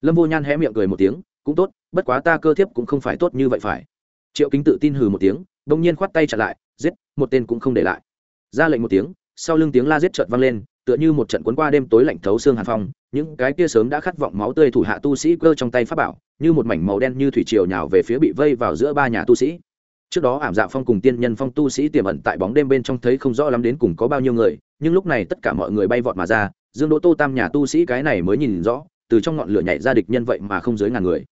Lâm vô nhan hé miệng cười một tiếng, cũng tốt, bất quá ta cơ thiếp cũng không phải tốt như vậy phải. Triệu kính tự tin hừ một tiếng, bỗng nhiên khoát tay trả lại, giết, một tên cũng không để lại. Ra lệnh một tiếng sau lưng tiếng la giết chợt vang lên, tựa như một trận cuốn qua đêm tối lạnh thấu xương hàn phong, những cái kia sớm đã khát vọng máu tươi thủ hạ tu sĩ cơ trong tay pháp bảo, như một mảnh màu đen như thủy triều nhào về phía bị vây vào giữa ba nhà tu sĩ. Trước đó ảm dạ phong cùng tiên nhân phong tu sĩ tiềm ẩn tại bóng đêm bên trong thấy không rõ lắm đến cùng có bao nhiêu người, nhưng lúc này tất cả mọi người bay vọt mà ra, dương đỗ tô tam nhà tu sĩ cái này mới nhìn rõ, từ trong ngọn lửa nhảy ra địch nhân vậy mà không dưới ngàn người.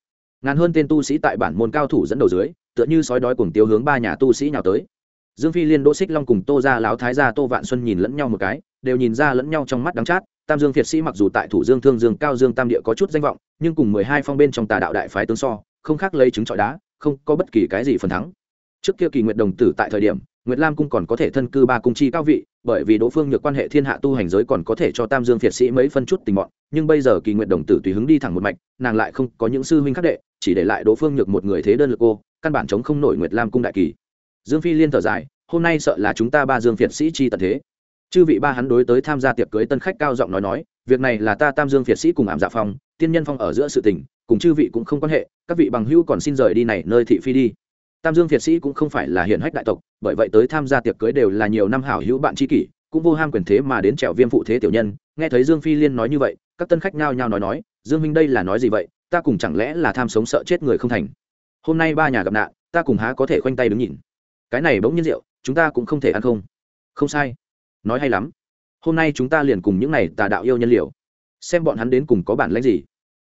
Ngàn hơn tên tu sĩ tại bản môn cao thủ dẫn đầu dưới, tựa như sói đói cuồng tiêu hướng ba nhà tu sĩ nhào tới dương phi liên, đỗ xích long cùng tô ra láo thái gia tô vạn xuân nhìn lẫn nhau một cái, đều nhìn ra lẫn nhau trong mắt đắng chát. Tam dương thiệt sĩ mặc dù tại thủ dương, thương dương, cao dương, tam địa có chút danh vọng, nhưng cùng mười hai phong bên trong tà đạo đại phái tướng so, không khác lấy trứng trọi đá, không có bất kỳ cái gì phần thắng. Trước kia kỳ nguyệt đồng tử tại thời điểm, nguyệt lam cung còn có thể thân cư ba cung chi cao vị, bởi vì đỗ phương nhược quan hệ thiên hạ tu hành giới còn có thể cho tam dương Phiệt sĩ mấy phân chút tình bọn, nhưng bây giờ kỳ nguyệt đồng tử tùy hứng đi thẳng một mạch, nàng lại không có những sư huynh khắc đệ, chỉ để lại đỗ phương nhược một người thế đơn lực cô căn bản chống không nổi nguyệt lam cung đại kỳ dương phi liên thở dài, hôm nay sợ là chúng ta ba dương phiệt sĩ chi tận thế. Chư vị ba hắn đối tới tham gia tiệc cưới tân khách cao giọng nói nói, việc này là ta tam dương phiệt sĩ cùng ảm dạ phong, tiên nhân phong ở giữa sự tình, cùng chư vị cũng không quan hệ, các vị bằng hữu còn xin rời đi này nơi thị phi đi. Tam dương phiệt sĩ cũng không phải là hiển hách đại tộc, bởi vậy tới tham gia tiệc cưới đều là nhiều năm hảo hữu bạn tri kỷ, cũng vô ham quyền thế mà đến trèo viêm phụ thế tiểu nhân. Nghe thấy dương phi liên nói như vậy, các tân khách nhao nhao nói nói, dương minh đây là nói gì vậy? Ta cùng chẳng lẽ là tham sống sợ chết người không thành? Hôm nay ba nhà gặp nạn, ta cùng há có thể khoanh tay đứng nhìn? Cái này bỗng nhiên rượu, chúng ta cũng không thể ăn không. Không sai. Nói hay lắm. Hôm nay chúng ta liền cùng những này tà đạo yêu nhân liệu xem bọn hắn đến cùng có bản lãnh gì.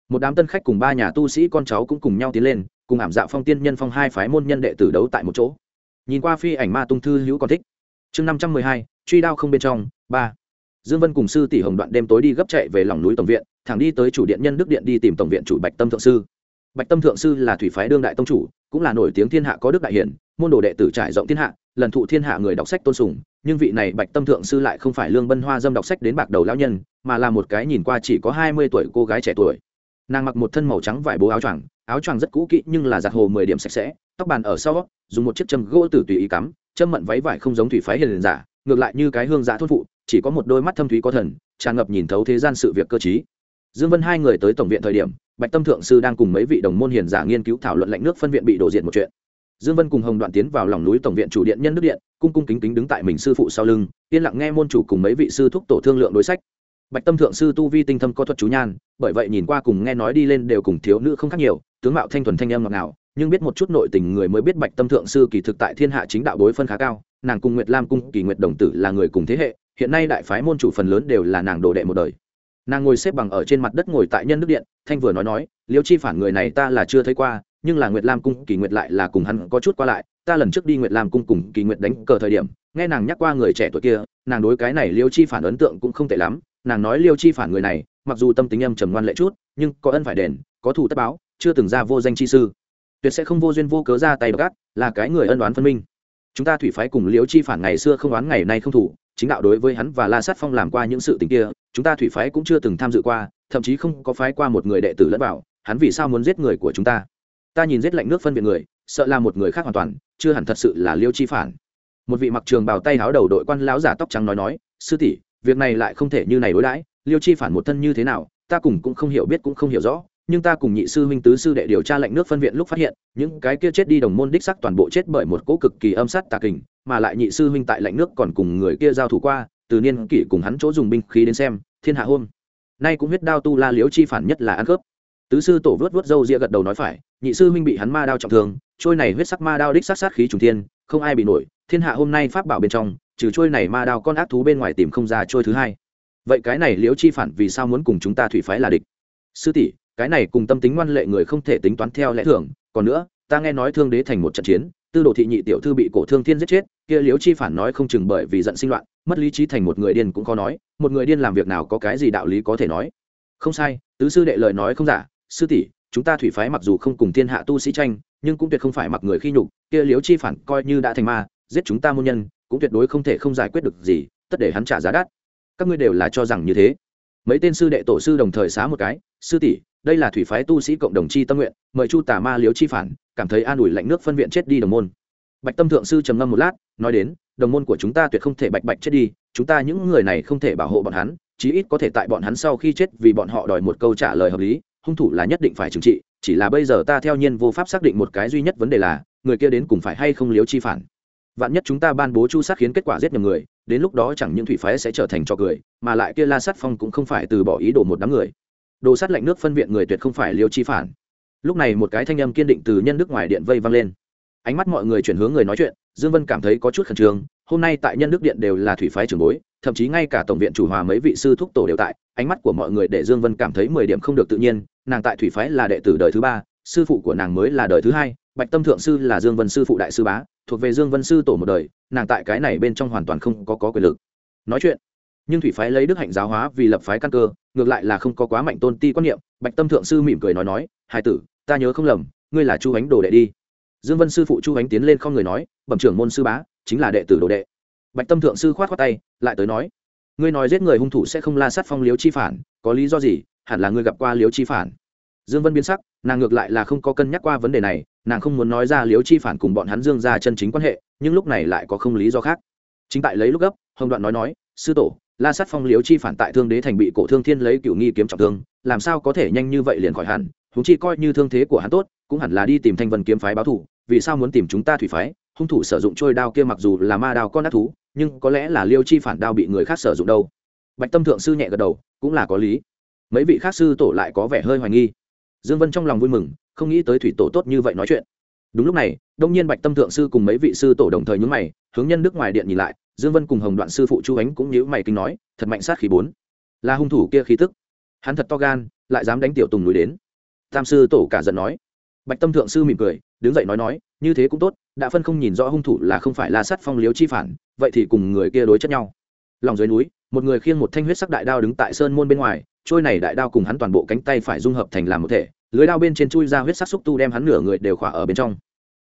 Một đám tân khách cùng ba nhà tu sĩ con cháu cũng cùng nhau tiến lên, cùng ảm dạo phong tiên nhân phong hai phái môn nhân đệ tử đấu tại một chỗ. Nhìn qua phi ảnh ma tung thư hữu còn thích. Chương năm trăm mười hai, truy đao không bên trong, ba. Dương vân cùng sư tỷ hồng đoạn đêm tối đi gấp chạy về lòng núi tổng viện, thẳng đi tới chủ điện nhân đức điện đi tìm tổng viện chủ bạch tâm thượng sư. Bạch tâm thượng sư là thủy phái đương đại tông chủ, cũng là nổi tiếng thiên hạ có đức đại hiển môn đồ đệ tử trải rộng thiên hạ, lần thụ thiên hạ người đọc sách tôn sùng, nhưng vị này bạch tâm thượng sư lại không phải lương bân hoa dâm đọc sách đến bạc đầu lão nhân, mà là một cái nhìn qua chỉ có hai mươi tuổi cô gái trẻ tuổi. Nàng mặc một thân màu trắng vải bố áo choàng áo choàng rất cũ kỹ nhưng là giặt hồ mười điểm sạch sẽ, tóc bàn ở sau, dùng một chiếc châm gỗ tử tùy ý cắm, châm mận váy vải không giống thủy phái hiền giả, ngược lại như cái hương giả thốt phụ, chỉ có một đôi mắt thâm thúy có thần, tràn ngập nhìn thấu thế gian sự việc cơ chí dương vân hai người tới tổng viện thời điểm, bạch tâm thượng sư đang cùng mấy vị đồng môn hiền giả nghiên cứu thảo luận lệnh nước phân viện bị đổ diện một chuyện dương vân cùng hồng đoạn tiến vào lòng núi tổng viện chủ điện nhân đức điện, cung cung kính kính đứng tại mình sư phụ sau lưng, yên lặng nghe môn chủ cùng mấy vị sư thúc tổ thương lượng đối sách. Bạch tâm thượng sư tu vi tinh thâm có thuật chú nhan, bởi vậy nhìn qua cùng nghe nói đi lên đều cùng thiếu nữ không khác nhiều, tướng mạo thanh thuần thanh âm ngọt ngào, nhưng biết một chút nội tình người mới biết bạch tâm thượng sư kỳ thực tại thiên hạ chính đạo đối phân khá cao, nàng cùng nguyệt lam cung, kỳ nguyệt đồng tử là người cùng thế hệ, hiện nay đại phái môn chủ phần lớn đều là nàng đồ đệ một đời. Nàng ngồi xếp bằng ở trên mặt đất ngồi tại nhân đức điện, thanh vừa nói nói, liêu chi phản người này ta là chưa thấy qua nhưng là nguyệt lam cung kỳ nguyệt lại là cùng hắn có chút qua lại, ta lần trước đi nguyệt lam cung cùng kỳ nguyệt đánh cờ thời điểm, nghe nàng nhắc qua người trẻ tuổi kia, nàng đối cái này liêu chi phản ấn tượng cũng không tệ lắm, nàng nói liêu chi phản người này, mặc dù tâm tính âm trầm ngoan lệ chút, nhưng có ân phải đền, có thù tất báo, chưa từng ra vô danh chi sư. Tuyệt sẽ không vô duyên vô cớ ra tay gác là cái người ân đoán phân minh. Chúng ta thủy phái cùng liêu chi phản ngày xưa không oán ngày nay không thủ, chính đạo đối với hắn và la sát phong làm qua những sự tình kia, chúng ta thủy phái cũng chưa từng tham dự qua, thậm chí không có phái qua một người đệ tử lẫn vào, hắn vì sao muốn giết người của chúng ta? Ta nhìn giết lạnh nước phân biệt người, sợ là một người khác hoàn toàn, chưa hẳn thật sự là liêu chi phản. Một vị mặc trường bào tay háo đầu đội quan lão giả tóc trắng nói nói, sư tỷ, việc này lại không thể như này đối đãi, liêu chi phản một thân như thế nào, ta cùng cũng không hiểu biết cũng không hiểu rõ, nhưng ta cùng nhị sư huynh tứ sư đệ điều tra lệnh nước phân viện lúc phát hiện, những cái kia chết đi đồng môn đích sắc toàn bộ chết bởi một cỗ cực kỳ âm sát tà kình, mà lại nhị sư huynh tại lệnh nước còn cùng người kia giao thủ qua, từ niên kỷ cùng hắn chỗ dùng binh khí đến xem, thiên hạ hôm nay cũng huyết đao tu la liếu chi phản nhất là ăn cướp. Tứ sư tổ vớt vớt râu ria gật đầu nói phải nhị sư huynh bị hắn ma đao trọng thương, trôi này huyết sắc ma đao đích sát sát khí trùng thiên, không ai bị nổi, thiên hạ hôm nay pháp bảo bên trong, trừ trôi này ma đao con ác thú bên ngoài tìm không ra trôi thứ hai. Vậy cái này liễu chi phản vì sao muốn cùng chúng ta thủy phái là địch? Sư tỷ, cái này cùng tâm tính ngoan lệ người không thể tính toán theo lẽ thường, còn nữa, ta nghe nói thương đế thành một trận chiến, tư đồ thị nhị tiểu thư bị cổ thương thiên giết chết, kia liễu chi phản nói không chừng bởi vì giận sinh loạn, mất lý trí thành một người điên cũng có nói, một người điên làm việc nào có cái gì đạo lý có thể nói. Không sai, tứ sư đệ lời nói không giả, sư tỷ chúng ta thủy phái mặc dù không cùng thiên hạ tu sĩ tranh, nhưng cũng tuyệt không phải mặc người khi nhục, kia liếu chi phản coi như đã thành ma, giết chúng ta môn nhân, cũng tuyệt đối không thể không giải quyết được gì, tất để hắn trả giá đắt. Các ngươi đều là cho rằng như thế. Mấy tên sư đệ tổ sư đồng thời xá một cái, sư tỷ, đây là thủy phái tu sĩ cộng đồng chi tâm nguyện, mời chu tà ma liếu chi phản, cảm thấy an ủi lạnh nước phân viện chết đi đồng môn. Bạch tâm thượng sư trầm ngâm một lát, nói đến, đồng môn của chúng ta tuyệt không thể bạch bạch chết đi, chúng ta những người này không thể bảo hộ bọn hắn, chí ít có thể tại bọn hắn sau khi chết vì bọn họ đòi một câu trả lời hợp lý hung thủ là nhất định phải trừng trị, chỉ là bây giờ ta theo nhiên vô pháp xác định một cái duy nhất vấn đề là, người kia đến cùng phải hay không liếu chi phản. Vạn nhất chúng ta ban bố chu sát khiến kết quả giết nhầm người, đến lúc đó chẳng những thủy phái sẽ trở thành trò cười, mà lại kia la sát phong cũng không phải từ bỏ ý đồ một đám người. Đồ sát lạnh nước phân viện người tuyệt không phải liêu chi phản. Lúc này một cái thanh âm kiên định từ nhân đức ngoài điện vây vang lên. Ánh mắt mọi người chuyển hướng người nói chuyện, dương vân cảm thấy có chút khẩn trương, hôm nay tại nhân đức điện đều là thủy phái trưởng bối, thậm chí ngay cả tổng viện chủ hòa mấy vị sư thúc tổ đều tại, ánh mắt của mọi người để dương vân cảm thấy mười điểm không được tự nhiên nàng tại thủy phái là đệ tử đời thứ ba sư phụ của nàng mới là đời thứ hai bạch tâm thượng sư là dương vân sư phụ đại sư bá thuộc về dương vân sư tổ một đời nàng tại cái này bên trong hoàn toàn không có, có quyền lực. Nói chuyện nhưng thủy phái lấy đức hạnh giáo hóa vì lập phái căn cơ ngược lại là không có quá mạnh tôn ti quan niệm bạch tâm thượng sư mỉm cười nói nói hai tử ta nhớ không lầm ngươi là chu ánh đồ đệ đi. Dương vân sư phụ chu ánh tiến lên không người nói bẩm trưởng môn sư bá chính là đệ tử đồ đệ. Bạch tâm thượng sư khoát khoát tay lại tới nói ngươi nói giết người hung thủ sẽ không la sát phong liếu chi phản có lý do gì? Hẳn là ngươi gặp qua liếu chi phản. Dương vân biến sắc, nàng ngược lại là không có cân nhắc qua vấn đề này, nàng không muốn nói ra liếu chi phản cùng bọn hắn dương ra chân chính quan hệ, nhưng lúc này lại có không lý do khác. Chính tại lấy lúc gấp, hồng đoạn nói nói, sư tổ, la sát phong liếu chi phản tại thương đế thành bị cổ thương thiên lấy cửu nghi kiếm trọng thương, làm sao có thể nhanh như vậy liền khỏi hẳn? Húng chi coi như thương thế của hắn tốt, cũng hẳn là đi tìm thanh vân kiếm phái báo thủ vì sao muốn tìm chúng ta thủy phái? Hung thủ sử dụng trôi đao kia mặc dù là ma đao con ác thú, nhưng có lẽ là liêu chi phản đao bị người khác sử dụng đâu. Bạch tâm thượng sư nhẹ gật đầu, cũng là có lý mấy vị khác sư tổ lại có vẻ hơi hoài nghi. Dương vân trong lòng vui mừng, không nghĩ tới thủy tổ tốt như vậy nói chuyện. Đúng lúc này, đông nhiên bạch tâm thượng sư cùng mấy vị sư tổ đồng thời nhướng mày, hướng nhân đức ngoài điện nhìn lại, dương vân cùng hồng đoạn sư phụ chu ánh cũng nhữ mày kinh nói, thật mạnh sát khí bốn. Là hung thủ kia khí tức. Hắn thật to gan, lại dám đánh tiểu tùng núi đến. Tam sư tổ cả giận nói. Bạch tâm thượng sư mỉm cười, đứng dậy nói nói, như thế cũng tốt, đã phân không nhìn rõ hung thủ là không phải la sát phong liếu chi phản, vậy thì cùng người kia đối chất nhau. Lòng dưới núi một người khiêng một thanh huyết sắc đại đao đứng tại sơn môn bên ngoài, trôi này đại đao cùng hắn toàn bộ cánh tay phải dung hợp thành làm một thể, lưới đao bên trên chui ra huyết sắc xúc tu đem hắn nửa người đều khỏa ở bên trong.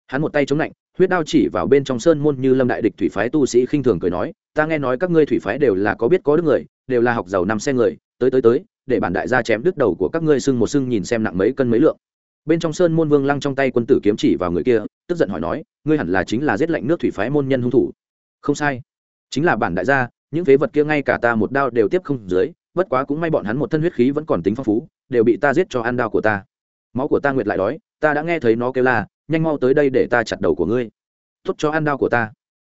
Hắn một tay chống lạnh, huyết đao chỉ vào bên trong sơn môn như lâm đại địch thủy phái tu sĩ khinh thường cười nói, ta nghe nói các ngươi thủy phái đều là có biết có đức người, đều là học giàu năm xe người, tới tới tới, để bản đại gia chém đứt đầu của các ngươi sưng một sưng nhìn xem nặng mấy cân mấy lượng. Bên trong sơn môn vương lăng trong tay quân tử kiếm chỉ vào người kia, tức giận hỏi nói, ngươi hẳn là chính là giết lệnh nước thủy phái môn nhân hung thủ. Không sai, chính là bản đại gia những phế vật kia ngay cả ta một đao đều tiếp không dưới bất quá cũng may bọn hắn một thân huyết khí vẫn còn tính phong phú đều bị ta giết cho ăn đao của ta. Máu của ta nguyệt lại đói ta đã nghe thấy nó kêu là, nhanh mau tới đây để ta chặt đầu của ngươi. Tốt cho ăn đao của ta.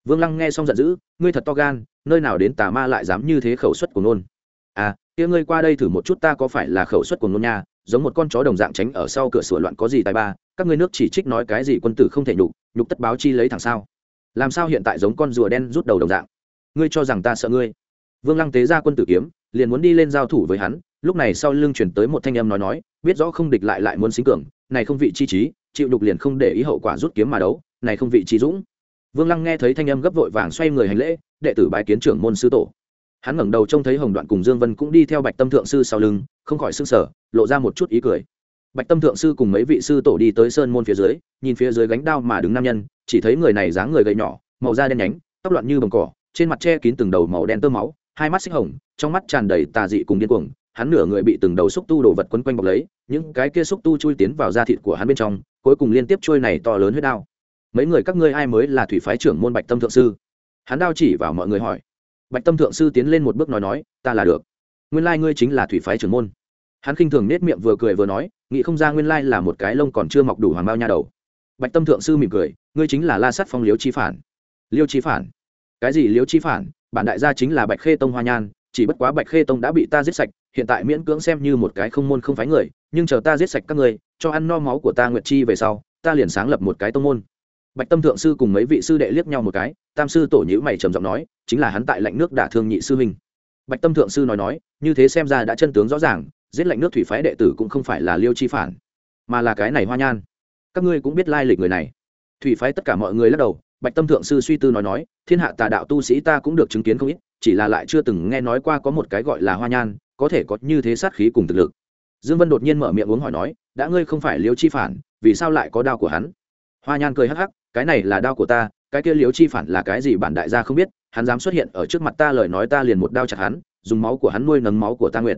Vương lăng nghe xong giận dữ ngươi thật to gan nơi nào đến tà ma lại dám như thế khẩu suất của nôn à kia ngươi qua đây thử một chút ta có phải là khẩu suất của nôn nha giống một con chó đồng dạng tránh ở sau cửa sửa loạn có gì tài ba các ngươi nước chỉ trích nói cái gì quân tử không thể nhục nhục tất báo chi lấy thằng sao? Làm sao hiện tại giống con rùa đen rút đầu đồng dạng? Ngươi cho rằng ta sợ ngươi? Vương lăng tế ra quân tử kiếm, liền muốn đi lên giao thủ với hắn, lúc này sau lưng chuyển tới một thanh âm nói nói, biết rõ không địch lại lại muốn xính cường, này không vị chi trí, chịu đục liền không để ý hậu quả rút kiếm mà đấu, này không vị trí dũng. Vương lăng nghe thấy thanh âm gấp vội vàng xoay người hành lễ, đệ tử bái kiến trưởng môn sư tổ. Hắn ngẩng đầu trông thấy hồng đoạn cùng dương vân cũng đi theo bạch tâm thượng sư sau lưng, không khỏi s ư n g sở lộ ra một chút ý cười. Bạch tâm thượng sư cùng mấy vị sư tổ đi tới sơn môn phía dưới, nhìn phía dưới gánh đao mà đứng nam nhân, chỉ thấy người này dáng người gầy nhỏ, màu da đen nhánh, tóc loạn như bồng cỏ trên mặt che kín từng đầu màu đen tơ máu, hai mắt xích hồng, trong mắt tràn đầy tà dị cùng điên cuồng. Hắn nửa người bị từng đầu xúc tu đồ vật quấn quanh bọc lấy, những cái kia xúc tu chui tiến vào da thịt của hắn bên trong, cuối cùng liên tiếp trôi này to lớn huyết đao. Mấy người các ngươi ai mới là thủy phái trưởng môn bạch tâm thượng sư? Hắn đao chỉ vào mọi người hỏi. Bạch tâm thượng sư tiến lên một bước nói nói, ta là được. Nguyên lai ngươi chính là thủy phái trưởng môn. Hắn khinh thường nết miệng vừa cười vừa nói, nghĩ không ra nguyên lai là một cái lông còn chưa mọc đủ hoàng bao nha đầu. Bạch tâm thượng sư mỉm cười, ngươi chính là la sắt phong liếu chi phản. Liêu chi phản? Cái gì liếu chi phản, bản đại gia chính là bạch khê tông hoa nhan, chỉ bất quá bạch khê tông đã bị ta giết sạch, hiện tại miễn cưỡng xem như một cái không môn không phái người, nhưng chờ ta giết sạch các ngươi cho ăn no máu của ta nguyệt chi về sau, ta liền sáng lập một cái tông môn. Bạch tâm thượng sư cùng mấy vị sư đệ liếc nhau một cái, tam sư tổ nhữ mày trầm giọng nói, chính là hắn tại lạnh nước đả thương nhị sư huynh. Bạch tâm thượng sư nói nói, như thế xem ra đã chân tướng rõ ràng, giết lạnh nước thủy phái đệ tử cũng không phải là liêu chi phản, mà là cái này hoa nhan. Các ngươi cũng biết lai lịch người này. Thủy phái tất cả mọi người lắc đầu bạch tâm thượng sư suy tư nói nói, thiên hạ tà đạo tu sĩ ta cũng được chứng kiến không ít, chỉ là lại chưa từng nghe nói qua có một cái gọi là hoa nhan, có thể có như thế sát khí cùng thực lực. Dương vân đột nhiên mở miệng uống hỏi nói, đã ngươi không phải liêu chi phản, vì sao lại có đao của hắn? Hoa nhan cười hắc hắc, cái này là đao của ta, cái kia liêu chi phản là cái gì bản đại gia không biết, hắn dám xuất hiện ở trước mặt ta lời nói ta liền một đao chặt hắn, dùng máu của hắn nuôi nấng máu của ta nguyện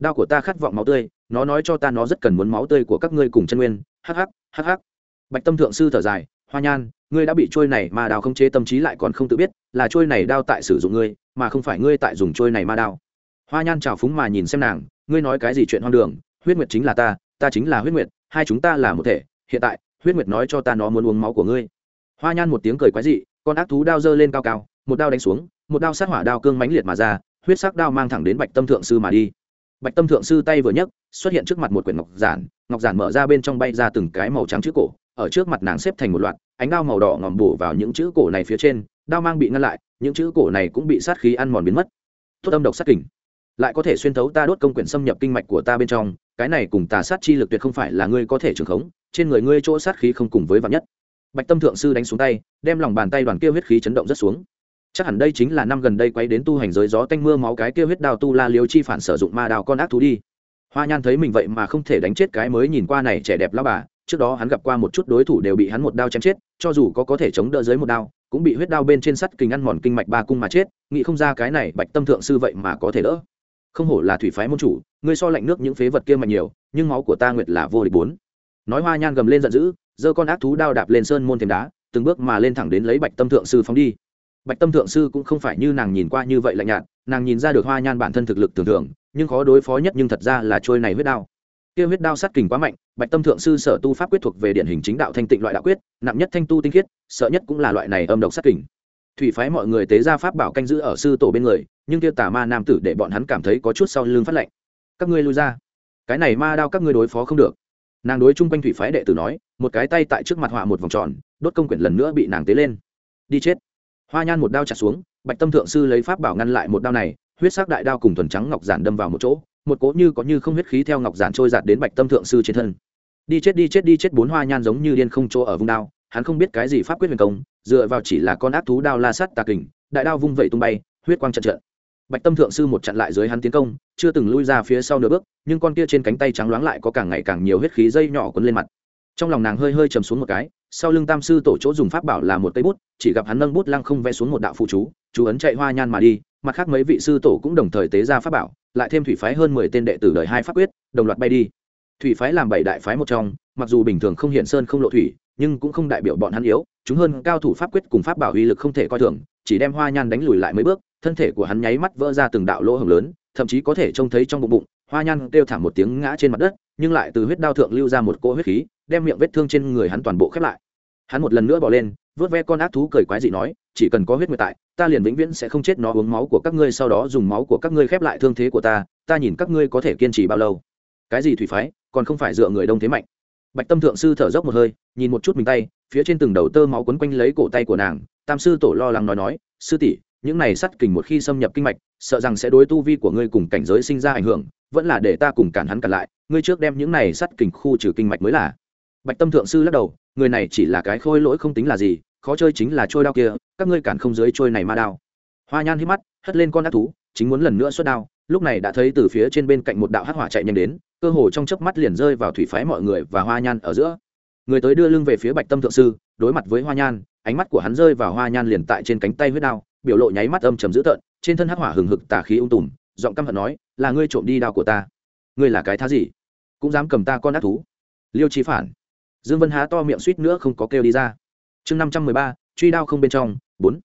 đao của ta khát vọng máu tươi, nó nói cho ta nó rất cần muốn máu tươi của các ngươi cùng chân nguyên. Hắc hắc hắc hắc. Bạch tâm thượng sư thở dài hoa nhan, ngươi đã bị trôi này mà đao không chế, tâm trí lại còn không tự biết, là trôi này đao tại sử dụng ngươi, mà không phải ngươi tại dùng trôi này ma đao. Hoa nhan trào phúng mà nhìn xem nàng, ngươi nói cái gì chuyện hoang đường, huyết nguyệt chính là ta ta chính là huyết nguyệt, hai chúng ta là một thể, hiện tại, huyết nguyệt nói cho ta nó muốn uống máu của ngươi. Hoa nhan một tiếng cười quái dị, con ác thú đao giơ lên cao cao, một đao đánh xuống, một đao sát hỏa đao cương mãnh liệt mà ra, huyết sắc đao mang thẳng đến bạch tâm thượng sư mà đi. Bạch tâm thượng sư tay vừa nhấc, xuất hiện trước mặt một quyển ngọc giản ngọc giản mở ra bên trong bay ra từng cái màu trắng chữ cổ ở trước mặt nàng xếp thành một loạt, ánh đao màu đỏ ngòm bổ vào những chữ cổ này phía trên, đao mang bị ngăn lại, những chữ cổ này cũng bị sát khí ăn mòn biến mất. Tốt âm độc sát kình. Lại có thể xuyên thấu ta đốt công quyển xâm nhập kinh mạch của ta bên trong, cái này cùng tà sát chi lực tuyệt không phải là ngươi có thể trường khống, trên người ngươi chỗ sát khí không cùng với vạn nhất. Bạch tâm thượng sư đánh xuống tay, đem lòng bàn tay đoàn kia huyết khí chấn động rất xuống. Chắc hẳn đây chính là năm gần đây quay đến tu hành giới gió tanh mưa máu cái kia huyết đào tu la liêu chi phản sử dụng ma đào con ác thú đi. Hoa nhan thấy mình vậy mà không thể đánh chết cái mới nhìn qua này trẻ đẹp lao bà trước đó hắn gặp qua một chút đối thủ đều bị hắn một đao chém chết, cho dù có có thể chống đỡ dưới một đao, cũng bị huyết đao bên trên sắt kình ăn mòn kinh mạch ba cung mà chết, nghĩ không ra cái này bạch tâm thượng sư vậy mà có thể đỡ. Không hổ là thủy phái môn chủ, ngươi so lạnh nước những phế vật kia mạnh nhiều, nhưng máu của ta nguyệt là vô địch bốn. Nói hoa nhan gầm lên giận dữ, giơ con ác thú đao đạp lên sơn môn thềm đá, từng bước mà lên thẳng đến lấy bạch tâm thượng sư phóng đi. Bạch tâm thượng sư cũng không phải như nàng nhìn qua như vậy lạnh nhạt, nàng nhìn ra được hoa nhan bản thân thực lực thường thường, nhưng khó đối phó nhất nhưng thật ra là trôi này huyết đao kia huyết đao sát kình quá mạnh, bạch tâm thượng sư sở tu pháp quyết thuộc về điển hình chính đạo thanh tịnh loại đạo quyết, nặng nhất thanh tu tinh khiết, sợ nhất cũng là loại này âm độc sát kình. Thủy phái mọi người tế ra pháp bảo canh giữ ở sư tổ bên người, nhưng kia tà ma nam tử để bọn hắn cảm thấy có chút sau lưng phát lệnh các ngươi lui ra. Cái này ma đao các ngươi đối phó không được. Nàng đối chung quanh thủy phái đệ tử nói, một cái tay tại trước mặt họa một vòng tròn, đốt công quyển lần nữa bị nàng tế lên. Đi chết. Hoa nhan một đao chặt xuống, bạch tâm thượng sư lấy pháp bảo ngăn lại một đao này, huyết sắc đại đao cùng thuần trắng ngọc giản đâm vào một chỗ một cỗ như có như không huyết khí theo ngọc giản trôi giạt đến bạch tâm thượng sư trên thân. Đi chết đi chết đi chết bốn hoa nhan giống như điên không chỗ ở vùng đao, hắn không biết cái gì pháp quyết huyền công, dựa vào chỉ là con ác thú đao la sắt tà kình, đại đao vung vẩy tung bay, huyết quang trận trận bạch tâm thượng sư một chặn lại dưới hắn tiến công, chưa từng lui ra phía sau nửa bước, nhưng con kia trên cánh tay trắng loáng lại có càng ngày càng nhiều huyết khí dây nhỏ quấn lên mặt. Trong lòng nàng hơi hơi chầm xuống một cái, sau lưng tam sư tổ chỗ dùng pháp bảo là một cây bút, chỉ gặp hắn nâng bút lăng không vẽ xuống một đạo phụ chú chú ấn chạy hoa nhan mà đi, mặt khác mấy vị sư tổ cũng đồng thời tế ra pháp bảo lại thêm thủy phái hơn mười tên đệ tử đời hai pháp quyết, đồng loạt bay đi. Thủy phái làm bảy đại phái một trong, mặc dù bình thường không hiện sơn không lộ thủy, nhưng cũng không đại biểu bọn hắn yếu, chúng hơn cao thủ pháp quyết cùng pháp bảo uy lực không thể coi thường, chỉ đem hoa nhan đánh lùi lại mấy bước, thân thể của hắn nháy mắt vỡ ra từng đạo lỗ hồng lớn, thậm chí có thể trông thấy trong bụng bụng, hoa nhan kêu thảm một tiếng ngã trên mặt đất, nhưng lại từ huyết đao thượng lưu ra một cỗ huyết khí, đem miệng vết thương trên người hắn toàn bộ khép lại. Hắn một lần nữa bỏ lên vớt ve con ác thú cười quái dị nói chỉ cần có huyết nguyệt tại, ta liền vĩnh viễn sẽ không chết, nó uống máu của các ngươi, sau đó dùng máu của các ngươi khép lại thương thế của ta ta nhìn các ngươi có thể kiên trì bao lâu. Cái gì thủy phái, còn không phải dựa người đông thế mạnh. Bạch tâm thượng sư thở dốc một hơi, nhìn một chút mình tay, phía trên từng đầu tơ máu quấn quanh lấy cổ tay của nàng, tam sư tổ lo lắng nói nói, sư tỷ, những này sắt kình một khi xâm nhập kinh mạch, sợ rằng sẽ đối tu vi của ngươi cùng cảnh giới sinh ra ảnh hưởng, vẫn là để ta cùng cản hắn cản lại, ngươi trước đem những này sắt kình khu trừ kinh mạch mới là. Bạch tâm thượng sư lắc đầu, người này chỉ là cái khôi lỗi không tính là gì khó chơi chính là trôi đao kia, các ngươi cản không dưới trôi này ma đao. Hoa nhan hít mắt, hất lên con ác thú, chính muốn lần nữa xuất đao, lúc này đã thấy từ phía trên bên cạnh một đạo hắc hỏa chạy nhanh đến, cơ hồ trong chớp mắt liền rơi vào thủy phái mọi người và hoa nhan ở giữa. Người tới đưa lưng về phía bạch tâm thượng sư, đối mặt với hoa nhan, ánh mắt của hắn rơi vào hoa nhan liền tại trên cánh tay huyết đao, biểu lộ nháy mắt âm trầm dữ tợn, trên thân hắc hỏa hừng hực tà khí ung tùm, giọng căm hận nói, là ngươi trộm đi đao của ta. Ngươi là cái thá gì? Cũng dám cầm ta con ác thú? Liêu trí phản. Dương vân há to miệng suýt nữa không có kêu đi ra chương năm trăm mười ba, truy đao không bên trong, bốn.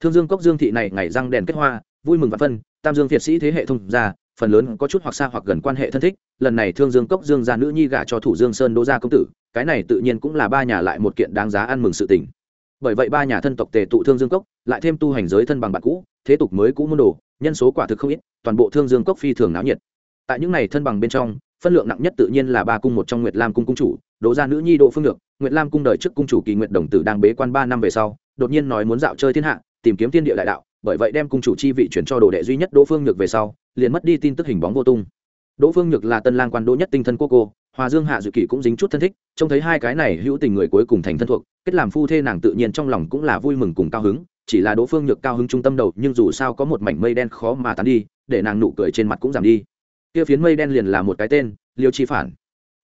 Thương dương cốc dương thị này ngày răng đèn kết hoa, vui mừng và phân, tam dương việt sĩ thế hệ thông gia, phần lớn có chút hoặc xa hoặc gần quan hệ thân thích, lần này thương dương cốc dương gia nữ nhi gả cho thủ dương sơn đỗ gia công tử, cái này tự nhiên cũng là ba nhà lại một kiện đáng giá ăn mừng sự tình. Bởi vậy ba nhà thân tộc tề tụ thương dương cốc, lại thêm tu hành giới thân bằng bạn cũ, thế tục mới cũ môn đồ, nhân số quả thực không ít, toàn bộ thương dương cốc phi thường náo nhiệt. Tại những này thân bằng bên trong phân lượng nặng nhất tự nhiên là ba cung một trong nguyệt lam cung cung chủ đỗ gia nữ nhi đỗ phương được nguyệt lam cung đời trước cung chủ kỳ nguyện đồng tử đang bế quan ba năm về sau, đột nhiên nói muốn dạo chơi thiên hạ, tìm kiếm thiên địa đại đạo, bởi vậy đem cung chủ chi vị chuyển cho đồ đệ duy nhất đỗ phương nhược về sau, liền mất đi tin tức hình bóng vô tung. Đỗ phương nhược là tân lang quan đỗ nhất tinh thân cô cô, hòa dương hạ dự kỷ cũng dính chút thân thích, trông thấy hai cái này hữu tình người cuối cùng thành thân thuộc kết làm phu thê nàng tự nhiên trong lòng cũng là vui mừng cùng cao hứng, chỉ là đỗ phương nhược cao hứng trung tâm đầu, nhưng dù sao có một mảnh mây đen khó mà tán đi, để nàng nụ cười trên mặt cũng giảm đi kia phiến mây đen liền là một cái tên, liêu chi phản.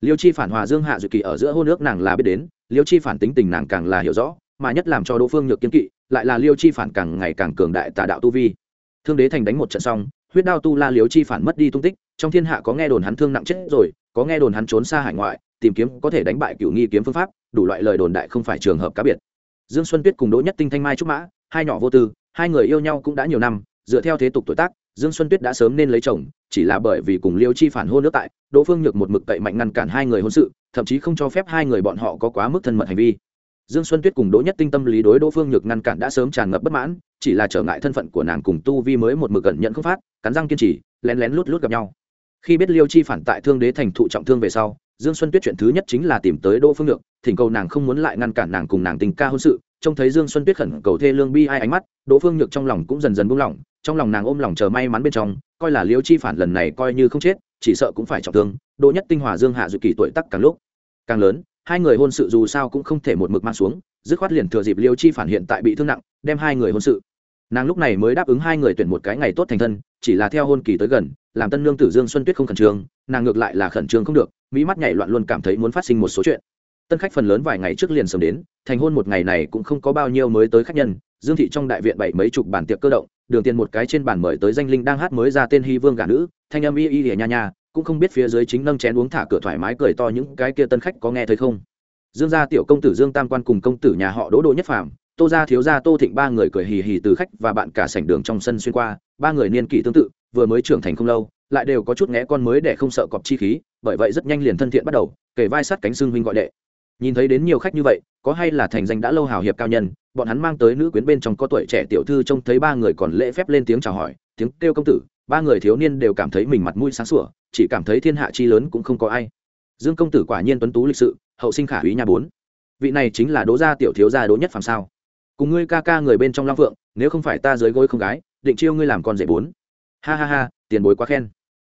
Liêu chi phản hòa dương hạ dự kỳ ở giữa hôn nước nàng là biết đến, liêu chi phản tính tình nàng càng là hiểu rõ, mà nhất làm cho đỗ phương nhược kiên kỵ, lại là liêu chi phản càng ngày càng cường đại tà đạo tu vi. Thương đế thành đánh một trận xong, huyết đao tu la liêu chi phản mất đi tung tích, trong thiên hạ có nghe đồn hắn thương nặng chết rồi, có nghe đồn hắn trốn xa hải ngoại, tìm kiếm có thể đánh bại cựu nghi kiếm phương pháp, đủ loại lời đồn đại không phải trường hợp cá biệt. Dương xuân tuyết cùng đỗ nhất tinh thanh mai trúc mã, hai nhỏ vô tư, hai người yêu nhau cũng đã nhiều năm, dựa theo thế tục tuổi tác dương xuân tuyết đã sớm nên lấy chồng, chỉ là bởi vì cùng liêu chi phản hôn nước tại, đỗ phương nhược một mực cậy mạnh ngăn cản hai người hôn sự, thậm chí không cho phép hai người bọn họ có quá mức thân mật hành vi. Dương xuân tuyết cùng đỗ nhất tinh tâm lý đối đỗ phương nhược ngăn cản đã sớm tràn ngập bất mãn, chỉ là trở ngại thân phận của nàng cùng tu vi mới một mực gần nhận không phát, cắn răng kiên trì, lén lén lút lút gặp nhau. Khi biết liêu chi phản tại thương đế thành thụ trọng thương về sau, dương xuân tuyết chuyện thứ nhất chính là tìm tới đỗ phương nhược, thỉnh cầu nàng không muốn lại ngăn cản nàng cùng nàng tình ca hôn sự, trông thấy dương xuân tuyết khẩn cầu thê lương bi ai ánh mắt, đỗ phương nhược trong lòng cũng dần dần buông lỏng trong lòng nàng ôm lòng chờ may mắn bên trong, coi là liêu chi phản lần này coi như không chết, chỉ sợ cũng phải trọng thương đỗ nhất tinh hòa dương hạ dự kỳ tuổi tắc càng lúc càng lớn, hai người hôn sự dù sao cũng không thể một mực mang xuống, dứt khoát liền thừa dịp liêu chi phản hiện tại bị thương nặng, đem hai người hôn sự. Nàng lúc này mới đáp ứng hai người tuyển một cái ngày tốt thành thân, chỉ là theo hôn kỳ tới gần, làm tân lương tử dương xuân tuyết không khẩn trương, nàng ngược lại là khẩn trương không được, mỹ mắt nhảy loạn luôn cảm thấy muốn phát sinh một số chuyện. Tân khách phần lớn vài ngày trước liền sớm đến, thành hôn một ngày này cũng không có bao nhiêu mới tới khách nhân, dương thị trong đại viện bảy mấy chục bàn tiệc cơ động đường tiền một cái trên bàn mời tới danh linh đang hát mới ra tên hy vương gà nữ, thanh âm y y lìa nha nha, cũng không biết phía dưới chính nâng chén uống thả cửa thoải mái cười to những cái kia tân khách có nghe thấy không. Dương gia tiểu công tử dương tam quan cùng công tử nhà họ đỗ đỗ nhất phàm, tô gia thiếu gia tô thịnh ba người cười hì hì từ khách và bạn cả sảnh đường trong sân xuyên qua, ba người niên kỷ tương tự, vừa mới trưởng thành không lâu, lại đều có chút ngẽ con mới để không sợ cọp chi khí, bởi vậy rất nhanh liền thân thiện bắt đầu kể vai sát cánh xương huynh gọi đệ nhìn thấy đến nhiều khách như vậy, có hay là thành danh đã lâu hào hiệp cao nhân, bọn hắn mang tới nữ quyến bên trong có tuổi trẻ tiểu thư trông thấy ba người còn lễ phép lên tiếng chào hỏi, tiếng kêu công tử, ba người thiếu niên đều cảm thấy mình mặt mũi sáng sủa, chỉ cảm thấy thiên hạ chi lớn cũng không có ai. Dương công tử quả nhiên tuấn tú lịch sự, hậu sinh khả úy nhà bốn. Vị này chính là đỗ gia tiểu thiếu gia đỗ nhất phàm sao? Cùng ngươi ca ca người bên trong long phượng, nếu không phải ta dưới gối không gái, định chiêu ngươi làm con rể bốn. Ha ha ha, tiền bối quá khen.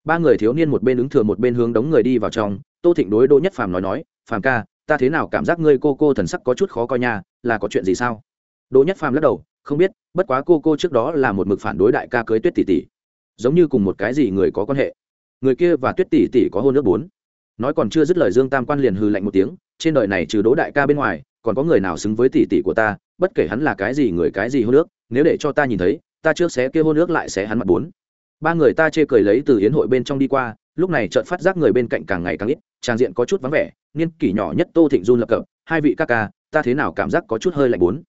Ba người thiếu niên một bên ứng thừa một bên hướng đống người đi vào trong, tô thịnh đối đỗ nhất phàm nói nói, phàm ca ta thế nào cảm giác ngươi cô cô thần sắc có chút khó coi nha là có chuyện gì sao? Đỗ nhất phàm lắc đầu không biết bất quá cô cô trước đó là một mực phản đối đại ca cưới tuyết tỷ tỷ giống như cùng một cái gì người có quan hệ. Người kia và tuyết tỷ tỷ có hôn ước bốn. Nói còn chưa dứt lời dương tam quan liền hư lạnh một tiếng trên đời này trừ đỗ đại ca bên ngoài còn có người nào xứng với tỷ tỷ của ta bất kể hắn là cái gì người cái gì hôn ước, nếu để cho ta nhìn thấy ta trước sẽ kia hôn ước lại sẽ hắn mặt bốn. Ba người ta chê cười lấy từ Hiến hội bên trong đi qua lúc này chợt phát giác người bên cạnh càng ngày càng ít trang diện có chút vắng vẻ, niên kỷ nhỏ nhất tô thịnh run lập cập, hai vị ca ca, ta thế nào cảm giác có chút hơi lạnh bốn?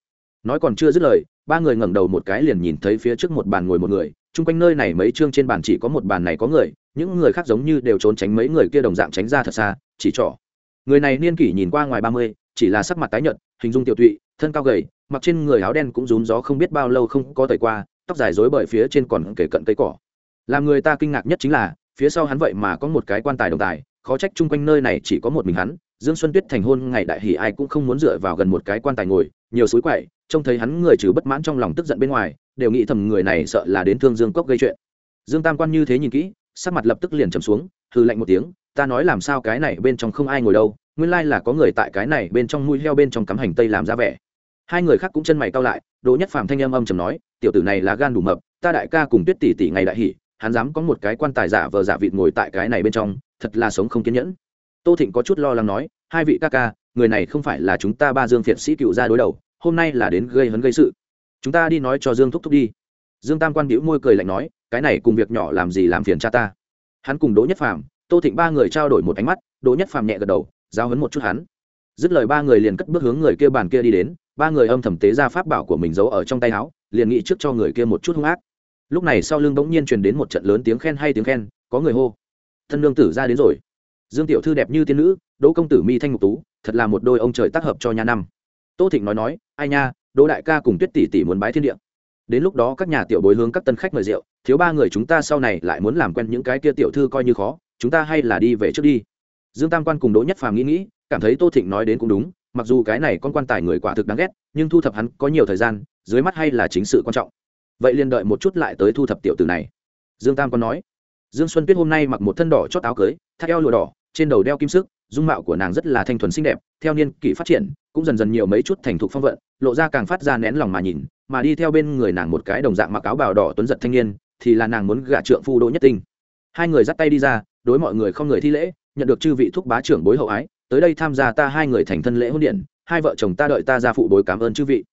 Nói còn chưa dứt lời, ba người ngẩng đầu một cái liền nhìn thấy phía trước một bàn ngồi một người, chung quanh nơi này mấy chương trên bàn chỉ có một bàn này có người, những người khác giống như đều trốn tránh mấy người kia đồng dạng tránh ra thật xa, chỉ trỏ. Người này niên kỷ nhìn qua ngoài ba mươi, chỉ là sắc mặt tái nhợt, hình dung tiểu tụy, thân cao gầy, mặc trên người áo đen cũng rún gió không biết bao lâu không có tẩy qua, tóc dài rối bởi phía trên còn kể cận cây cỏ. Làm người ta kinh ngạc nhất chính là phía sau hắn vậy mà có một cái quan tài đồng tài, khó trách chung quanh nơi này chỉ có một mình hắn, dương xuân tuyết thành hôn ngày đại hỷ ai cũng không muốn dựa vào gần một cái quan tài ngồi, nhiều suối quậy, trông thấy hắn người trừ bất mãn trong lòng tức giận bên ngoài, đều nghĩ thầm người này sợ là đến thương dương cốc gây chuyện. Dương tam quan như thế nhìn kỹ, sắc mặt lập tức liền trầm xuống hư lạnh một tiếng, ta nói làm sao cái này bên trong không ai ngồi đâu, nguyên lai là có người tại cái này bên trong mũi heo bên trong cắm hành tây làm ra vẻ. Hai người khác cũng chân mày cao lại, đỗ nhất phàm thanh âm âm trầm nói, tiểu tử này là gan đủ mập, ta đại ca cùng tuyết tỷ tỷ ngày đại hỉ hắn dám có một cái quan tài giả vờ giả vịt ngồi tại cái này bên trong, thật là sống không kiên nhẫn. Tô thịnh có chút lo lắng nói, hai vị ca ca, người này không phải là chúng ta ba dương phiệt sĩ cựu ra đối đầu, hôm nay là đến gây hấn gây sự. Chúng ta đi nói cho dương thúc thúc đi. Dương tam quan bĩu môi cười lạnh nói, cái này cùng việc nhỏ làm gì làm phiền cha ta? Hắn cùng đỗ nhất phàm, tô thịnh ba người trao đổi một ánh mắt, đỗ nhất phàm nhẹ gật đầu, giao hấn một chút hắn. Dứt lời ba người liền cất bước hướng người kia bàn kia đi đến, ba người âm thầm tế ra pháp bảo của mình giấu ở trong tay áo, liền nghĩ trước cho người kia một chút hung ác lúc này sau lưng bỗng nhiên truyền đến một trận lớn tiếng khen hay tiếng khen, có người hô. Thân lương tử ra đến rồi. Dương tiểu thư đẹp như tiên nữ, đỗ công tử mi thanh ngục tú, thật là một đôi ông trời tác hợp cho nhà năm. Tô thịnh nói nói, ai nha, đỗ đại ca cùng tuyết tỷ tỷ muốn bái thiên địa. Đến lúc đó các nhà tiểu bối hướng các tân khách mời rượu, thiếu ba người chúng ta sau này lại muốn làm quen những cái kia tiểu thư coi như khó, chúng ta hay là đi về trước đi. Dương tam quan cùng đỗ nhất phàm nghĩ nghĩ, cảm thấy tô thịnh nói đến cũng đúng, mặc dù cái này con quan tài người quả thực đáng ghét, nhưng thu thập hắn có nhiều thời gian, dưới mắt hay là chính sự quan trọng vậy liền đợi một chút lại tới thu thập tiểu tử này. Dương tam còn nói, dương xuân tuyết hôm nay mặc một thân đỏ chót áo cưới, thắt eo lụa đỏ, trên đầu đeo kim sức, dung mạo của nàng rất là thanh thuần xinh đẹp, theo niên kỷ phát triển, cũng dần dần nhiều mấy chút thành thục phong vận, lộ ra càng phát ra nén lòng mà nhìn, mà đi theo bên người nàng một cái đồng dạng mặc áo bào đỏ tuấn giật thanh niên, thì là nàng muốn gả trượng phu đỗ nhất tinh. Hai người dắt tay đi ra, đối mọi người không người thi lễ, nhận được chư vị thúc bá trưởng bối hậu ái, tới đây tham gia ta hai người thành thân lễ hôn điện, hai vợ chồng ta đợi ta ra phụ bối cảm ơn chư vị.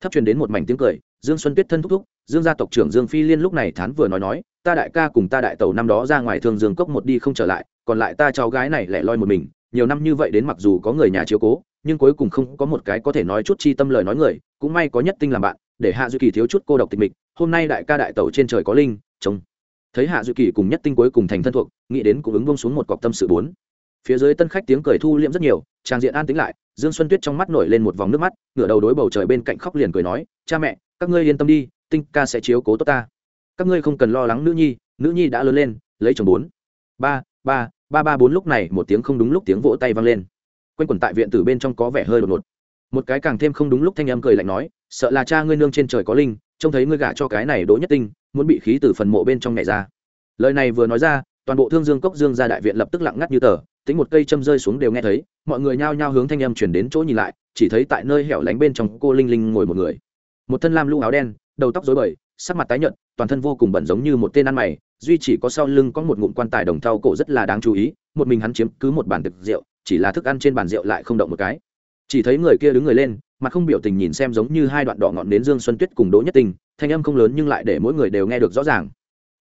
Thấp truyền đến một mảnh tiếng cười, dương xuân tuyết thân thúc thúc dương gia tộc trưởng dương phi liên lúc này thán vừa nói nói, ta đại ca cùng ta đại tàu năm đó ra ngoài thương dương cốc một đi không trở lại, còn lại ta cháu gái này lẻ loi một mình, nhiều năm như vậy đến mặc dù có người nhà chiếu cố, nhưng cuối cùng không có một cái có thể nói chút chi tâm lời nói người, cũng may có nhất tinh làm bạn, để hạ dư kỳ thiếu chút cô độc tịch mịch, hôm nay đại ca đại tàu trên trời có linh, trông. Thấy hạ dư kỳ cùng nhất tinh cuối cùng thành thân thuộc, nghĩ đến cũng ứng bông xuống một cọc tâm sự bốn. Phía dưới tân khách tiếng cười thu liễm rất nhiều, trang diện an tĩnh lại, dương xuân tuyết trong mắt nổi lên một vòng nước mắt, ngửa đầu đối bầu trời bên cạnh khóc liền cười nói, cha mẹ, các ngươi yên tâm đi tinh ca sẽ chiếu cố tốt ta. Các ngươi không cần lo lắng nữ nhi nữ nhi đã lớn lên, lấy chồng bốn. Ba ba ba ba, bốn lúc này một tiếng không đúng lúc tiếng vỗ tay vang lên. Q u a n quẩn tại viện tử bên trong có vẻ hơi đột ngột. Một cái càng thêm không đúng lúc thanh âm cười lạnh nói, sợ là cha ngươi nương trên trời có linh, trông thấy ngươi gả cho cái này đỗ nhất tinh, muốn bị khí từ phần mộ bên trong nhảy ra. Lời này vừa nói ra, toàn bộ thương dương cốc dương ra đại viện lập tức lặng ngắt như tờ, tính một cây châm rơi xuống đều nghe thấy, mọi người nhao nhao hướng thanh âm chuyển đến chỗ nhìn lại, chỉ thấy tại nơi hẻo lánh bên trong cô linh linh ngồi một người. Một thân lam lũ áo đen đầu tóc dối bời, sắc mặt tái nhợt, toàn thân vô cùng bẩn giống như một tên ăn mày, duy chỉ có sau lưng có một ngụm quan tài đồng thau cổ rất là đáng chú ý, một mình hắn chiếm cứ một bàn thực rượu, chỉ là thức ăn trên bàn rượu lại không động một cái. Chỉ thấy người kia đứng người lên, mặt không biểu tình nhìn xem giống như hai đoạn đỏ ngọn đến dương xuân tuyết cùng đỗ nhất tình, thanh âm không lớn nhưng lại để mỗi người đều nghe được rõ ràng.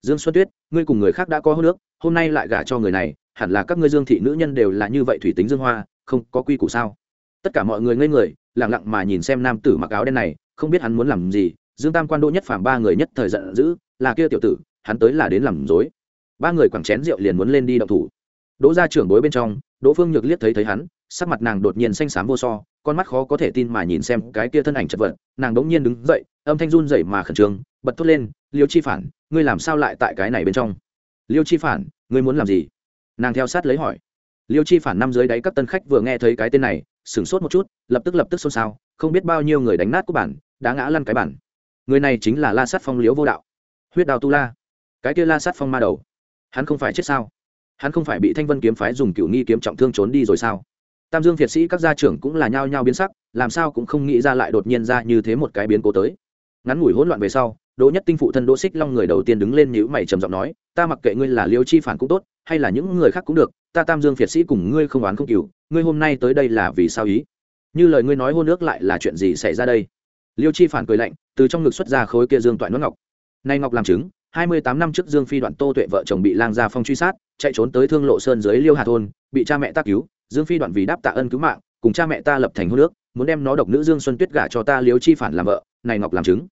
Dương xuân tuyết, ngươi cùng người khác đã có hô nước hôm nay lại gả cho người này, hẳn là các ngươi dương thị nữ nhân đều là như vậy thủy tính dương hoa, không có quy củ sao? Tất cả mọi người ngây người, lặng lặng mà nhìn xem nam tử mặc áo đen này, không biết hắn muốn làm gì dương tam quan đỗ nhất phàm ba người nhất thời giận dữ, là kia tiểu tử, hắn tới là đến làm dối ba người quẳng chén rượu liền muốn lên đi động thủ. Đỗ gia trưởng bối bên trong, đỗ phương nhược liếc thấy thấy hắn, sắc mặt nàng đột nhiên xanh xám vô so, con mắt khó có thể tin mà nhìn xem cái kia thân ảnh chật vật, nàng đống nhiên đứng dậy, âm thanh run dậy mà khẩn trương, bật thốt lên, liêu chi phản, ngươi làm sao lại tại cái này bên trong? Liêu chi phản, ngươi muốn làm gì? Nàng theo sát lấy hỏi. Liêu chi phản năm dưới đáy các tân khách vừa nghe thấy cái tên này, sửng sốt một chút, lập tức lập tức xôn xao, không biết bao nhiêu người đánh nát của bản, đã ngã lăn cái bản người này chính là la sát phong Liễu vô đạo. Huyết đào tu la. Cái kia la sát phong ma đầu. Hắn không phải chết sao? Hắn không phải bị thanh vân kiếm phái dùng cựu nghi kiếm trọng thương trốn đi rồi sao? Tam dương việt sĩ các gia trưởng cũng là nhao nhao biến sắc, làm sao cũng không nghĩ ra lại đột nhiên ra như thế một cái biến cố tới. Ngắn ngủi hỗn loạn về sau, đỗ nhất tinh phụ thân đỗ xích long người đầu tiên đứng lên nhữ mày trầm giọng nói, ta mặc kệ ngươi là liêu chi phản cũng tốt, hay là những người khác cũng được, ta tam dương việt sĩ cùng ngươi không oán không cừu, ngươi hôm nay tới đây là vì sao ý? Như lời ngươi nói hôn ước lại là chuyện gì xảy ra đây? Liêu chi phản cười lạnh, từ trong ngực xuất ra khối kia dương toại nước ngọc. Nay ngọc làm chứng, hai mươi tám năm trước dương phi đoạn tô tuệ vợ chồng bị lang gia phong truy sát, chạy trốn tới thương lộ sơn dưới liêu hà thôn, bị cha mẹ ta cứu. Dương phi đoạn vì đáp tạ ân cứu mạng, cùng cha mẹ ta lập thành hôn ước, muốn đem nó độc nữ dương xuân tuyết gả cho ta liêu chi phản làm vợ, này ngọc làm chứng.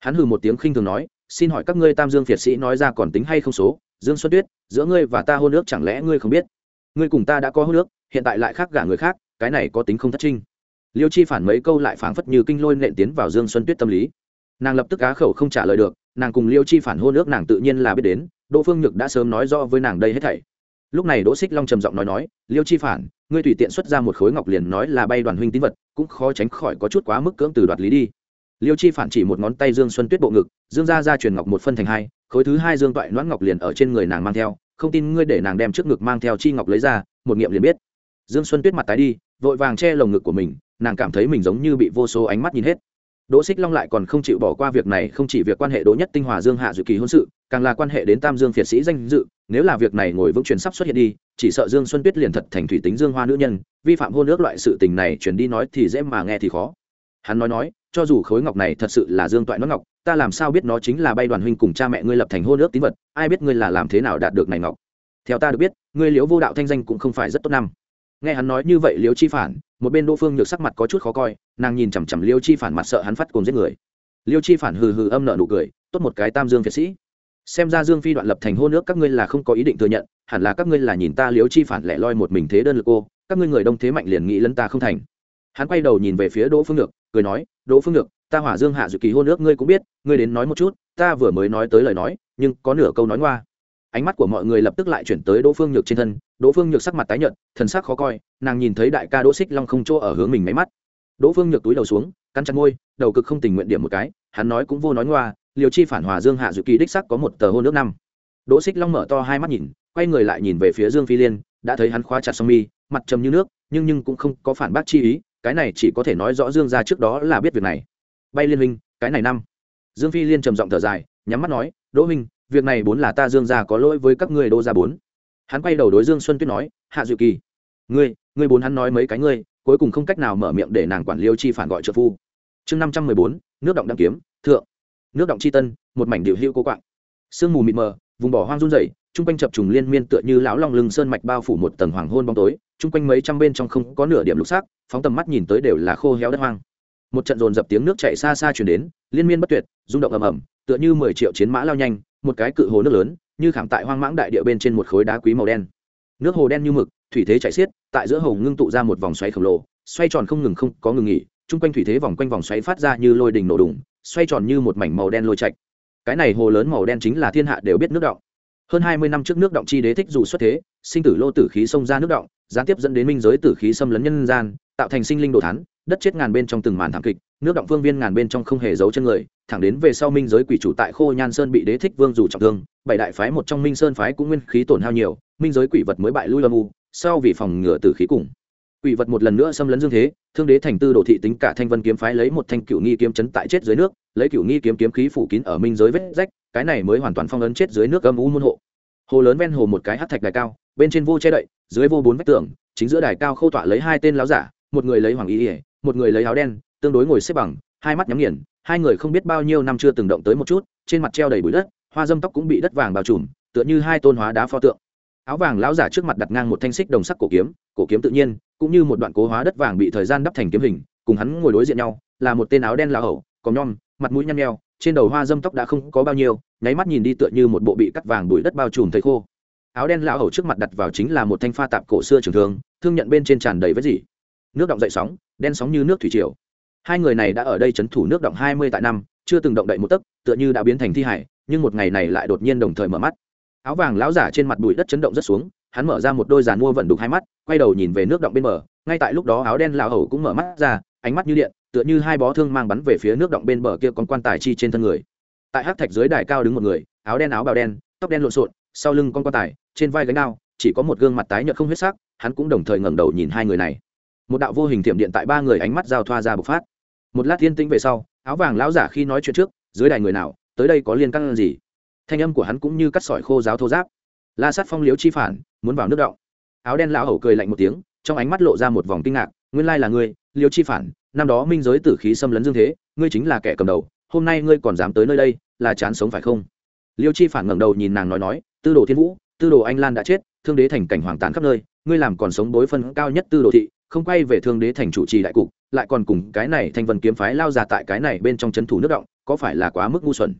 Hắn hừ một tiếng khinh thường nói, xin hỏi các ngươi tam dương phiệt sĩ nói ra còn tính hay không số? Dương xuân tuyết, giữa ngươi và ta hôn ước chẳng lẽ ngươi không biết? Ngươi cùng ta đã có hôn ước, hiện tại lại khác gả người khác, cái này có tính không thất trinh liêu chi phản mấy câu lại phảng phất như kinh lôi nện tiến vào dương xuân tuyết tâm lý. Nàng lập tức á khẩu không trả lời được, nàng cùng liêu chi phản hôn ước nàng tự nhiên là biết đến, đỗ phương nhược đã sớm nói rõ với nàng đây hết thảy. Lúc này đỗ xích long trầm giọng nói nói, liêu chi phản, ngươi tùy tiện xuất ra một khối ngọc liền nói là bay đoàn huynh tín vật, cũng khó tránh khỏi có chút quá mức cưỡng từ đoạt lý đi. Liêu chi phản chỉ một ngón tay dương xuân tuyết bộ ngực, dương ra ra truyền ngọc một phân thành hai, khối thứ hai dương toại noãn ngọc liền ở trên người nàng mang theo, không tin ngươi để nàng đem trước ngực mang theo chi ngọc lấy ra, một nghiệm liền biết. Dương xuân tuyết mặt tái đi, vội vàng che lồng ngực của mình nàng cảm thấy mình giống như bị vô số ánh mắt nhìn hết. Đỗ xích long lại còn không chịu bỏ qua việc này, không chỉ việc quan hệ đỗ nhất tinh hòa dương hạ dự kỳ hôn sự, càng là quan hệ đến tam dương phiệt sĩ danh dự. Nếu là việc này ngồi vững truyền sắp xuất hiện đi, chỉ sợ dương xuân tuyết liền thật thành thủy tính dương hoa nữ nhân, vi phạm hôn ước loại sự tình này chuyển đi nói thì dễ mà nghe thì khó. Hắn nói nói, cho dù khối ngọc này thật sự là dương toại nó ngọc, ta làm sao biết nó chính là bay đoàn huynh cùng cha mẹ ngươi lập thành hôn ước tín vật, ai biết ngươi là làm thế nào đạt được này ngọc. Theo ta được biết, ngươi liễu vô đạo thanh danh cũng không phải rất tốt năm. Nghe hắn nói như vậy liễu chi phản một bên đỗ phương nhược sắc mặt có chút khó coi nàng nhìn chằm chằm liêu chi phản mặt sợ hắn phát cùng giết người. Liêu chi phản hừ hừ âm nợ nụ cười tốt một cái tam dương việt sĩ. Xem ra dương phi đoạn lập thành hôn nước các ngươi là không có ý định thừa nhận hẳn là các ngươi là nhìn ta liêu chi phản lẻ loi một mình thế đơn lực ô, các ngươi người đông thế mạnh liền nghĩ lấn ta không thành. Hắn quay đầu nhìn về phía đỗ phương nhược cười nói đỗ phương nhược ta hỏa dương hạ dự kỳ hôn nước ngươi cũng biết ngươi đến nói một chút ta vừa mới nói tới lời nói nhưng có nửa câu nói ngoa ánh mắt của mọi người lập tức lại chuyển tới đỗ phương nhược trên thân. Đỗ phương nhược sắc mặt tái nhợt, thần sắc khó coi, nàng nhìn thấy đại ca đỗ xích long không chỗ ở hướng mình máy mắt. Đỗ phương nhược túi đầu xuống căn chặt môi, đầu cực không tình nguyện điểm một cái, hắn nói cũng vô nói ngoa liều chi phản hòa dương hạ dự kỳ đích sắc có một tờ hôn nước năm. Đỗ xích long mở to hai mắt nhìn, quay người lại nhìn về phía dương phi liên, đã thấy hắn khóa chặt song mi, mặt trầm như nước, nhưng nhưng cũng không có phản bác chi ý, cái này chỉ có thể nói rõ dương ra trước đó là biết việc này. Bay liên minh cái này năm. Dương phi liên trầm giọng thở dài, nhắm mắt nói, đỗ minh việc này bốn là ta dương gia có lỗi với các ngươi đô gia bốn. Hắn quay đầu đối dương xuân tuyết nói, hạ dự kỳ, ngươi ngươi bốn hắn nói mấy cái ngươi, cuối cùng không cách nào mở miệng để nàng quản liêu chi phản gọi trợ phu. Chương năm trăm mười bốn, nước động đăng kiếm, thượng. Nước động chi tân, một mảnh điệu hữu cố quạng. Sương mù mịt mờ, vùng bỏ hoang run rẩy, chung quanh chập trùng liên miên tựa như lão long lưng sơn mạch bao phủ một tầng hoàng hôn bóng tối, chung quanh mấy trăm bên trong không có nửa điểm lục sắc, phóng tầm mắt nhìn tới đều là khô héo đất hoang. Một trận dồn dập tiếng nước chảy xa xa chuyển đến, liên miên bất tuyệt, rung động ầm ầm, tựa như mười triệu chiến mã lao nhanh một cái cự hồ nước lớn, như khảm tại hoang mãng đại địa bên trên một khối đá quý màu đen. Nước hồ đen như mực, thủy thế chảy xiết, tại giữa hồ ngưng tụ ra một vòng xoáy khổng lồ, xoay tròn không ngừng không có ngừng nghỉ, chung quanh thủy thế vòng quanh vòng xoáy phát ra như lôi đình nổ đùng, xoay tròn như một mảnh màu đen lôi chạch cái này hồ lớn màu đen chính là thiên hạ đều biết nước động. Hơn hai mươi năm trước nước động chi đế thích dù xuất thế, sinh tử lô tử khí xông ra nước động, gián tiếp dẫn đến minh giới tử khí xâm lấn nhân gian, tạo thành sinh linh đồ thán đất chết ngàn bên trong từng màn thảm kịch, nước động phương viên ngàn bên trong không hề giấu chân người, thẳng đến về sau minh giới quỷ chủ tại khô nhan sơn bị đế thích vương dù trọng thương, bảy đại phái một trong minh sơn phái cũng nguyên khí tổn hao nhiều, minh giới quỷ vật mới bại lui lâm u, sau vì phòng ngừa tử khí cùng. Quỷ vật một lần nữa xâm lấn dương thế, thương đế thành tư đồ thị tính cả thanh vân kiếm phái lấy một thanh cựu nghi kiếm chấn tại chết dưới nước, lấy cựu nghi kiếm kiếm khí phủ kín ở minh giới vết rách, cái này mới hoàn toàn phong ấn chết dưới nước âm u môn hộ. Hồ lớn ven hồ một cái hát thạch đài cao, bên trên vô che đậy, dưới vô bốn vách tường, chính giữa đài cao khâu tọa lấy hai tên láo giả, một người lấy hoàng y ỉa một người lấy áo đen, tương đối ngồi xếp bằng, hai mắt nhắm nghiền, hai người không biết bao nhiêu năm chưa từng động tới một chút, trên mặt treo đầy bụi đất, hoa dâm tóc cũng bị đất vàng bao trùm, tựa như hai tôn hóa đá pho tượng. Áo vàng lão giả trước mặt đặt ngang một thanh xích đồng sắc cổ kiếm cổ kiếm tự nhiên, cũng như một đoạn cố hóa đất vàng bị thời gian đắp thành kiếm hình, cùng hắn ngồi đối diện nhau, là một tên áo đen lão hậu có nhom, mặt mũi nhăn nheo, trên đầu hoa dâm tóc đã không có bao nhiêu, nháy mắt nhìn đi tựa như một bộ bị cắt vàng bụi đất bao trùm thấy khô. Áo đen lão hậu trước mặt đặt vào chính là một thanh pha tạp cổ xưa trường thương thương nhận bên trên tràn đầy vết gì nước động dậy sóng đen sóng như nước thủy triều. Hai người này đã ở đây chấn thủ nước động hai mươi tại năm, chưa từng động đậy một tấc, tựa như đã biến thành thi hải, nhưng một ngày này lại đột nhiên đồng thời mở mắt. Áo vàng lão giả trên mặt bụi đất chấn động rất xuống, hắn mở ra một đôi giàn mua vận đục hai mắt, quay đầu nhìn về nước động bên bờ, ngay tại lúc đó áo đen lão hầu cũng mở mắt ra, ánh mắt như điện, tựa như hai bó thương mang bắn về phía nước động bên bờ kia còn quan tài chi trên thân người. Tại hắc thạch dưới đài cao đứng một người, áo đen áo bào đen, tóc đen lộn xộn, sau lưng con quan tài, trên vai gánh đao, chỉ có một gương mặt tái nhợt không huyết sắc, hắn cũng đồng thời ngẩng đầu nhìn hai người này một đạo vô hình thiểm điện tại ba người ánh mắt giao thoa ra bộc phát. Một lát thiên tĩnh về sau, áo vàng lão giả khi nói chuyện trước, dưới đài người nào, tới đây có liên căn gì? Thanh âm của hắn cũng như cắt sỏi khô giáo thô giáp. La sát phong liếu chi phản, muốn vào nước động. Áo đen lão hầu cười lạnh một tiếng, trong ánh mắt lộ ra một vòng kinh ngạc, nguyên lai là ngươi liêu chi phản, năm đó minh giới tử khí xâm lấn dương thế, ngươi chính là kẻ cầm đầu, hôm nay ngươi còn dám tới nơi đây, là chán sống phải không? Liêu chi phản ngẩng đầu nhìn nàng nói nói, tư đồ thiên vũ, tư đồ anh lan đã chết, thương đế thành cảnh hoàng tàn khắp nơi, ngươi làm còn sống bối phân cao nhất tư đồ thị không quay về thương đế thành chủ trì đại cục, lại còn cùng cái này thanh vân kiếm phái lao ra tại cái này bên trong c h ấ n thủ nước động, có phải là quá mức ngu xuẩn?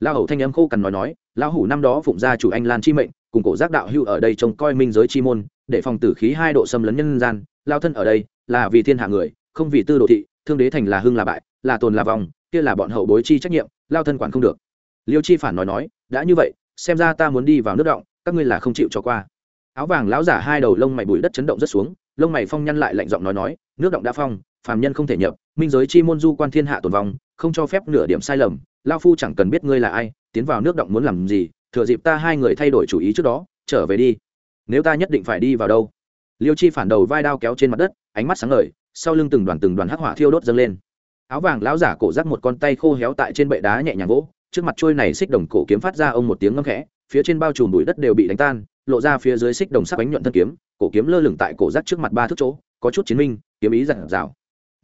Lao hầu thanh âm khô cằn nói nói lao hủ năm đó phụng gia chủ anh lan chi mệnh, cùng cổ giác đạo hưu ở đây trông coi minh giới chi môn, để phòng tử khí hai độ xâm lấn nhân gian, lao thân ở đây là vì thiên hạ người, không vì tư đồ thị, thương đế thành là hưng là bại, là tồn là vòng kia là bọn hậu bối chi trách nhiệm, lao thân quản không được. Liêu chi phản nói nói, đã như vậy, xem ra ta muốn đi vào nước động, các ngươi là không chịu cho qua áo vàng lão giả hai đầu lông mày bụi đất chấn động rất xuống, lông mày phong nhăn lại lạnh giọng nói nói, nước động đã phong, phàm nhân không thể nhập, minh giới chi môn du quan thiên hạ tồn vong, không cho phép nửa điểm sai lầm lao phu chẳng cần biết ngươi là ai, tiến vào nước động muốn làm gì, thừa dịp ta hai người thay đổi chủ ý trước đó, trở về đi. Nếu ta nhất định phải đi vào đâu? Liêu chi phản đầu vai đao kéo trên mặt đất, ánh mắt sáng ngời, sau lưng từng đoàn từng đoàn hắc hỏa thiêu đốt dâng lên. Áo vàng lão giả cổ rắc một con tay khô héo tại trên bệ đá nhẹ nhàng vỗ, trước mặt trôi này xích đồng cổ kiếm phát ra ông một tiếng ngâm khẽ, phía trên bao trùm bụi đất đều bị đánh tan lộ ra phía dưới xích đồng sắc bánh nhuận thân kiếm, cổ kiếm lơ lửng tại cổ rắc trước mặt ba thước chỗ, có chút chiến minh, kiếm ý giản rào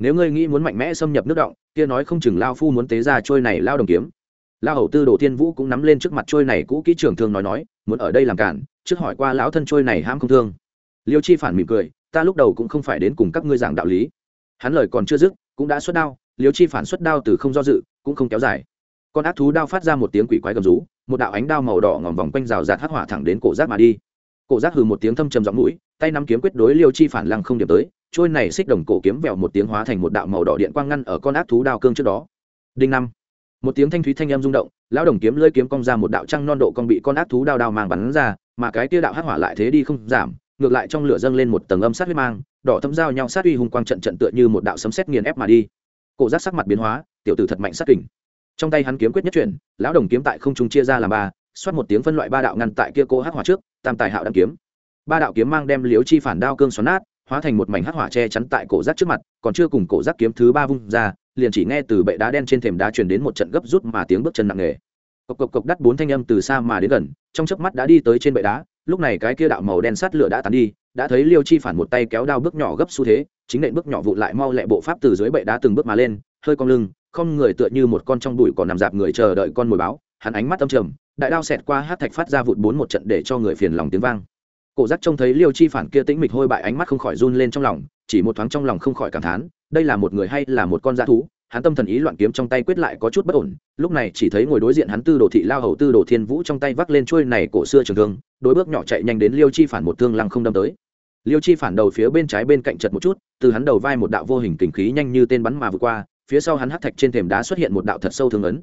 nếu ngươi nghĩ muốn mạnh mẽ xâm nhập nước động, kia nói không chừng lao phu muốn tế ra trôi này lao đồng kiếm. Lao hầu tư đồ thiên vũ cũng nắm lên trước mặt trôi này cũ kỹ trường thương nói nói, muốn ở đây làm cản, trước hỏi qua lão thân trôi này ham không thương. Liêu chi phản mỉm cười, ta lúc đầu cũng không phải đến cùng các ngươi giảng đạo lý. Hắn lời còn chưa dứt, cũng đã xuất đao, liêu chi phản xuất đao từ không do dự, cũng không kéo dài. Con ác thú đao phát ra một tiếng quỷ quái gầm rú một đạo ánh đao màu đỏ ngòm vòng quanh rào rạt hắc hỏa thẳng đến cổ giác mà đi. Cổ giác hừ một tiếng thâm trầm giọng mũi, tay nắm kiếm quyết đối liêu chi phản lăng không điểm tới, trôi này xích đồng cổ kiếm vẹo một tiếng hóa thành một đạo màu đỏ điện quang ngăn ở con ác thú đao cương trước đó. Đinh năm. Một tiếng thanh thúy thanh âm rung động, lão đồng kiếm lơi kiếm cong ra một đạo trăng non độ con bị con ác thú đao đao mang bắn ra, mà cái kia đạo hắc hỏa lại thế đi không giảm, ngược lại trong lửa dâng lên một tầng âm sát huyết mang, đỏ thấm dao nhau sát uy hùng quang trận trận tựa như một đạo sấm sét nghiền ép mà đi. Cổ giác sắc mặt biến hóa, tiểu tử thật mạnh sát kình trong tay hắn kiếm quyết nhất chuyển, lão đồng kiếm tại không trung chia ra làm ba, xoát một tiếng phân loại ba đạo ngăn tại kia cô hắc hỏa trước, tam tài hạo đăng kiếm. Ba đạo kiếm mang đem liếu chi phản đao cương xoắn nát, hóa thành một mảnh hắc hỏa che chắn tại cổ rác trước mặt, còn chưa cùng cổ rác kiếm thứ ba vung ra, liền chỉ nghe từ bệ đá đen trên thềm đá truyền đến một trận gấp rút mà tiếng bước chân nặng nề. Cộc cộc cộc đắt bốn thanh âm từ xa mà đến gần, trong chớp mắt đã đi tới trên bệ đá, lúc này cái kia đạo màu đen sắt lửa đã tán đi, đã thấy liêu chi phản một tay kéo đao bước nhỏ gấp xu thế, chính nện bước nhỏ vụt lại mau lẹ bộ pháp từ dưới bệ đá từng bước mà lên, hơi cong lưng không người tựa như một con trong bụi còn nằm dạp người chờ đợi con mồi báo. Hắn ánh mắt âm trầm, đại đao xẹt qua hát thạch phát ra vụt bốn một trận để cho người phiền lòng tiếng vang. Cổ giác trông thấy liêu chi phản kia tĩnh mịch hôi bại ánh mắt không khỏi run lên trong lòng, chỉ một thoáng trong lòng không khỏi cảm thán, đây là một người hay là một con dã thú? Hắn tâm thần ý loạn kiếm trong tay quyết lại có chút bất ổn, lúc này chỉ thấy ngồi đối diện hắn tư đồ thị lao hầu tư đồ thiên vũ trong tay vác lên chuôi này cổ xưa trường thương, đối bước nhỏ chạy nhanh đến liêu chi phản một thương lăng không đâm tới. Liêu chi phản đầu phía bên trái bên cạnh chật một chút, từ hắn đầu vai một đạo vô hình kình khí nhanh như tên bắn mà vượt qua phía sau hắn hắc thạch trên thềm đá xuất hiện một đạo thật sâu thương ấn.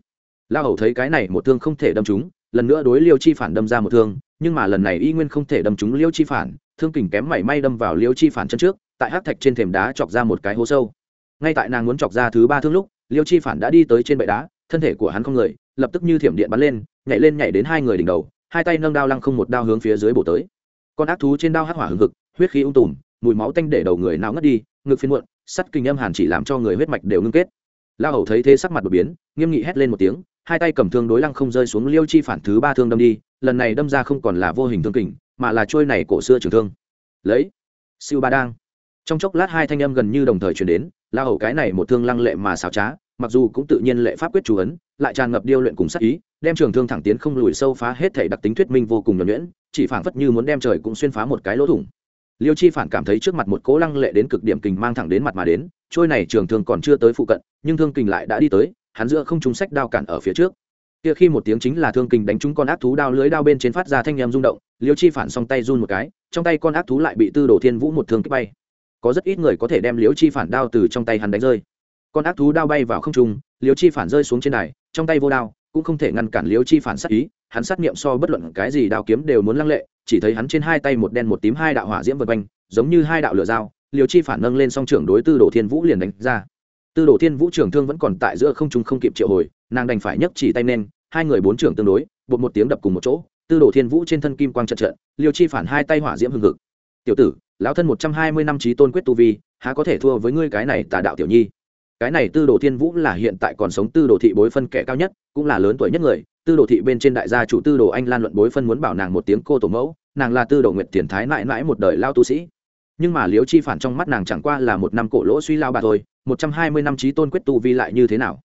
La hầu thấy cái này một thương không thể đâm trúng, lần nữa đối liêu chi phản đâm ra một thương, nhưng mà lần này y nguyên không thể đâm trúng liêu chi phản, thương kình kém mảy may đâm vào liêu chi phản chân trước, tại hắc thạch trên thềm đá chọc ra một cái hố sâu. Ngay tại nàng muốn chọc ra thứ ba thương lúc, liêu chi phản đã đi tới trên bệ đá, thân thể của hắn không người, lập tức như thiểm điện bắn lên, nhảy lên nhảy đến hai người đỉnh đầu, hai tay nâng đao lăng không một đao hướng phía dưới bổ tới. Con ác thú trên đao hắc hỏa hừng hực, huyết khí ung tùm, mùi máu tanh để đầu người nào ngất đi, ngực phiên muộn sắt kinh âm hàn chỉ làm cho người huyết mạch đều ngưng kết. La hầu thấy thế sắc mặt đột biến, nghiêm nghị hét lên một tiếng, hai tay cầm thương đối lăng không rơi xuống liêu chi phản thứ ba thương đâm đi, lần này đâm ra không còn là vô hình thương kình, mà là trôi này cổ xưa trường thương. Lấy, siêu ba đang. Trong chốc lát hai thanh âm gần như đồng thời chuyển đến la hầu cái này một thương lăng lệ mà xảo trá, mặc dù cũng tự nhiên lệ pháp quyết chủ ấn, lại tràn ngập điêu luyện cùng sắc ý, đem trường thương thẳng tiến không lùi sâu phá hết thể đặc tính thuyết minh vô cùng nhuẩn nhuyễn, chỉ phảng phất như muốn đem trời cũng xuyên phá một cái lỗ thủng liêu chi phản cảm thấy trước mặt một cố lăng lệ đến cực điểm kình mang thẳng đến mặt mà đến, trôi này trường thương còn chưa tới phụ cận, nhưng thương kình lại đã đi tới, hắn giữa không trúng sách đao cản ở phía trước. Kia khi một tiếng chính là thương kình đánh trúng con ác thú đao lưới đao bên trên phát ra thanh nhầm rung động, liêu chi phản song tay run một cái, trong tay con ác thú lại bị tư đồ thiên vũ một thương kích bay. Có rất ít người có thể đem liêu chi phản đao từ trong tay hắn đánh rơi. Con ác thú đao bay vào không trung, liêu chi phản rơi xuống trên đài, trong tay vô đao cũng không thể ngăn cản liêu chi phản sát ý, hắn sát nghiệm so bất luận cái gì đao kiếm đều muốn lăng lệ, chỉ thấy hắn trên hai tay một đen một tím hai đạo hỏa diễm vật quanh, giống như hai đạo lửa dao, liêu chi phản nâng lên song trưởng đối tư đồ thiên vũ liền đánh ra. Tư đồ thiên vũ trưởng thương vẫn còn tại giữa không trung không kịp triệu hồi, nàng đành phải nhấc chỉ tay nên hai người bốn trưởng tương đối, bột một tiếng đập cùng một chỗ, tư đồ thiên vũ trên thân kim quang trận trận liêu chi phản hai tay hỏa diễm hừng hực. Tiểu tử, lão thân một trăm hai mươi năm trí tôn quyết tu vi, há có thể thua với ngươi cái này tà đạo tiểu nhi? Cái này tư đồ thiên vũ là hiện tại còn sống tư đồ thị bối phân kẻ cao nhất, cũng là lớn tuổi nhất người. Tư đồ thị bên trên đại gia chủ tư đồ anh lan luận bối phân muốn bảo nàng một tiếng cô tổ mẫu, nàng là tư đồ nguyệt tiền thái mãi mãi một đời lao tu sĩ. Nhưng mà liếu chi phản trong mắt nàng chẳng qua là một năm cổ lỗ suy lao bà thôi, một trăm hai mươi năm trí tôn quyết tu vi lại như thế nào?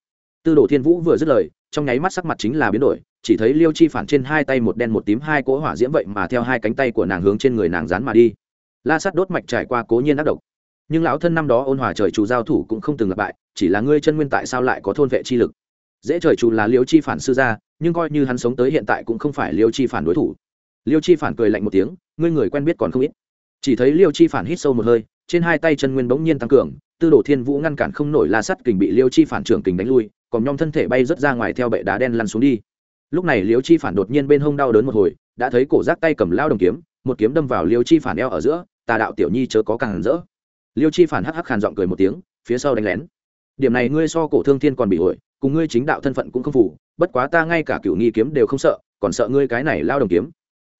Tư đồ thiên vũ vừa dứt lời, trong nháy mắt sắc mặt chính là biến đổi, chỉ thấy liêu chi phản trên hai tay một đen một tím hai cỗ hỏa diễm vậy mà theo hai cánh tay của nàng hướng trên người nàng dán mà đi. La sắt đốt mạch trải qua cố nhiên ác độc nhưng lão thân năm đó ôn hòa trời chủ giao thủ cũng không từng lặp bại, chỉ là ngươi chân nguyên tại sao lại có thôn vệ chi lực? Dễ trời chủ là liêu chi phản sư gia, nhưng coi như hắn sống tới hiện tại cũng không phải liêu chi phản đối thủ. Liêu chi phản cười lạnh một tiếng, ngươi người quen biết còn không ít. Chỉ thấy liêu chi phản hít sâu một hơi, trên hai tay chân nguyên bỗng nhiên tăng cường, tư đồ thiên vũ ngăn cản không nổi la sắt kình bị liêu chi phản trưởng kình đánh lui, còn nhom thân thể bay rớt ra ngoài theo bệ đá đen lăn xuống đi. Lúc này liêu chi phản đột nhiên bên hông đau đớn một hồi, đã thấy cổ giác tay cầm lao đồng kiếm, một kiếm đâm vào liêu chi phản eo ở giữa, tà đạo tiểu nhi chớ có càng rỡ liêu chi phản hắc hắc khàn giọng cười một tiếng, phía sau đánh lén. Điểm này ngươi so cổ thương thiên còn bị ổi cùng ngươi chính đạo thân phận cũng không phủ bất quá ta ngay cả cựu nghi kiếm đều không sợ, còn sợ ngươi cái này lao đồng kiếm.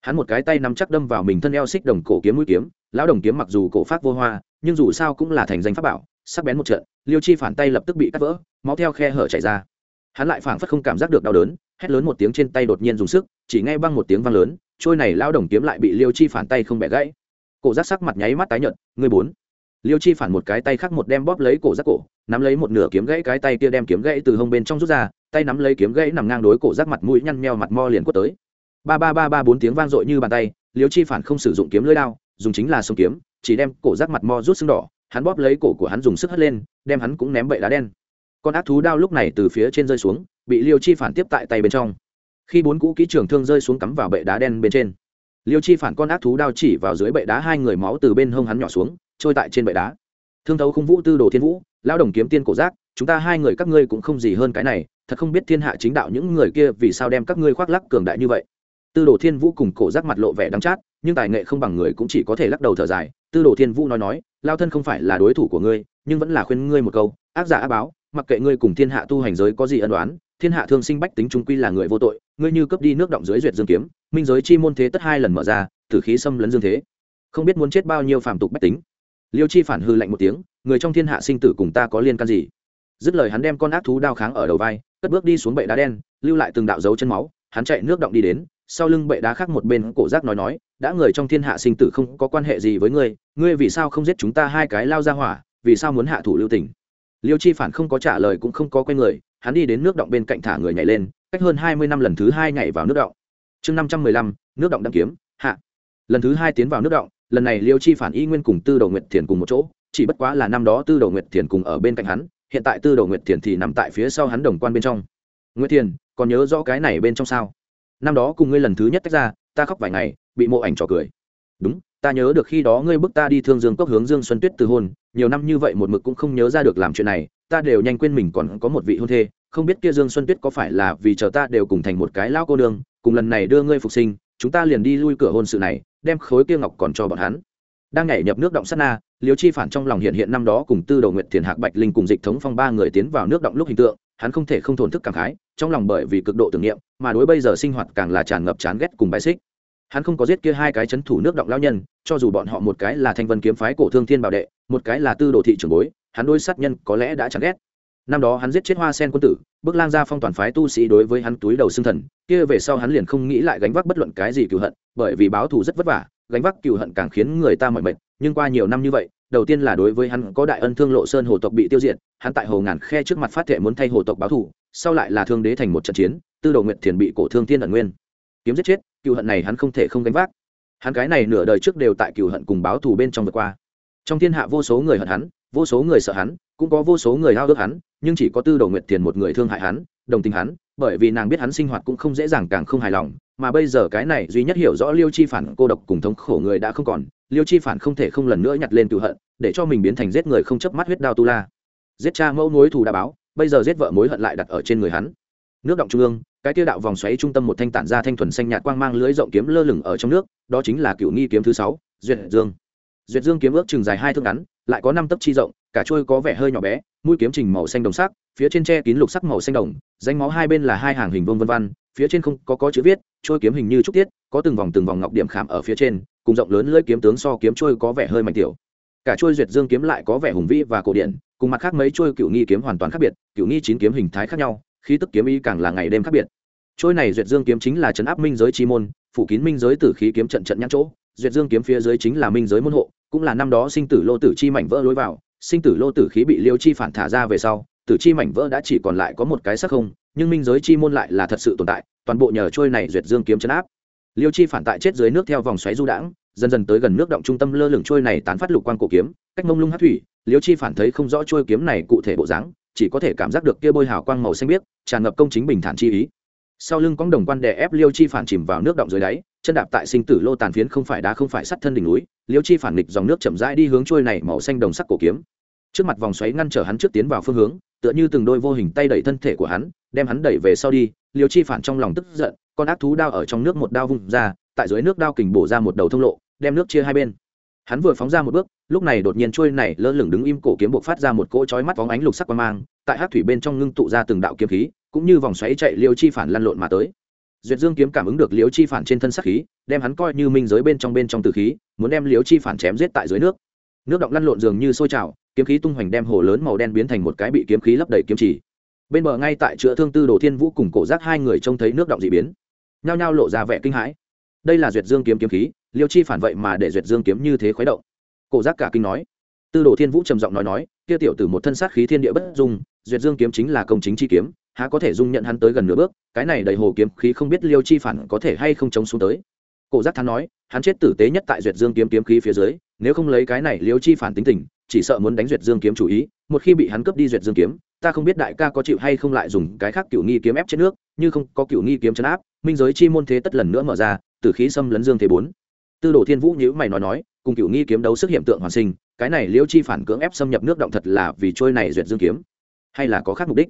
Hắn một cái tay nắm chắc đâm vào mình thân eo xích đồng cổ kiếm mũi kiếm lão đồng kiếm mặc dù cổ phát vô hoa, nhưng dù sao cũng là thành danh pháp bảo, sắc bén một trận, liêu chi phản tay lập tức bị cắt vỡ, máu theo khe hở chảy ra. Hắn lại phảng phất không cảm giác được đau đớn, hét lớn một tiếng trên tay đột nhiên dùng sức, chỉ nghe băng một tiếng vang lớn, trôi này lao đồng kiếm lại bị liêu chi phản tay không bẻ gãy. Cổ giác sắc mặt nháy mắt tái nhợt, ngươi bốn liêu chi phản một cái tay khác một đem bóp lấy cổ giác cổ, nắm lấy một nửa kiếm gãy cái tay kia đem kiếm gãy từ hông bên trong rút ra, tay nắm lấy kiếm gãy nằm ngang đối cổ giác mặt mũi nhăn meo mặt mo liền quất tới. Ba ba ba ba bốn tiếng vang dội như bàn tay, liêu chi phản không sử dụng kiếm lưỡi đao, dùng chính là sông kiếm, chỉ đem cổ giác mặt mo rút xương đỏ, hắn bóp lấy cổ của hắn dùng sức hất lên, đem hắn cũng ném bậy đá đen. Con ác thú đao lúc này từ phía trên rơi xuống, bị liêu chi phản tiếp tại tay bên trong. Khi bốn cũ kỹ trường thương rơi xuống cắm vào bệ đá đen bên trên liêu chi phản con ác thú đao chỉ vào dưới bệ đá, hai người máu từ bên hông hắn nhỏ xuống, trôi tại trên bệ đá. Thương thấu khung vũ tư đồ thiên vũ lao đồng kiếm tiên cổ giác, chúng ta hai người các ngươi cũng không gì hơn cái này, thật không biết thiên hạ chính đạo những người kia vì sao đem các ngươi khoác lắc cường đại như vậy. Tư đồ thiên vũ cùng cổ giác mặt lộ vẻ đắng chát, nhưng tài nghệ không bằng người cũng chỉ có thể lắc đầu thở dài. Tư đồ thiên vũ nói nói lao thân không phải là đối thủ của ngươi, nhưng vẫn là khuyên ngươi một câu, ác giả ác báo, mặc kệ ngươi cùng thiên hạ tu hành giới có gì ân đoán thiên hạ thương sinh bách tính trung quy là người vô tội, ngươi như cướp đi nước động dưới duyệt dương kiếm, minh giới chi môn thế tất hai lần mở ra, tử khí xâm lấn dương thế. Không biết muốn chết bao nhiêu phàm tục bách tính. Liêu chi phản hư lạnh một tiếng, người trong thiên hạ sinh tử cùng ta có liên can gì? Dứt lời hắn đem con ác thú đao kháng ở đầu vai, cất bước đi xuống bệ đá đen, lưu lại từng đạo dấu chân máu, hắn chạy nước động đi đến, sau lưng bệ đá khác một bên cổ giác nói nói, đã người trong thiên hạ sinh tử không có quan hệ gì với ngươi ngươi vì sao không giết chúng ta hai cái lao ra hỏa, vì sao muốn hạ thủ lưu Tỉnh? liêu chi phản không có trả lời cũng không có quay người hắn đi đến nước động bên cạnh thả người nhảy lên, cách hơn hai mươi năm lần thứ hai nhảy vào nước động. Chương năm trăm mười lăm, nước động đăng kiếm, hạ. Lần thứ hai tiến vào nước động, lần này liêu chi phản y nguyên cùng tư đầu nguyệt thiền cùng một chỗ, chỉ bất quá là năm đó tư đầu nguyệt thiền cùng ở bên cạnh hắn, hiện tại tư đầu nguyệt thiền thì nằm tại phía sau hắn đồng quan bên trong. Nguyệt thiền, còn nhớ rõ cái này bên trong sao? Năm đó cùng ngươi lần thứ nhất tách ra, ta khóc vài ngày, bị mộ ảnh trò cười. Đúng, ta nhớ được khi đó ngươi bức ta đi thương dương cốc hướng dương xuân tuyết từ hôn, nhiều năm như vậy một mực cũng không nhớ ra được làm chuyện này ta đều nhanh quên mình còn có một vị hôn thê, không biết kia dương xuân tuyết có phải là vì chờ ta đều cùng thành một cái lao cô đương cùng lần này đưa ngươi phục sinh, chúng ta liền đi lui cửa hôn sự này, đem khối kia ngọc còn cho bọn hắn. Đang nhảy nhập nước động sát na liều chi phản trong lòng hiện hiện năm đó cùng tư đầu nguyện thiền hạc bạch linh cùng dịch thống phong ba người tiến vào nước động lúc hình tượng, hắn không thể không thổn thức cảm khái, trong lòng bởi vì cực độ tưởng niệm, mà đối bây giờ sinh hoạt càng là tràn ngập chán ghét cùng bài xích. Hắn không có giết kia hai cái chấn thủ nước động lao nhân, cho dù bọn họ một cái là thanh vân kiếm phái cổ thương thiên bảo đệ, một cái là tư đồ thị trường bối hắn đôi sát nhân có lẽ đã chẳng ghét. Năm đó hắn giết chết hoa sen quân tử bước lang ra phong toàn phái tu sĩ đối với hắn túi đầu xương thần, kia về sau hắn liền không nghĩ lại gánh vác bất luận cái gì cựu hận, bởi vì báo thù rất vất vả, gánh vác cựu hận càng khiến người ta mỏi mệt. Nhưng qua nhiều năm như vậy, đầu tiên là đối với hắn có đại ân thương lộ sơn hồ tộc bị tiêu diệt, hắn tại hồ ngàn khe trước mặt phát thệ muốn thay hồ tộc báo thù, sau lại là thương đế thành một trận chiến, tư Đầu nguyệt thiền bị cổ thương tiên ẩn nguyên. Kiếm giết chết cựu hận này hắn không thể không gánh vác. Hắn cái này nửa đời trước đều tại cựu hận cùng báo thù bên trong vượt qua. Trong thiên hạ vô số người hận hắn vô số người sợ hắn, cũng có vô số người hao ước hắn, nhưng chỉ có tư đồ nguyệt thiền một người thương hại hắn, đồng tình hắn, bởi vì nàng biết hắn sinh hoạt cũng không dễ dàng càng không hài lòng, mà bây giờ cái này duy nhất hiểu rõ liêu chi phản, cô độc cùng thống khổ người đã không còn, liêu chi phản không thể không lần nữa nhặt lên cựu hận, để cho mình biến thành giết người không chấp mắt huyết đao tu la. Giết cha mẫu mối thù đã báo, bây giờ giết vợ mối hận lại đặt ở trên người hắn. Nước động trung ương, cái tiêu đạo vòng xoáy trung tâm một thanh tản ra thanh thuần xanh nhạt quang mang lưới rộng kiếm lơ lửng ở trong nước, đó chính là cựu nghi kiếm thứ sáu, duyệt dương. Duyệt dương kiếm ước chừng dài hai thước ngắn lại có năm tấc chi rộng, cả trôi có vẻ hơi nhỏ bé, mũi kiếm trình màu xanh đồng sắc, phía trên tre kín lục sắc màu xanh đồng danh máu hai bên là hai hàng hình vông vân văn phía trên không có có chữ viết trôi kiếm hình như trúc tiết, có từng vòng từng vòng ngọc điểm khảm ở phía trên, cùng rộng lớn lưỡi kiếm tướng so kiếm trôi có vẻ hơi mạnh tiểu. Cả trôi duyệt dương kiếm lại có vẻ hùng vĩ và cổ điển, cùng mặt khác mấy trôi cựu nghi kiếm hoàn toàn khác biệt, cựu nghi chín kiếm hình thái khác nhau, khí tức kiếm ý càng là ngày đêm khác biệt. Trôi này duyệt dương kiếm chính là trấn áp minh giới chi môn, phủ kín minh giới tử khí kiếm trận trận nhãn chỗ, duyệt dương kiếm phía dưới chính là minh giới môn hộ cũng là năm đó sinh tử lô tử chi mảnh vỡ lối vào, sinh tử lô tử khí bị liêu chi phản thả ra về sau, tử chi mảnh vỡ đã chỉ còn lại có một cái sắc không, nhưng minh giới chi môn lại là thật sự tồn tại, toàn bộ nhờ trôi này duyệt dương kiếm chấn áp. Liêu chi phản tại chết dưới nước theo vòng xoáy du đãng, dần dần tới gần nước động trung tâm lơ lửng trôi này tán phát lục quan cổ kiếm, cách mông lung hát thủy, liêu chi phản thấy không rõ trôi kiếm này cụ thể bộ dáng, chỉ có thể cảm giác được kia bôi hào quang màu xanh biếc, tràn ngập công chính bình thản chi ý. Sau lưng cong đồng quan đè ép liêu chi phản chìm vào nước động dưới đáy chân đạp tại sinh tử lô tàn phiến không phải đá không phải sắt thân đỉnh núi, liêu chi phản nghịch dòng nước chậm rãi đi hướng trôi này màu xanh đồng sắc cổ kiếm. Trước mặt vòng xoáy ngăn trở hắn trước tiến vào phương hướng, tựa như từng đôi vô hình tay đẩy thân thể của hắn, đem hắn đẩy về sau đi, liêu chi phản trong lòng tức giận, con ác thú đao ở trong nước một đao vung ra, tại dưới nước đao kình bổ ra một đầu thông lộ, đem nước chia hai bên. Hắn vừa phóng ra một bước, lúc này đột nhiên trôi này lơ lửng đứng im cổ kiếm buộc phát ra một cỗ chói mắt vóng ánh lục sắc quang mang, tại hát thủy bên trong ngưng tụ ra từng đạo kiếm khí, cũng như vòng xoáy chạy liêu chi phản lăn lộn mà tới duyệt dương kiếm cảm ứng được Liễu chi phản trên thân sắc khí, đem hắn coi như minh giới bên trong bên trong tử khí, muốn đem Liễu chi phản chém giết tại dưới nước. Nước động lăn lộn dường như sôi trào, kiếm khí tung hoành đem hồ lớn màu đen biến thành một cái bị kiếm khí lấp đầy kiếm chỉ. Bên bờ ngay tại chữa thương tư đồ thiên vũ cùng cổ giác hai người trông thấy nước động dị biến, nhao nhao lộ ra vẻ kinh hãi. Đây là duyệt dương kiếm kiếm khí liêu chi phản vậy mà để duyệt dương kiếm như thế khuấy động. Cổ giác cả kinh nói. Tư đồ thiên vũ trầm giọng nói nói, kia tiểu từ một thân sát khí thiên địa bất dung, duyệt dương kiếm chính là công chính chi kiếm há có thể dung nhận hắn tới gần nửa bước, cái này đầy hồ kiếm khí không biết liêu chi phản có thể hay không chống xuống tới. Cổ giác thắn nói, hắn chết tử tế nhất tại duyệt dương kiếm kiếm khí phía dưới, nếu không lấy cái này liêu chi phản tính tình, chỉ sợ muốn đánh duyệt dương kiếm chủ ý, một khi bị hắn cướp đi duyệt dương kiếm, ta không biết đại ca có chịu hay không lại dùng cái khác cựu nghi kiếm ép trên nước, như không có cựu nghi kiếm chấn áp, minh giới chi môn thế tất lần nữa mở ra từ khí xâm lấn dương thế bốn. Tư đồ thiên vũ nhữ mày nói nói, cùng cựu nghi kiếm đấu sức hiện tượng hoàn sinh, cái này liêu chi phản cưỡng ép xâm nhập nước động thật là vì trôi này duyệt dương kiếm. Hay là có khác mục đích?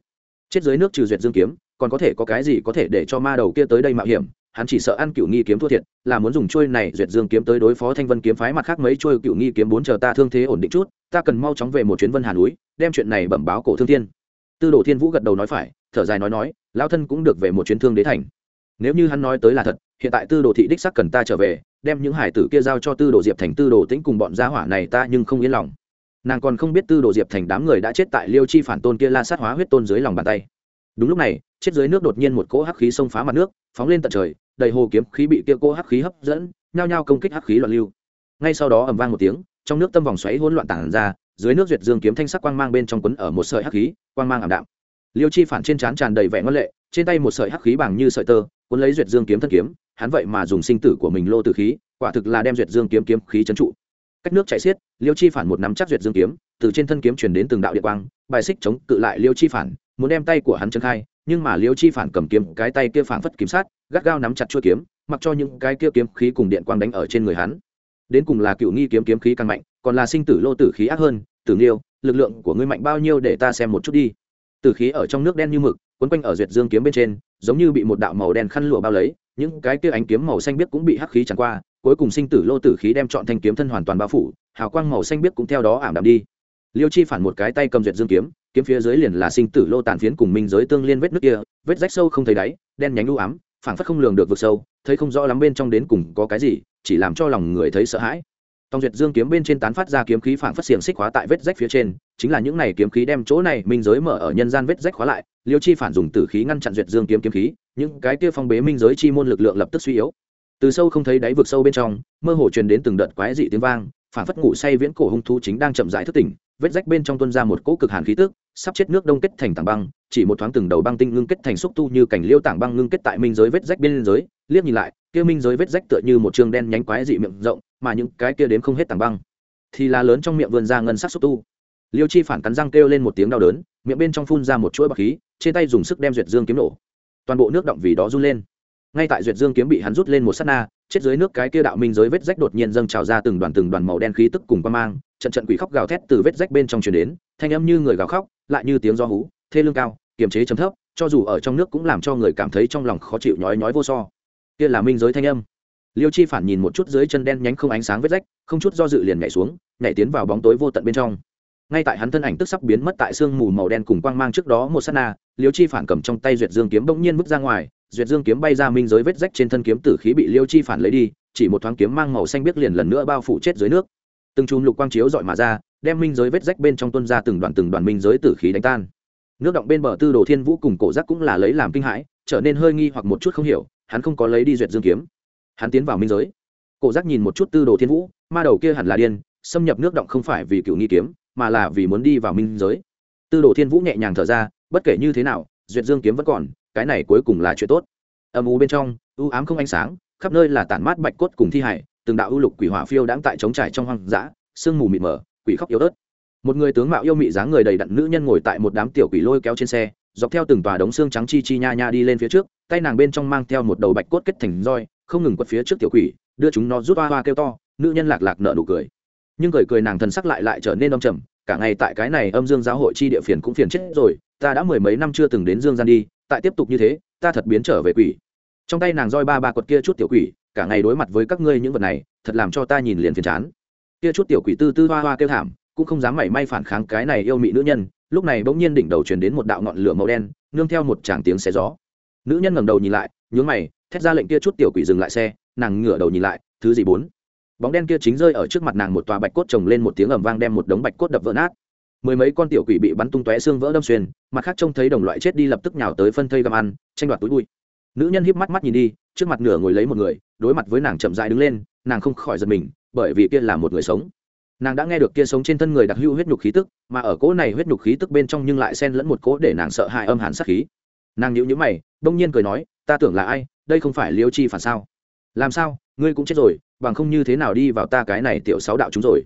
Chết dưới nước trừ duyệt dương kiếm, còn có thể có cái gì có thể để cho ma đầu kia tới đây mạo hiểm? Hắn chỉ sợ ăn cựu nghi kiếm thua thiệt, là muốn dùng trôi này duyệt dương kiếm tới đối phó thanh vân kiếm phái mặt khác mấy trôi cựu nghi kiếm bốn chờ ta thương thế ổn định chút, ta cần mau chóng về một chuyến vân hà núi, đem chuyện này bẩm báo cổ thương thiên. Tư đồ thiên vũ gật đầu nói phải, thở dài nói nói lao thân cũng được về một chuyến thương đế thành. Nếu như hắn nói tới là thật, hiện tại tư đồ thị đích sắc cần ta trở về, đem những hải tử kia giao cho tư đồ diệp thành, tư đồ tĩnh cùng bọn gia hỏa này ta nhưng không yên lòng nàng còn không biết tư đồ diệp thành đám người đã chết tại liêu chi phản tôn kia la sát hóa huyết tôn dưới lòng bàn tay đúng lúc này chết dưới nước đột nhiên một cỗ hắc khí xông phá mặt nước phóng lên tận trời đầy hồ kiếm khí bị kia cỗ hắc khí hấp dẫn nhao nhao công kích hắc khí loạn lưu ngay sau đó ầm vang một tiếng trong nước tâm vòng xoáy hỗn loạn tản ra dưới nước duyệt dương kiếm thanh sắc quang mang bên trong quấn ở một sợi hắc khí quang mang ảm đạm liêu chi phản trên trán tràn đầy vẻ ngân lệ trên tay một sợi hắc khí bằng như sợi tơ cuốn lấy duyệt dương kiếm thân kiếm hắn vậy mà dùng sinh tử của mình lô tử khí quả thực là đem duyệt dương kiếm kiếm khí trấn trụ cách nước chảy xiết, liêu chi phản một nắm chắc duyệt dương kiếm, từ trên thân kiếm truyền đến từng đạo địa quang, bài xích chống cự lại liêu chi phản, muốn đem tay của hắn chân khai, nhưng mà liêu chi phản cầm kiếm, cái tay kia phản phất kiếm sát, gắt gao nắm chặt chuôi kiếm, mặc cho những cái kia kiếm khí cùng điện quang đánh ở trên người hắn. Đến cùng là cựu nghi kiếm kiếm khí càng mạnh, còn là sinh tử lô tử khí ác hơn, tử nghiêu, lực lượng của ngươi mạnh bao nhiêu để ta xem một chút đi. Tử khí ở trong nước đen như mực, quấn quanh ở duyệt dương kiếm bên trên, giống như bị một đạo màu đen khăn lụa bao lấy những cái kia ánh kiếm màu xanh biếc cũng bị hắc khí tràn qua, cuối cùng sinh tử lô tử khí đem chọn thanh kiếm thân hoàn toàn bao phủ, hào quang màu xanh biếc cũng theo đó ảm đạm đi. Liêu chi phản một cái tay cầm duyệt dương kiếm kiếm phía dưới liền là sinh tử lô tàn phiến cùng minh giới tương liên vết nước kia, vết rách sâu không thấy đáy, đen nhánh u ám, phảng phất không lường được vực sâu, thấy không rõ lắm bên trong đến cùng có cái gì, chỉ làm cho lòng người thấy sợ hãi. Tòng duyệt dương kiếm bên trên tán phát ra kiếm khí phảng phất xiềng xích khóa tại vết rách phía trên, chính là những này kiếm khí đem chỗ này minh giới mở ở nhân gian vết rách khóa lại, liêu chi phản dùng tử khí ngăn chặn duyệt dương kiếm kiếm khí những cái kia phong bế minh giới chi môn lực lượng lập tức suy yếu. Từ sâu không thấy đáy vực sâu bên trong, mơ hồ truyền đến từng đợt quái dị tiếng vang, phản phất ngủ say viễn cổ hung thú chính đang chậm rãi thức tỉnh, vết rách bên trong tuôn ra một cỗ cực hàn khí tức, sắp chết nước đông kết thành tảng băng, chỉ một thoáng từng đầu băng tinh ngưng kết thành xúc tu như cảnh liêu tảng băng ngưng kết tại minh giới vết rách bên giới liếc nhìn lại, kia minh giới vết rách tựa như một trường đen nhánh quái dị miệng rộng, mà những cái kia đến không hết tảng băng, thì là lớn trong miệng vươn ra ngân sắc xúc tu. Liêu chi phản cắn răng kêu lên một tiếng đau đớn, miệng bên trong phun ra một chuỗi bọc khí, trên tay dùng sức đem duyệt dương kiếm nổ toàn bộ nước động vì đó run lên. Ngay tại duyệt dương kiếm bị hắn rút lên một s á t na, chết dưới nước cái kia đạo minh giới vết rách đột nhiên dâng trào ra từng đoàn từng đoàn màu đen khí tức cùng qua mang, trận trận quỷ khóc gào thét từ vết rách bên trong truyền đến, thanh âm như người gào khóc, lại như tiếng do hú, thê lương cao, kiềm chế chấm thấp, cho dù ở trong nước cũng làm cho người cảm thấy trong lòng khó chịu nhói nhói vô so. Kia là minh giới thanh âm. Liêu chi phản nhìn một chút dưới chân đen nhánh không ánh sáng vết rách, không chút do dự liền nhảy xuống, nhảy tiến vào bóng tối vô tận bên trong ngay tại hắn thân ảnh tức sắp biến mất tại sương mù màu đen cùng quang mang trước đó, một s á t na, liêu chi phản cầm trong tay duyệt dương kiếm bỗng nhiên bước ra ngoài. Duyệt dương kiếm bay ra minh giới vết rách trên thân kiếm tử khí bị liêu chi phản lấy đi, chỉ một thoáng kiếm mang màu xanh biết liền lần nữa bao phủ chết dưới nước. Từng chùm lục quang chiếu dọi mà ra, đem minh giới vết rách bên trong tuân ra từng đoàn từng đoàn minh giới tử khí đánh tan. Nước động bên bờ tư đồ thiên vũ cùng cổ giác cũng là lấy làm kinh hãi, trở nên hơi nghi hoặc một chút không hiểu, hắn không có lấy đi duyệt dương kiếm. Hắn tiến vào minh giới. Cổ giác nhìn một chút tư đồ thiên vũ, ma đầu kia hẳn là điên, xâm nhập nước động không phải vì cựu nghi kiếm mà là vì muốn đi vào minh giới. Tư đồ thiên vũ nhẹ nhàng thở ra, bất kể như thế nào, duyệt dương kiếm vẫn còn, cái này cuối cùng là chuyện tốt. Âm u bên trong, u ám không ánh sáng, khắp nơi là tản mát bạch cốt cùng thi hải, từng đạo ưu lục quỷ hỏa phiêu đãng tại trống trải trong hoang dã, sương mù mịt mờ, quỷ khóc yếu ớt. Một người tướng mạo yêu mị dáng người đầy đặn nữ nhân ngồi tại một đám tiểu quỷ lôi kéo trên xe, dọc theo từng tòa đống xương trắng chi chi nha nha đi lên phía trước, tay nàng bên trong mang theo một đầu bạch cốt kết thành roi, không ngừng quật phía trước tiểu quỷ, đưa chúng nó rút hoa hoa kêu to, nữ nhân lạc lạc nợ nụ cười nhưng cười cười nàng thần sắc lại lại trở nên âm trầm, cả ngày tại cái này âm dương giáo hội chi địa phiền cũng phiền chết rồi, ta đã mười mấy năm chưa từng đến dương gian đi, tại tiếp tục như thế, ta thật biến trở về quỷ. Trong tay nàng roi ba ba quật kia chút tiểu quỷ, cả ngày đối mặt với các ngươi những vật này, thật làm cho ta nhìn liền phiền chán. Kia chút tiểu quỷ tư tư hoa hoa kêu thảm, cũng không dám mảy may phản kháng cái này yêu mị nữ nhân, lúc này bỗng nhiên đỉnh đầu truyền đến một đạo ngọn lửa màu đen, nương theo một tràng tiếng xé gió. Nữ nhân ngẩng đầu nhìn lại, nhướng mày, thét ra lệnh kia chút tiểu quỷ dừng lại xe, nàng ngửa đầu nhìn lại, thứ gì bốn? Bóng đen kia chính rơi ở trước mặt nàng một tòa bạch cốt trồng lên một tiếng ầm vang đem một đống bạch cốt đập vỡ nát. Mười mấy con tiểu quỷ bị bắn tung tóe xương vỡ đâm xuyên, mặt khác trông thấy đồng loại chết đi lập tức nhào tới phân thây găm ăn, tranh đoạt túi bụi. Nữ nhân híp mắt mắt nhìn đi, trước mặt nửa ngồi lấy một người, đối mặt với nàng chậm dại đứng lên, nàng không khỏi giật mình, bởi vì kia là một người sống. Nàng đã nghe được kia sống trên thân người đặc hữu huyết nhục khí tức, mà ở cỗ này huyết nhục khí tức bên trong nhưng lại xen lẫn một cỗ để nàng sợ hãi âm hàn sát khí. Nàng nhíu nhíu mày, đông nhiên cười nói, ta tưởng là ai, đây không phải liêu chi phản sao? Làm sao? Ngươi cũng chết rồi bằng không như thế nào đi vào ta cái này tiểu sáu đạo chúng rồi.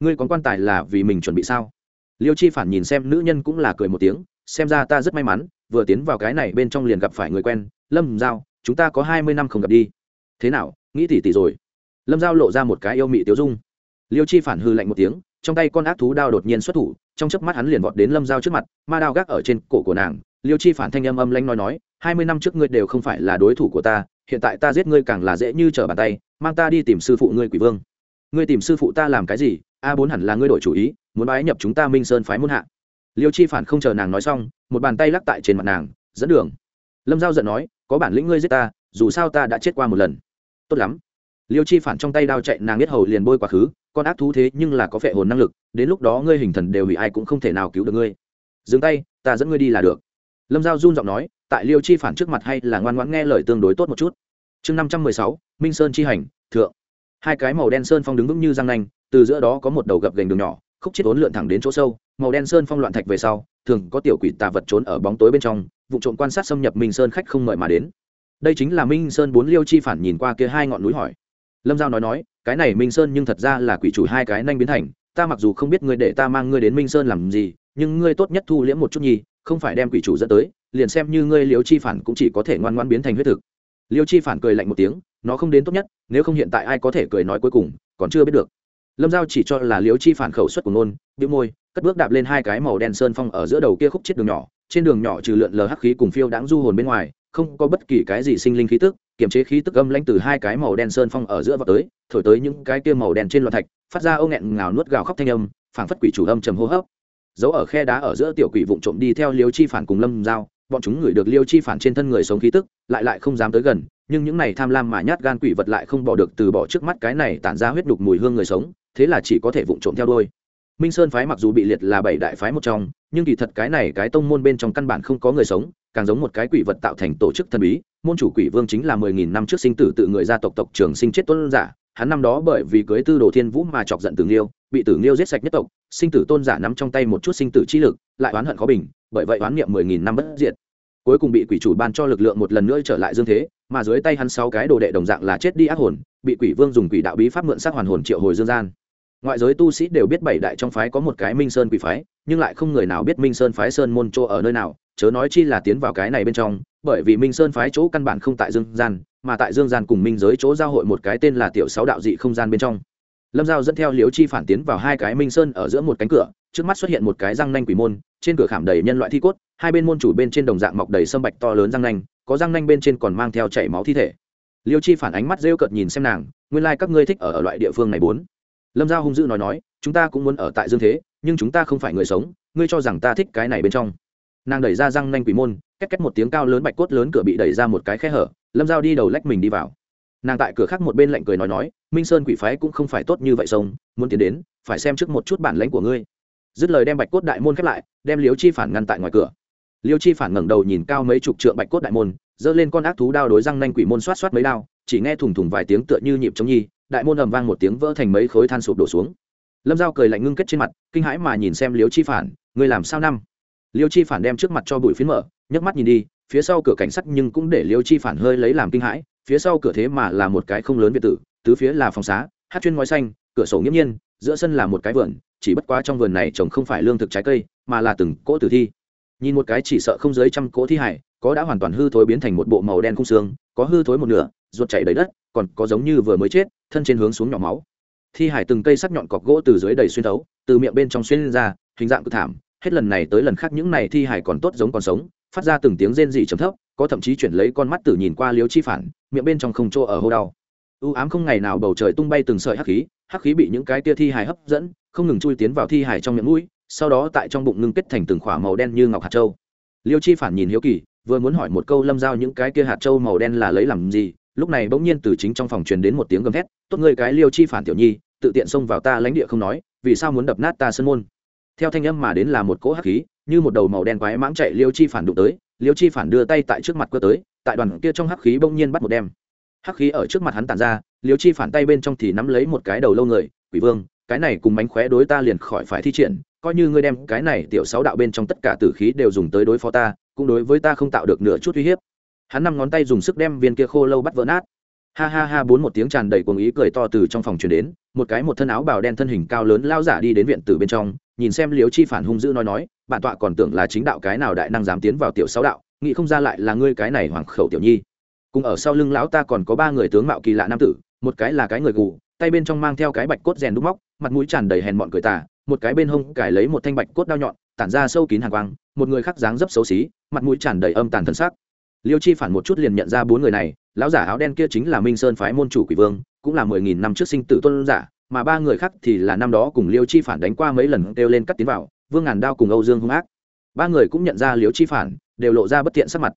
Ngươi còn quan tài là vì mình chuẩn bị sao? Liêu chi phản nhìn xem nữ nhân cũng là cười một tiếng, xem ra ta rất may mắn, vừa tiến vào cái này bên trong liền gặp phải người quen, lâm giao, chúng ta có hai mươi năm không gặp đi. Thế nào, nghĩ tỉ tỉ rồi? Lâm giao lộ ra một cái yêu mị tiếu dung. Liêu chi phản hư lạnh một tiếng, trong tay con ác thú đao đột nhiên xuất thủ, trong chớp mắt hắn liền vọt đến lâm giao trước mặt, ma đao gác ở trên cổ của nàng. Liêu chi phản thanh âm âm lanh nói nói, hai mươi năm trước ngươi đều không phải là đối thủ của ta hiện tại ta giết ngươi càng là dễ như trở bàn tay, mang ta đi tìm sư phụ ngươi quỷ vương. Ngươi tìm sư phụ ta làm cái gì? A bốn hẳn là ngươi đổi chủ ý, muốn bái nhập chúng ta minh sơn phái muôn hạ. Liêu chi phản không chờ nàng nói xong, một bàn tay lắc tại trên mặt nàng, dẫn đường. Lâm giao giận nói, có bản lĩnh ngươi giết ta, dù sao ta đã chết qua một lần. Tốt lắm. Liêu chi phản trong tay đao chạy, nàng biết hầu liền bôi quá khứ, con ác thú thế nhưng là có phệ hồn năng lực, đến lúc đó ngươi hình thần đều bị ai cũng không thể nào cứu được ngươi. Dừng tay, ta dẫn ngươi đi là được. Lâm giao run giọng nói tại liêu chi phản trước mặt hay là ngoan ngoãn nghe lời tương đối tốt một chút. Chương năm trăm mười sáu, minh sơn chi hành, thượng. Hai cái màu đen sơn phong đứng vững như răng nanh, từ giữa đó có một đầu gập gành đường nhỏ, khúc chết ốn lượn thẳng đến chỗ sâu. Màu đen sơn phong loạn thạch về sau, thường có tiểu quỷ tà vật trốn ở bóng tối bên trong, vụ trộm quan sát xâm nhập minh sơn khách không mời mà đến. Đây chính là minh sơn bốn liêu chi phản nhìn qua kia hai ngọn núi hỏi. Lâm giao nói nói, cái này minh sơn nhưng thật ra là quỷ chủ hai cái nanh biến thành. Ta mặc dù không biết ngươi để ta mang ngươi đến minh sơn làm gì, nhưng ngươi tốt nhất thu liễm một chút nhi không phải đem quỷ chủ dẫn tới liền xem như ngươi liêu chi phản cũng chỉ có thể ngoan ngoan biến thành huyết thực. Liêu chi phản cười lạnh một tiếng, nó không đến tốt nhất, nếu không hiện tại ai có thể cười nói cuối cùng, còn chưa biết được. Lâm giao chỉ cho là liêu chi phản khẩu suất của nôn bĩu môi, cất bước đạp lên hai cái màu đen sơn phong ở giữa đầu kia khúc chết đường nhỏ, trên đường nhỏ trừ lượn lờ hắc khí cùng phiêu đáng du hồn bên ngoài, không có bất kỳ cái gì sinh linh khí tức, kiềm chế khí tức âm lãnh từ hai cái màu đen sơn phong ở giữa vào tới, thổi tới những cái kia màu đen trên loạn thạch, phát ra âu nghẹn ngào nuốt gào khóc thanh âm, phảng phất quỷ chủ âm trầm hô hấp. Giấu ở khe đá ở giữa tiểu quỷ vụng trộm đi theo liêu chi phản cùng lâm giao bọn chúng ngửi được liêu chi phản trên thân người sống khí tức, lại lại không dám tới gần, nhưng những này tham lam mà nhát gan quỷ vật lại không bỏ được từ bỏ trước mắt cái này tản ra huyết đục mùi hương người sống, thế là chỉ có thể vụng trộm theo đôi minh sơn phái mặc dù bị liệt là bảy đại phái một trong, nhưng kỳ thật cái này cái tông môn bên trong căn bản không có người sống, càng giống một cái quỷ vật tạo thành tổ chức thần bí, môn chủ quỷ vương chính là mười nghìn năm trước sinh tử tự người gia tộc tộc trường sinh chết tuân giả, hắn năm đó bởi vì cưới tư đồ thiên vũ mà chọc giận từ nghiêu bị tử nghiêu giết sạch nhất tộc, sinh tử tôn giả nắm trong tay một chút sinh tử chi lực, lại oán hận khó bình, bởi vậy oán niệm mười nghìn năm bất diệt. Cuối cùng bị quỷ chủ ban cho lực lượng một lần nữa trở lại dương thế, mà dưới tay hắn sáu cái đồ đệ đồng dạng là chết đi ác hồn, bị quỷ vương dùng quỷ đạo bí pháp mượn sát hoàn hồn triệu hồi dương gian. Ngoại giới tu sĩ đều biết bảy đại trong phái có một cái minh sơn quỷ phái, nhưng lại không người nào biết minh sơn phái sơn môn chỗ ở nơi nào, chớ nói chi là tiến vào cái này bên trong, bởi vì minh sơn phái chỗ căn bản không tại dương gian, mà tại dương gian cùng minh giới chỗ giao hội một cái tên là tiểu sáu đạo dị không gian bên trong lâm giao dẫn theo liễu chi phản tiến vào hai cái minh sơn ở giữa một cánh cửa trước mắt xuất hiện một cái răng nanh quỷ môn trên cửa khảm đầy nhân loại thi cốt hai bên môn chủ bên trên đồng dạng mọc đầy sâm bạch to lớn răng nanh có răng nanh bên trên còn mang theo chảy máu thi thể. Liêu chi phản ánh mắt rêu cợt nhìn xem nàng nguyên lai、like、các ngươi thích ở, ở loại địa phương này bốn. Lâm giao hung dữ nói nói chúng ta cũng muốn ở tại dương thế nhưng chúng ta không phải người sống ngươi cho rằng ta thích cái này bên trong. Nàng đẩy ra răng nanh quỷ môn két két một tiếng cao lớn bạch cốt lớn cửa bị đẩy ra một cái khe hở lâm giao đi đầu lách mình đi vào nàng tại cửa khác một bên lạnh cười nói nói, minh sơn quỷ phái cũng không phải tốt như vậy sông, muốn tiến đến, phải xem trước một chút bản lãnh của ngươi. Dứt lời đem bạch cốt đại môn khép lại, đem Liêu chi phản ngăn tại ngoài cửa. Liêu chi phản ngẩng đầu nhìn cao mấy chục trượng bạch cốt đại môn, giơ lên con ác thú đao đối răng nanh quỷ môn xoát xoát mấy đao, chỉ nghe thủng thủng vài tiếng tựa như nhịp chống nhi, đại môn ầm vang một tiếng vỡ thành mấy khối than sụp đổ xuống. Lâm dao cười lạnh ngưng kết trên mặt, kinh hãi mà nhìn xem liêu chi phản, ngươi làm sao năm? Liêu chi phản đem trước mặt cho bụi phiến mở, nhấc mắt nhìn đi, phía sau cửa cảnh sắt nhưng cũng để liêu chi phản hơi lấy làm kinh hãi phía sau cửa thế mà là một cái không lớn biệt tử tứ phía là phòng xá, hát chuyên ngói xanh, cửa sổ nghiễm nhiên, giữa sân là một cái vườn, chỉ bất quá trong vườn này trồng không phải lương thực trái cây, mà là từng cỗ tử thi. Nhìn một cái chỉ sợ không dưới trăm cỗ thi hải có đã hoàn toàn hư thối biến thành một bộ màu đen khung xương, có hư thối một nửa, ruột chảy đầy đất, còn có giống như vừa mới chết, thân trên hướng xuống nhỏ máu. Thi hải từng cây sắc nhọn cọc gỗ từ dưới đầy xuyên thấu, từ miệng bên trong xuyên lên ra, hình dạng cực thảm, hết lần này tới lần khác những này thi hải còn tốt giống còn sống, phát ra từng tiếng rên rỉ trầm thấp có thậm chí chuyển lấy con mắt tử nhìn qua liếu chi phản, miệng bên trong không chỗ ở hô đau. U ám không ngày nào bầu trời tung bay từng sợi hắc khí hắc khí bị những cái tia thi hài hấp dẫn, không ngừng chui tiến vào thi hài trong miệng mũi, sau đó tại trong bụng ngưng kết thành từng khỏa màu đen như ngọc hạt châu. Liêu chi phản nhìn hiếu kỳ, vừa muốn hỏi một câu lâm giao những cái kia hạt châu màu đen là lấy làm gì, lúc này bỗng nhiên từ chính trong phòng truyền đến một tiếng gầm thét, tốt người cái liêu chi phản tiểu nhi, tự tiện xông vào ta lãnh địa không nói, vì sao muốn đập nát ta sân môn? Theo thanh âm mà đến là một cỗ hắc khí như một đầu màu đen quái mãng chạy liêu chi phản đụng tới, liêu chi phản đưa tay tại trước mặt cơ tới, tại đoàn kia trong hắc khí bỗng nhiên bắt một đem hắc khí ở trước mặt hắn tàn ra, liêu chi phản tay bên trong thì nắm lấy một cái đầu lâu người, quỷ vương, cái này cùng mánh khóe đối ta liền khỏi phải thi triển, coi như ngươi đem cái này tiểu sáu đạo bên trong tất cả tử khí đều dùng tới đối phó ta, cũng đối với ta không tạo được nửa chút uy hiếp. Hắn năm ngón tay dùng sức đem viên kia khô lâu bắt vỡ nát. Ha ha ha, bốn một tiếng tràn đầy cuồng ý cười to từ trong phòng truyền đến, một cái một thân áo bào đen thân hình cao lớn lao giả đi đến viện tử bên trong nhìn xem liếu chi phản hung dữ nói nói, bản tọa còn tưởng là chính đạo cái nào đại năng dám tiến vào tiểu sáu đạo, nghĩ không ra lại là ngươi cái này hoàng khẩu tiểu nhi. Cùng ở sau lưng lão ta còn có ba người tướng mạo kỳ lạ nam tử, một cái là cái người gù, tay bên trong mang theo cái bạch cốt rèn đúc móc, mặt mũi tràn đầy hèn mọn cười tà, một cái bên hông cải lấy một thanh bạch cốt đao nhọn, tản ra sâu kín hàng quang, một người khác dáng dấp xấu xí, mặt mũi tràn đầy âm tàn thân sắc. Liêu chi phản một chút liền nhận ra bốn người này, lão giả áo đen kia chính là minh sơn phái môn chủ quỷ vương, cũng là mười nghìn năm trước sinh tử tôn giả mà ba người khác thì là năm đó cùng liêu chi phản đánh qua mấy lần kêu lên cắt tiến vào, vương ngàn đao cùng âu dương hung ác. Ba người cũng nhận ra liêu chi phản, đều lộ ra bất tiện sắc mặt.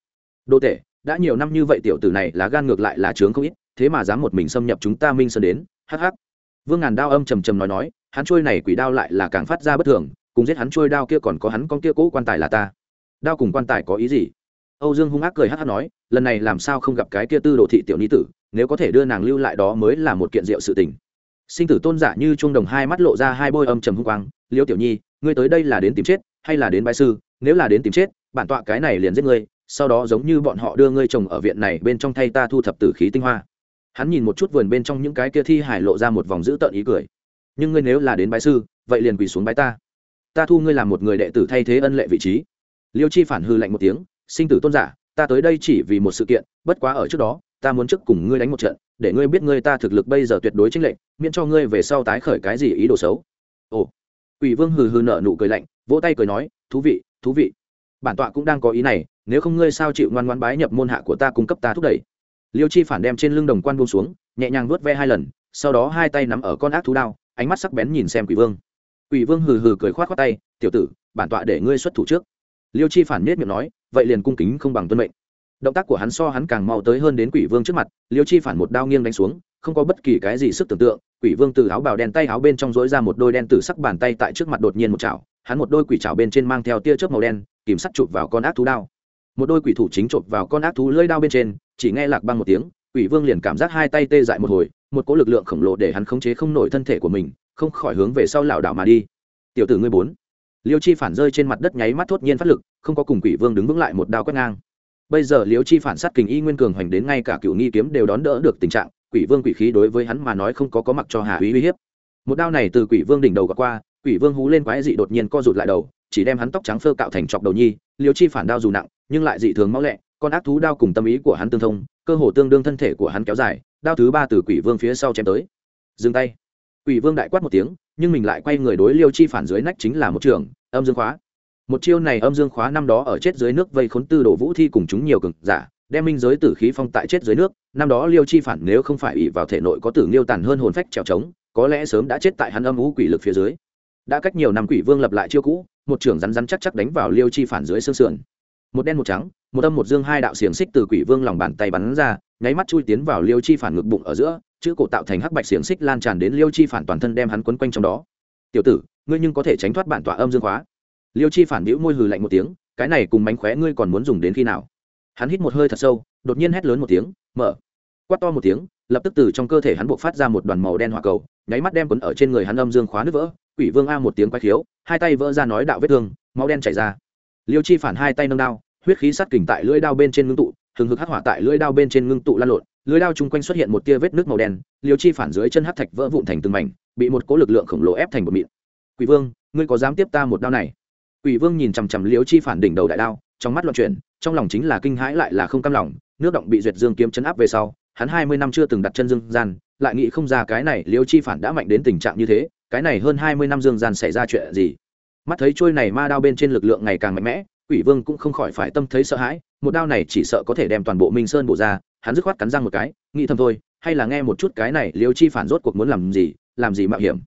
Đô tể, đã nhiều năm như vậy tiểu tử này là gan ngược lại là trướng không ít, thế mà dám một mình xâm nhập chúng ta minh sơn đến hh vương ngàn đao âm trầm trầm nói nói, hắn trôi này quỷ đao lại là càng phát ra bất thường, cùng giết hắn trôi đao kia còn có hắn con kia cũ quan tài là ta. Đao cùng quan tài có ý gì? Âu dương hung ác cười hh nói, lần này làm sao không gặp cái kia tư đồ thị tiểu ni tử, nếu có thể đưa nàng lưu lại đó mới là một kiện diệu sự tình sinh tử tôn giả như trung đồng hai mắt lộ ra hai bôi âm trầm hung quang, liêu tiểu nhi, ngươi tới đây là đến tìm chết hay là đến bái sư? Nếu là đến tìm chết, bản tọa cái này liền giết ngươi, sau đó giống như bọn họ đưa ngươi chồng ở viện này bên trong thay ta thu thập tử khí tinh hoa. Hắn nhìn một chút vườn bên trong những cái kia thi hải lộ ra một vòng dữ tợn ý cười. Nhưng ngươi nếu là đến bái sư, vậy liền quỳ xuống bái ta. Ta thu ngươi làm một người đệ tử thay thế ân lệ vị trí. Liêu chi phản hư lạnh một tiếng, sinh tử tôn giả, ta tới đây chỉ vì một sự kiện, bất quá ở trước đó ta muốn trước cùng ngươi đánh một trận, để ngươi biết ngươi ta thực lực bây giờ tuyệt đối chính lệnh miễn cho ngươi về sau tái khởi cái gì ý đồ xấu. Ồ. Quỷ vương hừ hừ nở nụ cười lạnh, vỗ tay cười nói, thú vị thú vị. Bản tọa cũng đang có ý này, nếu không ngươi sao chịu ngoan ngoan bái nhập môn hạ của ta cung cấp ta thúc đẩy? Liêu chi phản đem trên lưng đồng quan buông xuống, nhẹ nhàng vuốt ve hai lần, sau đó hai tay nắm ở con ác thú đao, ánh mắt sắc bén nhìn xem quỷ vương. Quỷ vương hừ hừ cười khoát khoát tay, tiểu tử, bản tọa để ngươi xuất thủ trước. Liêu chi phản nết miệng nói, vậy liền cung kính không bằng tuân mệnh động tác của hắn so hắn càng mau tới hơn đến quỷ vương trước mặt, liêu chi phản một đao nghiêng đánh xuống, không có bất kỳ cái gì sức tưởng tượng, quỷ vương từ áo bào đen tay áo bên trong dối ra một đôi đen từ sắc bàn tay tại trước mặt đột nhiên một chảo, hắn một đôi quỷ chảo bên trên mang theo tia chớp màu đen, kìm sắt chụp vào con ác thú đao. Một đôi quỷ thủ chính chộp vào con ác thú lưỡi đao bên trên, chỉ nghe lạc băng một tiếng, quỷ vương liền cảm giác hai tay tê dại một hồi, một cỗ lực lượng khổng lồ để hắn khống chế không nổi thân thể của mình, không khỏi hướng về sau lảo đảo mà đi. Tiểu tử ngươi bốn. Liêu chi phản rơi trên mặt đất nháy mắt thốt nhiên phát lực, không có cùng quỷ vương đứng vững lại một đao quét ngang bây giờ liễu chi phản sát kình y nguyên cường hoành đến ngay cả cựu nghi kiếm đều đón đỡ được tình trạng, quỷ vương quỷ khí đối với hắn mà nói không có có mặc cho hà uy uy hiếp. Một đao này từ quỷ vương đỉnh đầu qua, quỷ vương hú lên quái dị đột nhiên co rụt lại đầu, chỉ đem hắn tóc trắng phơ cạo thành chọc đầu nhi, liễu chi phản đao dù nặng, nhưng lại dị thường máu lẹ, con ác thú đao cùng tâm ý của hắn tương thông, cơ hồ tương đương thân thể của hắn kéo dài, đao thứ ba từ quỷ vương phía sau chém tới. Dừng tay. Quỷ vương đại quát một tiếng, nhưng mình lại quay người đối liêu chi phản dưới nách chính là một trường, âm dương khóa một chiêu này âm dương khóa năm đó ở chết dưới nước vây khốn tư đồ vũ thi cùng chúng nhiều cực giả, đem minh giới tử khí phong tại chết dưới nước. Năm đó liêu chi phản nếu không phải ỉ vào thể nội có tử liêu tàn hơn hồn phách trèo trống, có lẽ sớm đã chết tại hắn âm ú quỷ lực phía dưới. Đã cách nhiều năm quỷ vương lập lại chiêu cũ, một trưởng rắn rắn chắc chắc đánh vào liêu chi phản dưới xương sườn. Một đen một trắng, một âm một dương hai đạo xiềng xích từ quỷ vương lòng bàn tay bắn ra, nháy mắt chui tiến vào liêu chi phản ngực bụng ở giữa, chữ cổ tạo thành hắc bạch xiềng xích lan tràn đến liêu chi phản toàn thân đem hắn quấn quanh trong đó. Tiểu tử, ngươi nhưng có thể tránh thoát bản tọa âm dương khóa liêu chi phản bĩu môi hừ lạnh một tiếng, cái này cùng mánh khóe ngươi còn muốn dùng đến khi nào? Hắn hít một hơi thật sâu, đột nhiên hét lớn một tiếng, mở! Quát to một tiếng, lập tức từ trong cơ thể hắn buộc phát ra một đoàn màu đen hỏa cầu, nháy mắt đem quấn ở trên người hắn âm dương khóa nứt vỡ, quỷ vương a một tiếng quay khiếu, hai tay vỡ ra nói đạo vết thương, máu đen chảy ra. Liêu chi phản hai tay nâng đao, huyết khí sát kình tại lưỡi đao bên trên ngưng tụ, hừng hực hắc hỏa tại lưỡi đao bên trên ngưng tụ lan lộn, lưỡi đao chung quanh xuất hiện một tia vết nước màu đen, liêu chi phản dưới chân hắc thạch vỡ vụn thành từng mảnh, bị một cỗ lực lượng khổng lồ ép thành một mịn. Quỷ vương, ngươi có dám tiếp ta một đao này? Quỷ vương nhìn chằm chằm Liễu chi phản đỉnh đầu đại đao, trong mắt loạn chuyển, trong lòng chính là kinh hãi lại là không cam lòng, nước động bị duyệt dương kiếm chấn áp về sau, hắn hai mươi năm chưa từng đặt chân dương gian, lại nghĩ không ra cái này Liễu chi phản đã mạnh đến tình trạng như thế, cái này hơn hai mươi năm dương gian xảy ra chuyện gì. Mắt thấy chuôi này ma đao bên trên lực lượng ngày càng mạnh mẽ, quỷ vương cũng không khỏi phải tâm thấy sợ hãi, một đao này chỉ sợ có thể đem toàn bộ minh sơn bổ ra, hắn dứt khoát cắn răng một cái, nghĩ thầm thôi, hay là nghe một chút cái này Liễu chi phản rốt cuộc muốn làm gì làm gì mạo hiểm.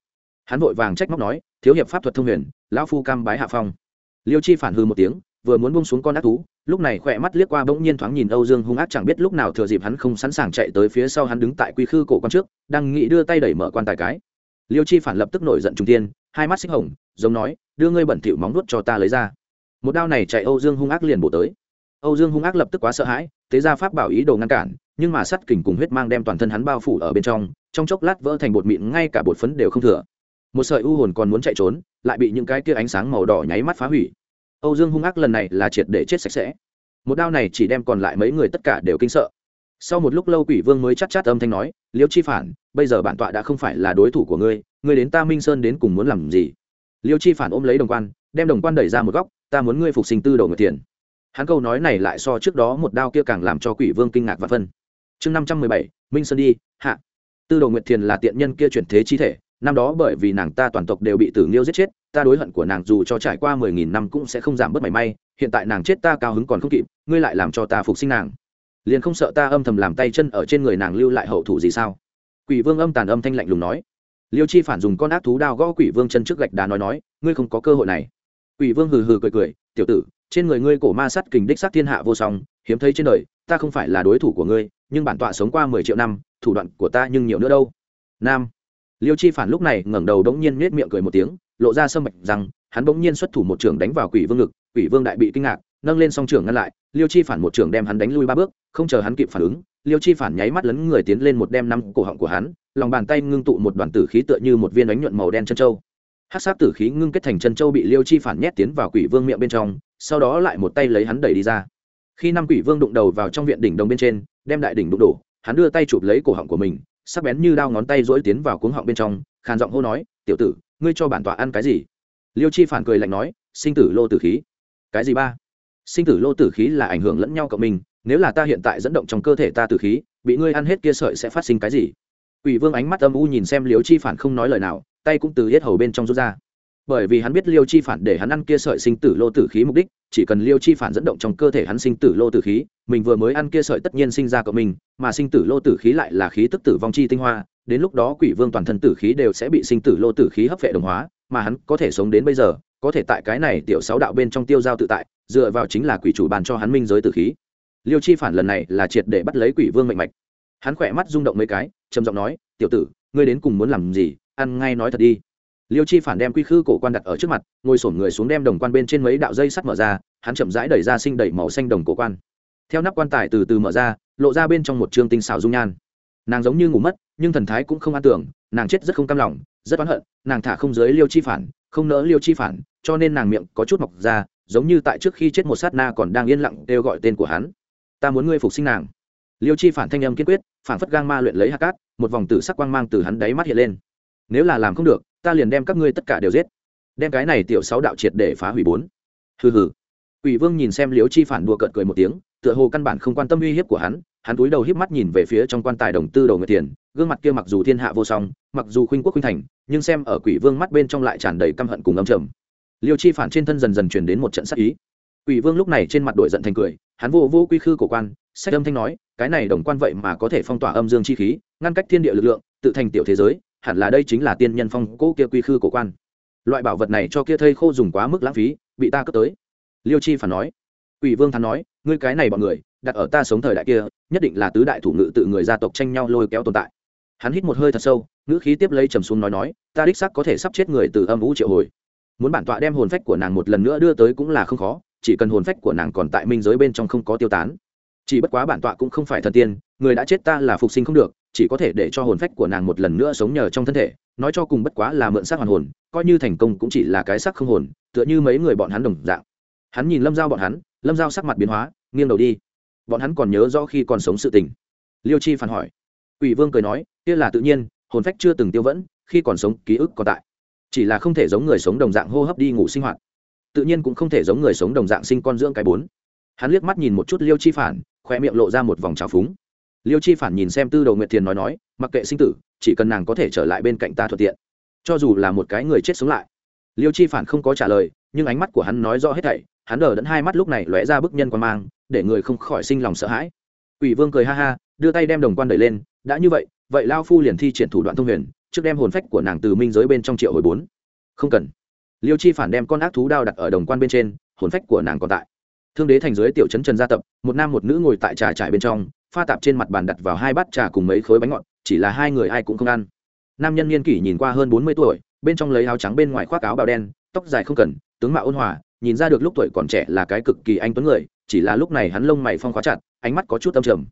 Hắn vội vàng trách móc nói, thiếu hiệp pháp thuật thông huyền, lão phu cam bái hạ phong liêu chi phản hư một tiếng, vừa muốn bông xuống con ác thú, lúc này khỏe mắt liếc qua bỗng nhiên thoáng nhìn âu dương hung ác chẳng biết lúc nào thừa dịp hắn không sẵn sàng chạy tới phía sau hắn đứng tại quy khư cổ quan trước, đang nghĩ đưa tay đẩy mở quan tài cái. Liêu chi phản lập tức nổi giận trung tiên hai mắt xích hồng, giống nói, đưa ngươi bẩn thỉu móng nuốt cho ta lấy ra. Một đao này chạy âu dương hung ác liền bổ tới. Âu dương hung ác lập tức quá sợ hãi tế ra pháp bảo ý đồ ngăn cản, nhưng mà sắt kình cùng huyết mang đem toàn thân hắn bao phủ ở bên trong trong chốc lát vỡ thành bột mịn, ngay cả bột phấn đều không thừa một sợi u hồn còn muốn chạy trốn, lại bị những cái kia ánh sáng màu đỏ nháy mắt phá hủy. Âu dương hung ác lần này là triệt để chết sạch sẽ. Một đao này chỉ đem còn lại mấy người tất cả đều kinh sợ. Sau một lúc lâu quỷ vương mới chắc chát âm thanh nói, liêu chi phản, bây giờ bản tọa đã không phải là đối thủ của ngươi ngươi đến ta minh sơn đến cùng muốn làm gì? Liêu chi phản ôm lấy đồng quan, đem đồng quan đẩy ra một góc, ta muốn ngươi phục sinh tư đồ người tiền. Hắn câu nói này lại so trước đó một đao kia càng làm cho quỷ vương kinh ngạc và phân. Chương năm trăm mười bảy, minh sơn đi, hạ. Tư đồ nguyệt thiền là tiện nhân kia chuyển thế chi thể năm đó bởi vì nàng ta toàn tộc đều bị tử nghiêu giết chết, ta đối hận của nàng dù cho trải qua mười nghìn năm cũng sẽ không giảm bớt mảy may, hiện tại nàng chết ta cao hứng còn không kịp, ngươi lại làm cho ta phục sinh nàng. Liền không sợ ta âm thầm làm tay chân ở trên người nàng lưu lại hậu thủ gì sao? Quỷ vương âm tàn âm thanh lạnh lùng nói. Liêu chi phản dùng con ác thú đao gõ quỷ vương chân trước gạch đá nói nói, ngươi không có cơ hội này. Quỷ vương hừ hừ cười cười, tiểu tử, trên người ngươi cổ ma sắt kình đích sát thiên hạ vô song, hiếm thấy trên đời, ta không phải là đối thủ của ngươi, nhưng bản tọa sống qua mười triệu năm, thủ đoạn của ta nhưng nhiều nữa đâu. Nam liêu chi phản lúc này ngẩng đầu đống nhiên nết miệng cười một tiếng, lộ ra sâm bạch rằng, hắn bỗng nhiên xuất thủ một trường đánh vào quỷ vương ngực, quỷ vương đại bị kinh ngạc, nâng lên song trường ngăn lại, liêu chi phản một trường đem hắn đánh lui ba bước, không chờ hắn kịp phản ứng, liêu chi phản nháy mắt lấn người tiến lên một đem năm cổ họng của hắn, lòng bàn tay ngưng tụ một đoàn tử khí tựa như một viên đánh nhuận màu đen chân châu. Hát sát tử khí ngưng kết thành chân châu bị liêu chi phản nhét tiến vào quỷ vương miệng bên trong, sau đó lại một tay lấy hắn đẩy đi ra. Khi năm quỷ vương đụng đầu vào trong viện đỉnh đồng bên trên, đem đại đỉnh đụng đổ, hắn đưa tay chụp lấy cổ họng của mình sắc bén như đao ngón tay rỗi tiến vào cuống họng bên trong khàn giọng hô nói tiểu tử ngươi cho bản tọa ăn cái gì? Liêu chi phản cười lạnh nói sinh tử lô tử khí. Cái gì ba? Sinh tử lô tử khí là ảnh hưởng lẫn nhau cộng mình nếu là ta hiện tại dẫn động trong cơ thể ta tử khí bị ngươi ăn hết kia sợi sẽ phát sinh cái gì? Quỷ Vương ánh mắt âm u nhìn xem Liêu Chi Phản không nói lời nào, tay cũng từ hết hầu bên trong rút ra. Bởi vì hắn biết Liêu Chi Phản để hắn ăn kia sợi sinh tử lô tử khí mục đích, chỉ cần Liêu Chi Phản dẫn động trong cơ thể hắn sinh tử lô tử khí, mình vừa mới ăn kia sợi tất nhiên sinh ra của mình, mà sinh tử lô tử khí lại là khí tức tử vong chi tinh hoa, đến lúc đó Quỷ Vương toàn thân tử khí đều sẽ bị sinh tử lô tử khí hấp vệ đồng hóa, mà hắn có thể sống đến bây giờ, có thể tại cái này tiểu sáu đạo bên trong tiêu giao tự tại, dựa vào chính là quỷ chủ bàn cho hắn minh giới tử khí. Liêu Chi Phản lần này là triệt để bắt lấy Quỷ Vương mệnh mạch. Hắn khỏe mắt rung động mấy cái, trầm giọng nói, "Tiểu tử, ngươi đến cùng muốn làm gì? Ăn ngay nói thật đi." Liêu Chi Phản đem quy khư cổ quan đặt ở trước mặt, ngồi xổm người xuống đem đồng quan bên trên mấy đạo dây sắt mở ra, hắn chậm rãi đẩy ra sinh đẩy màu xanh đồng cổ quan. Theo nắp quan tài từ từ mở ra, lộ ra bên trong một trương tinh xảo dung nhan. Nàng giống như ngủ mất, nhưng thần thái cũng không an tưởng, nàng chết rất không cam lòng, rất oán hận, nàng thả không giới Liêu Chi Phản, không nỡ Liêu Chi Phản, cho nên nàng miệng có chút mọc ra, giống như tại trước khi chết một sát na còn đang yên lặng kêu gọi tên của hắn. "Ta muốn ngươi phục sinh nàng." Liêu Chi Phản thanh âm kiên quyết, phản phất gang ma luyện lấy hạ cát, một vòng tử sắc quang mang từ hắn đáy mắt hiện lên. "Nếu là làm không được, ta liền đem các ngươi tất cả đều giết." Đem cái này tiểu sáu đạo triệt để phá hủy bốn. Hừ hừ. Quỷ Vương nhìn xem Liễu Chi Phản đùa cợt cười một tiếng, tựa hồ căn bản không quan tâm uy hiếp của hắn, hắn cúi đầu híp mắt nhìn về phía trong quan tài đồng tư đầu người tiền, gương mặt kia mặc dù thiên hạ vô song, mặc dù khuynh quốc khuynh thành, nhưng xem ở Quỷ Vương mắt bên trong lại tràn đầy căm hận cùng âm trầm. Liêu Chi Phản trên thân dần dần truyền đến một trận sát ý. Quỷ Vương lúc này trên mặt đổi giận thành cười, hắn vô vô quy khư của quan, sách âm thanh nói, cái này đồng quan vậy mà có thể phong tỏa âm dương chi khí, ngăn cách thiên địa lực lượng, tự thành tiểu thế giới, hẳn là đây chính là tiên nhân phong cố kia quy khư cổ quan. Loại bảo vật này cho kia thây khô dùng quá mức lãng phí, bị ta cướp tới. Liêu Chi Phản nói. Quỷ Vương thắn nói, ngươi cái này bọn người, đặt ở ta sống thời đại kia nhất định là tứ đại thủ ngự tự người gia tộc tranh nhau lôi kéo tồn tại hắn hít một hơi thật sâu ngữ khí tiếp lấy trầm xuống nói nói ta đích xác có thể sắp chết người từ âm vũ triệu hồi muốn bản tọa đem hồn phách của nàng một lần nữa đưa tới cũng là không khó chỉ cần hồn phách của nàng còn tại minh giới bên trong không có tiêu tán chỉ bất quá bản tọa cũng không phải thần tiên người đã chết ta là phục sinh không được chỉ có thể để cho hồn phách của nàng một lần nữa sống nhờ trong thân thể, nói cho cùng bất quá là mượn xác hoàn hồn, coi như thành công cũng chỉ là cái xác không hồn, tựa như mấy người bọn hắn đồng dạng. Hắn nhìn lâm giao bọn hắn, lâm giao sắc mặt biến hóa, nghiêng đầu đi. Bọn hắn còn nhớ rõ khi còn sống sự tình. Liêu chi phản hỏi. Ủy vương cười nói, kia là tự nhiên, hồn phách chưa từng tiêu vẫn, khi còn sống, ký ức còn tại. Chỉ là không thể giống người sống đồng dạng hô hấp đi ngủ sinh hoạt. Tự nhiên cũng không thể giống người sống đồng dạng sinh con dưỡng cái bốn. Hắn liếc mắt nhìn một chút liêu chi phản, khoe miệng lộ ra một vòng trào phúng liêu chi phản nhìn xem tư đầu nguyệt thiền nói nói mặc kệ sinh tử chỉ cần nàng có thể trở lại bên cạnh ta thuận tiện. Cho dù là một cái người chết sống lại. Liêu chi phản không có trả lời nhưng ánh mắt của hắn nói rõ hết thảy hắn đờ đẫn hai mắt lúc này lóe ra bức nhân quan mang để người không khỏi sinh lòng sợ hãi. Quỷ Vương cười ha ha, đưa tay đem đồng quan đẩy lên đã như vậy vậy lao phu liền thi triển thủ đoạn thông huyền trước đem hồn phách của nàng từ minh giới bên trong triệu hồi bốn. Không cần. Liêu chi phản đem con ác thú đao đặt ở đồng quan bên trên hồn phách của nàng còn tại. Thương đế thành dưới tiểu trấn trần gia tập một nam một nữ ngồi tại trà trải bên trong pha tạp trên mặt bàn đặt vào hai bát trà cùng mấy khối bánh ngọt, chỉ là hai người ai cũng không ăn. Nam nhân niên kỷ nhìn qua hơn bốn mươi tuổi, bên trong lấy áo trắng bên ngoài khoác áo bào đen, tóc dài không cần, tướng mạo ôn hòa, nhìn ra được lúc tuổi còn trẻ là cái cực kỳ anh tuấn người, chỉ là lúc này hắn lông mày phong khóa chặt, ánh mắt có chút âm trầm.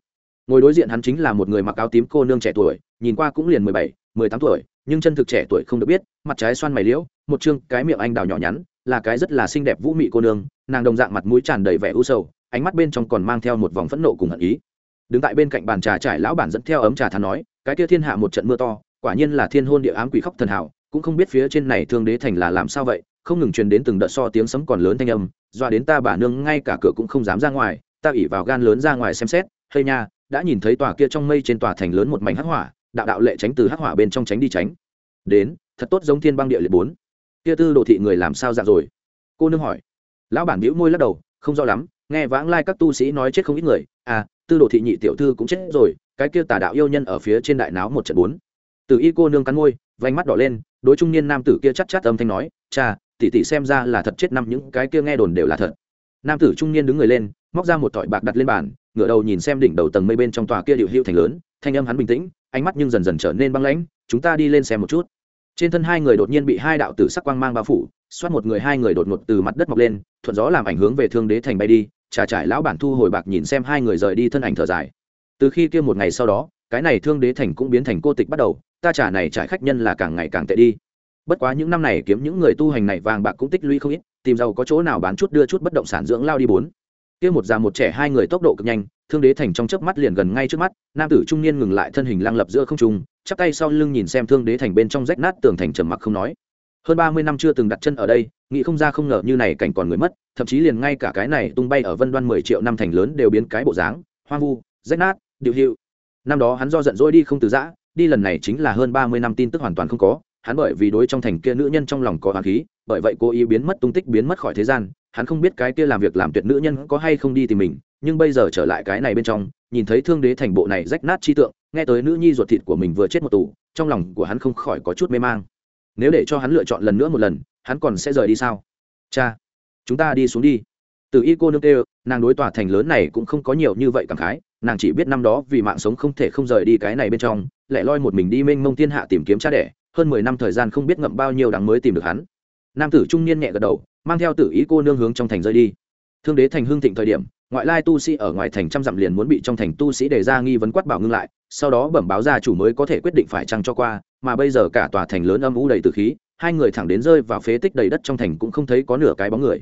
Ngồi đối diện hắn chính là một người mặc áo tím cô nương trẻ tuổi, nhìn qua cũng liền mười bảy, mười tám tuổi, nhưng chân thực trẻ tuổi không được biết, mặt trái xoan mày liễu, một chương cái miệng anh đào nhỏ nhắn, là cái rất là xinh đẹp vũ mị cô nương, nàng đồng dạng mặt mũi tràn đầy vẻ u sầu, ánh mắt bên trong còn mang theo một vòng phẫn nộ cùng hận ý đứng tại bên cạnh bàn trà trải lão bản dẫn theo ấm trà thán nói, cái kia thiên hạ một trận mưa to, quả nhiên là thiên hôn địa ám quỷ khóc thần hảo, cũng không biết phía trên này thương đế thành là làm sao vậy, không ngừng truyền đến từng đợt so tiếng sấm còn lớn thanh âm, doa đến ta bà nương ngay cả cửa cũng không dám ra ngoài, ta ỉ vào gan lớn ra ngoài xem xét hay nha, đã nhìn thấy tòa kia trong mây trên tòa thành lớn một mảnh hắc hỏa, đạo đạo lệ tránh từ hắc hỏa bên trong tránh đi tránh. Đến, thật tốt giống thiên băng địa liệt bốn. Kia tư đồ thị người làm sao dạng rồi? Cô nương hỏi. Lão bản bĩu môi lắc đầu, không rõ lắm nghe vãng lai các tu sĩ nói chết không ít người à tư đồ thị nhị tiểu thư cũng chết rồi, cái kia tà đạo yêu nhân ở phía trên đại náo một trận bốn. Từ y cô nương cắn môi vánh mắt đỏ lên, đối trung niên nam tử kia chắc chắc âm thanh nói, cha, tỷ tỷ xem ra là thật chết năm, những cái kia nghe đồn đều là thật. Nam tử trung niên đứng người lên, móc ra một tỏi bạc đặt lên bàn, ngửa đầu nhìn xem đỉnh đầu tầng mây bên trong tòa kia điệu hữu thành lớn, thanh âm hắn bình tĩnh, ánh mắt nhưng dần dần trở nên băng lãnh, chúng ta đi lên xem một chút. Trên thân hai người đột nhiên bị hai đạo tử sắc quang mang bao phủ, xoát một người hai người đột ngột từ mặt đất mọc lên, thuận gió làm ảnh hướng về thương đế thành bay đi trà trải lão bản thu hồi bạc nhìn xem hai người rời đi thân ảnh thở dài. Từ khi kia một ngày sau đó, cái này thương đế thành cũng biến thành cô tịch bắt đầu, ta trả này trải khách nhân là càng ngày càng tệ đi. Bất quá những năm này kiếm những người tu hành này vàng bạc cũng tích lũy không ít, tìm giàu có chỗ nào bán chút đưa chút bất động sản dưỡng lao đi bốn. Kia một già một trẻ hai người tốc độ cực nhanh, thương đế thành trong chớp mắt liền gần ngay trước mắt, nam tử trung niên ngừng lại thân hình lăng lập giữa không trung, chắp tay sau lưng nhìn xem thương đế thành bên trong rách nát tường thành trầm mặc không nói hơn ba mươi năm chưa từng đặt chân ở đây, nghĩ không ra không ngờ như này cảnh còn người mất, thậm chí liền ngay cả cái này tung bay ở vân đoan mười triệu năm thành lớn đều biến cái bộ dáng, hoang vu, rách nát, điệu hiệu. Năm đó hắn do giận dỗi đi không từ giã, đi lần này chính là hơn ba mươi năm tin tức hoàn toàn không có, hắn bởi vì đối trong thành kia nữ nhân trong lòng có hoàng khí, bởi vậy cô ý biến mất tung tích biến mất khỏi thế gian, hắn không biết cái kia làm việc làm tuyệt nữ nhân có hay không đi tìm mình, nhưng bây giờ trở lại cái này bên trong, nhìn thấy thương đế thành bộ này rách nát chi tượng, nghe tới nữ nhi ruột thịt của mình vừa chết một tù, trong lòng của hắn không khỏi có chút mê mang nếu để cho hắn lựa chọn lần nữa một lần hắn còn sẽ rời đi sao? Cha chúng ta đi xuống đi. Từ y cô nương tê, nàng đối tòa thành lớn này cũng không có nhiều như vậy cảm khái nàng chỉ biết năm đó vì mạng sống không thể không rời đi cái này bên trong lại loi một mình đi mênh mông thiên hạ tìm kiếm cha đẻ hơn mười năm thời gian không biết ngậm bao nhiêu đáng mới tìm được hắn. Nam tử trung niên nhẹ gật đầu mang theo tử ý cô nương hướng trong thành rơi đi. Thương đế thành hưng thịnh thời điểm ngoại lai tu sĩ ở ngoài thành trăm dặm liền muốn bị trong thành tu sĩ đề ra nghi vấn quát bảo ngưng lại sau đó bẩm báo gia chủ mới có thể quyết định phải trăng cho qua mà bây giờ cả tòa thành lớn âm u đầy từ khí, hai người thẳng đến rơi vào phế tích đầy đất trong thành cũng không thấy có nửa cái bóng người.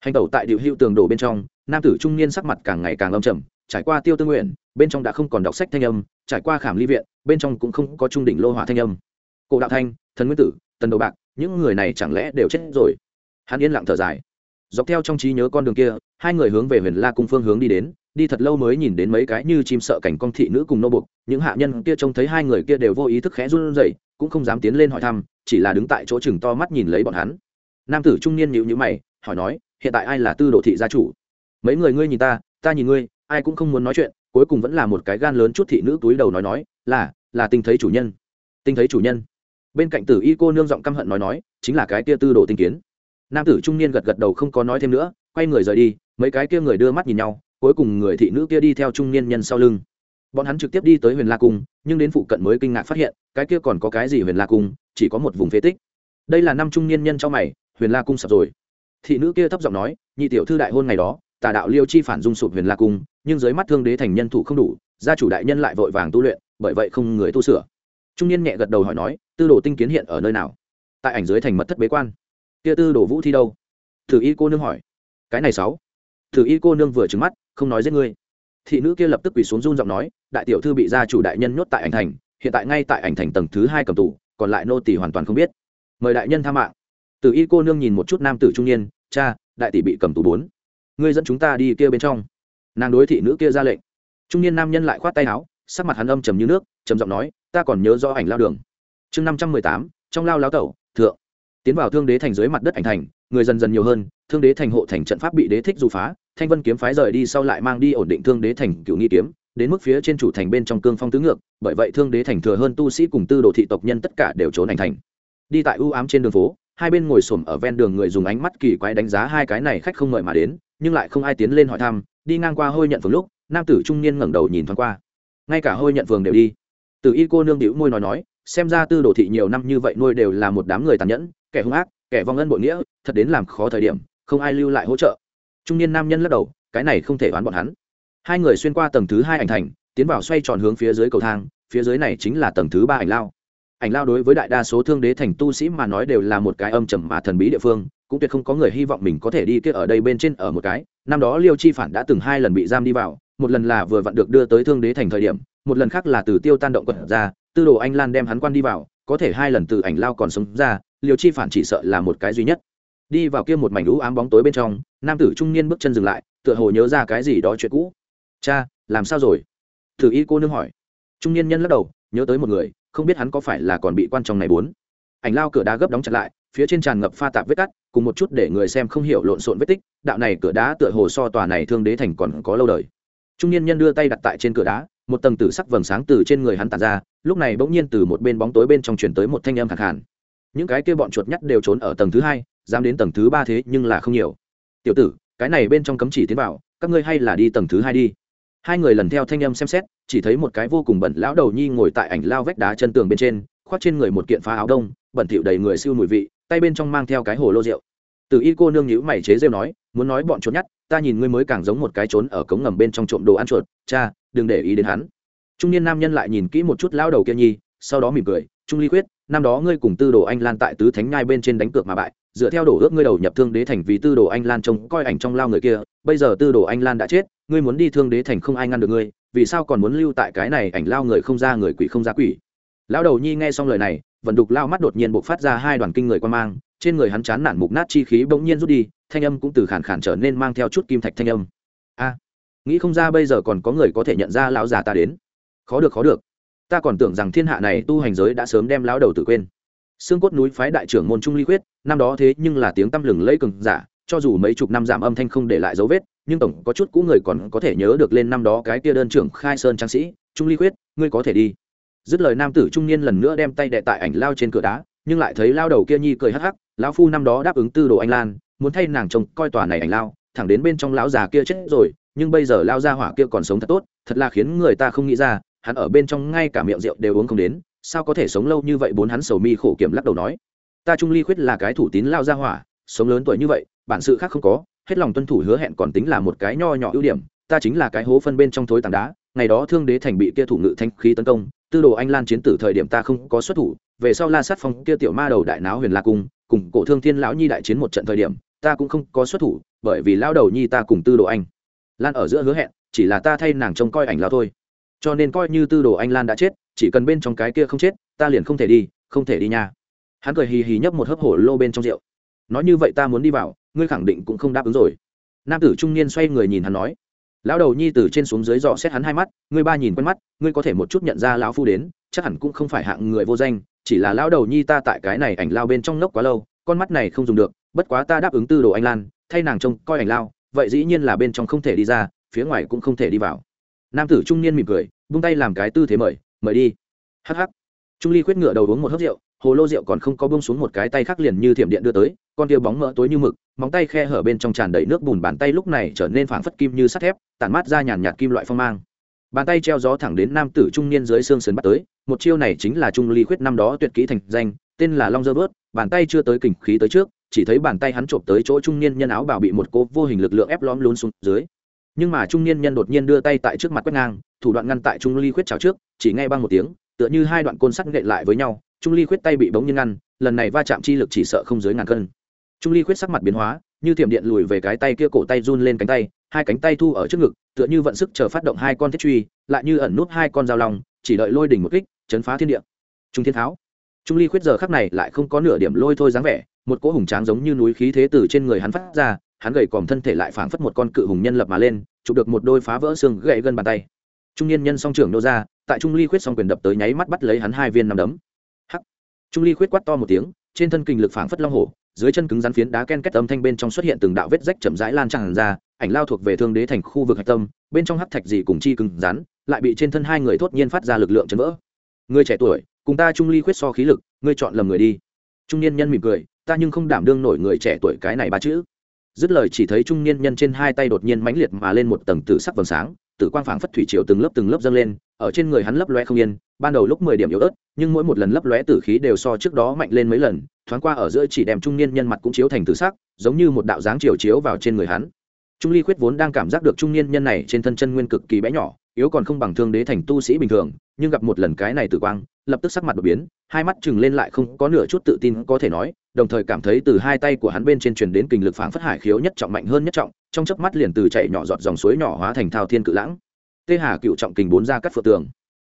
Hành tẩu tại điệu hữu tường đổ bên trong, nam tử trung niên sắc mặt càng ngày càng âm trầm, trải qua tiêu tư nguyện, bên trong đã không còn đọc sách thanh âm, trải qua khảm ly viện, bên trong cũng không có trung đỉnh lô hỏa thanh âm. Cổ đạo thanh, thần nguyên tử, tần đồ bạc, những người này chẳng lẽ đều chết rồi? Hắn yên lặng thở dài. Dọc theo trong trí nhớ con đường kia, hai người hướng về huyền la cung phương hướng đi đến đi thật lâu mới nhìn đến mấy cái như chim sợ cảnh con thị nữ cùng nô buộc. những hạ nhân kia trông thấy hai người kia đều vô ý thức khẽ run rẩy, cũng không dám tiến lên hỏi thăm, chỉ là đứng tại chỗ chừng to mắt nhìn lấy bọn hắn. Nam tử trung niên nhịu nhữ mày, hỏi nói, hiện tại ai là tư đồ thị gia chủ? Mấy người ngươi nhìn ta ta nhìn ngươi, ai cũng không muốn nói chuyện. Cuối cùng vẫn là một cái gan lớn chút thị nữ túi đầu nói nói, là là tinh thấy chủ nhân. Tinh thấy chủ nhân? Bên cạnh tử y cô nương giọng căm hận nói nói, chính là cái kia tư đồ tinh kiến. Nam tử trung niên gật gật đầu không có nói thêm nữa, quay người rời đi, mấy cái kia người đưa mắt nhìn nhau cuối cùng người thị nữ kia đi theo trung niên nhân sau lưng. Bọn hắn trực tiếp đi tới huyền la cung, nhưng đến phụ cận mới kinh ngạc phát hiện, cái kia còn có cái gì huyền la cung, chỉ có một vùng phế tích. Đây là năm trung niên nhân trong mày, huyền la cung sập rồi. Thị nữ kia thấp giọng nói, nhị tiểu thư đại hôn ngày đó, tà đạo liêu chi phản dung sụp huyền la cung, nhưng dưới mắt thương đế thành nhân thủ không đủ, gia chủ đại nhân lại vội vàng tu luyện, bởi vậy không người tu sửa. Trung niên nhẹ gật đầu hỏi nói, tư đồ tinh kiến hiện ở nơi nào? Tại ảnh dưới thành mật thất bế quan. Kia tư đồ vũ thi đâu? Thử y cô nương hỏi. Cái này sáu thử y cô nương vừa trứng mắt, không nói giết ngươi. Thị nữ kia lập tức quỳ xuống run giọng nói, đại tiểu thư bị gia chủ đại nhân nhốt tại ảnh thành, hiện tại ngay tại ảnh thành tầng thứ hai cầm tủ còn lại nô tỷ hoàn toàn không biết. Mời đại nhân tha mạng. Từ y cô nương nhìn một chút nam tử trung niên, cha, đại tỷ bị cầm tù bốn. Ngươi dẫn chúng ta đi kia bên trong. Nàng đối thị nữ kia ra lệnh. Trung niên nam nhân lại khoát tay áo, sắc mặt hắn âm trầm như nước, trầm giọng nói, ta còn nhớ rõ ảnh lao đường. Chương năm trăm mười tám, trong lao lao tẩu, thượng. Tiến vào thương đế thành dưới mặt đất ảnh thành, người dần dần nhiều hơn thương đế thành hộ thành trận pháp bị đế thích dù phá, thanh vân kiếm phái rời đi sau lại mang đi ổn định thương đế thành cựu nghi kiếm, đến mức phía trên chủ thành bên trong cương phong tứ ngược, bởi vậy thương đế thành thừa hơn tu sĩ cùng tư đồ thị tộc nhân tất cả đều trốn ảnh thành. Đi tại ưu ám trên đường phố, hai bên ngồi xổm ở ven đường người dùng ánh mắt kỳ quái đánh giá hai cái này khách không ngợi mà đến, nhưng lại không ai tiến lên hỏi thăm, đi ngang qua hôi nhận phường lúc, nam tử trung niên ngẩng đầu nhìn thoáng qua. Ngay cả hôi nhận phường đều đi. Từ y cô nương đĩu môi nói nói, xem ra tư đồ thị nhiều năm như vậy nuôi đều là một đám người tàn nhẫn, kẻ hung ác, kẻ vong ân bội nghĩa, thật đến làm khó thời điểm không ai lưu lại hỗ trợ. Trung niên nam nhân lắc đầu, cái này không thể oán bọn hắn. Hai người xuyên qua tầng thứ hai ảnh thành, tiến vào xoay tròn hướng phía dưới cầu thang, phía dưới này chính là tầng thứ ba ảnh lao. Ảnh lao đối với đại đa số thương đế thành tu sĩ mà nói đều là một cái âm trầm mà thần bí địa phương, cũng tuyệt không có người hy vọng mình có thể đi kết ở đây bên trên ở một cái. Năm đó liêu chi phản đã từng hai lần bị giam đi vào, một lần là vừa vặn được đưa tới thương đế thành thời điểm, một lần khác là từ tiêu tan động quật ra, tư đồ anh lan đem hắn quan đi vào, có thể hai lần từ ảnh lao còn sống ra, liêu chi phản chỉ sợ là một cái duy nhất đi vào kia một mảnh lũ ám bóng tối bên trong, nam tử trung niên bước chân dừng lại, tựa hồ nhớ ra cái gì đó chuyện cũ. Cha, làm sao rồi? Thử y cô nương hỏi. Trung niên nhân lắc đầu, nhớ tới một người, không biết hắn có phải là còn bị quan trọng này bốn. Ảnh lao cửa đá gấp đóng chặt lại, phía trên tràn ngập pha tạp vết cắt, cùng một chút để người xem không hiểu lộn xộn vết tích, đạo này cửa đá tựa hồ so tòa này thương đế thành còn có lâu đời. Trung niên nhân đưa tay đặt tại trên cửa đá, một tầng tử sắc vầng sáng từ trên người hắn tàn ra, lúc này bỗng nhiên từ một bên bóng tối bên trong truyền tới một thanh âm khẳng hẳn những cái kia bọn chuột nhắt đều trốn ở tầng thứ hai dám đến tầng thứ ba thế nhưng là không nhiều. Tiểu tử cái này bên trong cấm chỉ tiến vào các ngươi hay là đi tầng thứ hai đi. Hai người lần theo thanh âm xem xét chỉ thấy một cái vô cùng bẩn lão đầu nhi ngồi tại ảnh lao vách đá chân tường bên trên khoác trên người một kiện phá áo đông bẩn thỉu đầy người siêu mùi vị tay bên trong mang theo cái hồ lô rượu. Từ y cô nương nhữ mày chế rêu nói muốn nói bọn trốn nhát, ta nhìn ngươi mới càng giống một cái trốn ở cống ngầm bên trong trộm đồ ăn chuột cha đừng để ý đến hắn. Trung niên nam nhân lại nhìn kỹ một chút lão đầu kia nhi sau đó mỉm cười trung ly quyết năm đó ngươi cùng tư đồ anh lan tại tứ thánh nhai bên trên đánh cược mà bại dựa theo đổ ước ngươi đầu nhập thương đế thành vì tư đồ anh lan trông coi ảnh trong lao người kia, bây giờ tư đồ anh lan đã chết, ngươi muốn đi thương đế thành không ai ngăn được ngươi, vì sao còn muốn lưu tại cái này ảnh lao người không ra người quỷ không ra quỷ? Lão đầu nhi nghe xong lời này, vận đục lao mắt đột nhiên buộc phát ra hai đoàn kinh người quan mang, trên người hắn chán nản mục nát chi khí bỗng nhiên rút đi, thanh âm cũng từ khản khản trở nên mang theo chút kim thạch thanh âm. A, nghĩ không ra bây giờ còn có người có thể nhận ra lão già ta đến. Khó được khó được. Ta còn tưởng rằng thiên hạ này tu hành giới đã sớm đem lão đầu tự quên xương cốt núi phái đại trưởng môn trung ly quyết năm đó thế nhưng là tiếng tăm lừng lẫy cường giả, cho dù mấy chục năm giảm âm thanh không để lại dấu vết, nhưng tổng có chút cũ người còn có thể nhớ được lên năm đó cái kia đơn trưởng khai sơn trang sĩ, trung ly quyết ngươi có thể đi. Dứt lời nam tử trung niên lần nữa đem tay đệ tại ảnh lao trên cửa đá, nhưng lại thấy lao đầu kia nhi cười hắc hắc, lão phu năm đó đáp ứng tư đồ anh lan, muốn thay nàng trông coi tòa này ảnh lao, thẳng đến bên trong lão già kia chết rồi, nhưng bây giờ lao ra hỏa kia còn sống thật tốt, thật là khiến người ta không nghĩ ra, hắn ở bên trong ngay cả miệng rượu đều uống không đến sao có thể sống lâu như vậy bốn hắn sầu mi khổ kiểm lắc đầu nói. Ta trung ly khuyết là cái thủ tín lao ra hỏa, sống lớn tuổi như vậy, bản sự khác không có, hết lòng tuân thủ hứa hẹn còn tính là một cái nho nhỏ ưu điểm, ta chính là cái hố phân bên trong thối tảng đá, ngày đó thương đế thành bị kia thủ ngự thanh khí tấn công, tư đồ anh lan chiến tử thời điểm ta không có xuất thủ, về sau la sát phong kia tiểu ma đầu đại náo huyền la cung, cùng cổ thương thiên lão nhi đại chiến một trận thời điểm, ta cũng không có xuất thủ, bởi vì lão đầu nhi ta cùng tư đồ anh lan ở giữa hứa hẹn, chỉ là ta thay nàng trông coi ảnh lao thôi. Cho nên coi như tư đồ anh lan đã chết chỉ cần bên trong cái kia không chết, ta liền không thể đi, không thể đi nha. Hắn cười hì hì nhấp một hớp hổ lô bên trong rượu. Nói như vậy ta muốn đi vào, ngươi khẳng định cũng không đáp ứng rồi. Nam tử trung niên xoay người nhìn hắn nói. Lão đầu nhi từ trên xuống dưới dò xét hắn hai mắt, ngươi ba nhìn quen mắt, ngươi có thể một chút nhận ra lão phu đến, chắc hẳn cũng không phải hạng người vô danh, chỉ là lão đầu nhi ta tại cái này ảnh lao bên trong lốc quá lâu, con mắt này không dùng được, bất quá ta đáp ứng tư đồ anh lan, thay nàng trông coi ảnh lao, vậy dĩ nhiên là bên trong không thể đi ra, phía ngoài cũng không thể đi vào. Nam tử trung niên mỉm cười, vung tay làm cái tư thế mời mời đi. Hắc hắc. Trung ly khuyết ngựa đầu uống một hớp rượu, hồ lô rượu còn không có bông xuống một cái tay khác liền như thiểm điện đưa tới, con tia bóng mỡ tối như mực, móng tay khe hở bên trong tràn đầy nước bùn bàn tay lúc này trở nên phảng phất kim như sắt thép, tản mát ra nhàn nhạt kim loại phong mang. Bàn tay treo gió thẳng đến nam tử trung niên dưới xương sườn bắt tới, một chiêu này chính là trung ly khuyết năm đó tuyệt kỹ thành danh, tên là long dơ vớt, bàn tay chưa tới kình khí tới trước, chỉ thấy bàn tay hắn trộm tới chỗ trung niên nhân áo bảo bị một cô vô hình lực lượng ép lõm lún xuống dưới nhưng mà trung niên nhân đột nhiên đưa tay tại trước mặt quét ngang, thủ đoạn ngăn tại trung ly khuyết chào trước, chỉ ngay băng một tiếng, tựa như hai đoạn côn sắt nghệ lại với nhau, trung ly khuyết tay bị bỗng nhiên ngăn, lần này va chạm chi lực chỉ sợ không dưới ngàn cân. Trung ly khuyết sắc mặt biến hóa, như thiểm điện lùi về cái tay kia cổ tay run lên cánh tay, hai cánh tay thu ở trước ngực, tựa như vận sức chờ phát động hai con thiết truy, lại như ẩn nút hai con dao lòng chỉ đợi lôi đỉnh một kích, chấn phá thiên địa. Trung thiên tháo. Trung ly khuyết giờ khắc này lại không có nửa điểm lôi thôi dáng vẻ, một cỗ hùng tráng giống như núi khí thế từ trên người hắn phát ra hắn gầy còm thân thể lại phảng phất một con cự hùng nhân lập mà lên, chụp được một đôi phá vỡ xương gãy gân bàn tay. Trung niên nhân song trưởng nô ra, tại trung ly khuyết song quyền đập tới nháy mắt bắt lấy hắn hai viên nằm đấm. Hắc. Trung ly khuyết quát to một tiếng, trên thân kinh lực phảng phất long hổ, dưới chân cứng rắn phiến đá ken kết âm thanh bên trong xuất hiện từng đạo vết rách chậm rãi lan tràn ra, ảnh lao thuộc về thương đế thành khu vực hạch tâm, bên trong hắc thạch gì cùng chi cứng rắn, lại bị trên thân hai người thốt nhiên phát ra lực lượng chấn vỡ. Người trẻ tuổi, cùng ta trung ly khuyết so khí lực, ngươi chọn lầm người đi. Trung niên nhân mỉm cười, ta nhưng không đảm đương nổi người trẻ tuổi cái này ba chữ dứt lời chỉ thấy trung niên nhân trên hai tay đột nhiên mãnh liệt mà lên một tầng tử sắc vầng sáng, tử quang phảng phất thủy triều từng lớp từng lớp dâng lên, ở trên người hắn lấp lóe không yên, ban đầu lúc mười điểm yếu ớt, nhưng mỗi một lần lấp lóe tử khí đều so trước đó mạnh lên mấy lần, thoáng qua ở giữa chỉ đem trung niên nhân mặt cũng chiếu thành tử sắc, giống như một đạo dáng chiều chiếu vào trên người hắn. Trung ly khuyết vốn đang cảm giác được trung niên nhân này trên thân chân nguyên cực kỳ bé nhỏ, yếu còn không bằng thương đế thành tu sĩ bình thường, nhưng gặp một lần cái này tử quang, lập tức sắc mặt đột biến, hai mắt chừng lên lại không có nửa chút tự tin có thể nói đồng thời cảm thấy từ hai tay của hắn bên trên truyền đến kình lực phảng phất hải khiếu nhất trọng mạnh hơn nhất trọng, trong chớp mắt liền từ chạy nhỏ giọt dòng suối nhỏ hóa thành thao thiên cự lãng. Tê hà cựu trọng kình bốn ra cắt phượng tường.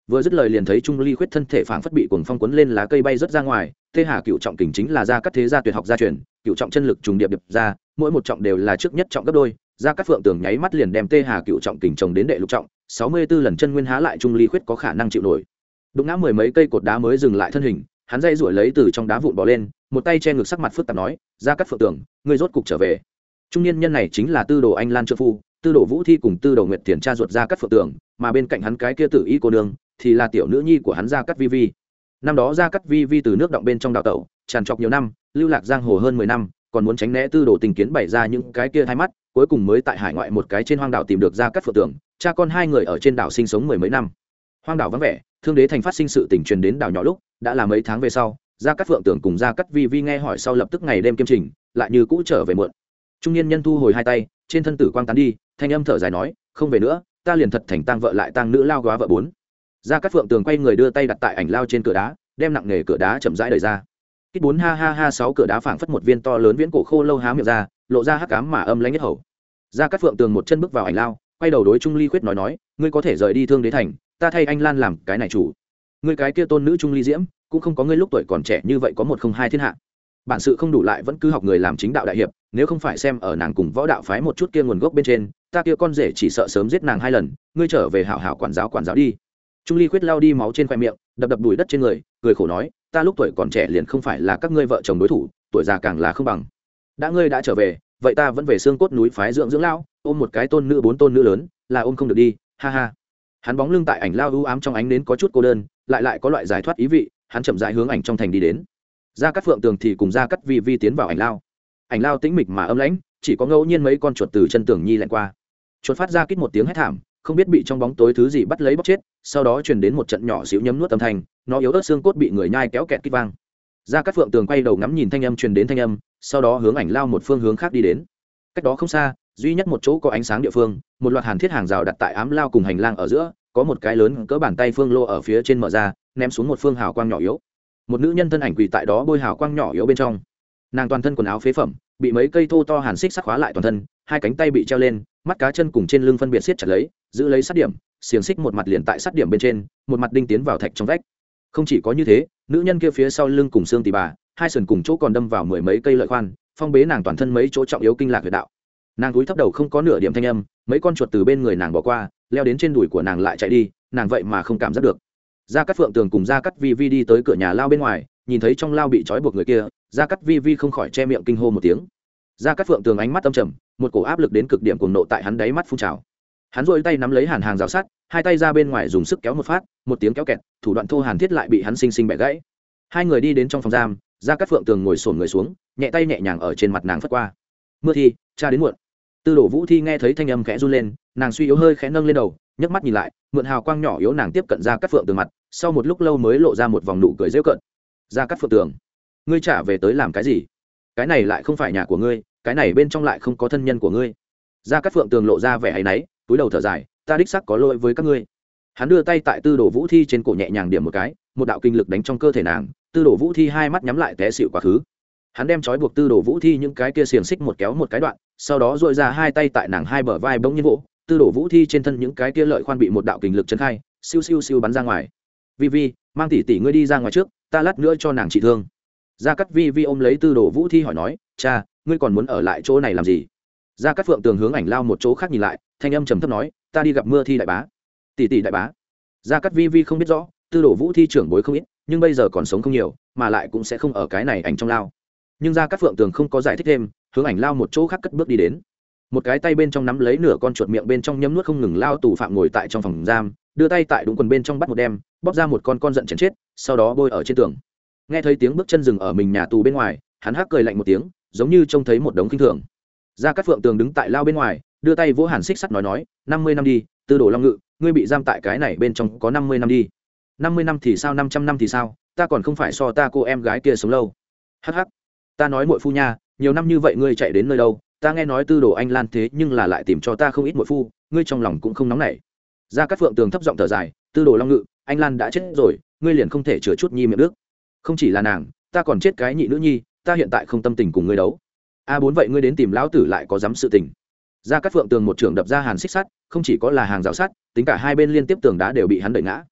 Vừa dứt lời liền thấy trung ly khuyết thân thể phảng phất bị cuồng phong cuốn lên lá cây bay rớt ra ngoài, tê hà cựu trọng kình chính là ra cắt thế gia tuyệt học gia truyền, cựu trọng chân lực trùng điệp điệp ra, mỗi một trọng đều là trước nhất trọng gấp đôi, ra cắt phượng tường nháy mắt liền đem tê hà cựu trọng kình trồng đến đệ lục trọng, sáu mươi 64 lần chân nguyên há lại trung ly khuyết có khả năng chịu nổi. Đụng ngã mười mấy cây cột đá mới dừng lại thân hình, hắn dây ruổi lấy từ trong đá vụn bỏ lên một tay che ngực sắc mặt phức tạp nói ra cắt phượng tường, ngươi rốt cục trở về. Trung niên nhân này chính là tư đồ anh lan trợ phu, tư đồ vũ thi cùng tư đồ nguyệt thiền cha ruột ra cắt phượng tường, mà bên cạnh hắn cái kia tử y cô nương thì là tiểu nữ nhi của hắn ra cắt vi vi. Năm đó ra cắt vi vi từ nước động bên trong đào tẩu, tràn trọc nhiều năm, lưu lạc giang hồ hơn mười năm, còn muốn tránh né tư đồ tình kiến bày ra những cái kia hai mắt, cuối cùng mới tại hải ngoại một cái trên hoang đảo tìm được ra cắt phượng tường, cha con hai người ở trên đảo sinh sống mười mấy năm. Hoang đảo vắng vẻ, thương đế thành phát sinh sự tình truyền đến đảo nhỏ lúc, đã là mấy tháng về sau gia cát phượng tưởng cùng gia cát vi vi nghe hỏi sau lập tức ngày đêm kiêm trình, lại như cũ trở về muộn. Trung niên nhân thu hồi hai tay, trên thân tử quang tán đi, thanh âm thở dài nói, không về nữa, ta liền thật thành tang vợ lại tang nữ lao góa vợ bốn. Gia cát phượng tường quay người đưa tay đặt tại ảnh lao trên cửa đá, đem nặng nghề cửa đá chậm rãi đời ra. Kích bốn ha ha ha sáu cửa đá phảng phất một viên to lớn viễn cổ khô lâu há miệng ra, lộ ra hắc cám mà âm lãnh nhất hầu. Gia cát phượng tường một chân bước vào ảnh lao, quay đầu đối trung ly khuyết nói nói, ngươi có thể rời đi thương đế thành, ta thay anh lan làm cái này chủ. Ngươi cái kia tôn nữ trung ly diễm cũng không có ngươi lúc tuổi còn trẻ như vậy có một không hai thiên hạ. Bản sự không đủ lại vẫn cứ học người làm chính đạo đại hiệp, nếu không phải xem ở nàng cùng võ đạo phái một chút kia nguồn gốc bên trên, ta kia con rể chỉ sợ sớm giết nàng hai lần, ngươi trở về hảo hảo quản giáo quản giáo đi. Trung ly quyết lao đi máu trên khoe miệng, đập đập đùi đất trên người, cười khổ nói, ta lúc tuổi còn trẻ liền không phải là các ngươi vợ chồng đối thủ, tuổi già càng là không bằng. Đã ngươi đã trở về, vậy ta vẫn về xương cốt núi phái dưỡng dưỡng lao ôm một cái tôn nữ bốn tôn nữ lớn, là ôm không được đi, ha ha. Hắn bóng lưng tại ảnh lao ưu ám trong ánh đến có chút cô đơn, lại lại có loại giải thoát ý vị hắn chậm rãi hướng ảnh trong thành đi đến. Ra cắt phượng tường thì cùng ra cắt vi vi tiến vào ảnh lao. Ảnh lao tĩnh mịch mà âm lãnh, chỉ có ngẫu nhiên mấy con chuột từ chân tường nhi lẹn qua. Chuột phát ra kít một tiếng hét thảm, không biết bị trong bóng tối thứ gì bắt lấy bóc chết, sau đó truyền đến một trận nhỏ xíu nhấm nuốt âm thanh, nó yếu ớt xương cốt bị người nhai kéo kẹt kít vang. Ra cắt phượng tường quay đầu ngắm nhìn thanh âm truyền đến thanh âm, sau đó hướng ảnh lao một phương hướng khác đi đến. Cách đó không xa, duy nhất một chỗ có ánh sáng địa phương, một loạt hàn thiết hàng rào đặt tại ám lao cùng hành lang ở giữa có một cái lớn cỡ bàn tay phương lô ở phía trên mở ra, ném xuống một phương hào quang nhỏ yếu. Một nữ nhân thân ảnh quỳ tại đó bôi hào quang nhỏ yếu bên trong. Nàng toàn thân quần áo phế phẩm, bị mấy cây thô to hàn xích sắc khóa lại toàn thân, hai cánh tay bị treo lên, mắt cá chân cùng trên lưng phân biệt siết chặt lấy, giữ lấy sát điểm, xiềng xích một mặt liền tại sát điểm bên trên, một mặt đinh tiến vào thạch trong vách. Không chỉ có như thế, nữ nhân kia phía sau lưng cùng xương tì bà, hai sườn cùng chỗ còn đâm vào mười mấy cây lợi khoan, phong bế nàng toàn thân mấy chỗ trọng yếu kinh lạc huyệt đạo. Nàng cúi thấp đầu không có nửa điểm thanh âm, mấy con chuột từ bên người nàng bỏ qua leo đến trên đùi của nàng lại chạy đi, nàng vậy mà không cảm giác được. Gia cắt phượng tường cùng gia cắt vi vi đi tới cửa nhà lao bên ngoài, nhìn thấy trong lao bị trói buộc người kia, gia cắt vi vi không khỏi che miệng kinh hô một tiếng. Gia cắt phượng tường ánh mắt tâm trầm, một cổ áp lực đến cực điểm cuồng nộ tại hắn đáy mắt phun trào. Hắn dội tay nắm lấy hàn hàng rào sắt, hai tay ra bên ngoài dùng sức kéo một phát, một tiếng kéo kẹt, thủ đoạn thô hàn thiết lại bị hắn xinh xinh bẻ gãy. Hai người đi đến trong phòng giam, gia cắt phượng tường ngồi sổn người xuống, nhẹ tay nhẹ nhàng ở trên mặt nàng phất qua. Mưa thi, cha đến muộn tư đồ vũ thi nghe thấy thanh âm khẽ run lên, nàng suy yếu hơi khẽ nâng lên đầu, nhấc mắt nhìn lại, mượn hào quang nhỏ yếu nàng tiếp cận ra cắt phượng tường mặt, sau một lúc lâu mới lộ ra một vòng nụ cười rêu cận ra cắt phượng tường? Ngươi trả về tới làm cái gì? Cái này lại không phải nhà của ngươi, cái này bên trong lại không có thân nhân của ngươi. Ra cắt phượng tường lộ ra vẻ hay náy, túi đầu thở dài, ta đích sắc có lỗi với các ngươi. Hắn đưa tay tại tư đồ vũ thi trên cổ nhẹ nhàng điểm một cái, một đạo kinh lực đánh trong cơ thể nàng, tư đồ vũ thi hai mắt nhắm lại té xịu quá khứ hắn đem trói buộc tư đồ vũ thi những cái kia xiềng xích một kéo một cái đoạn, sau đó dội ra hai tay tại nàng hai bờ vai bỗng nhiên vỗ, tư đồ vũ thi trên thân những cái kia lợi khoan bị một đạo kình lực trấn khai, siêu siêu siêu bắn ra ngoài. Vi vi, mang tỷ tỷ ngươi đi ra ngoài trước, ta lát nữa cho nàng trị thương. Gia cắt vi vi ôm lấy tư đồ vũ thi hỏi nói, cha, ngươi còn muốn ở lại chỗ này làm gì? Gia cắt phượng tường hướng ảnh lao một chỗ khác nhìn lại, thanh âm trầm thấp nói, ta đi gặp mưa thi đại bá. Tỷ tỷ đại bá? Gia cắt vi vi không biết rõ, tư đồ vũ thi trưởng bối không ít, nhưng bây giờ còn sống không nhiều, mà lại cũng sẽ không ở cái này ảnh trong lao nhưng gia các phượng tường không có giải thích thêm, hướng ảnh lao một chỗ khác cất bước đi đến. Một cái tay bên trong nắm lấy nửa con chuột miệng bên trong nhấm nuốt không ngừng lao tù phạm ngồi tại trong phòng giam, đưa tay tại đúng quần bên trong bắt một đem, bóp ra một con con giận chèn chết, sau đó bôi ở trên tường. Nghe thấy tiếng bước chân rừng ở mình nhà tù bên ngoài, hắn hắc cười lạnh một tiếng, giống như trông thấy một đống kinh thường. Ra các phượng tường đứng tại lao bên ngoài, đưa tay vỗ hàn xích sắt nói nói, năm mươi năm đi, tư đồ long ngự, ngươi bị giam tại cái này bên trong có năm mươi năm đi. Năm mươi năm thì sao, năm trăm năm thì sao? Ta còn không phải so ta cô em gái kia sống lâu. Hh ta nói muội phu nha, nhiều năm như vậy ngươi chạy đến nơi đâu, ta nghe nói tư đồ anh lan thế nhưng là lại tìm cho ta không ít muội phu, ngươi trong lòng cũng không nóng nảy. Ra các phượng tường thấp giọng thở dài, tư đồ long ngự, anh lan đã chết rồi, ngươi liền không thể chừa chút nhi miệng đức. Không chỉ là nàng, ta còn chết cái nhị nữ nhi, ta hiện tại không tâm tình cùng ngươi đấu. A bốn vậy ngươi đến tìm lão tử lại có dám sự tình. Ra các phượng tường một trưởng đập ra hàn xích sắt, không chỉ có là hàng rào sắt, tính cả hai bên liên tiếp tường đá đều bị hắn đẩy ngã.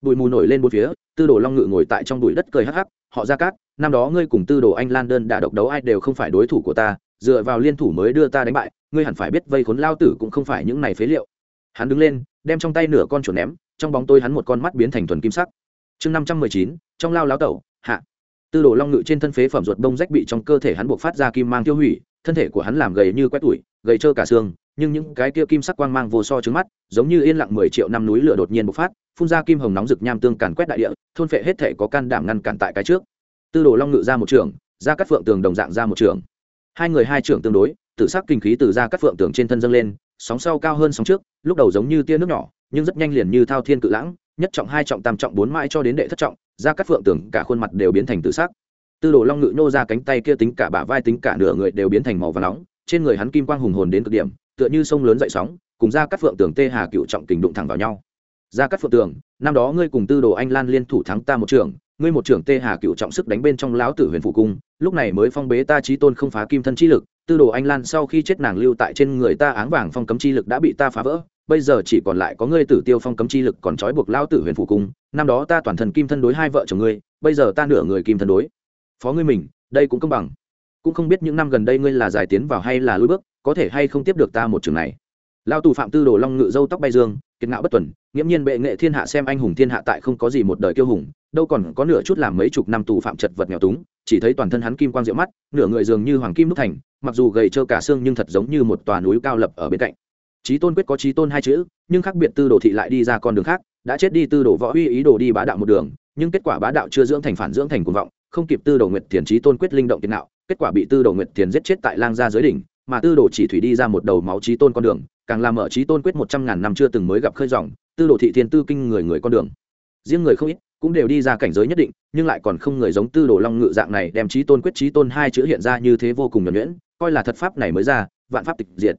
Bụi mù nổi lên bốn phía, tư đồ long ngự ngồi tại trong bụi đất cười hắc hắc, họ ra cát năm đó ngươi cùng tư đồ anh lan đơn đã độc đấu ai đều không phải đối thủ của ta, dựa vào liên thủ mới đưa ta đánh bại, ngươi hẳn phải biết vây khốn lao tử cũng không phải những này phế liệu. Hắn đứng lên, đem trong tay nửa con chuột ném, trong bóng tôi hắn một con mắt biến thành thuần kim sắc. Chương năm trăm mười chín, trong lao láo tẩu, hạ. Tư đồ long ngự trên thân phế phẩm ruột đông rách bị trong cơ thể hắn buộc phát ra kim mang tiêu hủy, thân thể của hắn làm gầy như quét tủi, gầy trơ cả xương, nhưng những cái kia kim sắc quang mang vô so trứng mắt, giống như yên lặng mười triệu năm núi lửa đột nhiên bộc phát, phun ra kim hồng nóng rực nham tương càn quét đại địa, thôn phệ hết thể có can đảm ngăn cản tại cái trước tư đồ long ngự ra một trường ra các phượng tường đồng dạng ra một trường. Hai người hai trưởng tương đối, tự sắc kinh khí từ ra các phượng tường trên thân dâng lên, sóng sau cao hơn sóng trước, lúc đầu giống như tia nước nhỏ, nhưng rất nhanh liền như thao thiên cự lãng, nhất trọng, hai trọng, tam trọng, bốn mãi cho đến đệ thất trọng ra các phượng tường cả khuôn mặt đều biến thành tự sắc tư đồ long ngự nô ra cánh tay kia tính cả bả vai tính cả nửa người đều biến thành màu và nóng, trên người hắn kim quang hùng hồn đến cực điểm, tựa như sông lớn dậy sóng, cùng ra các phượng tường tê hà cựu trọng kình đụng thẳng vào nhau. Ra các phượng tường, năm đó ngươi cùng tư đồ anh lan liên thủ thắng ta một trường ngươi một trưởng tê hà cựu trọng sức đánh bên trong lão tử huyền phủ cung, lúc này mới phong bế ta trí tôn không phá kim thân chi lực, tư đồ anh lan sau khi chết nàng lưu tại trên người ta áng vàng phong cấm chi lực đã bị ta phá vỡ, bây giờ chỉ còn lại có ngươi tử tiêu phong cấm chi lực còn trói buộc lão tử huyền phủ cung, năm đó ta toàn thần kim thân đối hai vợ chồng ngươi, bây giờ ta nửa người kim thân đối. Phó ngươi mình, đây cũng công bằng. Cũng không biết những năm gần đây ngươi là giải tiến vào hay là lùi bước, có thể hay không tiếp được ta một trường này. Lao tù phạm tư đồ long ngự dâu tóc bay dương, kiệt ngạo bất tuần, nghiễm nhiên bệ nghệ thiên hạ xem anh hùng thiên hạ tại không có gì một đời kiêu hùng đâu còn có nửa chút làm mấy chục năm tù phạm chật vật nghèo túng, chỉ thấy toàn thân hắn kim quang diệu mắt, nửa người dường như hoàng kim đúc thành, mặc dù gầy trơ cả xương nhưng thật giống như một tòa núi cao lập ở bên cạnh. Trí tôn quyết có trí tôn hai chữ, nhưng khác biệt tư đồ thị lại đi ra con đường khác, đã chết đi tư đồ võ uy ý đồ đi bá đạo một đường, nhưng kết quả bá đạo chưa dưỡng thành phản dưỡng thành cuồng vọng, không kịp tư đồ nguyệt thiền trí tôn quyết linh động tiền nạo, kết quả bị tư đồ nguyệt thiền giết chết tại lang gia giới đỉnh, mà tư đồ chỉ thủy đi ra một đầu máu trí tôn con đường, càng làm mở trí tôn quyết một trăm ngàn năm chưa từng mới gặp khơi dòng, tư đồ thị thiên tư kinh người người con đường. Riêng người không ít cũng đều đi ra cảnh giới nhất định, nhưng lại còn không người giống tư đồ long ngự dạng này đem trí tôn quyết trí tôn hai chữ hiện ra như thế vô cùng nhuẩn nhuyễn, coi là thật pháp này mới ra, vạn pháp tịch diệt.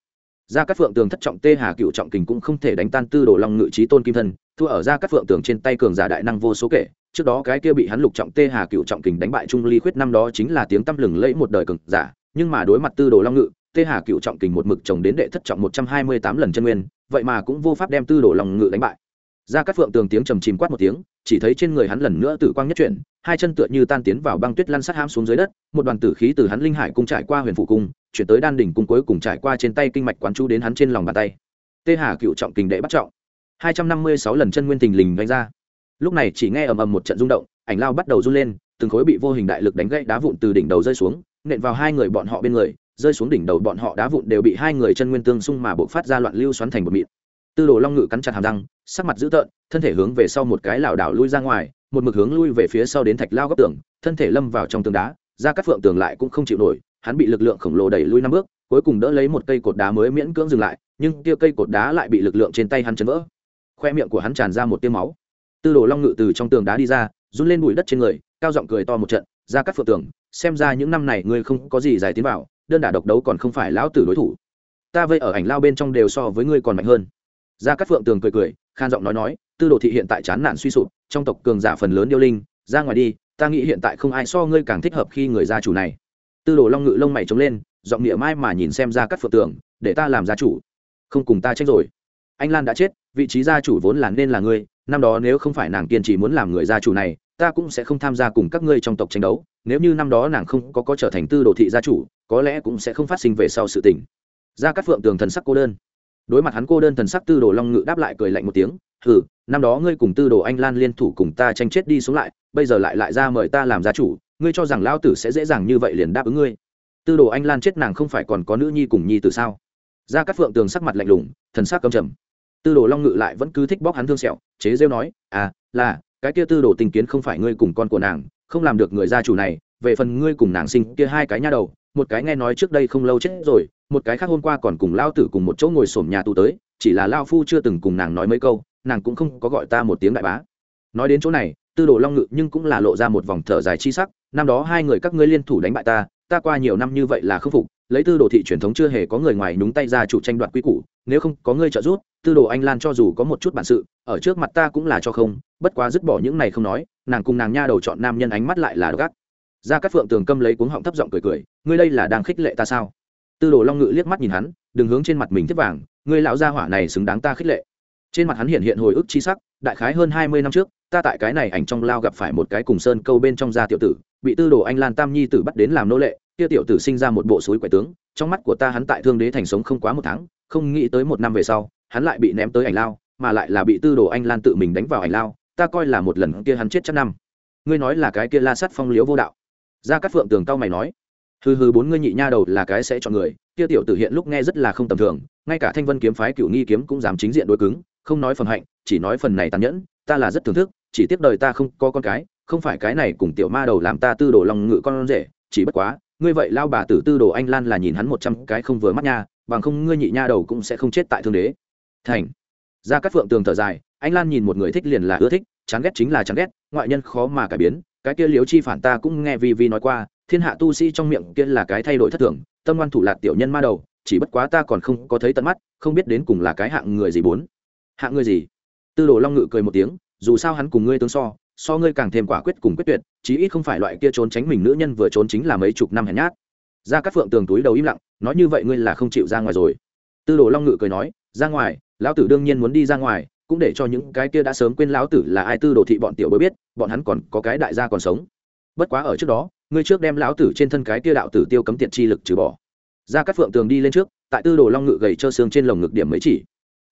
Ra các phượng tường thất trọng tê hà cựu trọng kình cũng không thể đánh tan tư đồ long ngự trí tôn kim thân, thua ở ra các phượng tường trên tay cường giả đại năng vô số kể. Trước đó cái kia bị hắn lục trọng tê hà cựu trọng kình đánh bại trung ly khuyết năm đó chính là tiếng tăm lừng lẫy một đời cường giả, nhưng mà đối mặt tư đồ long ngự, tê hà cựu trọng kình một mực chồng đến đệ thất trọng một trăm hai mươi tám lần chân nguyên, vậy mà cũng vô pháp đem tư đồ long ngự đánh bại ra các phượng tường tiếng trầm chìm quát một tiếng, chỉ thấy trên người hắn lần nữa tử quang nhất chuyển, hai chân tựa như tan tiến vào băng tuyết lăn sát ham xuống dưới đất, một đoàn tử khí từ hắn linh hải cung trải qua huyền phủ cung, chuyển tới đan đỉnh cung cuối cùng trải qua trên tay kinh mạch quán chú đến hắn trên lòng bàn tay. Tê hà cựu trọng kình đệ bắt trọng. Hai trăm năm mươi sáu lần chân nguyên tình lình đánh ra. Lúc này chỉ nghe ầm ầm một trận rung động, ảnh lao bắt đầu run lên, từng khối bị vô hình đại lực đánh gãy đá vụn từ đỉnh đầu rơi xuống, nện vào hai người bọn họ bên người, rơi xuống đỉnh đầu bọn họ đá vụn đều bị hai người chân nguyên tương xung mà bộc phát ra loạn lưu xoắn thành một mịn tư đồ long ngự cắn chặt hàm răng, sắc mặt dữ tợn, thân thể hướng về sau một cái lảo đảo lui ra ngoài, một mực hướng lui về phía sau đến thạch lao góc tường, thân thể lâm vào trong tường đá, ra cắt phượng tường lại cũng không chịu nổi, hắn bị lực lượng khổng lồ đẩy lui năm bước, cuối cùng đỡ lấy một cây cột đá mới miễn cưỡng dừng lại, nhưng tia cây cột đá lại bị lực lượng trên tay hắn chấn vỡ. Khoe miệng của hắn tràn ra một tia máu. Tư đồ long ngự từ trong tường đá đi ra, run lên bụi đất trên người, cao giọng cười to một trận, ra cắt phượng tường, xem ra những năm này ngươi không có gì giải tiến vào, đơn đả độc đấu còn không phải lão tử đối thủ. Ta vây ở ảnh lao bên trong đều so với ngươi còn mạnh hơn. Gia Cát phượng tường cười cười, khan giọng nói nói, tư đồ thị hiện tại chán nản suy sụp, trong tộc cường giả phần lớn điêu linh, ra ngoài đi, ta nghĩ hiện tại không ai so ngươi càng thích hợp khi người gia chủ này. Tư đồ long ngự lông mày trống lên, giọng nghĩa mai mà nhìn xem Gia Cát phượng tường, để ta làm gia chủ. Không cùng ta trách rồi. Anh lan đã chết, vị trí gia chủ vốn là nên là ngươi, năm đó nếu không phải nàng kiên trì muốn làm người gia chủ này, ta cũng sẽ không tham gia cùng các ngươi trong tộc tranh đấu, nếu như năm đó nàng không có có trở thành tư đồ thị gia chủ, có lẽ cũng sẽ không phát sinh về sau sự tình. Gia Cát phượng tường thần sắc cô đơn đối mặt hắn cô đơn thần sắc tư đồ long ngự đáp lại cười lạnh một tiếng, hừ, năm đó ngươi cùng tư đồ anh lan liên thủ cùng ta tranh chết đi xuống lại, bây giờ lại lại ra mời ta làm gia chủ, ngươi cho rằng lao tử sẽ dễ dàng như vậy liền đáp ứng ngươi. Tư đồ anh lan chết nàng không phải còn có nữ nhi cùng nhi từ sao? Ra các phượng tường sắc mặt lạnh lùng, thần sắc cầm trầm. Tư đồ long ngự lại vẫn cứ thích bóc hắn thương sẹo, chế rêu nói à là, cái kia tư đồ tình kiến không phải ngươi cùng con của nàng, không làm được người gia chủ này, về phần ngươi cùng nàng sinh kia hai cái nha đầu, một cái nghe nói trước đây không lâu chết rồi một cái khác hôm qua còn cùng lao tử cùng một chỗ ngồi xổm nhà tù tới, chỉ là lao phu chưa từng cùng nàng nói mấy câu, nàng cũng không có gọi ta một tiếng đại bá. Nói đến chỗ này, tư đồ long ngự nhưng cũng là lộ ra một vòng thở dài chi sắc, năm đó hai người các ngươi liên thủ đánh bại ta ta qua nhiều năm như vậy là khâm phục, lấy tư đồ thị truyền thống chưa hề có người ngoài nhúng tay ra chủ tranh đoạt quy củ, nếu không có ngươi trợ giúp, tư đồ anh lan cho dù có một chút bản sự, ở trước mặt ta cũng là cho không, bất quá dứt bỏ những này không nói, nàng cùng nàng nha đầu chọn nam nhân ánh mắt lại là gắt ra các phượng tường câm lấy cuống họng thấp giọng cười cười, ngươi đây là đang khích lệ ta sao? Tư đồ long ngự liếc mắt nhìn hắn, đừng hướng trên mặt mình thiết vàng, ngươi lão gia hỏa này xứng đáng ta khích lệ. Trên mặt hắn hiện hiện hồi ức chi sắc, đại khái hơn hai mươi năm trước, ta tại cái này ảnh trong lao gặp phải một cái cùng sơn câu bên trong gia tiểu tử, bị tư đồ anh lan tam nhi tử bắt đến làm nô lệ, kia tiểu tử sinh ra một bộ suối quẻ tướng, trong mắt của ta hắn tại thương đế thành sống không quá một tháng, không nghĩ tới một năm về sau, hắn lại bị ném tới ảnh lao, mà lại là bị tư đồ anh lan tự mình đánh vào ảnh lao, ta coi là một lần kia hắn chết chắc năm. Ngươi nói là cái kia la sắt phong liếu vô đạo. Ra cát phượng tường cao mày nói hừ hừ bốn ngươi nhị nha đầu là cái sẽ chọn người, kia tiểu tử hiện lúc nghe rất là không tầm thường, ngay cả thanh vân kiếm phái cựu nghi kiếm cũng dám chính diện đối cứng, không nói phần hạnh, chỉ nói phần này tàn nhẫn, ta là rất thưởng thức, chỉ tiếp đời ta không có con cái, không phải cái này cùng tiểu ma đầu làm ta tư đồ lòng ngự con rể, chỉ bất quá, ngươi vậy lao bà tử tư đồ anh lan là nhìn hắn một trăm cái không vừa mắt nha, bằng không ngươi nhị nha đầu cũng sẽ không chết tại thương đế. Thành. Ra các phượng tường thở dài, anh lan nhìn một người thích liền là ưa thích, chán ghét chính là chán ghét, ngoại nhân khó mà cải biến, cái kia liếu chi phản ta cũng nghe vi vi nói qua thiên hạ tu sĩ trong miệng kia là cái thay đổi thất thường, tâm ngoan thủ lạc tiểu nhân ma đầu, chỉ bất quá ta còn không có thấy tận mắt, không biết đến cùng là cái hạng người gì bốn. Hạng người gì? Tư đồ long ngự cười một tiếng, dù sao hắn cùng ngươi tương so so ngươi càng thêm quả quyết cùng quyết tuyệt, chí ít không phải loại kia trốn tránh mình nữ nhân vừa trốn chính là mấy chục năm hèn nhát. Ra các phượng tường túi đầu im lặng, nói như vậy ngươi là không chịu ra ngoài rồi. Tư đồ long ngự cười nói, ra ngoài, lão tử đương nhiên muốn đi ra ngoài, cũng để cho những cái kia đã sớm quên lão tử là ai tư đồ thị bọn tiểu bối biết, bọn hắn còn có cái đại gia còn sống. Bất quá ở trước đó ngươi trước đem lão tử trên thân cái kia đạo tử tiêu cấm tiện chi lực trừ bỏ. Ra các phượng tường đi lên trước, tại tư đồ long ngự gầy cho xương trên lồng ngực điểm mấy chỉ.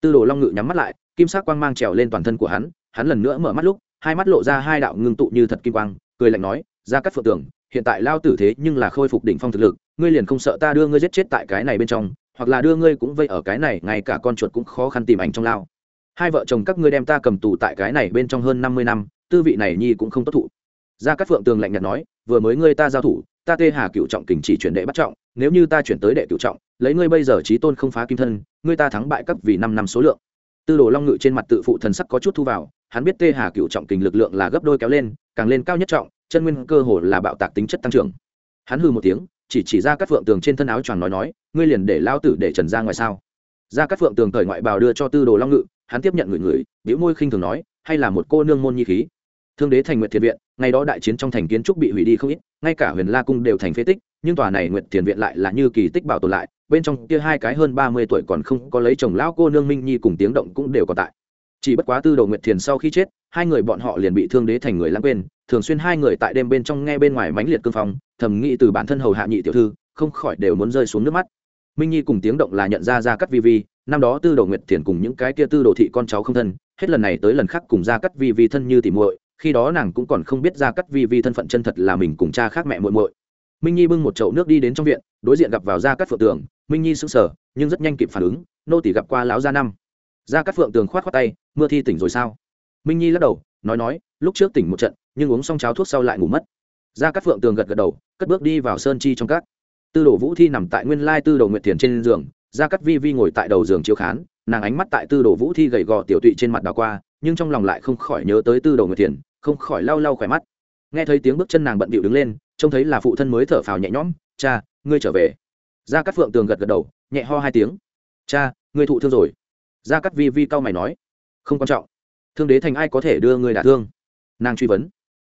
Tư đồ long ngự nhắm mắt lại, kim sắc quang mang trèo lên toàn thân của hắn hắn lần nữa mở mắt lúc, hai mắt lộ ra hai đạo ngưng tụ như thật kim quang, cười lạnh nói, ra các phượng tường, hiện tại lao tử thế nhưng là khôi phục đỉnh phong thực lực, ngươi liền không sợ ta đưa ngươi giết chết tại cái này bên trong, hoặc là đưa ngươi cũng vây ở cái này, ngay cả con chuột cũng khó khăn tìm ảnh trong lao. Hai vợ chồng các ngươi đem ta cầm tù tại cái này bên trong hơn năm mươi năm, tư vị này nhi cũng không tốt thụ gia cát phượng tường lạnh nhạt nói, vừa mới ngươi ta giao thủ, ta tê hà cựu trọng kình chỉ chuyển đệ bắt trọng, nếu như ta chuyển tới đệ cựu trọng, lấy ngươi bây giờ trí tôn không phá kim thân, ngươi ta thắng bại cấp vì năm năm số lượng. Tư đồ long ngự trên mặt tự phụ thần sắc có chút thu vào, hắn biết tê hà cựu trọng kình lực lượng là gấp đôi kéo lên, càng lên cao nhất trọng, chân nguyên cơ hồ là bạo tạc tính chất tăng trưởng. Hắn hư một tiếng, chỉ chỉ ra các phượng tường trên thân áo choàng nói nói, ngươi liền để lao tử để trần ra ngoài sao? Ra các phượng tường cởi ngoại bào đưa cho tư đồ long ngự, hắn tiếp nhận người người biểu môi khinh thường nói, hay là một cô nương môn nhi khí. Thương đế thành nguyện thiền viện ngày đó đại chiến trong thành kiến trúc bị hủy đi không ít, ngay cả huyền la cung đều thành phế tích, nhưng tòa này nguyệt thiền viện lại là như kỳ tích bảo tồn lại, bên trong kia hai cái hơn ba mươi tuổi còn không có lấy chồng lão cô nương minh nhi cùng tiếng động cũng đều còn tại. Chỉ bất quá tư đồ nguyệt thiền sau khi chết, hai người bọn họ liền bị thương đế thành người lãng quên, thường xuyên hai người tại đêm bên trong nghe bên ngoài mánh liệt cương phong, thầm nghĩ từ bản thân hầu hạ nhị tiểu thư, không khỏi đều muốn rơi xuống nước mắt. Minh nhi cùng tiếng động là nhận ra ra cắt vi vi, năm đó tư đồ nguyệt thiền cùng những cái kia tư đồ thị con cháu không thân, hết lần này tới lần khác cùng ra cắt vi vi thân như tỉ muội khi đó nàng cũng còn không biết ra cắt vi vi thân phận chân thật là mình cùng cha khác mẹ muội muội. Minh nhi bưng một chậu nước đi đến trong viện, đối diện gặp vào gia cắt phượng tường. Minh nhi sững sờ, nhưng rất nhanh kịp phản ứng, nô tỷ gặp qua lão gia năm. Gia cắt phượng tường khoát khoát tay, mưa thi tỉnh rồi sao? Minh nhi lắc đầu, nói nói, lúc trước tỉnh một trận, nhưng uống xong cháo thuốc sau lại ngủ mất. Gia cắt phượng tường gật gật đầu, cất bước đi vào sơn chi trong các. Tư đồ vũ thi nằm tại nguyên lai tư đồ nguyệt thiền trên giường, gia cắt vi vi ngồi tại đầu giường chiếu khán, nàng ánh mắt tại tư đồ vũ thi gầy gò tiểu tụy trên mặt đào qua, nhưng trong lòng lại không khỏi nhớ tới tư đồ nguyệt thiền không khỏi lau lau khỏe mắt. Nghe thấy tiếng bước chân nàng bận bịu đứng lên, trông thấy là phụ thân mới thở phào nhẹ nhõm, cha, ngươi trở về. Gia cắt phượng tường gật gật đầu, nhẹ ho hai tiếng. Cha, ngươi thụ thương rồi. Gia cắt vi vi cau mày nói, không quan trọng. Thương đế thành ai có thể đưa ngươi đả thương? Nàng truy vấn.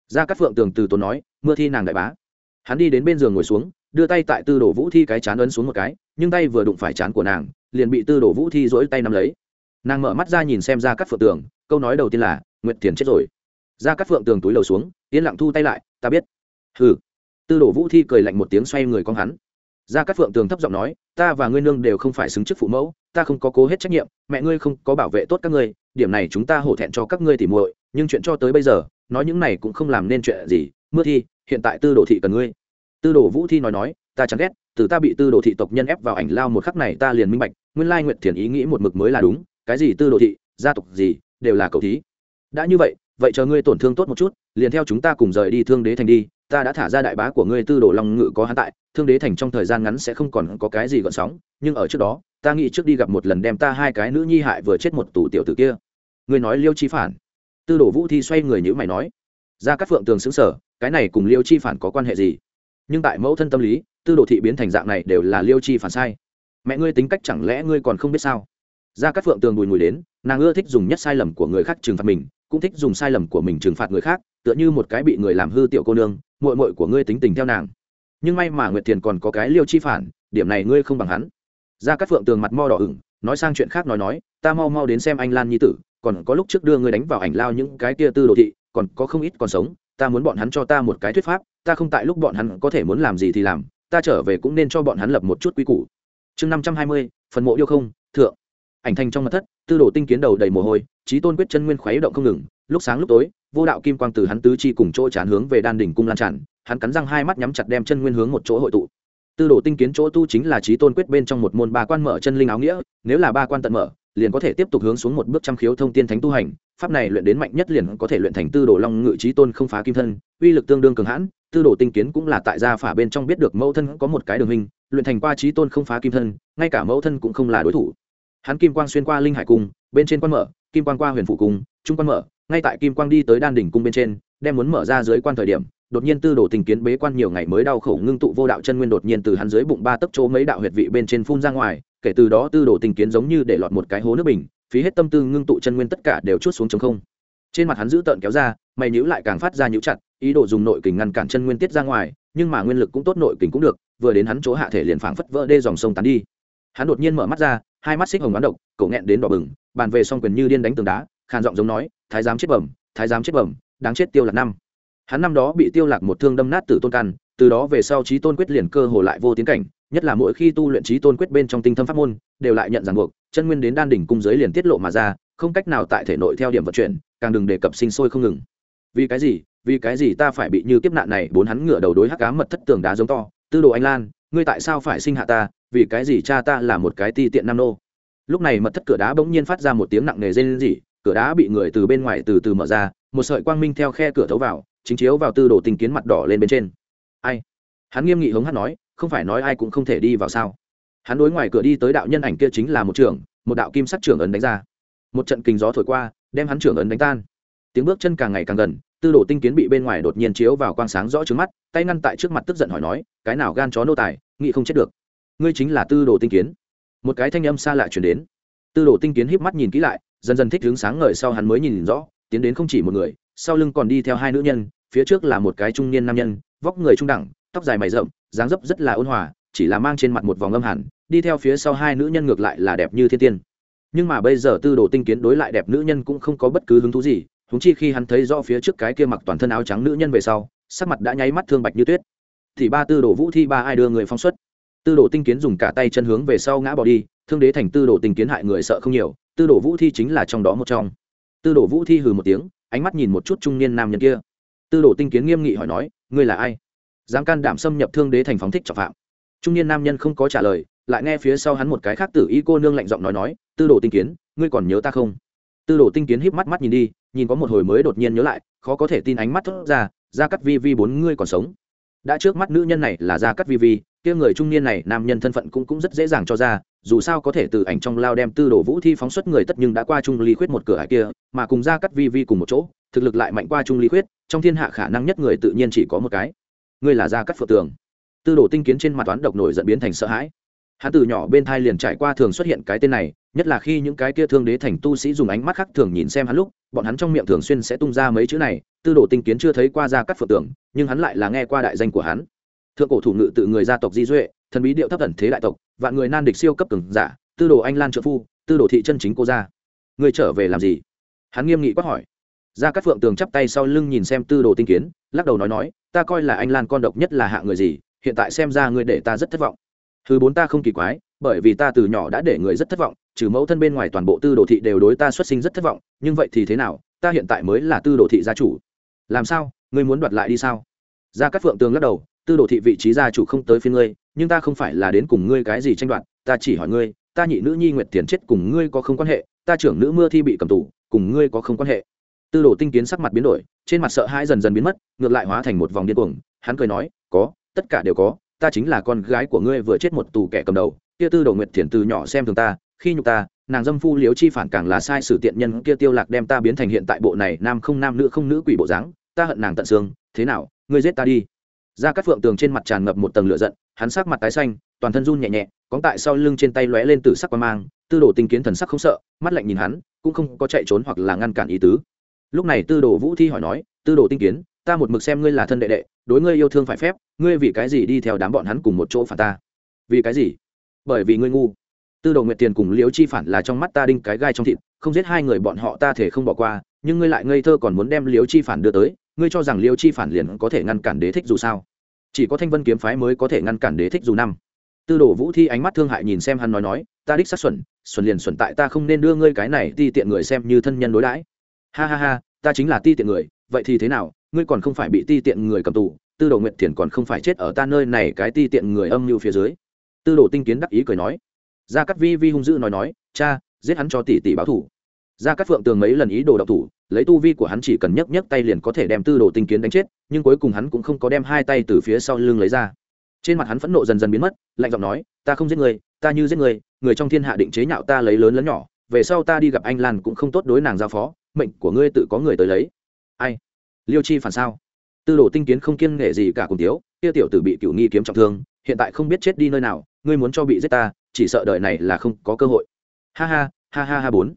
Gia cắt phượng tường từ tốn nói, mưa thi nàng đại bá. Hắn đi đến bên giường ngồi xuống, đưa tay tại tư đồ vũ thi cái chán ấn xuống một cái, nhưng tay vừa đụng phải chán của nàng, liền bị tư đồ vũ thi dỗi tay nắm lấy. Nàng mở mắt ra nhìn xem ra cắt phượng tường, câu nói đầu tiên là, nguyệt thiền chết rồi ra các phượng tường túi lầu xuống, yên lặng thu tay lại, ta biết. Hừ. Tư đồ vũ thi cười lạnh một tiếng xoay người con hắn. Ra các phượng tường thấp giọng nói, ta và ngươi nương đều không phải xứng chức phụ mẫu, ta không có cố hết trách nhiệm, mẹ ngươi không có bảo vệ tốt các ngươi, điểm này chúng ta hổ thẹn cho các ngươi tỉ muội, nhưng chuyện cho tới bây giờ, nói những này cũng không làm nên chuyện gì, mưa thi, hiện tại tư đồ thị cần ngươi. Tư đồ vũ thi nói nói, ta chẳng ghét, từ ta bị tư đồ thị tộc nhân ép vào ảnh lao một khắc này ta liền minh bạch, nguyên lai nguyệt thiền ý nghĩ một mực mới là đúng, cái gì tư đồ thị, gia tộc gì, đều là cầu thí. Đã như vậy vậy chờ ngươi tổn thương tốt một chút, liền theo chúng ta cùng rời đi thương đế thành đi, ta đã thả ra đại bá của ngươi tư đồ long ngự có hắn tại, thương đế thành trong thời gian ngắn sẽ không còn có cái gì gợn sóng, nhưng ở trước đó, ta nghĩ trước đi gặp một lần đem ta hai cái nữ nhi hại vừa chết một tủ tiểu tử kia. Ngươi nói liêu chi phản. Tư đồ vũ thi xoay người nhữ mày nói. Ra các phượng tường xứng sở cái này cùng liêu chi phản có quan hệ gì? Nhưng tại mẫu thân tâm lý, tư đồ thị biến thành dạng này đều là liêu chi phản sai. Mẹ ngươi tính cách chẳng lẽ ngươi còn không biết sao? Ra các phượng tường bùi ngùi đến, nàng ưa thích dùng nhất sai lầm của người khác trừng phạt mình cũng thích dùng sai lầm của mình trừng phạt người khác, tựa như một cái bị người làm hư tiểu cô nương mội mội của ngươi tính tình theo nàng. Nhưng may mà nguyệt thiền còn có cái liêu chi phản, điểm này ngươi không bằng hắn. Ra các phượng tường mặt mo đỏ ửng, nói sang chuyện khác nói nói, ta mau mau đến xem anh lan nhi tử, còn có lúc trước đưa ngươi đánh vào ảnh lao những cái kia tư đồ thị, còn có không ít còn sống, ta muốn bọn hắn cho ta một cái thuyết pháp, ta không tại lúc bọn hắn có thể muốn làm gì thì làm, ta trở về cũng nên cho bọn hắn lập một chút quy củ. Chương năm trăm hai mươi, phần mộ yêu không, thượng ảnh thành trong mặt thất, tư đồ tinh kiến đầu đầy mồ hôi trí tôn quyết chân nguyên khuấy động không ngừng, lúc sáng lúc tối, vô đạo kim quang từ hắn tứ chi cùng chỗ chán hướng về đan đỉnh cung lan tràn, hắn cắn răng hai mắt nhắm chặt đem chân nguyên hướng một chỗ hội tụ. Tư đồ tinh kiến chỗ tu chính là trí tôn quyết bên trong một môn ba quan mở chân linh áo nghĩa, nếu là ba quan tận mở, liền có thể tiếp tục hướng xuống một bước trăm khiếu thông tiên thánh tu hành, pháp này luyện đến mạnh nhất liền có thể luyện thành tư đồ long ngự trí tôn không phá kim thân, uy lực tương đương cường hãn, tư đồ tinh kiến cũng là tại gia phả bên trong biết được mẫu thân có một cái đường hình luyện thành qua trí tôn không phá kim thân, ngay cả mẫu thân cũng không là đối thủ hắn kim quang xuyên qua linh hải cung, bên trên quan mở, kim quang qua huyền phủ cung, trung quan mở, ngay tại kim quang đi tới đan đỉnh cung bên trên, đem muốn mở ra dưới quan thời điểm, đột nhiên tư đồ tình kiến bế quan nhiều ngày mới đau khổ ngưng tụ vô đạo chân nguyên đột nhiên từ hắn dưới bụng ba tấc chỗ mấy đạo huyệt vị bên trên phun ra ngoài, kể từ đó tư đồ tình kiến giống như để lọt một cái hố nước bình, phí hết tâm tư ngưng tụ chân nguyên tất cả đều chút xuống chống không. Trên mặt hắn giữ tợn kéo ra, mày nhữ lại càng phát ra nhữ chặt, ý đồ dùng nội kình ngăn cản chân nguyên tiết ra ngoài, nhưng mà nguyên lực cũng tốt, nội kình cũng được, vừa đến hắn chỗ hạ thể liền phảng phất vỡ đê dòng sông tán đi hắn đột nhiên mở mắt ra, hai mắt xích hồng bán độc cậu nghẹn đến đỏ bừng, bàn về xong quyền như điên đánh tường đá, khàn giọng giống nói, thái giám chết bẩm, thái giám chết bẩm, đáng chết tiêu lạc năm hắn năm đó bị tiêu lạc một thương đâm nát tử tôn căn, từ đó về sau trí tôn quyết liền cơ hồ lại vô tiến cảnh, nhất là mỗi khi tu luyện trí tôn quyết bên trong tinh thâm pháp môn, đều lại nhận ràng buộc, chân nguyên đến đan đỉnh cung giới liền tiết lộ mà ra, không cách nào tại thể nội theo điểm vận chuyển, càng đừng đề cập sinh sôi không ngừng. Vì cái gì, vì cái gì ta phải bị như kiếp nạn này? Bốn hắn ngửa đầu đối hắc ám mật thất tường đá giống to, tư đồ anh lan, ngươi tại sao phải sinh hạ ta? Vì cái gì cha ta là một cái ti tiện nam nô? Lúc này mật thất cửa đá bỗng nhiên phát ra một tiếng nặng nề rên rỉ, cửa đá bị người từ bên ngoài từ từ mở ra, một sợi quang minh theo khe cửa thấu vào, chính chiếu vào tư đồ tình kiến mặt đỏ lên bên trên. Ai? Hắn nghiêm nghị hống hát nói, không phải nói ai cũng không thể đi vào sao? Hắn đối ngoài cửa đi tới đạo nhân ảnh kia chính là một trưởng, một đạo kim sắc trưởng ấn đánh ra. Một trận kinh gió thổi qua, đem hắn trưởng ấn đánh tan. Tiếng bước chân càng ngày càng gần, tư đồ tinh kiến bị bên ngoài đột nhiên chiếu vào quang sáng rõ trước mắt, tay ngăn tại trước mặt tức giận hỏi nói, cái nào gan chó nô tài, nghị không chết được ngươi chính là tư đồ tinh kiến. Một cái thanh âm xa lạ chuyển đến. Tư đồ tinh kiến híp mắt nhìn kỹ lại, dần dần thích hướng sáng ngời sau hắn mới nhìn rõ, tiến đến không chỉ một người, sau lưng còn đi theo hai nữ nhân, phía trước là một cái trung niên nam nhân, vóc người trung đẳng, tóc dài mày rậm, dáng dấp rất là ôn hòa, chỉ là mang trên mặt một vòng âm hẳn, đi theo phía sau hai nữ nhân ngược lại là đẹp như thiên tiên. Nhưng mà bây giờ tư đồ tinh kiến đối lại đẹp nữ nhân cũng không có bất cứ hứng thú gì húng chi khi hắn thấy rõ phía trước cái kia mặc toàn thân áo trắng nữ nhân về sau, sắc mặt đã nháy mắt thương bạch như tuyết. Thì ba tư đồ vũ thi ba ai đưa người phóng xuất tư đồ tinh kiến dùng cả tay chân hướng về sau ngã bỏ đi, thương đế thành tư đồ tinh kiến hại người sợ không nhiều, tư đồ vũ thi chính là trong đó một trong. Tư đồ vũ thi hừ một tiếng, ánh mắt nhìn một chút trung niên nam nhân kia. Tư đồ tinh kiến nghiêm nghị hỏi nói, ngươi là ai? Dám can đảm xâm nhập thương đế thành phóng thích trọng phạm? Trung niên nam nhân không có trả lời, lại nghe phía sau hắn một cái khác tử y cô nương lạnh giọng nói nói, tư đồ tinh kiến, ngươi còn nhớ ta không? Tư đồ tinh kiến híp mắt mắt nhìn đi, nhìn có một hồi mới đột nhiên nhớ lại, khó có thể tin ánh mắt thốt ra ra cắt vi vi bốn ngươi còn sống. Đã trước mắt nữ nhân này là ra cắt vi vi kia người trung niên này, nam nhân thân phận cũng cũng rất dễ dàng cho ra, dù sao có thể từ ảnh trong lao đem tư đồ vũ thi phóng xuất người tất nhưng đã qua trung ly khuyết một cửa hải kia, mà cùng ra cắt vi vi cùng một chỗ, thực lực lại mạnh qua trung ly khuyết, trong thiên hạ khả năng nhất người tự nhiên chỉ có một cái. Ngươi là ra cắt phượng tường. Tư đồ tinh kiến trên mặt toán độc nổi dẫn biến thành sợ hãi. Hắn từ nhỏ bên thai liền trải qua thường xuất hiện cái tên này, nhất là khi những cái kia thương đế thành tu sĩ dùng ánh mắt khác thường nhìn xem hắn lúc, bọn hắn trong miệng thường xuyên sẽ tung ra mấy chữ này, tư đồ tinh kiến chưa thấy qua ra cắt phượng tường, nhưng hắn lại là nghe qua đại danh của hắn thượng cổ thủ ngự tự người gia tộc di duệ, thần bí điệu thấp thần thế đại tộc, vạn người nan địch siêu cấp cường giả, tư đồ anh lan trợ phu, tư đồ thị chân chính cô gia. Người trở về làm gì? Hắn nghiêm nghị quát hỏi. Gia cát phượng tường chắp tay sau lưng nhìn xem tư đồ tinh kiến, lắc đầu nói nói, ta coi là anh lan con độc nhất là hạ người gì, hiện tại xem ra người để ta rất thất vọng. Thứ bốn ta không kỳ quái, bởi vì ta từ nhỏ đã để người rất thất vọng, trừ mẫu thân bên ngoài toàn bộ tư đồ thị đều đối ta xuất sinh rất thất vọng, nhưng vậy thì thế nào, ta hiện tại mới là tư đồ thị gia chủ. Làm sao? Ngươi muốn đoạt lại đi sao? Gia cát phượng tường lắc đầu tư đồ thị vị trí gia chủ không tới phiên ngươi, nhưng ta không phải là đến cùng ngươi cái gì tranh đoạt, ta chỉ hỏi ngươi, ta nhị nữ nhi nguyệt tiền chết cùng ngươi có không quan hệ, ta trưởng nữ mưa thi bị cầm tù, cùng ngươi có không quan hệ. Tư đồ tinh kiến sắc mặt biến đổi, trên mặt sợ hãi dần dần biến mất, ngược lại hóa thành một vòng điên cuồng, hắn cười nói, có, tất cả đều có, ta chính là con gái của ngươi vừa chết một tù kẻ cầm đầu, kia tư đồ nguyệt thiền từ nhỏ xem thường ta, khi nhục ta, nàng dâm phu liếu chi phản càng là sai sử tiện nhân, kia tiêu lạc đem ta biến thành hiện tại bộ này nam không nam nữ không nữ quỷ bộ dáng, ta hận nàng tận xương, thế nào, ngươi giết ta đi ra các phượng tường trên mặt tràn ngập một tầng lửa giận, hắn sắc mặt tái xanh, toàn thân run nhẹ nhẹ, cóng tại sau lưng trên tay lóe lên từ sắc quan mang, tư đồ tinh kiến thần sắc không sợ, mắt lạnh nhìn hắn, cũng không có chạy trốn hoặc là ngăn cản ý tứ. Lúc này tư đồ vũ thi hỏi nói, tư đồ tinh kiến, ta một mực xem ngươi là thân đệ đệ, đối ngươi yêu thương phải phép, ngươi vì cái gì đi theo đám bọn hắn cùng một chỗ phản ta? Vì cái gì? Bởi vì ngươi ngu. Tư đồ nguyệt tiền cùng liễu chi phản là trong mắt ta đinh cái gai trong thịt, không giết hai người bọn họ ta thể không bỏ qua, nhưng ngươi lại ngây thơ còn muốn đem liễu chi phản đưa tới ngươi cho rằng liêu chi phản liền có thể ngăn cản đế thích dù sao? Chỉ có thanh vân kiếm phái mới có thể ngăn cản đế thích dù năm. Tư đồ vũ thi ánh mắt thương hại nhìn xem hắn nói nói, ta đích sát xuẩn xuẩn liền xuẩn tại ta không nên đưa ngươi cái này ti tiện người xem như thân nhân đối đãi. Ha ha ha, ta chính là ti tiện người, vậy thì thế nào? Ngươi còn không phải bị ti tiện người cầm tù, tư đồ nguyệt thiền còn không phải chết ở ta nơi này cái ti tiện người âm mưu phía dưới. Tư đồ tinh kiến đắc ý cười nói. Gia cát vi vi hung dữ nói nói, cha, giết hắn cho tỷ tỷ báo thủ gia cát phượng tường mấy lần ý đồ độc thủ, lấy tu vi của hắn chỉ cần nhấc nhấc tay liền có thể đem tư đồ tinh kiến đánh chết, nhưng cuối cùng hắn cũng không có đem hai tay từ phía sau lưng lấy ra. Trên mặt hắn phẫn nộ dần dần biến mất, lạnh giọng nói, ta không giết người, ta như giết người người trong thiên hạ định chế nhạo ta lấy lớn lớn nhỏ, về sau ta đi gặp anh lan cũng không tốt đối nàng giao phó, mệnh của ngươi tự có người tới lấy. Ai? Liêu chi phản sao? Tư đồ tinh kiến không kiêng nghệ gì cả cùng tiếu kia tiểu tử bị cựu nghi kiếm trọng thương, hiện tại không biết chết đi nơi nào, ngươi muốn cho bị giết ta, chỉ sợ đợi này là không có cơ hội. Ha ha ha ha ha bốn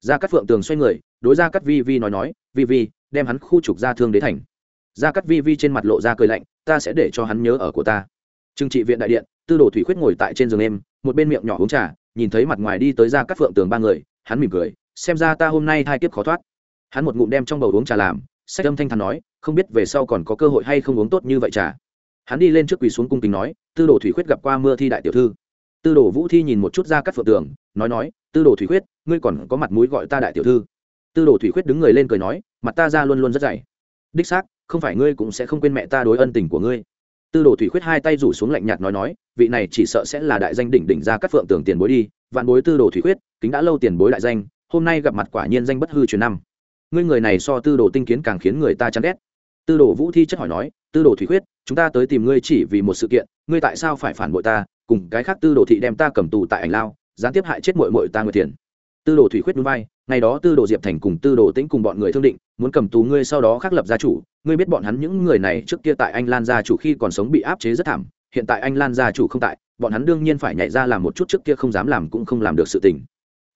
gia cát phượng tường xoay người, đối gia cát vi vi nói nói, vi vi, đem hắn khu trục ra thương đế thành. Gia cát vi vi trên mặt lộ ra cười lạnh, ta sẽ để cho hắn nhớ ở của ta. Trương trị viện đại điện, tư đồ thủy khuyết ngồi tại trên giường em, một bên miệng nhỏ uống trà, nhìn thấy mặt ngoài đi tới gia cát phượng tường ba người, hắn mỉm cười, xem ra ta hôm nay thai kiếp khó thoát. Hắn một ngụm đem trong bầu uống trà làm, sách âm thanh thản nói, không biết về sau còn có cơ hội hay không uống tốt như vậy trà. Hắn đi lên trước quỳ xuống cung kính nói, tư đồ thủy khuyết gặp qua mưa thi đại tiểu thư. Tư đồ vũ thi nhìn một chút ra cắt phượng tường, nói nói, tư đồ thủy khuyết ngươi còn có mặt mũi gọi ta đại tiểu thư. Tư đồ thủy khuyết đứng người lên cười nói, mặt ta ra luôn luôn rất dày. Đích xác, không phải ngươi cũng sẽ không quên mẹ ta đối ân tình của ngươi. Tư đồ thủy khuyết hai tay rủ xuống lạnh nhạt nói nói, vị này chỉ sợ sẽ là đại danh đỉnh đỉnh ra các phượng tường tiền bối đi, vạn bối tư đồ thủy khuyết, kính đã lâu tiền bối đại danh, hôm nay gặp mặt quả nhiên danh bất hư truyền năm. Ngươi người này so tư đồ tinh kiến càng khiến người ta chán ghét. Tư đồ vũ thi chất hỏi nói, tư đồ thủy khuyết, chúng ta tới tìm ngươi chỉ vì một sự kiện, ngươi tại sao phải phản bội ta, cùng cái khác tư đồ thị đem ta cầm tù tại ảnh lao, gián tiếp hại chết mội mội ta người tiền tư đồ thủy khuyết núi vai, ngày đó tư đồ diệp thành cùng tư đồ tĩnh cùng bọn người thương định, muốn cầm tù ngươi sau đó khắc lập gia chủ, ngươi biết bọn hắn những người này trước kia tại anh lan gia chủ khi còn sống bị áp chế rất thảm, hiện tại anh lan gia chủ không tại, bọn hắn đương nhiên phải nhảy ra làm một chút trước kia không dám làm cũng không làm được sự tình.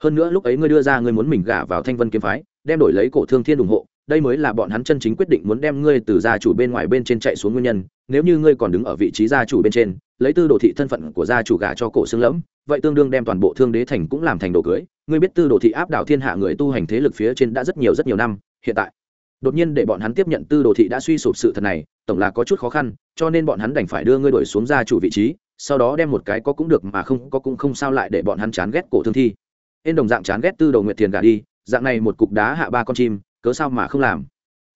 Hơn nữa lúc ấy ngươi đưa ra ngươi muốn mình gả vào thanh vân kiếm phái, đem đổi lấy cổ thương thiên ủng hộ, đây mới là bọn hắn chân chính quyết định muốn đem ngươi từ gia chủ bên ngoài bên trên chạy xuống nguyên nhân, nếu như ngươi còn đứng ở vị trí gia chủ bên trên, lấy tư đồ thị thân phận của gia chủ gả cho cổ xương lẫm vậy tương đương đem toàn bộ thương đế thành cũng làm thành đồ cưới. Ngươi biết tư đồ thị áp đảo thiên hạ người tu hành thế lực phía trên đã rất nhiều rất nhiều năm, hiện tại, đột nhiên để bọn hắn tiếp nhận tư đồ thị đã suy sụp sự thật này, tổng là có chút khó khăn, cho nên bọn hắn đành phải đưa ngươi đổi xuống gia chủ vị trí, sau đó đem một cái có cũng được mà không có cũng không sao lại để bọn hắn chán ghét cổ thương thi. Ên đồng dạng chán ghét tư đồ nguyệt tiền gả đi, dạng này một cục đá hạ ba con chim, cớ sao mà không làm?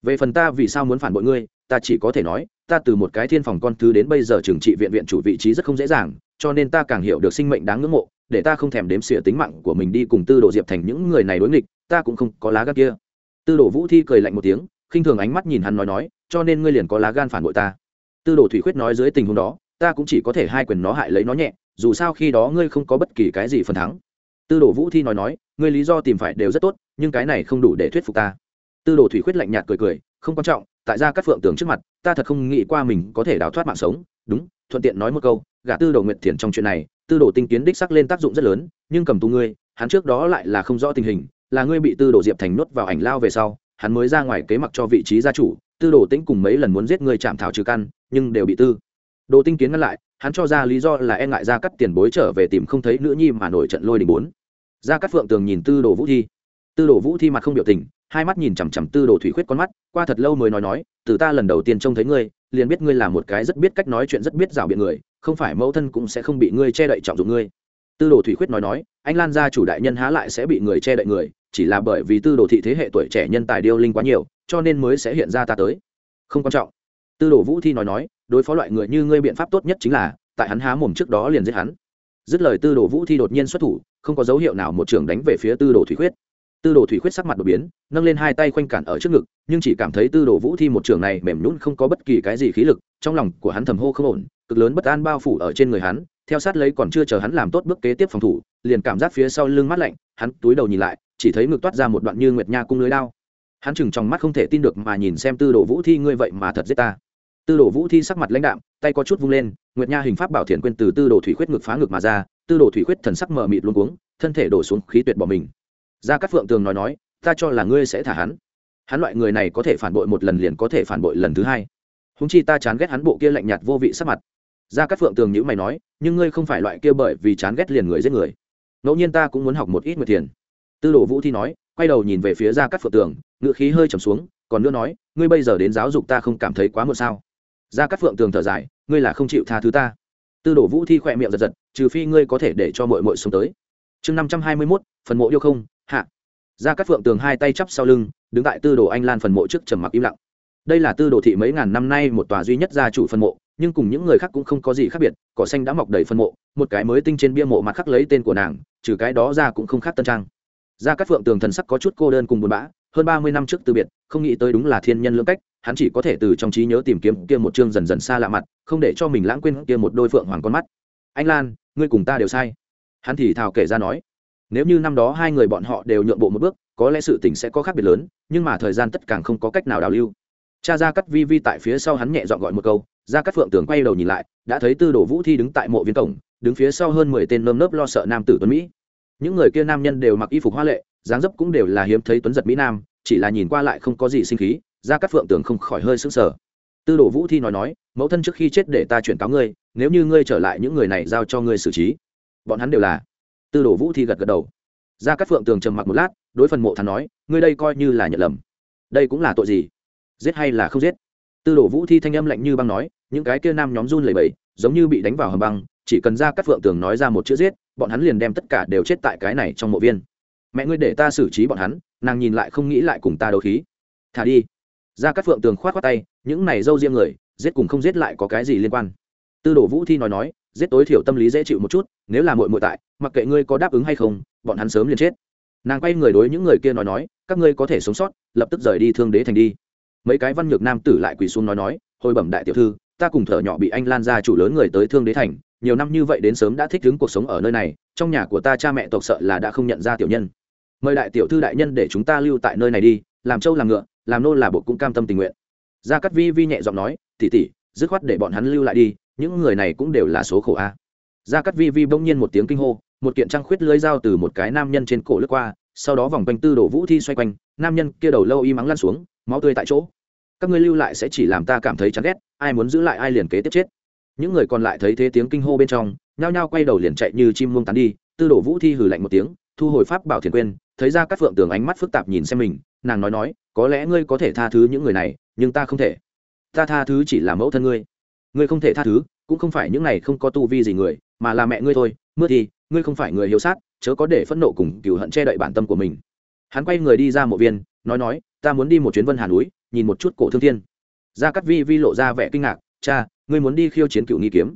Về phần ta vì sao muốn phản bội ngươi ta chỉ có thể nói, ta từ một cái thiên phòng con thứ đến bây giờ trừng trị viện viện chủ vị trí rất không dễ dàng, cho nên ta càng hiểu được sinh mệnh đáng ngưỡng mộ, để ta không thèm đếm xỉa tính mạng của mình đi cùng tư đồ diệp thành những người này đối nghịch, ta cũng không có lá gan kia. Tư đồ vũ thi cười lạnh một tiếng, khinh thường ánh mắt nhìn hắn nói nói, cho nên ngươi liền có lá gan phản bội ta. Tư đồ thủy khuyết nói dưới tình huống đó, ta cũng chỉ có thể hai quyền nó hại lấy nó nhẹ, dù sao khi đó ngươi không có bất kỳ cái gì phần thắng. Tư đồ vũ thi nói nói, ngươi lý do tìm phải đều rất tốt, nhưng cái này không đủ để thuyết phục ta. Tư đồ thủy khuyết lạnh nhạt cười cười, không quan trọng tại ra các phượng tường trước mặt, ta thật không nghĩ qua mình có thể đào thoát mạng sống. Đúng, thuận tiện nói một câu gả tư đồ nguyệt thiền trong chuyện này, tư đồ tinh kiến đích sắc lên tác dụng rất lớn, nhưng cầm tù ngươi, hắn trước đó lại là không rõ tình hình, là ngươi bị tư đồ diệp thành nuốt vào ảnh lao về sau, hắn mới ra ngoài kế mặc cho vị trí gia chủ, tư đồ tĩnh cùng mấy lần muốn giết ngươi chạm thảo trừ căn, nhưng đều bị tư đồ tinh kiến ngăn lại, hắn cho ra lý do là e ngại ra cắt tiền bối trở về tìm không thấy nữ nhi mà nổi trận lôi đình bốn. Ra cắt phượng tường nhìn tư đồ vũ thi, tư đồ vũ thi mặt không biểu tình hai mắt nhìn chằm chằm tư đồ thủy khuyết con mắt, qua thật lâu mới nói nói, từ ta lần đầu tiên trông thấy ngươi, liền biết ngươi là một cái rất biết cách nói chuyện rất biết rào biện người, không phải mẫu thân cũng sẽ không bị ngươi che đậy trọng dụng ngươi. Tư đồ thủy khuyết nói nói, anh lan gia chủ đại nhân há lại sẽ bị người che đậy người, chỉ là bởi vì tư đồ thị thế hệ tuổi trẻ nhân tài điêu linh quá nhiều, cho nên mới sẽ hiện ra ta tới. Không quan trọng. Tư đồ vũ thi nói nói, đối phó loại người như ngươi biện pháp tốt nhất chính là, tại hắn há mồm trước đó liền giết hắn. Dứt lời tư đồ vũ thi đột nhiên xuất thủ, không có dấu hiệu nào một trường đánh về phía tư đồ thủy khuyết tư đồ thủy khuyết sắc mặt đột biến, nâng lên hai tay khoanh cản ở trước ngực, nhưng chỉ cảm thấy tư đồ vũ thi một trường này mềm nhún không có bất kỳ cái gì khí lực, trong lòng của hắn thầm hô không ổn, cực lớn bất an bao phủ ở trên người hắn, theo sát lấy còn chưa chờ hắn làm tốt bước kế tiếp phòng thủ, liền cảm giác phía sau lưng mát lạnh, hắn túi đầu nhìn lại, chỉ thấy ngực toát ra một đoạn như nguyệt nha cung lưới đao. Hắn chừng trong mắt không thể tin được mà nhìn xem tư đồ vũ thi, ngươi vậy mà thật giết ta. Tư đồ vũ thi sắc mặt lãnh đạm, tay có chút vung lên, nguyệt nha hình pháp bảo thiền quên từ tư đồ thủy khuyết ngực phá ngực mà ra, tư đồ thủy khuyết thần sắc mờ mịt luôn cuống, thân thể đổ xuống, khí tuyệt bỏ mình ra các phượng tường nói nói, ta cho là ngươi sẽ thả hắn. Hắn loại người này có thể phản bội một lần liền có thể phản bội lần thứ hai. Húng chi ta chán ghét hắn bộ kia lạnh nhạt vô vị sắc mặt. Ra các phượng tường nhữ mày nói, nhưng ngươi không phải loại kia bởi vì chán ghét liền người giết người. Ngẫu nhiên ta cũng muốn học một ít nguyệt thiền. Tư đồ vũ thi nói, quay đầu nhìn về phía ra các phượng tường ngự khí hơi trầm xuống, còn nữa nói, ngươi bây giờ đến giáo dục ta không cảm thấy quá muộn sao? Ra các phượng tường thở dài, ngươi là không chịu tha thứ ta. Tư đồ vũ thi khỏe miệng giật giật, trừ phi ngươi có thể để cho mội mội sống tới. Chương năm trăm hai mươi mốt, phần mộ yêu không hạ. Ra các phượng tường hai tay chắp sau lưng, đứng tại tư đồ anh lan phần mộ trước trầm mặc im lặng. Đây là tư đồ thị mấy ngàn năm nay một tòa duy nhất gia chủ phần mộ, nhưng cùng những người khác cũng không có gì khác biệt, cỏ xanh đã mọc đầy phân mộ, một cái mới tinh trên bia mộ mặt khắc lấy tên của nàng, trừ cái đó ra cũng không khác tân trang. Ra các phượng tường thần sắc có chút cô đơn cùng buồn bã, hơn ba mươi năm trước từ biệt, không nghĩ tới đúng là thiên nhân lưỡng cách, hắn chỉ có thể từ trong trí nhớ tìm kiếm kia một chương dần dần xa lạ mặt, không để cho mình lãng quên kia một đôi phượng hoàng con mắt. Anh lan, ngươi cùng ta đều sai. Hắn thì thào kể ra nói nếu như năm đó hai người bọn họ đều nhượng bộ một bước, có lẽ sự tình sẽ có khác biệt lớn, nhưng mà thời gian tất cả không có cách nào đào lưu. Cha ra cắt vi vi tại phía sau hắn nhẹ dọn gọi một câu ra cắt phượng tường quay đầu nhìn lại, đã thấy tư đồ vũ thi đứng tại mộ viên cổng, đứng phía sau hơn mười tên nơm nớp lo sợ nam tử tuấn mỹ. Những người kia nam nhân đều mặc y phục hoa lệ, dáng dấp cũng đều là hiếm thấy tuấn giật mỹ nam, chỉ là nhìn qua lại không có gì sinh khí ra cắt phượng tường không khỏi hơi sững sờ. Tư đồ vũ thi nói nói, mẫu thân trước khi chết để ta chuyển cáo ngươi, nếu như ngươi trở lại những người này giao cho ngươi xử trí. Bọn hắn đều là tư đồ vũ thi gật gật đầu. Ra cắt phượng tường trầm mặc một lát, đối phần mộ thắn nói, ngươi đây coi như là nhận lầm. Đây cũng là tội gì? Giết hay là không giết? Tư đồ vũ thi thanh âm lạnh như băng nói, những cái kia nam nhóm run lẩy bẩy, giống như bị đánh vào hầm băng, chỉ cần ra cắt phượng tường nói ra một chữ giết, bọn hắn liền đem tất cả đều chết tại cái này trong mộ viên. Mẹ ngươi để ta xử trí bọn hắn, nàng nhìn lại không nghĩ lại cùng ta đấu khí. Thả đi. Ra cắt phượng tường k h o á t k tay, những này d â u riêng người, giết cùng không giết lại có cái gì liên quan? Tư đồ vũ thi nói nói giết tối thiểu tâm lý dễ chịu một chút, nếu là mội mội tại, mặc kệ ngươi có đáp ứng hay không, bọn hắn sớm liền chết. Nàng quay người đối những người kia nói nói, các ngươi có thể sống sót, lập tức rời đi thương đế thành đi. Mấy cái văn nhược nam tử lại quỳ xuống nói nói, hồi bẩm đại tiểu thư, ta cùng thở nhỏ bị anh lan ra chủ lớn người tới thương đế thành, nhiều năm như vậy đến sớm đã thích ứng cuộc sống ở nơi này, trong nhà của ta cha mẹ tộc sợ là đã không nhận ra tiểu nhân. Mời đại tiểu thư đại nhân để chúng ta lưu tại nơi này đi, làm trâu làm ngựa, làm nô là bộ cũng cam tâm tình nguyện. Gia cát vi vi nhẹ giọng nói tỉ tỉ dứt khoát để bọn hắn lưu lại đi những người này cũng đều là số khổ a. Gia cát vi vi bỗng nhiên một tiếng kinh hô, một kiện trăng khuyết lưới dao từ một cái nam nhân trên cổ lướt qua, sau đó vòng quanh tư đổ vũ thi xoay quanh, nam nhân kia đầu lâu y mắng lăn xuống, máu tươi tại chỗ. Các ngươi lưu lại sẽ chỉ làm ta cảm thấy chán ghét, ai muốn giữ lại ai liền kế tiếp chết. Những người còn lại thấy thế tiếng kinh hô bên trong, nhao nhao quay đầu liền chạy như chim muông tán đi, tư đổ vũ thi hừ lạnh một tiếng, thu hồi pháp bảo thiền quên, thấy ra các phượng tường ánh mắt phức tạp nhìn xem mình, nàng nói nói, có lẽ ngươi có thể tha thứ những người này, nhưng ta không thể. Ta tha thứ chỉ là mẫu thân ngươi ngươi không thể tha thứ, cũng không phải những này không có tu vi gì người, mà là mẹ ngươi thôi, mưa thì, ngươi không phải người hiếu sát, chớ có để phẫn nộ cùng cựu hận che đậy bản tâm của mình. Hắn quay người đi ra mộ viên, nói nói, ta muốn đi một chuyến vân hà núi, nhìn một chút cổ thương thiên. Gia cắt vi vi lộ ra vẻ kinh ngạc, cha, ngươi muốn đi khiêu chiến cựu nghi kiếm.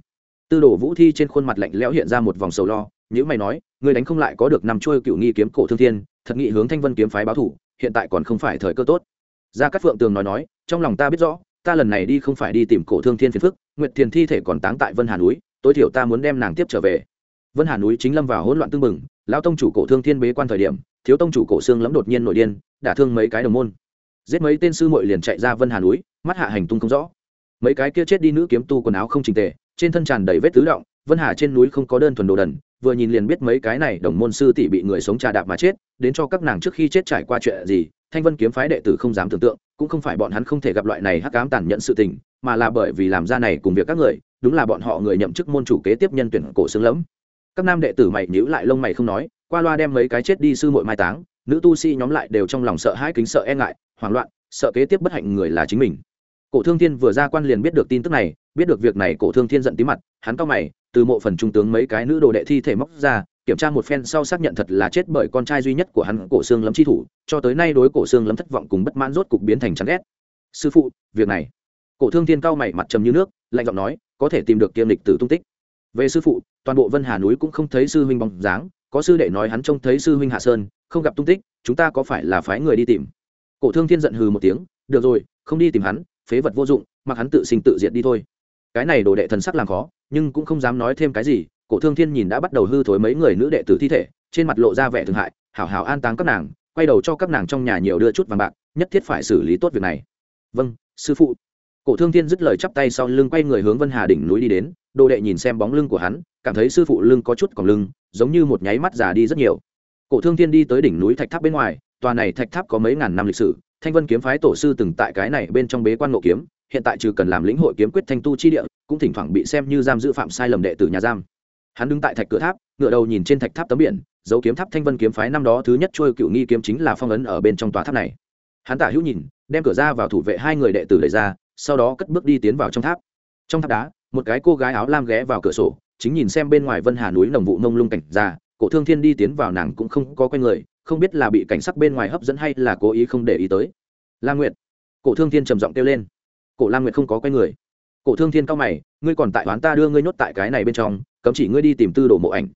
Tư đồ vũ thi trên khuôn mặt lạnh lẽo hiện ra một vòng sầu lo nhữ mày nói, ngươi đánh không lại có được nằm trôi cựu nghi kiếm cổ thương thiên, thật nghị hướng thanh vân kiếm phái báo thủ, hiện tại còn không phải thời cơ tốt. Gia cát phượng tường nói nói, trong lòng ta biết rõ ta lần này đi không phải đi tìm cổ thương thiên phiền phức, nguyệt thiền thi thể còn táng tại vân hà núi, tối thiểu ta muốn đem nàng tiếp trở về. Vân hà núi chính lâm vào hỗn loạn tương mừng lão tông chủ cổ thương thiên bế quan thời điểm, thiếu tông chủ cổ xương lẫm đột nhiên nổi điên, đả thương mấy cái đồng môn. Giết mấy tên sư muội liền chạy ra vân hà núi, mắt hạ hành tung không rõ. Mấy cái kia chết đi nữ kiếm tu quần áo không trình tề, trên thân tràn đầy vết tứ động, vân hà trên núi không có đơn thuần đồ đần, vừa nhìn liền biết mấy cái này đồng môn sư tỷ bị người sống trà đạp mà chết, đến cho các nàng trước khi chết trải qua chuyện gì, thanh vân kiếm phái đệ tử không dám tưởng tượng cũng không phải bọn hắn không thể gặp loại này hắc ám tàn nhẫn sự tình, mà là bởi vì làm ra này cùng việc các người, đúng là bọn họ người nhậm chức môn chủ kế tiếp nhân tuyển cổ xương lẫm. Các nam đệ tử mày nhíu lại lông mày không nói, qua loa đem mấy cái chết đi sư muội mai táng, nữ tu sĩ nhóm lại đều trong lòng sợ hãi kính sợ e ngại, hoảng loạn, sợ kế tiếp bất hạnh người là chính mình. Cổ thương thiên vừa ra quan liền biết được tin tức này, biết được việc này cổ thương thiên giận tí mặt, hắn cao mày, từ mộ phần trung tướng mấy cái nữ đồ đệ thi thể móc ra kiểm tra một phen sau xác nhận thật là chết bởi con trai duy nhất của hắn, cổ xương lấm chi thủ, cho tới nay đối cổ xương lấm thất vọng cùng bất mãn rốt cục biến thành chán ghét. Sư phụ, việc này. Cổ thương thiên cao mày mặt trầm như nước, lạnh giọng nói, có thể tìm được kiêm lịch tử tung tích. Về sư phụ, toàn bộ vân hà núi cũng không thấy sư huynh bóng dáng, có sư đệ nói hắn trông thấy sư huynh hạ sơn, không gặp tung tích, chúng ta có phải là phái người đi tìm? Cổ thương thiên giận hừ một tiếng, được rồi, không đi tìm hắn, phế vật vô dụng, mặc hắn tự sinh tự diệt đi thôi. Cái này đồ đệ thần sắc làm khó, nhưng cũng không dám nói thêm cái gì cổ thương thiên nhìn đã bắt đầu hư thối mấy người nữ đệ tử thi thể, trên mặt lộ ra vẻ thương hại, hảo hảo an táng các nàng, quay đầu cho các nàng trong nhà nhiều đưa chút vàng bạc, nhất thiết phải xử lý tốt việc này. Vâng sư phụ. Cổ thương thiên dứt lời chắp tay sau lưng quay người hướng vân hà đỉnh núi đi đến, đồ đệ nhìn xem bóng lưng của hắn, cảm thấy sư phụ lưng có chút còn lưng, giống như một nháy mắt già đi rất nhiều. Cổ thương thiên đi tới đỉnh núi thạch tháp bên ngoài, tòa này thạch tháp có mấy ngàn năm lịch sử, thanh vân kiếm phái tổ sư từng tại cái này bên trong bế quan ngộ kiếm, hiện tại trừ cần làm lĩnh hội kiếm quyết thanh tu chi địa, cũng thỉnh thoảng bị xem như giam giữ phạm sai lầm đệ tử nhà giam hắn đứng tại thạch cửa tháp ngựa đầu nhìn trên thạch tháp tấm biển, dấu kiếm tháp thanh vân kiếm phái năm đó thứ nhất trôi cựu nghi kiếm chính là phong ấn ở bên trong tòa tháp này. Hắn tả hữu nhìn, đem cửa ra vào thủ vệ hai người đệ tử đẩy ra, sau đó cất bước đi tiến vào trong tháp. Trong tháp đá, một cái cô gái áo lam ghé vào cửa sổ, chính nhìn xem bên ngoài vân hà núi nồng vụ mông lung cảnh ra, cổ thương thiên đi tiến vào nàng cũng không có quen người, không biết là bị cảnh sắc bên ngoài hấp dẫn hay là cố ý không để ý tới. La nguyệt. Cổ thương thiên trầm giọng kêu lên. Cổ la nguyệt không có quen người. Cổ thương thiên cao mày ngươi còn tại toán ta đưa ngươi nhốt tại cái này bên trong, cấm chỉ ngươi đi tìm tư đồ mộ ảnh.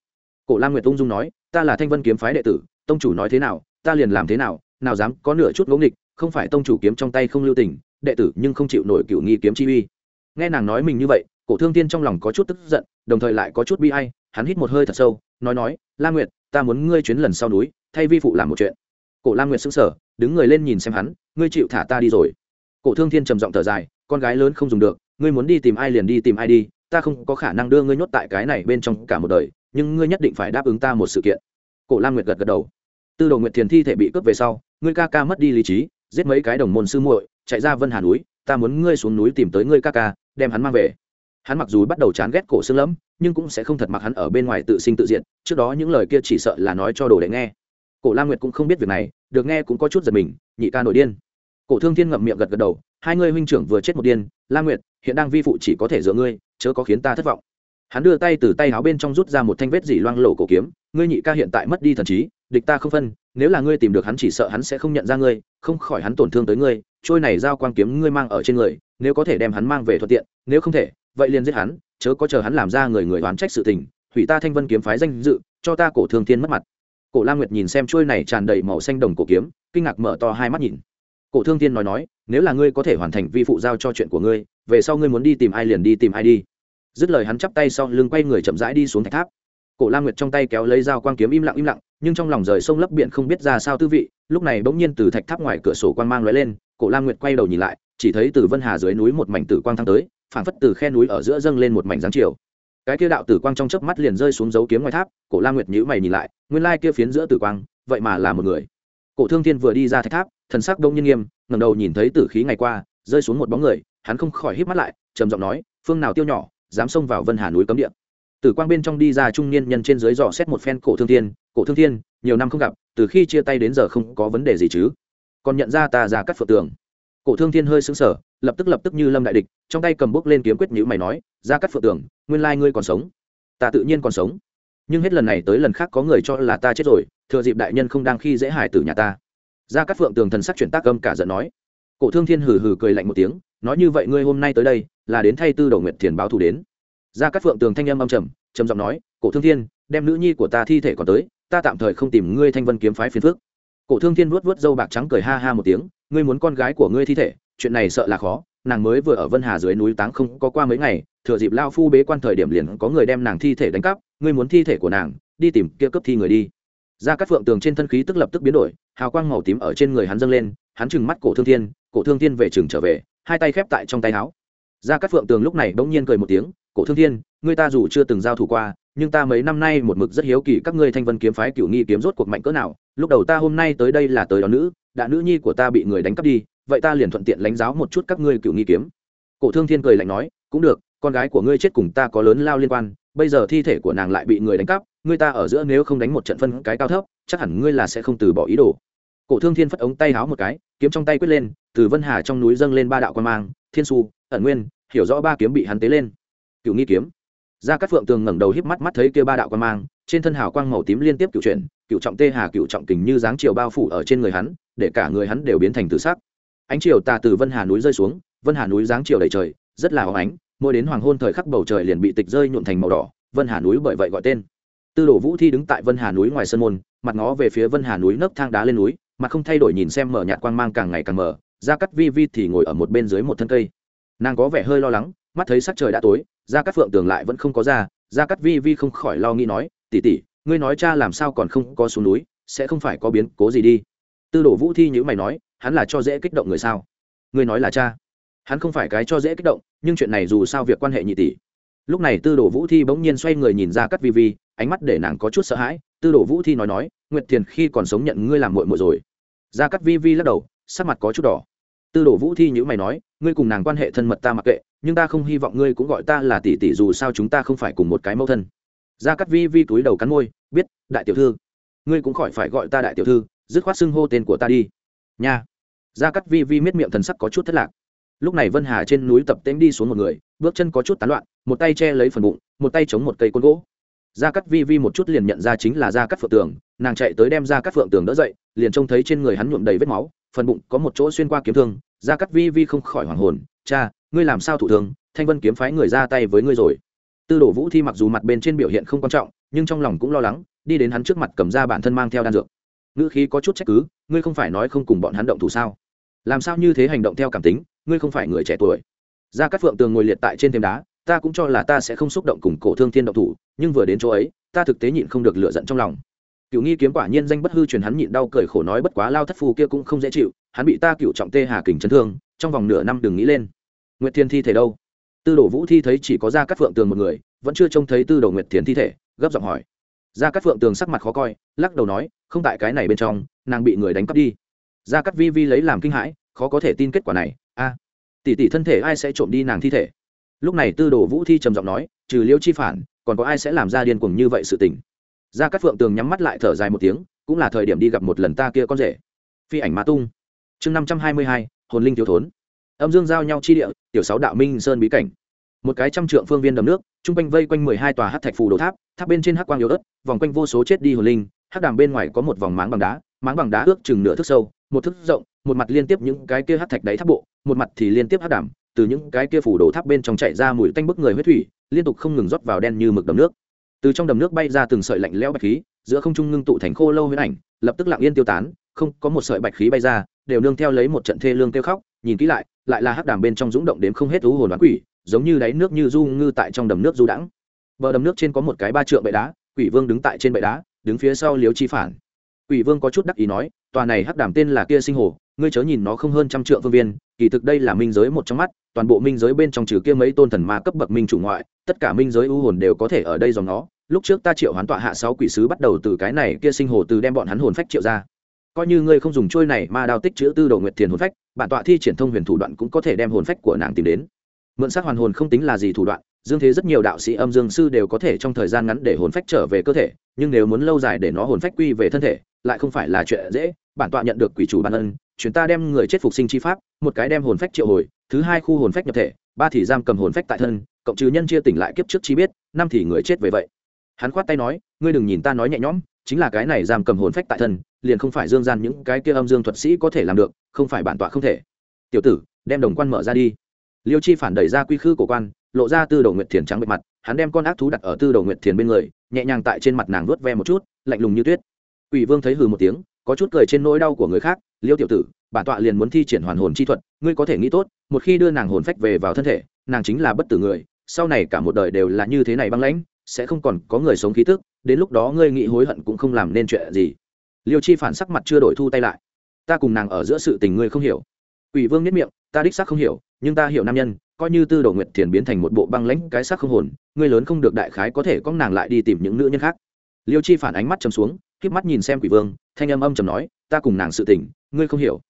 Cổ Lam nguyệt ung dung nói, ta là thanh vân kiếm phái đệ tử, tông chủ nói thế nào, ta liền làm thế nào nào dám có nửa chút ngỗ nghịch, không phải tông chủ kiếm trong tay không lưu tình, đệ tử nhưng không chịu nổi cựu nghi kiếm chi uy. Nghe nàng nói mình như vậy, cổ thương tiên trong lòng có chút tức giận, đồng thời lại có chút bi ai, hắn hít một hơi thật sâu, nói nói, la nguyệt, ta muốn ngươi chuyến lần sau núi, thay vi phụ làm một chuyện. Cổ la nguyệt sững sờ, đứng người lên nhìn xem hắn, ngươi chịu thả ta đi rồi. Cổ thương thiên trầm giọng thở dài, con gái lớn không dùng được ngươi muốn đi tìm ai liền đi tìm ai đi, ta không có khả năng đưa ngươi nhốt tại cái này bên trong cả một đời, nhưng ngươi nhất định phải đáp ứng ta một sự kiện. Cổ lam nguyệt gật gật đầu. Tư đồ nguyệt thiền thi thể bị cướp về sau, ngươi ca ca mất đi lý trí, giết mấy cái đồng môn sư muội, chạy ra vân hà núi, ta muốn ngươi xuống núi tìm tới ngươi ca ca, đem hắn mang về. Hắn mặc dù bắt đầu chán ghét cổ xương lẫm, nhưng cũng sẽ không thật mặc hắn ở bên ngoài tự sinh tự diện trước đó những lời kia chỉ sợ là nói cho đồ để nghe. Cổ lam nguyệt cũng không biết việc này, được nghe cũng có chút giật mình, nhị ca nổi điên cổ thương thiên ngậm miệng gật gật đầu, hai ngươi huynh trưởng vừa chết một điên, La nguyệt, hiện đang vi phụ chỉ có thể dựa ngươi, chớ có khiến ta thất vọng. Hắn đưa tay từ tay áo bên trong rút ra một thanh vết dỉ loang lổ cổ kiếm, ngươi nhị ca hiện tại mất đi thần trí, địch ta không phân, nếu là ngươi tìm được hắn chỉ sợ hắn sẽ không nhận ra ngươi, không khỏi hắn tổn thương tới ngươi, trôi này giao quang kiếm ngươi mang ở trên người, nếu có thể đem hắn mang về thuận tiện, nếu không thể, vậy liền giết hắn, chớ có chờ hắn làm ra người người oán trách sự tình, hủy ta thanh vân kiếm phái danh dự, cho ta cổ thương thiên mất mặt. Cổ La nguyệt nhìn xem trôi này tràn đầy màu xanh đồng cổ kiếm, kinh ngạc mở to hai mắt nhìn cổ thương thiên nói nói, nếu là ngươi có thể hoàn thành vi phụ giao cho chuyện của ngươi, về sau ngươi muốn đi tìm ai liền đi tìm ai đi. Dứt lời hắn chắp tay sau lưng quay người chậm rãi đi xuống thạch tháp. Cổ la nguyệt trong tay kéo lấy dao quang kiếm im lặng im lặng, nhưng trong lòng rời sông lấp biển không biết ra sao tư vị, lúc này bỗng nhiên từ thạch tháp ngoài cửa sổ quang mang lóe lên, cổ la nguyệt quay đầu nhìn lại, chỉ thấy từ vân hà dưới núi một mảnh tử quang thăng tới, phảng phất từ khe núi ở giữa dâng lên một mảnh dáng chiều. Cái kia đạo tử quang trong chớp mắt liền rơi xuống dấu kiếm ngoài tháp, cổ la nguyệt nhíu mày nhìn lại, nguyên lai kia phiến giữa tử quang, vậy mà là một người cổ thương thiên vừa đi ra thạch tháp, thần sắc đông nhiên nghiêm, ngẩng đầu nhìn thấy tử khí ngày qua, rơi xuống một bóng người, hắn không khỏi hít mắt lại, trầm giọng nói, phương nào tiêu nhỏ, dám xông vào vân hà núi cấm địa. Tử quang bên trong đi ra trung niên nhân trên dưới dò xét một phen cổ thương thiên, cổ thương thiên, nhiều năm không gặp, từ khi chia tay đến giờ không có vấn đề gì chứ? Còn nhận ra ta ra cắt phượng tường. Cổ thương thiên hơi sững sờ, lập tức lập tức như lâm đại địch, trong tay cầm bước lên kiếm quyết nhữ mày nói, ra cắt phượng tường, nguyên lai ngươi còn sống. Ta tự nhiên còn sống. Nhưng hết lần này tới lần khác có người cho là ta chết rồi thừa dịp đại nhân không đang khi dễ hải tử nhà ta. Ra các phượng tường thần sắc chuyển tác âm cả giận nói. Cổ thương thiên hừ hừ cười lạnh một tiếng, nói như vậy ngươi hôm nay tới đây, là đến thay tư đầu nguyện thiền báo thù đến. Ra các phượng tường thanh âm âm trầm trầm giọng nói, cổ thương thiên, đem nữ nhi của ta thi thể còn tới, ta tạm thời không tìm ngươi thanh vân kiếm phái phiền phước cổ thương thiên vuốt vuốt râu bạc trắng cười ha ha một tiếng, ngươi muốn con gái của ngươi thi thể, chuyện này sợ là khó, nàng mới vừa ở vân hà dưới núi táng không có qua mấy ngày, thừa dịp lao phu bế quan thời điểm liền có người đem nàng thi thể đánh cắp, ngươi muốn thi thể của nàng, đi tìm kia cấp thi người đi ra các phượng tường trên thân khí tức lập tức biến đổi, hào quang màu tím ở trên người hắn dâng lên, hắn trừng mắt cổ thương thiên, cổ thương thiên về trường trở về, hai tay khép tại trong tay áo. Ra các phượng tường lúc này bỗng nhiên cười một tiếng, cổ thương thiên, ngươi ta dù chưa từng giao thủ qua, nhưng ta mấy năm nay một mực rất hiếu kỳ các ngươi thanh vân kiếm phái cựu nghi kiếm rốt cuộc mạnh cỡ nào, lúc đầu ta hôm nay tới đây là tới đó nữ, đã nữ nhi của ta bị người đánh cắp đi, vậy ta liền thuận tiện lãnh giáo một chút các ngươi cựu nghi kiếm. Cổ thương thiên cười lạnh nói, cũng được, con gái của ngươi chết cùng ta có lớn lao liên quan, bây giờ thi thể của nàng lại bị người đánh cắp ngươi ta ở giữa nếu không đánh một trận phân cái cao thấp, chắc hẳn ngươi là sẽ không từ bỏ ý đồ. Cổ thương thiên phất ống tay háo một cái, kiếm trong tay quyết lên, từ vân hà trong núi dâng lên ba đạo quan mang, thiên su, ẩn nguyên, hiểu rõ ba kiếm bị hắn tế lên. Cựu nghi kiếm. Ra các phượng tường ngẩng đầu híp mắt mắt thấy kia ba đạo quan mang, trên thân hào quang màu tím liên tiếp cựu chuyển cựu trọng tê hà cựu trọng kình như dáng chiều bao phủ ở trên người hắn, để cả người hắn đều biến thành tự sắc. Ánh chiều tà từ vân hà núi rơi xuống, vân hà núi dáng chiều đầy trời, rất là óng ánh, mỗi đến hoàng hôn thời khắc bầu trời liền bị tịch rơi nhuộn thành màu đỏ, vân hà núi bởi vậy gọi tên tư đồ vũ thi đứng tại vân hà núi ngoài sân môn, mặt ngó về phía vân hà núi nấc thang đá lên núi mặt không thay đổi nhìn xem mở nhạt quang mang càng ngày càng mở ra cắt vi vi thì ngồi ở một bên dưới một thân cây. Nàng có vẻ hơi lo lắng, mắt thấy sắc trời đã tối ra cắt phượng tường lại vẫn không có ra ra cắt vi vi không khỏi lo nghĩ nói tỉ tỉ ngươi nói cha làm sao còn không có xuống núi, sẽ không phải có biến cố gì đi? Tư đồ vũ thi nhữ mày nói, hắn là cho dễ kích động người sao? Ngươi nói là cha. Hắn không phải cái cho dễ kích động, nhưng chuyện này dù sao việc quan hệ nhị tỷ. Lúc này tư đồ vũ thi bỗng nhiên xoay người nhìn ra cắt vi vi ánh mắt để nàng có chút sợ hãi, tư đồ vũ thi nói nói, nguyệt thiền khi còn sống nhận ngươi làm muội muội rồi. Gia cắt vi vi lắc đầu, sắc mặt có chút đỏ. Tư đồ vũ thi nhữ mày nói, ngươi cùng nàng quan hệ thân mật ta mặc kệ, nhưng ta không hy vọng ngươi cũng gọi ta là tỷ tỷ dù sao chúng ta không phải cùng một cái mẫu thân. Gia cắt vi vi túi đầu cắn môi, biết, đại tiểu thư, ngươi cũng khỏi phải gọi ta đại tiểu thư, dứt khoát xưng hô tên của ta đi. Nha. Gia cắt vi vi miết miệng thần sắc có chút thất lạc. Lúc này vân hà trên núi tập tễnh đi xuống một người, bước chân có chút tán loạn, một tay che lấy phần bụng, một tay chống một cây côn gỗ gia cắt vi vi một chút liền nhận ra chính là gia cắt phượng tường, nàng chạy tới đem gia cắt phượng tường đỡ dậy, liền trông thấy trên người hắn nhuộm đầy vết máu, phần bụng có một chỗ xuyên qua kiếm thương, gia cắt vi vi không khỏi hoảng hồn, cha, ngươi làm sao thủ thương? Thanh vân kiếm phái người ra tay với ngươi rồi. Tư đồ vũ thi mặc dù mặt bên trên biểu hiện không quan trọng, nhưng trong lòng cũng lo lắng, đi đến hắn trước mặt cầm ra bản thân mang theo đan dược. Ngữ khí có chút trách cứ, ngươi không phải nói không cùng bọn hắn động thủ sao? Làm sao như thế hành động theo cảm tính, ngươi không phải người trẻ tuổi? Gia cát phượng tường ngồi liệt tại trên thềm đá ta cũng cho là ta sẽ không xúc động cùng cổ thương thiên động thủ, nhưng vừa đến chỗ ấy, ta thực tế nhịn không được lựa giận trong lòng. Cựu nghi kiếm quả nhiên danh bất hư truyền hắn nhịn đau cười khổ nói bất quá lao thất phù kia cũng không dễ chịu, hắn bị ta cựu trọng tê hà kình chấn thương, trong vòng nửa năm đừng nghĩ lên. Nguyệt thiên thi thể đâu? Tư đồ vũ thi thấy chỉ có gia cát phượng tường một người, vẫn chưa trông thấy tư đồ nguyệt thiền thi thể, gấp giọng hỏi. Gia cát phượng tường sắc mặt khó coi, lắc đầu nói, không tại cái này bên trong, nàng bị người đánh cắp đi. Gia cát vi vi lấy làm kinh hãi, khó có thể tin kết quả này. A, tỷ tỷ thân thể ai sẽ trộm đi nàng thi thể? Lúc này tư đồ vũ thi trầm giọng nói, trừ liêu chi phản, còn có ai sẽ làm ra điên cuồng như vậy sự tình? Gia cát phượng tường nhắm mắt lại thở dài một tiếng, cũng là thời điểm đi gặp một lần ta kia con rể. Phi ảnh ma tung. Chương năm trăm hai mươi hai, hồn linh thiếu thốn. Âm dương giao nhau chi địa, tiểu sáu đạo minh sơn bí cảnh. Một cái trăm trượng phương viên đầm nước chung quanh vây quanh mười hai tòa hát thạch phù đồ tháp tháp bên trên hắc quang yếu ớt, vòng quanh vô số chết đi hồn linh, hắc đàm bên ngoài có một vòng máng bằng đá, máng bằng đá ước chừng nửa thước sâu, một thước rộng, một mặt liên tiếp những cái kia hát thạch đáy tháp bộ, một mặt thì liên tiếp hát đàm từ những cái kia phủ đồ tháp bên trong chạy ra mùi tanh bức người huyết thủy, liên tục không ngừng rót vào đen như mực đầm nước. Từ trong đầm nước bay ra từng sợi lạnh lẽo bạch khí, giữa không trung ngưng tụ thành khô lâu huyết ảnh, lập tức lặng yên tiêu tán, không có một sợi bạch khí bay ra, đều nương theo lấy một trận thê lương tiêu khóc, nhìn kỹ lại lại là hắc đàm bên trong dũng động đến không hết thú hồn đoán quỷ, giống như đáy nước như du ngư tại trong đầm nước du đãng. Bờ đầm nước trên có một cái ba trượng bệ đá, quỷ vương đứng tại trên bệ đá, đứng phía sau liếu chi phản. Quỷ vương có chút đắc ý nói, tòa này hắc đàm tên là kia sinh hồ ngươi chớ nhìn nó không hơn trăm trượng phương viên, kỳ thực đây là minh giới một trong mắt, toàn bộ minh giới bên trong trừ kia mấy tôn thần ma cấp bậc minh chủ ngoại, tất cả minh giới ưu hồn đều có thể ở đây dòng nó. Lúc trước ta triệu hoán tọa hạ sáu quỷ sứ bắt đầu từ cái này kia sinh hồ từ đem bọn hắn hồn phách triệu ra. Coi như ngươi không dùng trôi này mà đao tích chữ tư đồ nguyệt thiền hồn phách, bản tọa thi triển thông huyền thủ đoạn cũng có thể đem hồn phách của nàng tìm đến. Mượn sát hoàn hồn không tính là gì thủ đoạn, dương thế rất nhiều đạo sĩ âm dương sư đều có thể trong thời gian ngắn để hồn phách trở về cơ thể, nhưng nếu muốn lâu dài để nó hồn phách quy về thân thể, lại không phải là chuyện dễ. Bản tọa nhận được quỷ chủ ban ân chuyển ta đem người chết phục sinh chi pháp một cái đem hồn phách triệu hồi thứ hai khu hồn phách nhập thể ba thì giam cầm hồn phách tại thân cộng trừ nhân chia tỉnh lại kiếp trước chi biết năm thì người chết về vậy. Hắn khoát tay nói ngươi đừng nhìn ta nói nhẹ nhõm chính là cái này giam cầm hồn phách tại thân liền không phải dương gian những cái kia âm dương thuật sĩ có thể làm được không phải bản tọa không thể. Tiểu tử đem đồng quan mở ra đi. Liêu chi phản đẩy ra quy khư cổ quan lộ ra tư đầu nguyệt thiền trắng bệ mặt hắn đem con ác thú đặt ở tư đầu nguyệt thiền bên người nhẹ nhàng tại trên mặt nàng vuốt ve một chút lạnh lùng như tuyết. Quỷ Vương thấy hừ một tiếng, có chút cười trên nỗi đau của người khác, Liêu tiểu tử, bản tọa liền muốn thi triển hoàn hồn chi thuật, ngươi có thể nghĩ tốt, một khi đưa nàng hồn phách về vào thân thể, nàng chính là bất tử người, sau này cả một đời đều là như thế này băng lãnh, sẽ không còn có người sống khí tức, đến lúc đó ngươi nghĩ hối hận cũng không làm nên chuyện gì. Liêu Chi phản sắc mặt chưa đổi thu tay lại. Ta cùng nàng ở giữa sự tình ngươi không hiểu. Quỷ Vương nhếch miệng, ta đích xác không hiểu, nhưng ta hiểu nam nhân, coi như Tư Đồ Nguyệt Thiền biến thành một bộ băng lãnh cái xác không hồn, ngươi lớn không được đại khái có thể con nàng lại đi tìm những nữ nhân khác. Liêu Chi phản ánh mắt trầm xuống, híp mắt nhìn xem quỷ vương, thanh âm âm chầm nói, ta cùng nàng sự tình, ngươi không hiểu.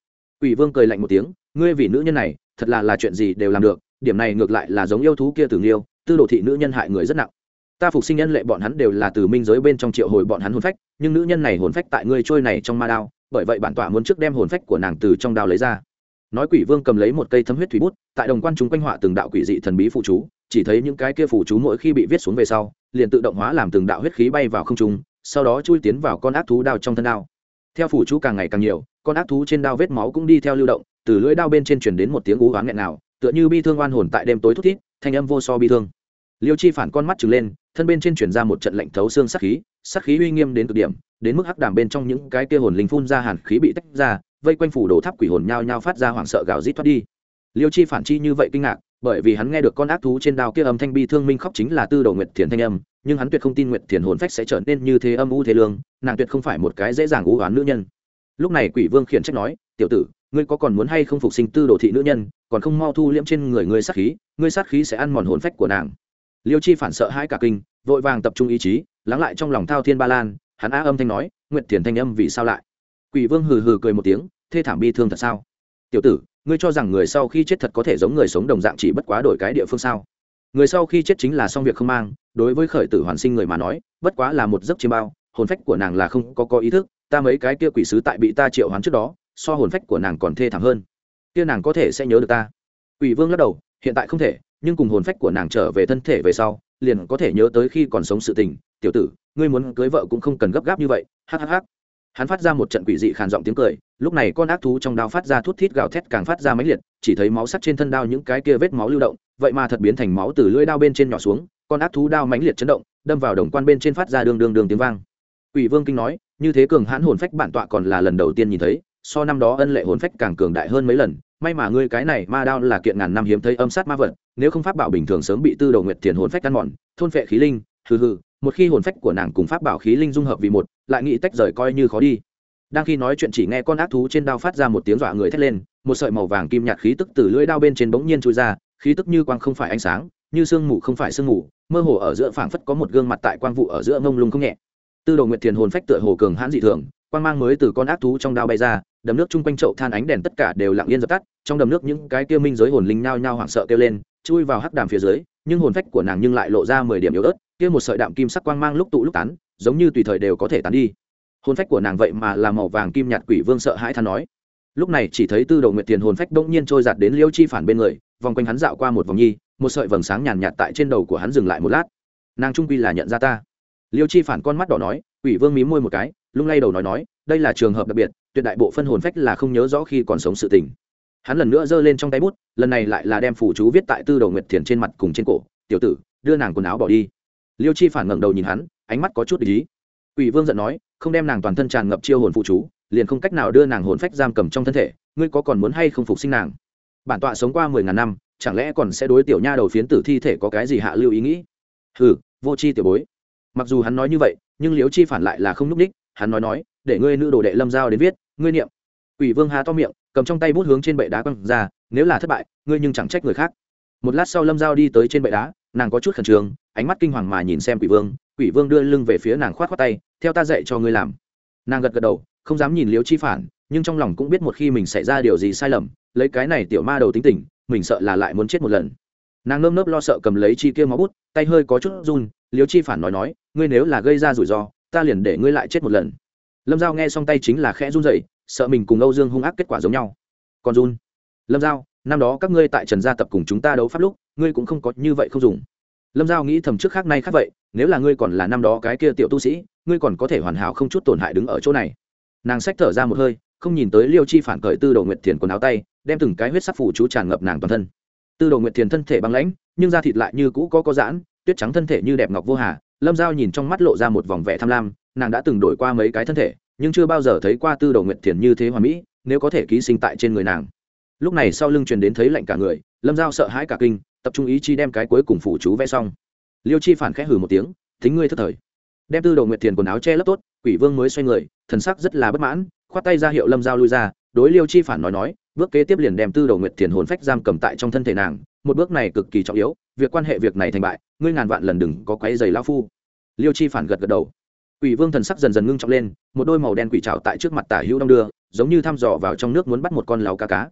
Quỷ vương cười lạnh một tiếng, ngươi vì nữ nhân này, thật là là chuyện gì đều làm được, điểm này ngược lại là giống yêu thú kia tử nghiêu, tư đồ thị nữ nhân hại người rất nặng. Ta phục sinh nhân lệ bọn hắn đều là từ minh giới bên trong triệu hồi bọn hắn hồn phách, nhưng nữ nhân này hồn phách tại ngươi trôi này trong ma đao, bởi vậy bản tọa muốn trước đem hồn phách của nàng từ trong đao lấy ra. Nói quỷ vương cầm lấy một cây thấm huyết thủy bút, tại đồng quan chúng quanh họa từng đạo quỷ dị thần bí phụ chú, chỉ thấy những cái kia phụ chú mỗi khi bị viết xuống về sau, liền tự động hóa làm từng đạo huyết khí bay vào không trung sau đó chui tiến vào con ác thú đao trong thân đao. Theo phủ chú càng ngày càng nhiều, con ác thú trên đao vết máu cũng đi theo lưu động, từ lưỡi đao bên trên chuyển đến một tiếng ú oán nghẹn nào, tựa như bi thương oan hồn tại đêm tối thút thít, thanh âm vô so bi thương. Liêu chi phản con mắt trừng lên, thân bên trên chuyển ra một trận lạnh thấu xương sắc khí sắc khí uy nghiêm đến cực điểm, đến mức hắc đàm bên trong những cái kia hồn linh phun ra hàn khí bị tách ra, vây quanh phủ đồ tháp quỷ hồn nhao nhao phát ra hoảng sợ gào rít thoát đi. Liêu chi phản chi như vậy kinh ngạc bởi vì hắn nghe được con ác thú trên đao kia âm thanh bi thương minh khóc chính là tư đồ nguyệt thiền thanh âm, nhưng hắn tuyệt không tin nguyệt thiền hồn phách sẽ trở nên như thế âm u thế lương, nàng tuyệt không phải một cái dễ dàng u oán nữ nhân. Lúc này quỷ vương khiển trách nói, tiểu tử, ngươi có còn muốn hay không phục sinh tư đồ thị nữ nhân, còn không mau thu liễm trên người ngươi sát khí, ngươi sát khí sẽ ăn mòn hồn phách của nàng. Liêu chi phản sợ hãi cả kinh, vội vàng tập trung ý chí, lắng lại trong lòng thao thiên ba lan, hắn á âm thanh nói, nguyệt thiền thanh âm vì sao lại? Quỷ vương hừ hừ cười một tiếng, thê thảm bi thương thật sao? Tiểu tử ngươi cho rằng người sau khi chết thật có thể giống người sống đồng dạng chỉ bất quá đổi cái địa phương sao? Người sau khi chết chính là xong việc không mang, đối với khởi tử hoàn sinh người mà nói, bất quá là một giấc chiêm bao, hồn phách của nàng là không có có ý thức, ta mấy cái kia quỷ sứ tại bị ta triệu hoán trước đó, so hồn phách của nàng còn thê thảm hơn. Kia nàng có thể sẽ nhớ được ta. Quỷ vương lắc đầu, hiện tại không thể, nhưng cùng hồn phách của nàng trở về thân thể về sau, liền có thể nhớ tới khi còn sống sự tình. Tiểu tử, ngươi muốn cưới vợ cũng không cần gấp gáp như vậy. Hhh hắn phát ra một trận quỷ dị khàn giọng tiếng cười lúc này con ác thú trong đao phát ra thút thít gào thét càng phát ra máy liệt, chỉ thấy máu sắt trên thân đao những cái kia vết máu lưu động, vậy mà thật biến thành máu từ lưỡi đao bên trên nhỏ xuống, con ác thú đao mãnh liệt chấn động, đâm vào đồng quan bên trên phát ra đường đường đường tiếng vang. Quỷ vương kinh nói, như thế cường hãn hồn phách bản tọa còn là lần đầu tiên nhìn thấy, so năm đó ân lệ hồn phách càng cường đại hơn mấy lần, may mà ngươi cái này ma đao là kiện ngàn năm hiếm thấy âm sát ma vật, nếu không pháp bảo bình thường sớm bị tư đầu nguyệt tiền hồn phách ăn mòn, thôn phệ khí linh, hừ hừ, một khi hồn phách của nàng cùng pháp bảo khí linh dung hợp vì một, lại nghĩ tách rời coi như khó đi đang khi nói chuyện chỉ nghe con ác thú trên đao phát ra một tiếng dọa người thét lên, một sợi màu vàng kim nhạt khí tức từ lưỡi đao bên trên bỗng nhiên trôi ra, khí tức như quang không phải ánh sáng, như sương mù không phải sương mù, mơ hồ ở giữa phảng phất có một gương mặt tại quang vụ ở giữa ngông lung không nhẹ. Tư đồ nguyệt thiền hồn phách tựa hồ cường hãn dị thường, quang mang mới từ con ác thú trong đao bay ra, đầm nước chung quanh chậu than ánh đèn tất cả đều lặng yên dập tắt, trong đầm nước những cái kia minh giới hồn linh nhao nhao hoảng sợ kêu lên, chui vào hắc đàm phía dưới, nhưng hồn phách của nàng nhưng lại lộ ra mười điểm yếu ớt, kia một sợi đạm kim sắc quang mang lúc tụ lúc tán, giống như tùy thời đều có thể tán đi hồn phách của nàng vậy mà là màu vàng kim nhạt quỷ vương sợ hãi than nói. Lúc này chỉ thấy tư đầu nguyệt tiền hồn phách bỗng nhiên trôi giạt đến liêu chi phản bên người vòng quanh hắn dạo qua một vòng nhi một sợi vầng sáng nhàn nhạt tại trên đầu của hắn dừng lại một lát. Nàng trung quy là nhận ra ta. Liêu chi phản con mắt đỏ nói quỷ vương mí môi một cái lung lay đầu nói nói đây là trường hợp đặc biệt tuyệt đại bộ phân hồn phách là không nhớ rõ khi còn sống sự tình. Hắn lần nữa giơ lên trong tay bút lần này lại là đem phủ chú viết tại tư đầu nguyệt thiền trên mặt cùng trên cổ tiểu tử đưa nàng quần áo bỏ đi. Liêu chi phản ngẩng đầu nhìn hắn ánh mắt có chút ý. Quỷ Vương giận nói, không đem nàng toàn thân tràn ngập chiêu hồn phụ chú, liền không cách nào đưa nàng hồn phách giam cầm trong thân thể, ngươi có còn muốn hay không phục sinh nàng? Bản tọa sống qua mười ngàn năm, chẳng lẽ còn sẽ đối tiểu nha đầu phiến tử thi thể có cái gì hạ lưu ý nghĩ? Hừ, vô chi tiểu bối. Mặc dù hắn nói như vậy, nhưng Liễu Chi phản lại là không nút ních. hắn nói nói, để ngươi nữ đồ đệ Lâm giao đến viết, ngươi niệm. Quỷ Vương há to miệng, cầm trong tay bút hướng trên bệ đá quăng ra, nếu là thất bại, ngươi nhưng chẳng trách người khác. Một lát sau Lâm giao đi tới trên bệ đá, nàng có chút khẩn trương, ánh mắt kinh hoàng mà nhìn xem Quỷ Vương, quỷ vương đưa lưng về phía nàng khoát khoát tay, theo ta dạy cho ngươi làm. Nàng gật gật đầu, không dám nhìn liếu chi phản, nhưng trong lòng cũng biết một khi mình xảy ra điều gì sai lầm, lấy cái này tiểu ma đầu tính tình, mình sợ là lại muốn chết một lần. Nàng nơm nớp lo sợ cầm lấy chi kia máu bút, tay hơi có chút run liếu chi phản nói nói, ngươi nếu là gây ra rủi ro, ta liền để ngươi lại chết một lần. Lâm giao nghe xong tay chính là khẽ run dậy sợ mình cùng âu dương hung ác kết quả giống nhau. Còn run. Lâm giao, năm đó các ngươi tại trần gia tập cùng chúng ta đấu pháp lúc, ngươi cũng không có như vậy không dùng lâm giao nghĩ thầm trước khác nay khác vậy, nếu là ngươi còn là năm đó cái kia tiểu tu sĩ, ngươi còn có thể hoàn hảo không chút tổn hại đứng ở chỗ này. Nàng xách thở ra một hơi, không nhìn tới liêu chi phản cởi tư đồ nguyệt thiền quần áo tay, đem từng cái huyết sắc phủ chú tràn ngập nàng toàn thân. Tư đồ nguyệt thiền thân thể băng lãnh, nhưng da thịt lại như cũ có có giãn, tuyết trắng thân thể như đẹp ngọc vô hà, lâm giao nhìn trong mắt lộ ra một vòng vẻ tham lam, nàng đã từng đổi qua mấy cái thân thể, nhưng chưa bao giờ thấy qua tư đồ nguyệt thiền như thế hoàn mỹ, nếu có thể ký sinh tại trên người nàng. Lúc này sau lưng truyền đến thấy lạnh cả người, lâm giao sợ hãi cả kinh tập trung ý chi đem cái cuối cùng phủ chú vẽ xong. Liêu chi phản khẽ hừ một tiếng, thính ngươi thất thời. Đem tư đồ nguyệt tiền quần áo che lấp tốt, quỷ vương mới xoay người, thần sắc rất là bất mãn, khoát tay ra hiệu lâm giao lui ra, đối liêu chi phản nói nói, bước kế tiếp liền đem tư đồ nguyệt tiền hồn phách giam cầm tại trong thân thể nàng, một bước này cực kỳ trọng yếu, việc quan hệ việc này thành bại, ngươi ngàn vạn lần đừng có quấy giày lao phu. Liêu chi phản gật gật đầu. Quỷ vương thần sắc dần dần ngưng trọng lên, một đôi màu đen quỷ trào tại trước mặt tả hữu đông đưa, giống như thăm dò vào trong nước muốn bắt một con láo cá cá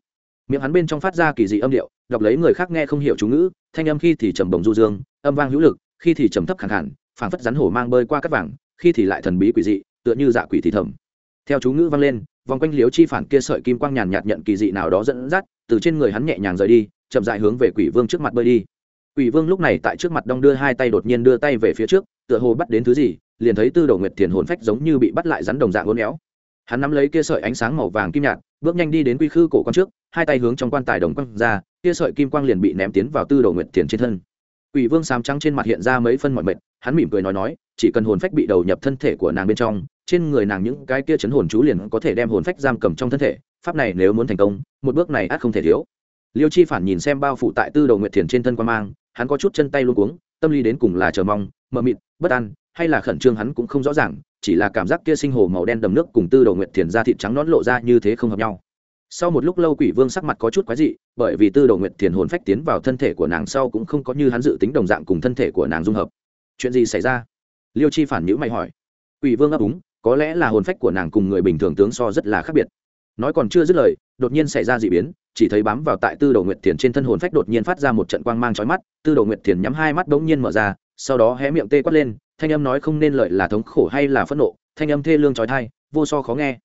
miệng hắn bên trong phát ra kỳ dị âm điệu, đọc lấy người khác nghe không hiểu chú ngữ, thanh âm khi thì trầm bồng du dương, âm vang hữu lực, khi thì trầm thấp khẳng hẳn phảng phất rắn hổ mang bơi qua cắt vàng, khi thì lại thần bí quỷ dị, tựa như dạ quỷ thì thầm. Theo chú ngữ vang lên, vòng quanh liếu chi phản kia sợi kim quang nhàn nhạt nhận kỳ dị nào đó dẫn dắt, từ trên người hắn nhẹ nhàng rời đi, chậm dại hướng về quỷ vương trước mặt bơi đi. Quỷ vương lúc này tại trước mặt đong đưa hai tay đột nhiên đưa tay về phía trước, tựa hồ bắt đến thứ gì, liền thấy tư đầu nguyệt thiền hồn phách giống như bị bắt lại rắn đồng dạng uốn éo. Hắn nắm lấy kia sợi ánh sáng màu vàng kim nhạt, bước nhanh đi đến quy khư cổ con trước hai tay hướng trong quan tài đồng quăng ra kia sợi kim quang liền bị ném tiến vào tư đồ nguyệt thiền trên thân Quỷ Vương sám trắng trên mặt hiện ra mấy phân mọi mệt, hắn mỉm cười nói nói, chỉ cần hồn phách bị đầu nhập thân thể của nàng bên trong, trên người nàng những cái kia chấn hồn chú liền có thể đem hồn phách giam cầm trong thân thể, pháp này nếu muốn thành công, một bước này ắt không thể thiếu. Liêu Chi phản nhìn xem bao phủ tại Tư Đầu Nguyệt Thiền trên thân quan mang, hắn có chút chân tay luôn cuống, tâm lý đến cùng là chờ mong, mờ mịt, bất an, hay là khẩn trương hắn cũng không rõ ràng, chỉ là cảm giác kia sinh hồ màu đen đầm nước cùng Tư Đầu Nguyệt Thiền ra thịt trắng nón lộ ra như thế không hợp nhau sau một lúc lâu quỷ vương sắc mặt có chút quái dị, bởi vì tư đồ nguyệt thiền hồn phách tiến vào thân thể của nàng sau cũng không có như hắn dự tính đồng dạng cùng thân thể của nàng dung hợp. Chuyện gì xảy ra? Liêu chi phản nhữ mày hỏi. Quỷ vương ấp úng, có lẽ là hồn phách của nàng cùng người bình thường tướng so rất là khác biệt. Nói còn chưa dứt lời, đột nhiên xảy ra d ị biến, chỉ thấy bám vào tại tư đồ nguyệt thiền trên thân hồn phách đột nhiên phát ra một trận quang mang trói mắt, tư đồ nguyệt thiền nhắm hai mắt bỗng nhiên mở ra, sau đó hé miệng tê quát lên, thanh âm nói không nên lợi là thống khổ hay là phẫn nộ, thanh âm thê lương trói thai vô so khó nghe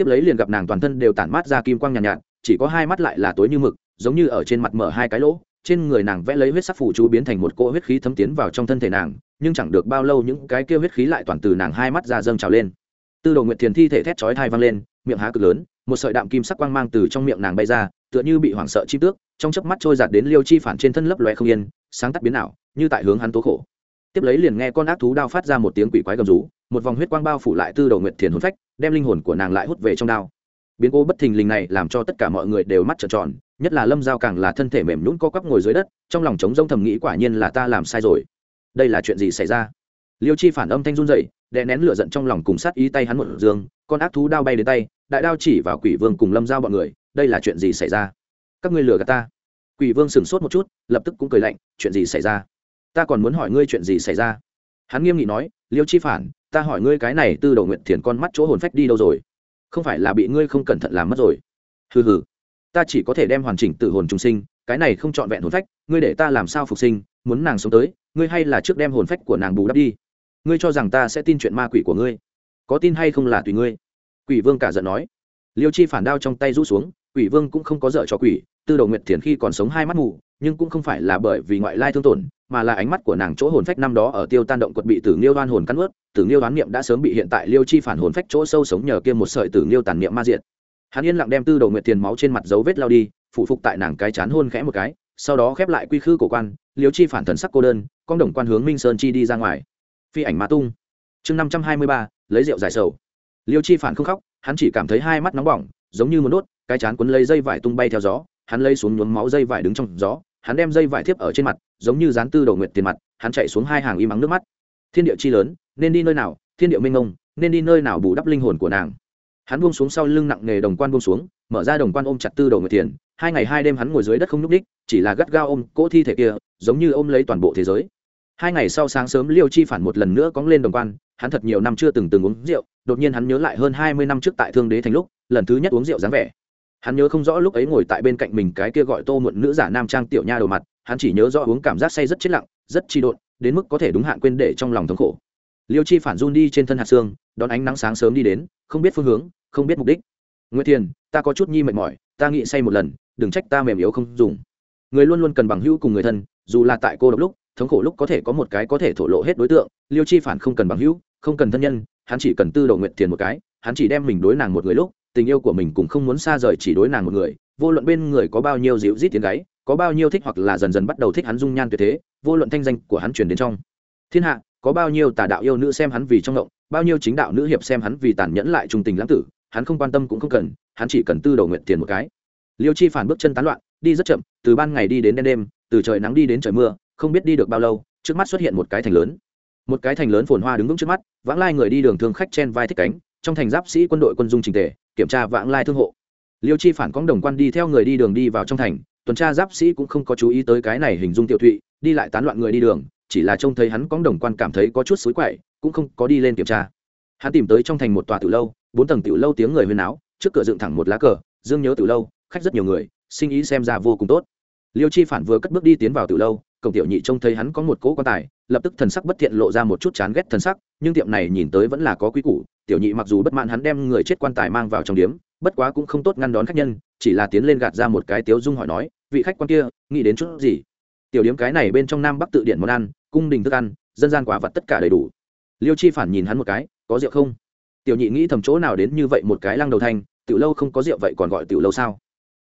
tiếp lấy liền gặp nàng toàn thân đều tản mát ra kim quang nhàn nhạt, nhạt chỉ có hai mắt lại là tối như mực giống như ở trên mặt mở hai cái lỗ trên người nàng vẽ lấy huyết sắc phủ chú biến thành một cỗ huyết khí thấm tiến vào trong thân thể nàng nhưng chẳng được bao lâu những cái kia huyết khí lại toàn từ nàng hai mắt ra dâng trào lên. Tư đồ nguyệt thiền thi thể thét chói thai vang lên miệng há cực lớn một sợi đạm kim sắc quang mang từ trong miệng nàng bay ra tựa như bị hoảng sợ chi tước trong chớp mắt trôi giạt đến liêu chi phản trên thân lấp loe không yên sáng tắt biến ảo như tại hướng hắn tố khổ. Tiếp lấy liền nghe con ác thú đao phát ra một tiếng quỷ quái gầm rú một vòng huyết quang bao phủ lại tư đầu nguyệt thiền hồn phách đem linh hồn của nàng lại hút về trong đao. Biến cố bất thình lình này làm cho tất cả mọi người đều mắt trợn tròn, nhất là lâm giao càng là thân thể mềm nhũn co quắp ngồi dưới đất, trong lòng trống rông thầm nghĩ quả nhiên là ta làm sai rồi. Đây là chuyện gì xảy ra? Liêu chi phản âm thanh run dậy đè nén lửa giận trong lòng cùng sát ý tay hắn một dương con ác thú đao bay đến tay, đại đao chỉ vào quỷ vương cùng lâm giao bọn người, đây là chuyện gì xảy ra? Các ngươi lừa gạt ta. Quỷ vương sửng sốt một chút, lập tức cũng cười lạnh, chuyện gì xảy ra? Ta còn muốn hỏi ngươi chuyện gì xảy ra? Hắn nghiêm nghị nói, liêu chi phản ta hỏi ngươi cái này tư đầu nguyện thiền con mắt chỗ hồn phách đi đâu rồi? Không phải là bị ngươi không cẩn thận làm mất rồi. Hừ hừ, ta chỉ có thể đem hoàn chỉnh tự hồn trùng sinh, cái này không trọn vẹn hồn phách, ngươi để ta làm sao phục sinh, muốn nàng sống tới, ngươi hay là trước đem hồn phách của nàng bù đắp đi? Ngươi cho rằng ta sẽ tin chuyện ma quỷ của ngươi? Có tin hay không là tùy ngươi. Quỷ vương cả giận nói. Liêu chi phản đao trong tay rũ xuống, quỷ vương cũng không có dở cho quỷ, tư đầu nguyệt thiền khi còn sống hai mắt mù nhưng cũng không phải là bởi vì ngoại lai thương tổn, mà là ánh mắt của nàng chỗ hồn phách năm đó ở tiêu tan động quật bị tử nghiêu đoan hồn cắn ướt tử nghiêu đoán niệm đã sớm bị hiện tại liêu chi phản hồn phách chỗ sâu sống nhờ kia một sợi tử nghiêu tàn niệm ma diện hắn yên lặng đem tư đầu nguyệt tiền máu trên mặt dấu vết lao đi phụ phục tại nàng cái chán hôn khẽ một cái, sau đó khép lại quy khư cổ quan, liêu chi phản thần sắc cô đơn, con đồng quan hướng minh sơn chi đi ra ngoài. Phi ảnh ma tung. Chương năm trăm hai mươi ba, lấy rượu giải sầu. Liêu chi phản không khóc, hắn chỉ cảm thấy hai mắt nóng bỏng, giống như muốn đốt, cái chán quấn lấy dây vải tung bay theo gió, hắn lấy xuống nhuốm máu dây vải đứng trong gió hắn đem dây vải thiếp ở trên mặt, giống như dán tư đầu nguyện tiền mặt, hắn chạy xuống hai hàng im ắng nước mắt. Thiên địa chi lớn, nên đi nơi nào, thiên địa minh ngông nên đi nơi nào bù đắp linh hồn của nàng. Hắn buông xuống sau lưng nặng nghề đồng quan buông xuống, mở ra đồng quan ôm chặt tư đầu nguyện tiền. Hai ngày hai đêm hắn ngồi dưới đất không nhúc ních chỉ là gắt gao ôm cỗ thi thể kia, giống như ôm lấy toàn bộ thế giới. Hai ngày sau sáng sớm liêu chi phản một lần nữa cóng lên đồng quan, hắn thật nhiều năm chưa từng từng uống rượu, đột nhiên hắn nhớ lại hơn hai mươi năm trước tại thương đế thành lúc, lần thứ nhất uống rượu dáng vẻ hắn nhớ không rõ lúc ấy ngồi tại bên cạnh mình cái kia gọi tô muộn nữ giả nam trang tiểu nha đầu mặt, hắn chỉ nhớ rõ uống cảm giác say rất chết lặng, rất chi độn, đến mức có thể đúng hạn quên để trong lòng thống khổ. Liêu chi phản run đi trên thân hạt xương, đón ánh nắng sáng sớm đi đến, không biết phương hướng, không biết mục đích. Nguyễn thiền, ta có chút nhi mệt mỏi, ta nghĩ say một lần, đừng trách ta mềm yếu không dùng. Người luôn luôn cần bằng hữu cùng người thân, dù là tại cô độc lúc, thống khổ lúc có thể có một cái có thể thổ lộ hết đối tượng, liêu chi phản không cần bằng hữu, không cần thân nhân, hắn chỉ cần tư đầu nguyện tiền một cái, hắn chỉ đem mình đối nàng một người lúc tình yêu của mình cũng không muốn xa rời chỉ đối nàng một người, vô luận bên người có bao nhiêu dịu rít tiếng gáy, có bao nhiêu thích hoặc là dần dần bắt đầu thích hắn dung nhan tuyệt thế, vô luận thanh danh của hắn truyền đến trong thiên hạ, có bao nhiêu tà đạo yêu nữ xem hắn vì trong ngộng, bao nhiêu chính đạo nữ hiệp xem hắn vì tàn nhẫn lại trung tình lãng tử, hắn không quan tâm cũng không cần, hắn chỉ cần tư đầu nguyện tiền một cái. Liêu chi phản bước chân tán loạn, đi rất chậm, từ ban ngày đi đến đêm đêm, từ trời nắng đi đến trời mưa, không biết đi được bao lâu, trước mắt xuất hiện một cái thành lớn. Một cái thành lớn phồn hoa đứng vững trước mắt, vãng lai người đi đường thương khách chen vai thích cánh, trong thành giáp sĩ quân đội quân dung trình tề kiểm tra vãng lai thương hộ. Liêu chi phản cóng đồng quan đi theo người đi đường đi vào trong thành, tuần tra giáp sĩ cũng không có chú ý tới cái này hình dung tiểu thụy, đi lại tán loạn người đi đường, chỉ là trông thấy hắn cóng đồng quan cảm thấy có chút xối quậy, cũng không có đi lên kiểm tra. Hắn tìm tới trong thành một tòa tiểu lâu, bốn tầng tiểu lâu tiếng người huyên áo trước cửa dựng thẳng một lá cờ, dương nhớ tiểu lâu, khách rất nhiều người, sinh ý xem ra vô cùng tốt. Liêu chi phản vừa cất bước đi tiến vào tiểu lâu cổng tiểu nhị trông thấy hắn có một cỗ quan tài, lập tức thần sắc bất thiện lộ ra một chút chán ghét thần sắc, nhưng tiệm này nhìn tới vẫn là có quý củ, tiểu nhị mặc dù bất mãn hắn đem người chết quan tài mang vào trong điếm, bất quá cũng không tốt ngăn đón khách nhân, chỉ là tiến lên gạt ra một cái tiếu dung hỏi nói, vị khách quan kia, nghĩ đến chút gì? Tiểu điếm cái này bên trong nam bắc tự điện món ăn, cung đình thức ăn, dân gian quả vật tất cả đầy đủ. Liêu chi phản nhìn hắn một cái, có rượu không? Tiểu nhị nghĩ thầm chỗ nào đến như vậy một cái lăng đầu thanh tiểu lâu không có rượu vậy còn gọi tiểu lâu sao?